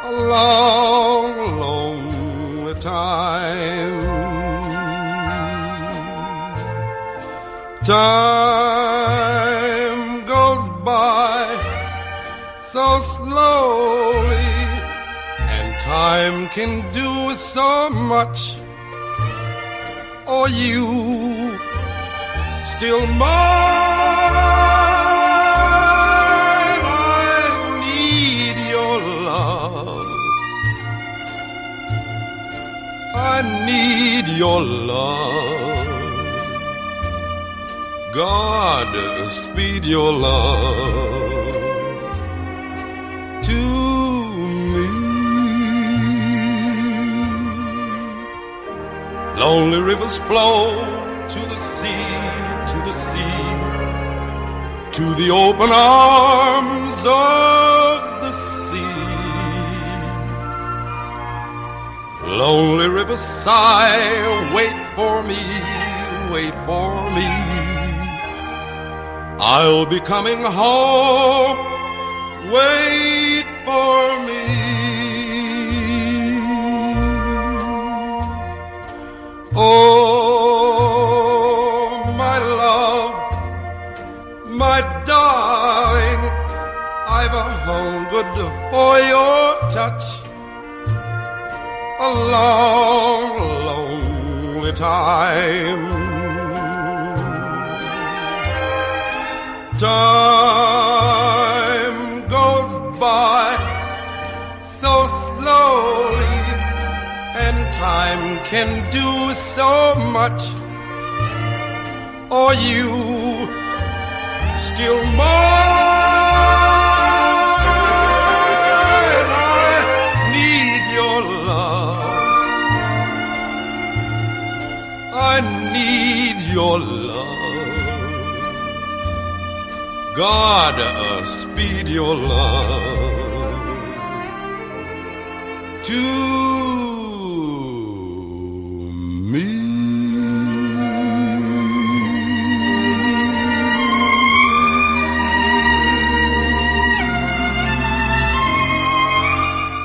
a long, long time. Time goes by so slowly, and time can do so much. Or you still mine? I need your love. I need your love. God, speed your love to me. Lonely rivers flow to the sea, to the sea, to the open arms of the sea. Lonely rivers sigh, wait for me, wait for me. I'll be coming home. Wait for me. Oh, my love, my darling, I've a hungered for your touch a long, lonely time. Time goes by so slowly, and time can do so much. Or you still mine? I need your love. God, uh, speed your love to me.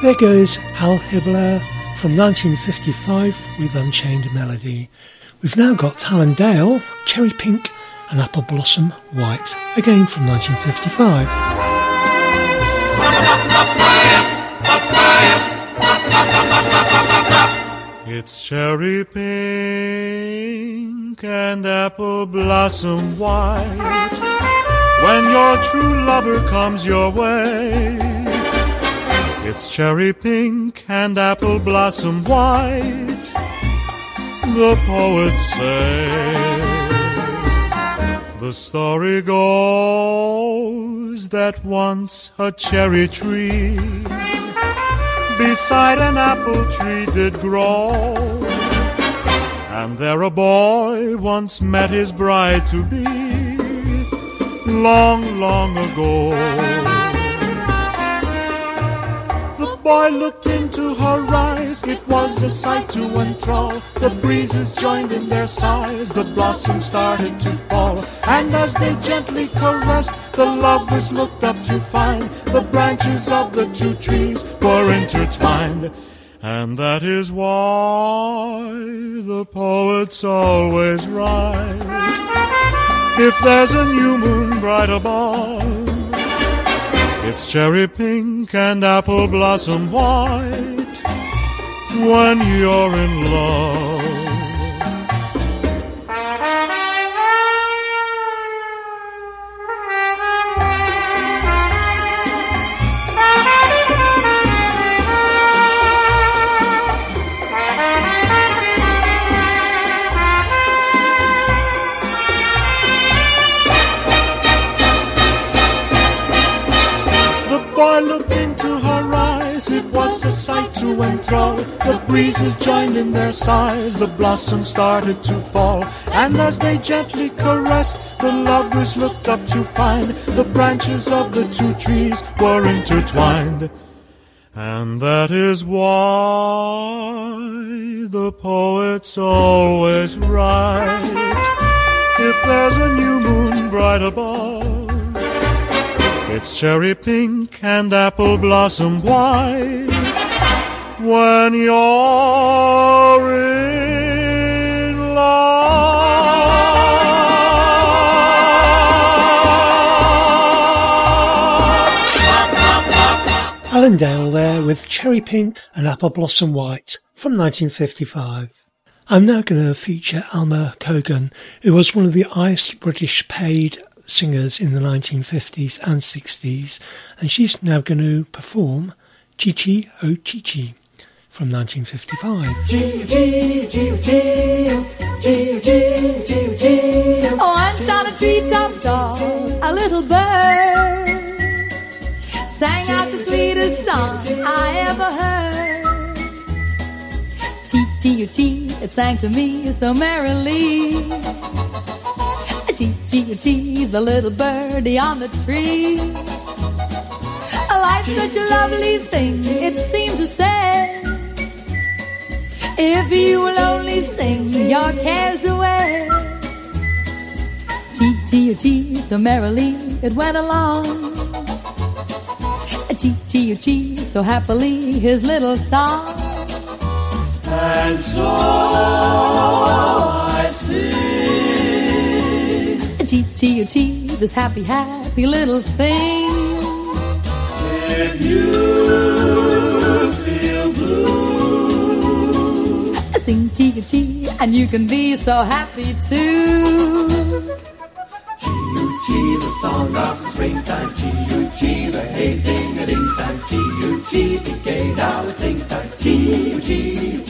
There goes Al Hibbler from 1955 with Unchained Melody. We've now got Alan Dale, Cherry Pink and Apple Blossom White, again from 1955. It's cherry pink and apple blossom white when your true lover comes your way. It's cherry pink and apple blossom white, the poets say. The story goes that once a cherry tree beside an apple tree did grow. And there a boy once met his bride to be long, long ago. Boy looked into her eyes, it was a sight to enthrall. The breezes joined in their sighs, the blossoms started to fall. And as they gently caressed, the lovers looked up to find the branches of the two trees were intertwined. And that is why the poets always write if there's a new moon bright above, it's cherry pink and apple blossom white when you're in love. Was a sight to enthrall. The breezes joined in their sighs, the blossoms started to fall. And as they gently caressed, the lovers looked up to find the branches of the two trees were intertwined. And that is why the poets always write if there's a new moon bright above, it's cherry pink and apple blossom white when you're in love. Alan Dale there with Cherry Pink and Apple Blossom White from 1955. I'm now going to feature Alma Cogan, who was one of the highest British paid singers in the 1950s and 60s, and she's now going to perform Chi Chi Oh Chi Chi from 1955. Oh, once on a treetop tall, a little bird sang out the sweetest song I ever heard. Chi chi chi, it sang to me so merrily. Chi chi chi, the little birdie on the tree. Life's such a lovely thing, it seemed to say. If you will only sing your cares away. Chee chee chee, so merrily it went along. Chee chee chee, so happily his little song. And so I sing. Chi, this happy, happy little thing. If you feel blue, Sing chi chi, and you can be so happy too. Chi, the song of the springtime. Chi, chi, the hey ding a ding time. Chi, chi, the gay now it's sing time. Chi,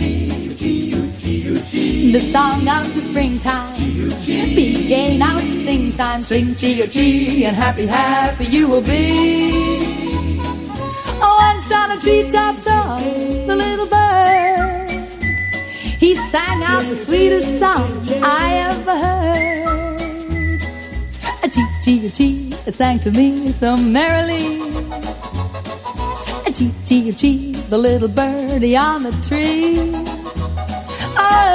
The song of the springtime. Be gay now, sing time. Sing chi chi, and happy, happy you will be. Oh, once on a treetop tall, the little bird. He sang out the sweetest song I ever heard. A chee chee chee, it sang to me so merrily. A chee chee chee, the little birdie on the tree.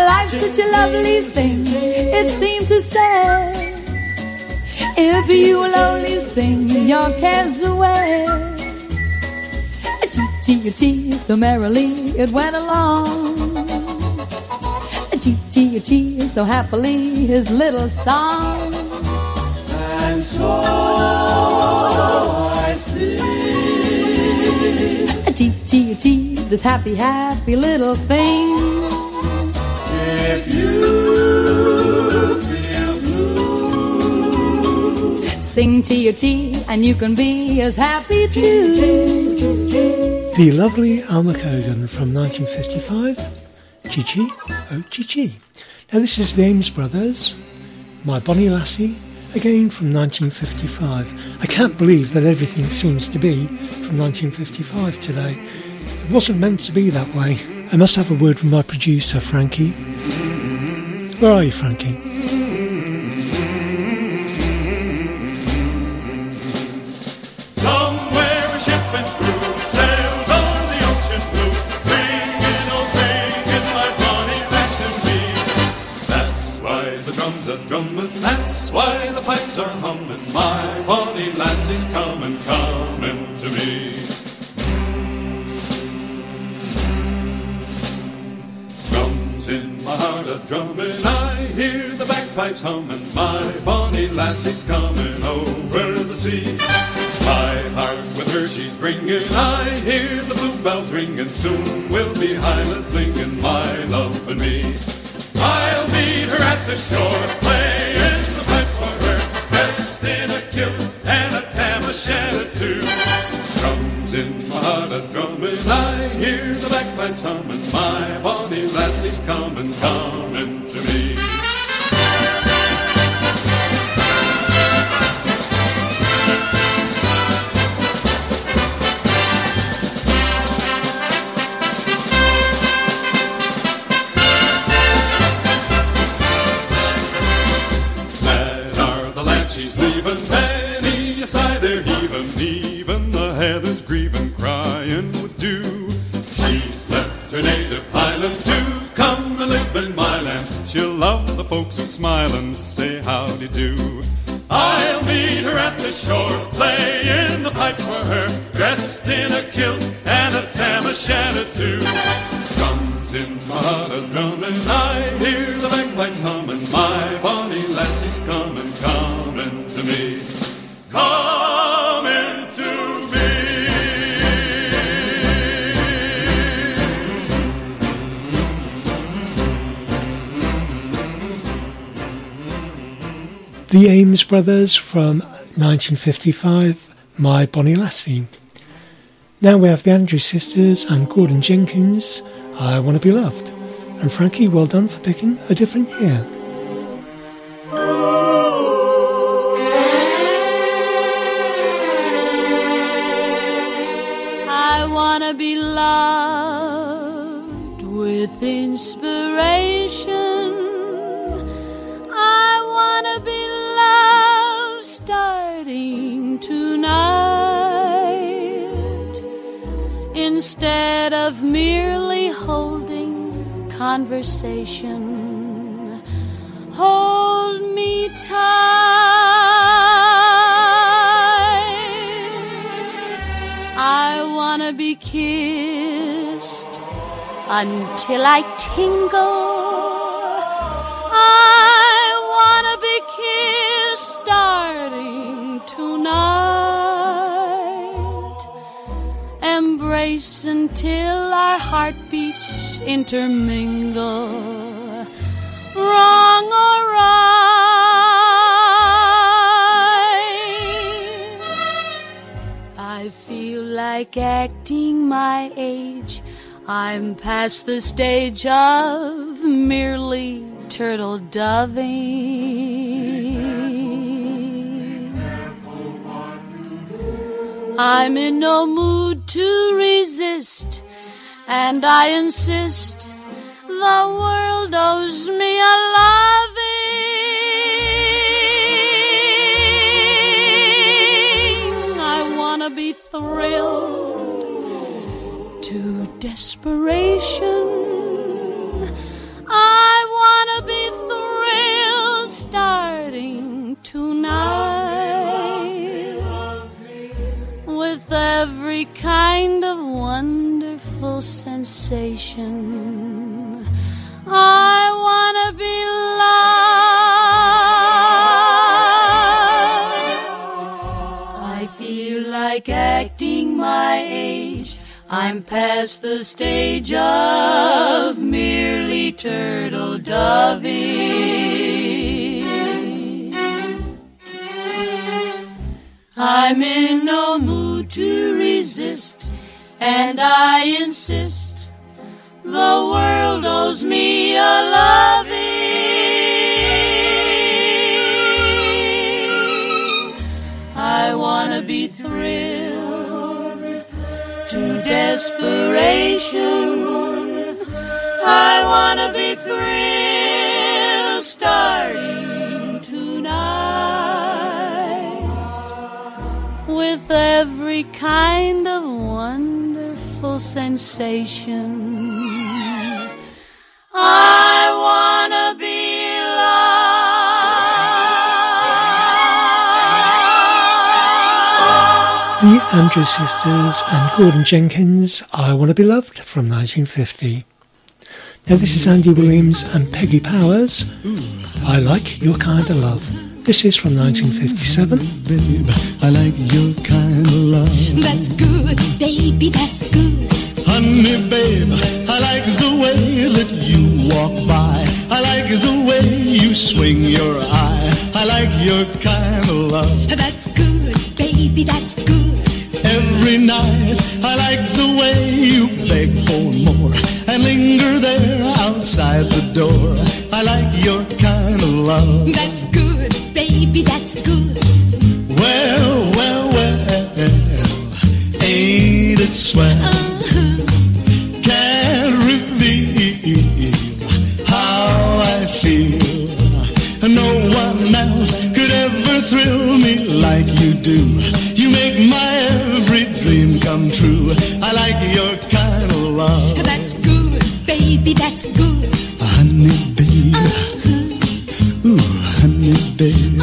Life's such a lovely thing, it seemed to say. If you will only sing your cares away. A chee chee so merrily it went along. A chee chee chee, so happily his little song. And so I sing. A chee chee chee, this happy, happy little thing. If you feel blue, Sing chee chee, and you can be as happy too. The lovely Alma Cogan from 1955, Chi Chi, oh Chi Chi. Now this is the Ames Brothers, My Bonnie Lassie, again from 1955. I can't believe that everything seems to be from 1955 today. It wasn't meant to be that way. I must have a word with my producer, Frankie. Where are you, Frankie? Bagpipes humming. My Bonnie Lassie's coming over the sea. My heart with her she's bringing, I hear the bluebells ringing. Soon we'll be highland flinging, my love and me. I'll meet her at the shore, playing the pipes for her, dressed in a kilt and a tam o' shanter too. Drums in my heart a drumming, I hear the bagpipes humming. My Bonnie Lassie's coming, coming to me. Folks who smile and say howdy do. I'll meet her at the shore, playing the pipes for her, dressed in a kilt and a tam o' shanter too. The Ames Brothers from 1955, My Bonnie Lassie. Now we have the Andrews Sisters and Gordon Jenkins, I Want to Be Loved. And Frankie, well done for picking a different year. I wanna be loved with inspiration. Starting tonight. Instead of merely holding conversation, hold me tight. I wanna be kissed until I tingle. I wanna be kissed starting tonight. Embrace until our heartbeats intermingle. Wrong or right. I feel like acting my age. I'm past the stage of merely turtle doving. I'm in no mood to resist, and I insist the world owes me a loving. I wanna be thrilled to desperation. I wanna be thrilled starting tonight every kind of wonderful sensation. I wanna be loved. I feel like acting my age. I'm past the stage of merely turtle doving. I'm in no mood to resist, and I insist the world owes me a loving. I wanna be thrilled to desperation. I wanna be thrilled with every kind of wonderful sensation. I wanna be The Andrews Sisters and Gordon Jenkins, I Want to Be Loved from 1950. Now this is Andy Williams and Peggy Powers, I Like Your Kind of Love. This is from 1957. Babe, I like your kind of love. That's good, baby, that's good. Honey, babe, I like the way that you walk by. I like the way you swing your eye. I like your kind of love. That's good, baby, that's good. Every night, I like the way you beg for more and linger there outside the door. I like your kind of love. That's good, baby, that's good. Well, well, well, ain't it swell? Uh-huh. Can't reveal how I feel. No one else could ever thrill me like you do. You make my every dream come true. I like your kind of love. That's good, baby, that's good. Honey, babe. Ooh, honey, babe.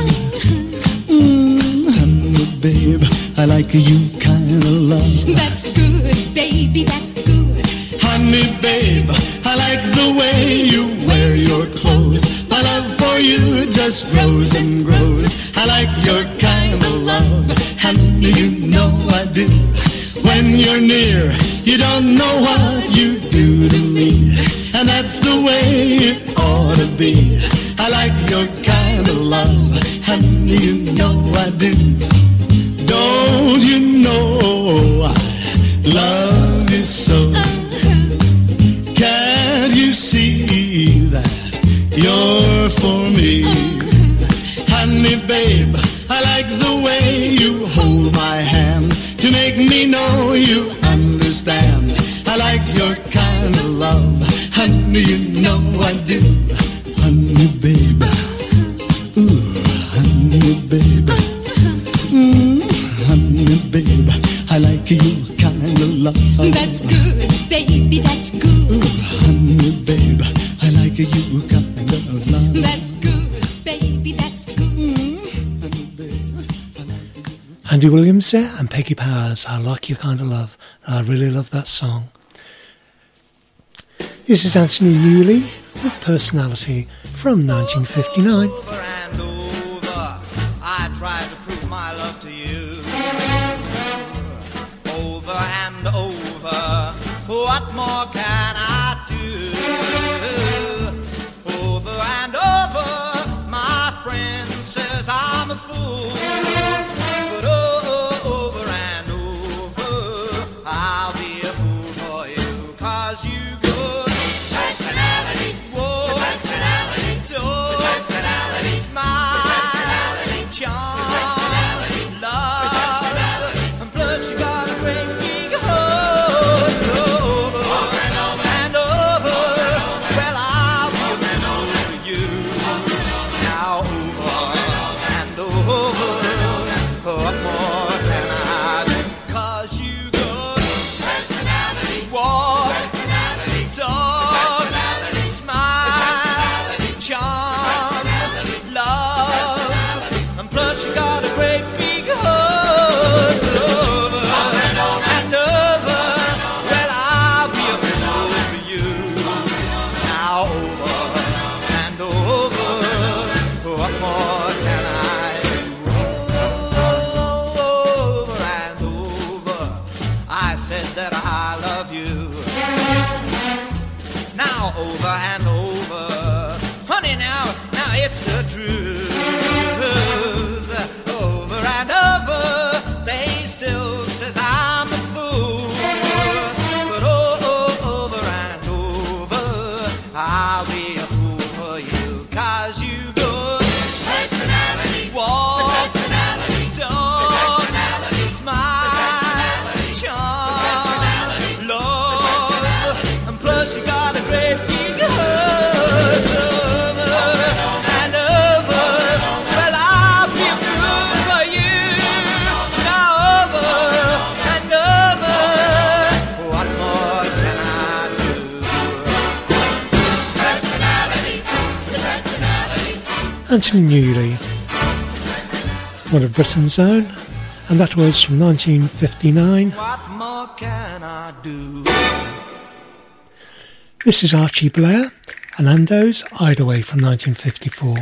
Mm, honey, babe. I like you kind of love. That's good, baby, that's good. Honey, babe. I like the way you wear your clothes. My love for you just grows and grows. I like your kind of love. Honey, you know I do. When you're near, you don't know what you do to me. And that's the way it ought to be. I like your kind of love. Honey, you know I do. Don't you know I love you so? Can't you see that you're for me? Honey, babe, I like the way you hold my hand to make me know you understand. I like your kind of love, honey, you know I do. Honey, babe, ooh, honey, babe, mm, honey, babe, I like you kind of love. That's good, baby, that's good. Ooh, Honey, babe, I like you kind of love. That's Andy Williams there and Peggy Powers. I like your kind of love. I really love that song. This is Anthony Newley with Personality from 1959. Anthony Newley, one of Britain's own, and that was from 1959. What more can I do? This is Archie Bleyer and Ando's Hideaway from 1954.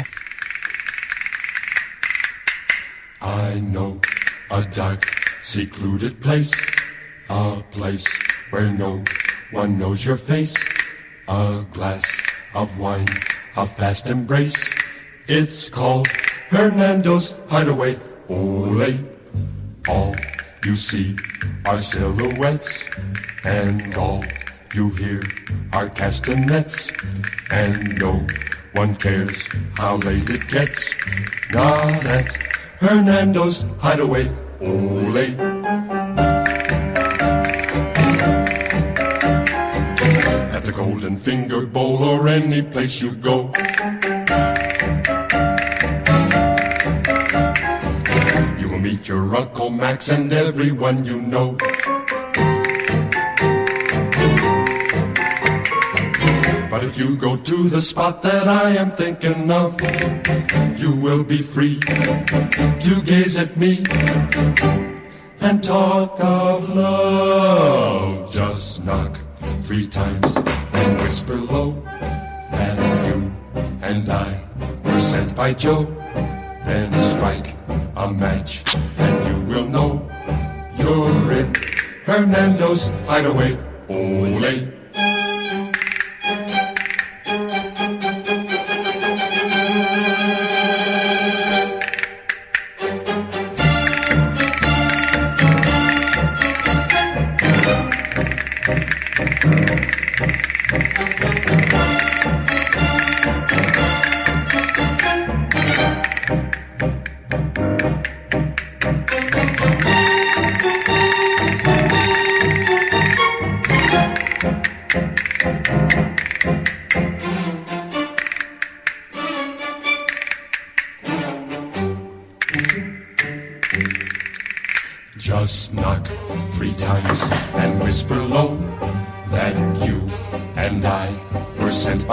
I know a dark, secluded place, a place where no one knows your face. A glass of wine, a fast embrace. It's called Hernando's Hideaway. Ole, all you see are silhouettes, and all you hear are castanets, and no one cares how late it gets. Not at Hernando's Hideaway. Ole. At the Golden Finger Bowl or any place you go. Your Uncle Max and everyone you know. But if you go to the spot that I am thinking of, you will be free to gaze at me and talk of love. Just knock three times and whisper low that you and I were sent by Joe. Then strike a match and you will know you're in Hernando's hideaway. Ole.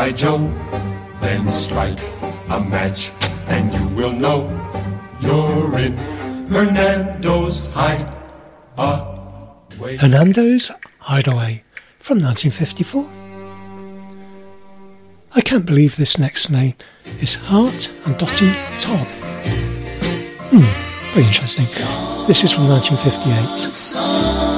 By Joe. Then strike a match and you will know you're in Hernando's hide. Hernando's Hideaway from 1954. I can't believe this next name is Art and Dottie Todd. Hmm, very interesting. This is from 1958.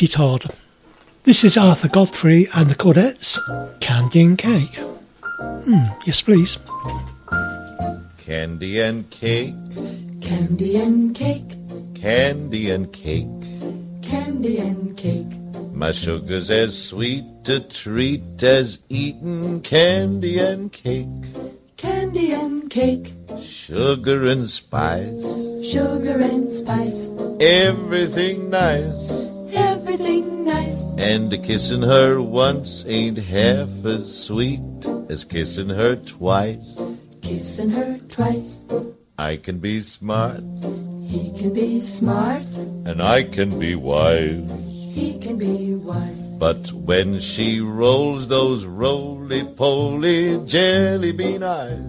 And Dottie Todd. This is Arthur Godfrey and the Chordettes, Candy and Cake. Hmm, yes please. Candy and cake, Candy and cake, candy and cake. candy and cake. My sugar's as sweet a treat as eating candy and cake. Candy and cake, Sugar and spice, sugar and spice. everything nice. And kissing her once ain't half as sweet as kissing her twice. kissing her twice. I can be smart He can be smart, and I can be wise. he can be wise. But when she rolls those roly-poly jelly bean eyes,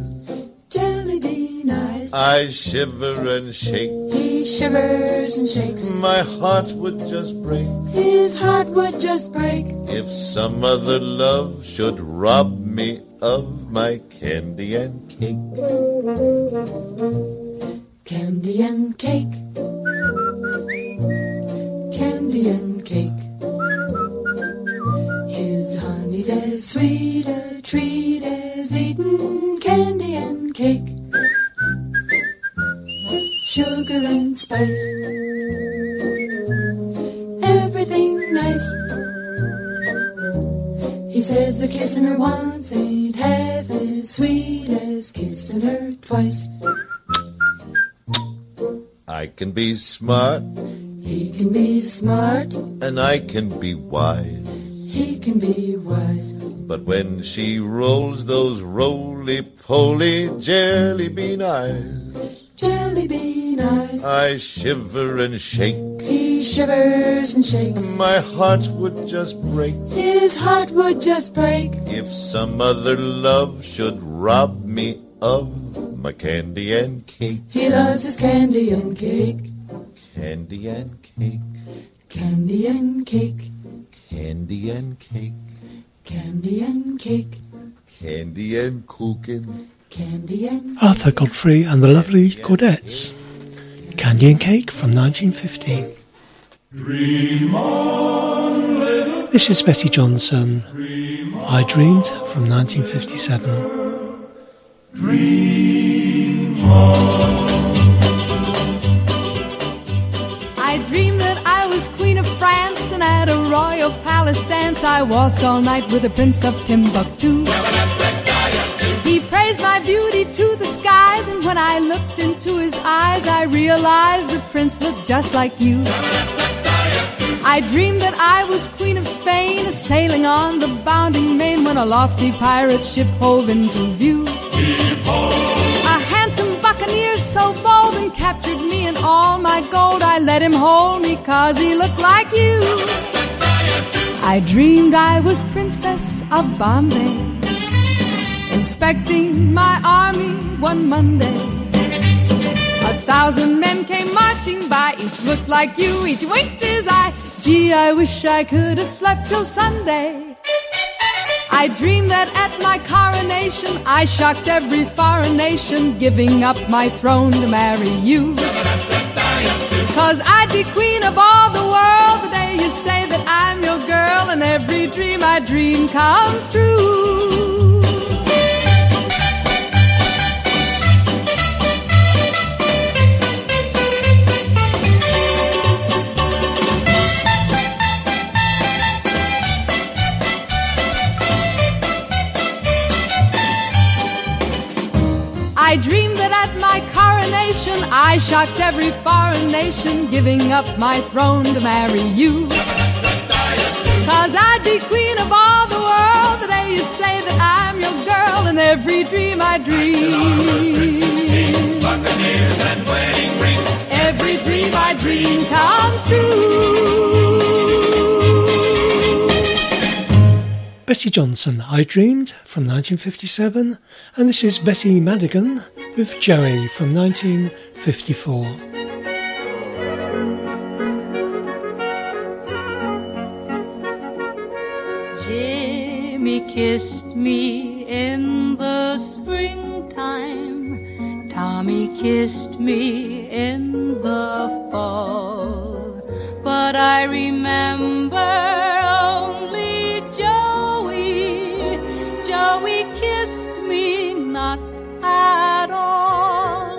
Jelly bean eyes. I shiver and shake. He shivers and shakes. My heart would just break His heart would just break. if some other love should rob me of my candy and cake. Candy and cake. Candy and cake. His honey's as sweet a treat as eating candy and cake. Sugar and spice. Everything nice. He says the kissing her once ain't half as sweet as kissing her twice. I can be smart He can be smart, and I can be wise. he can be wise. But when she rolls those roly-poly jelly bean eyes, Jelly bean eyes. I shiver and shake. He shivers and shakes. My heart would just break His heart would just break. if some other love should rob me of my candy and cake. He loves his candy and cake. Candy and cake, Candy and cake. candy and cake, Candy and cake. candy and cooking. Candy and Arthur Godfrey and the Lovely Chordettes. Candy and Cake from 1915. This is Betty Johnson. I Dreamed from 1957. I dreamed that I was Queen of France and at a royal palace dance I waltzed all night with the Prince of Timbuktu. He praised my beauty to the skies, and when I looked into his eyes, I realized the prince looked just like you. I dreamed that I was Queen of Spain, sailing on the bounding main when a lofty pirate ship hove into view. A handsome buccaneer so bold and captured me and all my gold. I let him hold me cause he looked like you. I dreamed I was Princess of Bombay, inspecting my army one Monday. A thousand men came marching by, each looked like you, each winked his eye. Gee, I wish I could have slept till Sunday. I dreamed that at my coronation I shocked every foreign nation, giving up my throne to marry you. Cause I'd be queen of all the world the day you say that I'm your girl, and every dream I dream comes true. Coronation I shocked every foreign nation, giving up my throne to marry you. Cause I'd be queen of all the world the day you say that I'm your girl, and every dream I dream. Buccaneers and wedding rings. Every dream I dream comes true. Betty Johnson, I Dreamed from 1957, and this is Betty Madigan with Joey from 1954. Jimmy kissed me in the springtime. Tommy kissed me in the fall. But I remember kissed me not at all.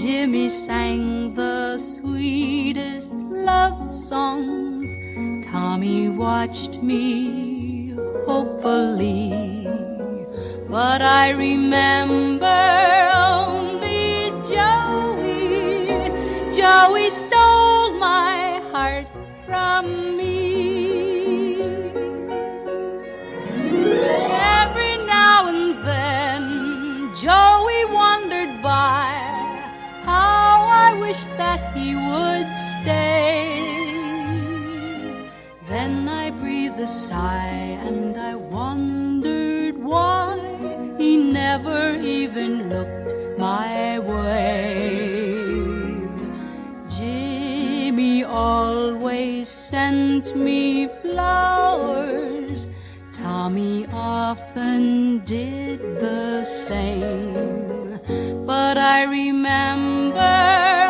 Jimmy sang the sweetest love songs. Tommy watched me hopefully. But I remember only Joey. Joey stole my heart from me. Joey wandered by. How I wished that he would stay. Then I breathed a sigh and I wondered why he never even looked my way. Jimmy always sent me flowers Tommy often did the same. But I remember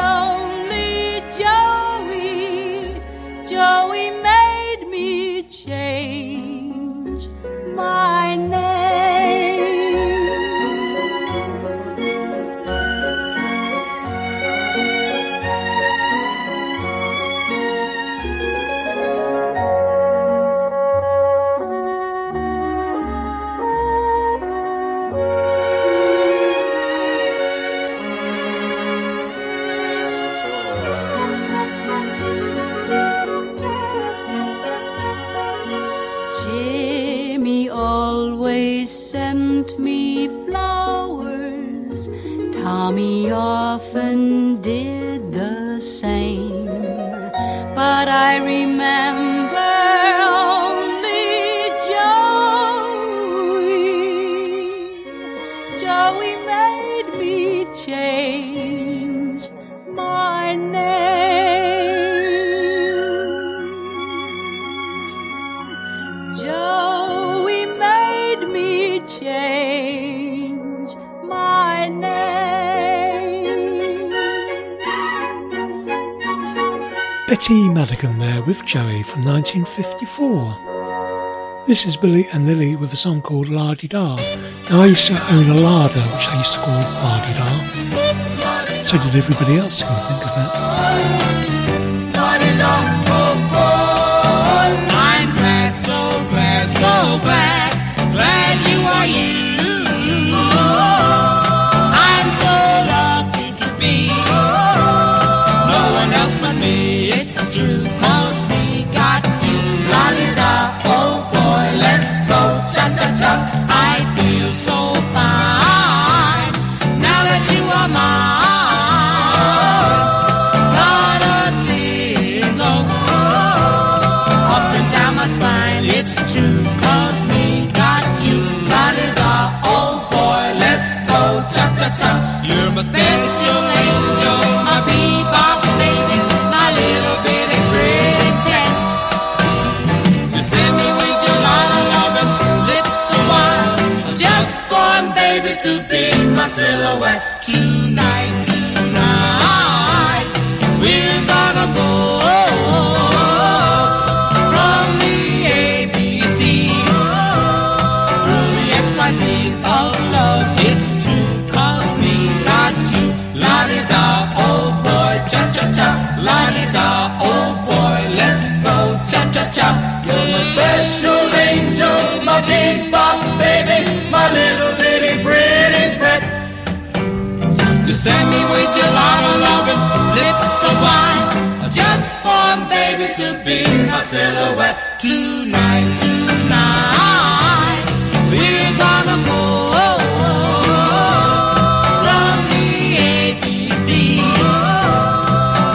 same. But I remember Madigan there with Joey from 1954. This is Billy and Lillie with a song called La Di Da. Now I used to own a larder which I used to call La Di Da. So did everybody else, can think of it? I'm glad, so glad, so glad, glad you are you. It's true, cause we got you. La-di-da, oh boy, let's go. Cha-cha-cha, I feel so fine. Now that you are mine, got a tingle up and down my spine. It's true, silhouette. Tonight, of loving lips of wine. Just born, baby, to be my silhouette. Tonight, tonight, we're gonna go from the ABCs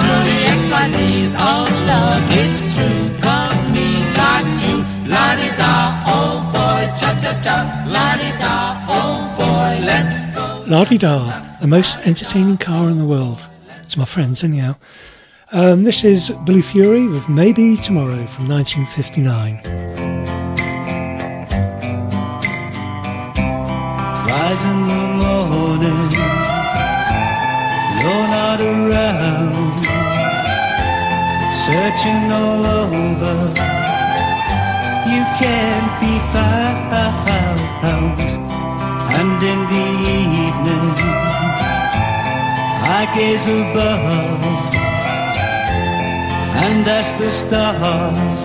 to the XYZs oh, love. It's true, cause me got you. La-di-da, oh boy, cha-cha-cha. La-di-da, oh boy, let's go. La Di Da, the most entertaining car in the world. To my friends, anyhow. Um, this is Billy Fury with Maybe Tomorrow from 1959. Rise in the morning, you're not around. Searching all over, you can't be found. And in the I gaze above and ask the stars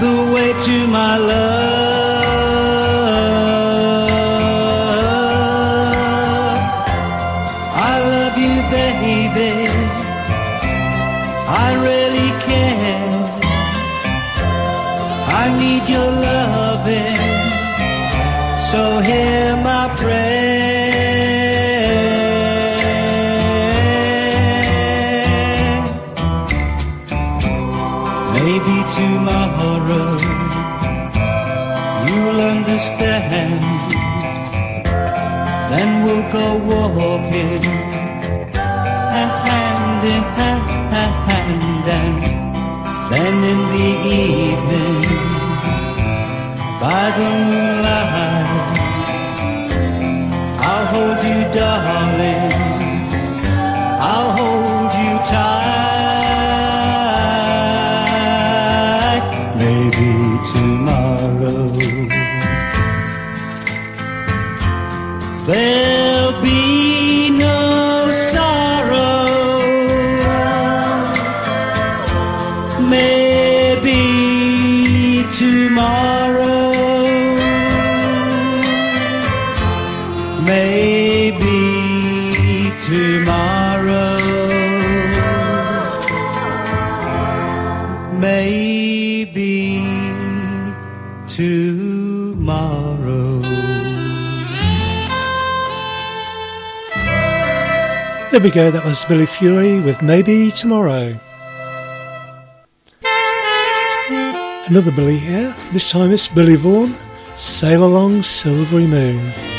the way to my love. Understand. Then we'll go walking hand in hand, and then in the evening, by the moonlight, I'll hold you, darling. I'll hold you tight. There'll we go, that was Billy Fury with Maybe Tomorrow. Another Billy here, this time it's Billy Vaughn, Sail Along Silvery Moon.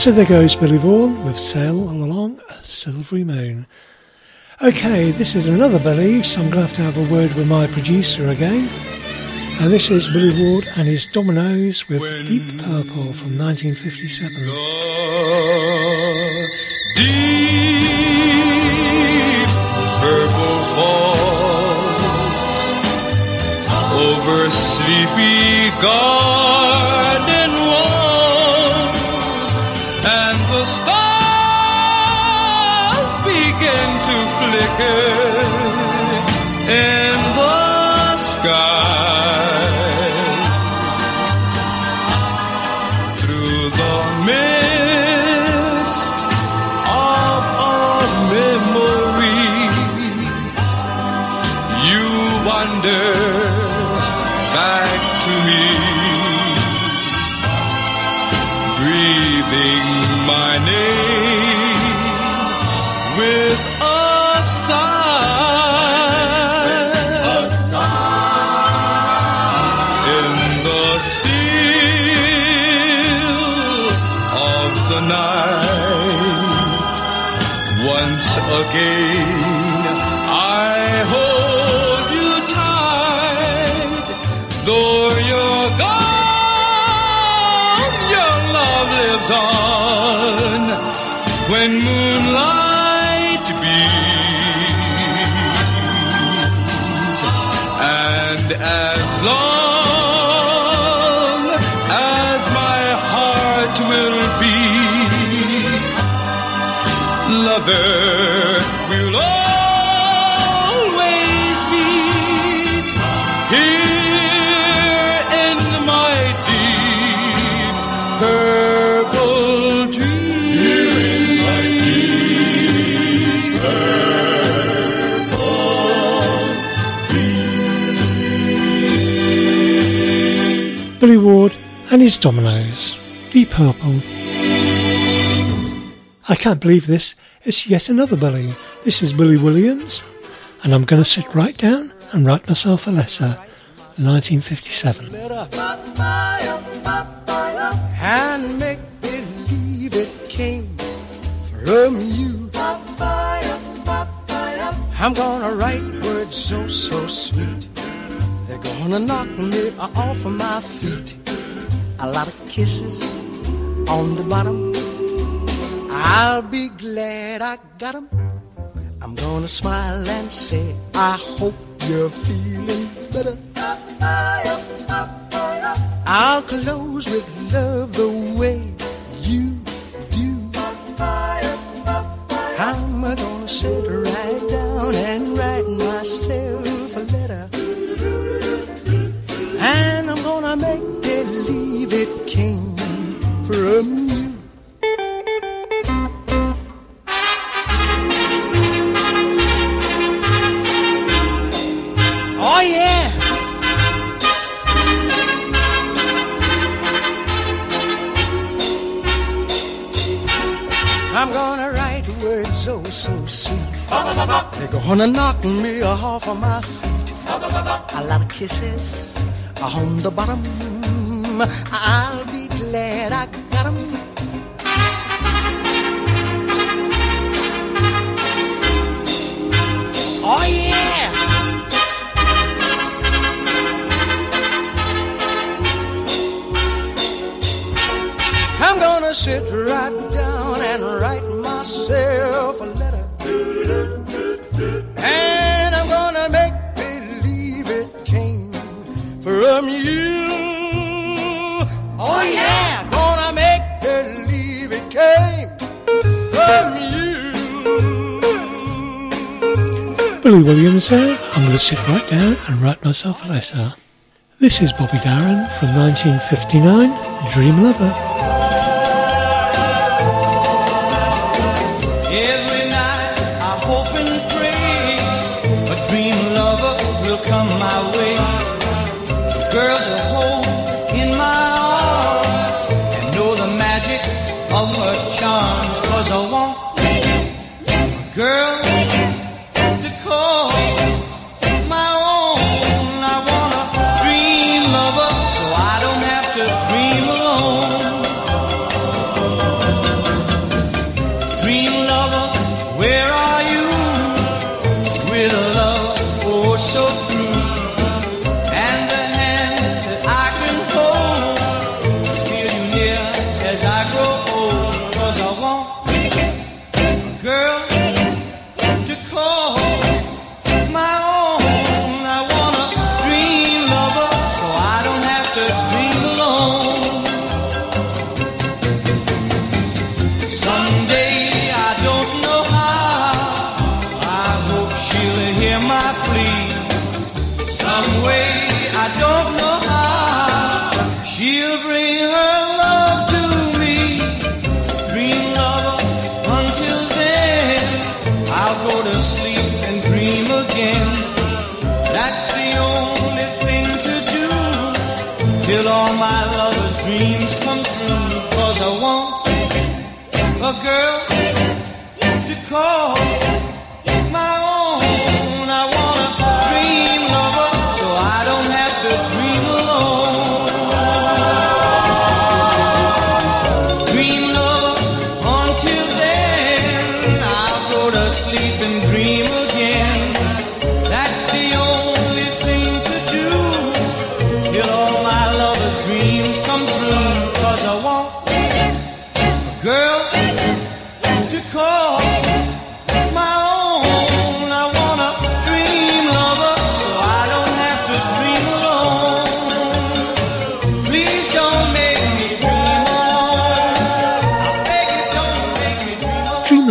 So there goes Billy Vaughn with Sail All Along a Silvery Moon. Okay, this is another Billy, so I'm going to have to have a word with my producer again. And this is Billy Ward and his Dominoes with Deep Purple from 1957. Deep purple falls over sleepy garden and his dominoes. The purple. I can't believe this. It's yet another Billy. This is Billy Williams, and I'm going to sit right down and write myself a letter. 1957. kisses on the bottom. I'll be glad I got them. I'm gonna smile and say, I hope myself a. This is Bobby Darin from 1959, Dream Lover.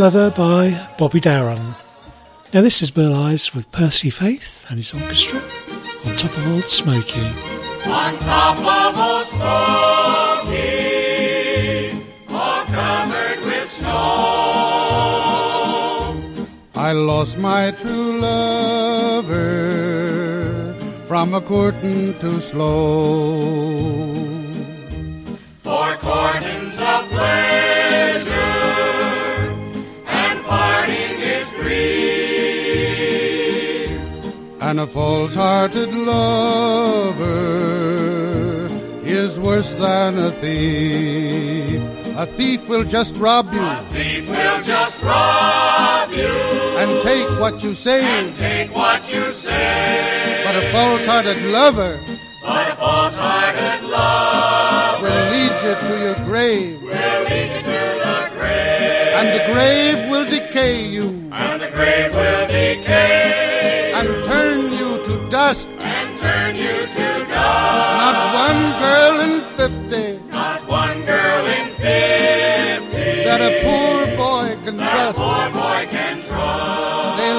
Lover by Bobby Darin. Now this is Burl Ives with Percy Faith and his orchestra on top of Old Smoky. On top of Old Smoky, all covered with snow. I lost my true lover from a courting too slow. And a false-hearted lover is worse than a thief. A thief will just rob you. A thief will just rob you. And take what you say. And take what you say. But a false-hearted lover. But a false-hearted lover will lead you to your grave. Will lead you to the grave. And the grave will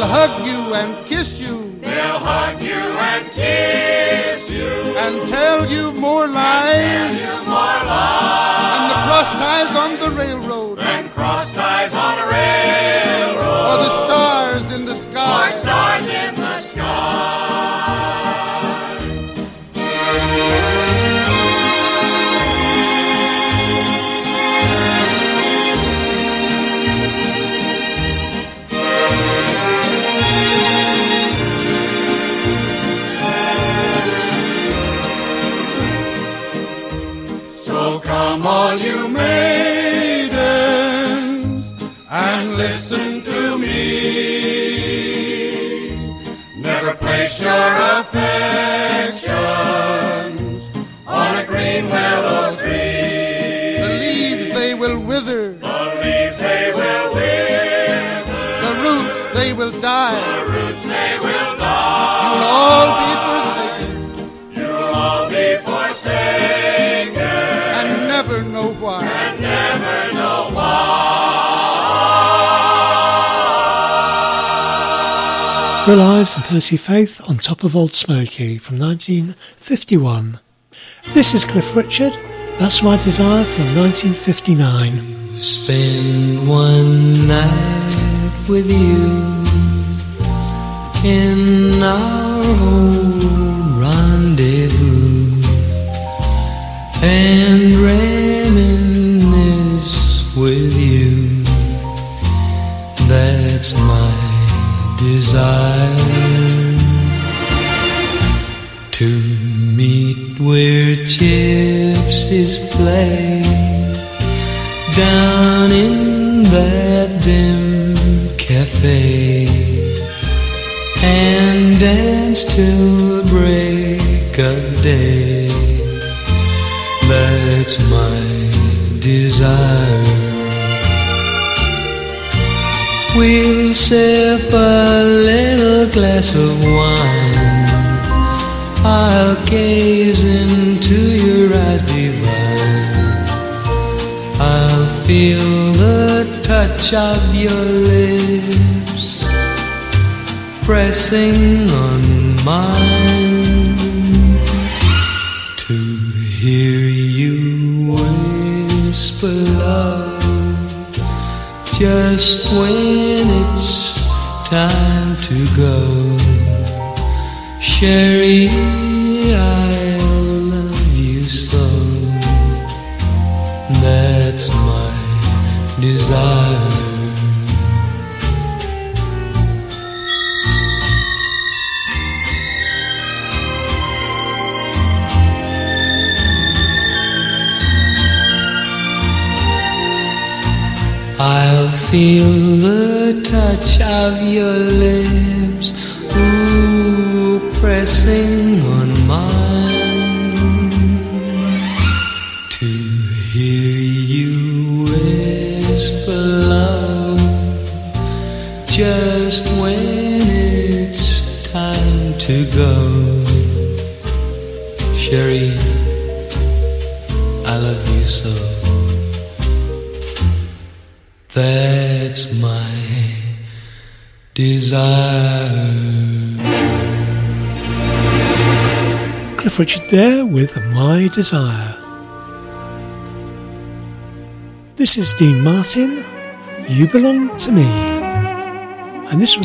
They'll hug you and kiss Never place Burl Ives and Percy Faith on top of Old Smoky from 1951. This is Cliff Richard. That's my desire from 1959. Spend one night with you in our old rendezvous and reminisce a little glass of wine. I'll gaze into your eyes divine. I'll feel the touch of your lips pressing on mine. Sherry, Desire. This is Dean Martin, You Belong to Me. And this was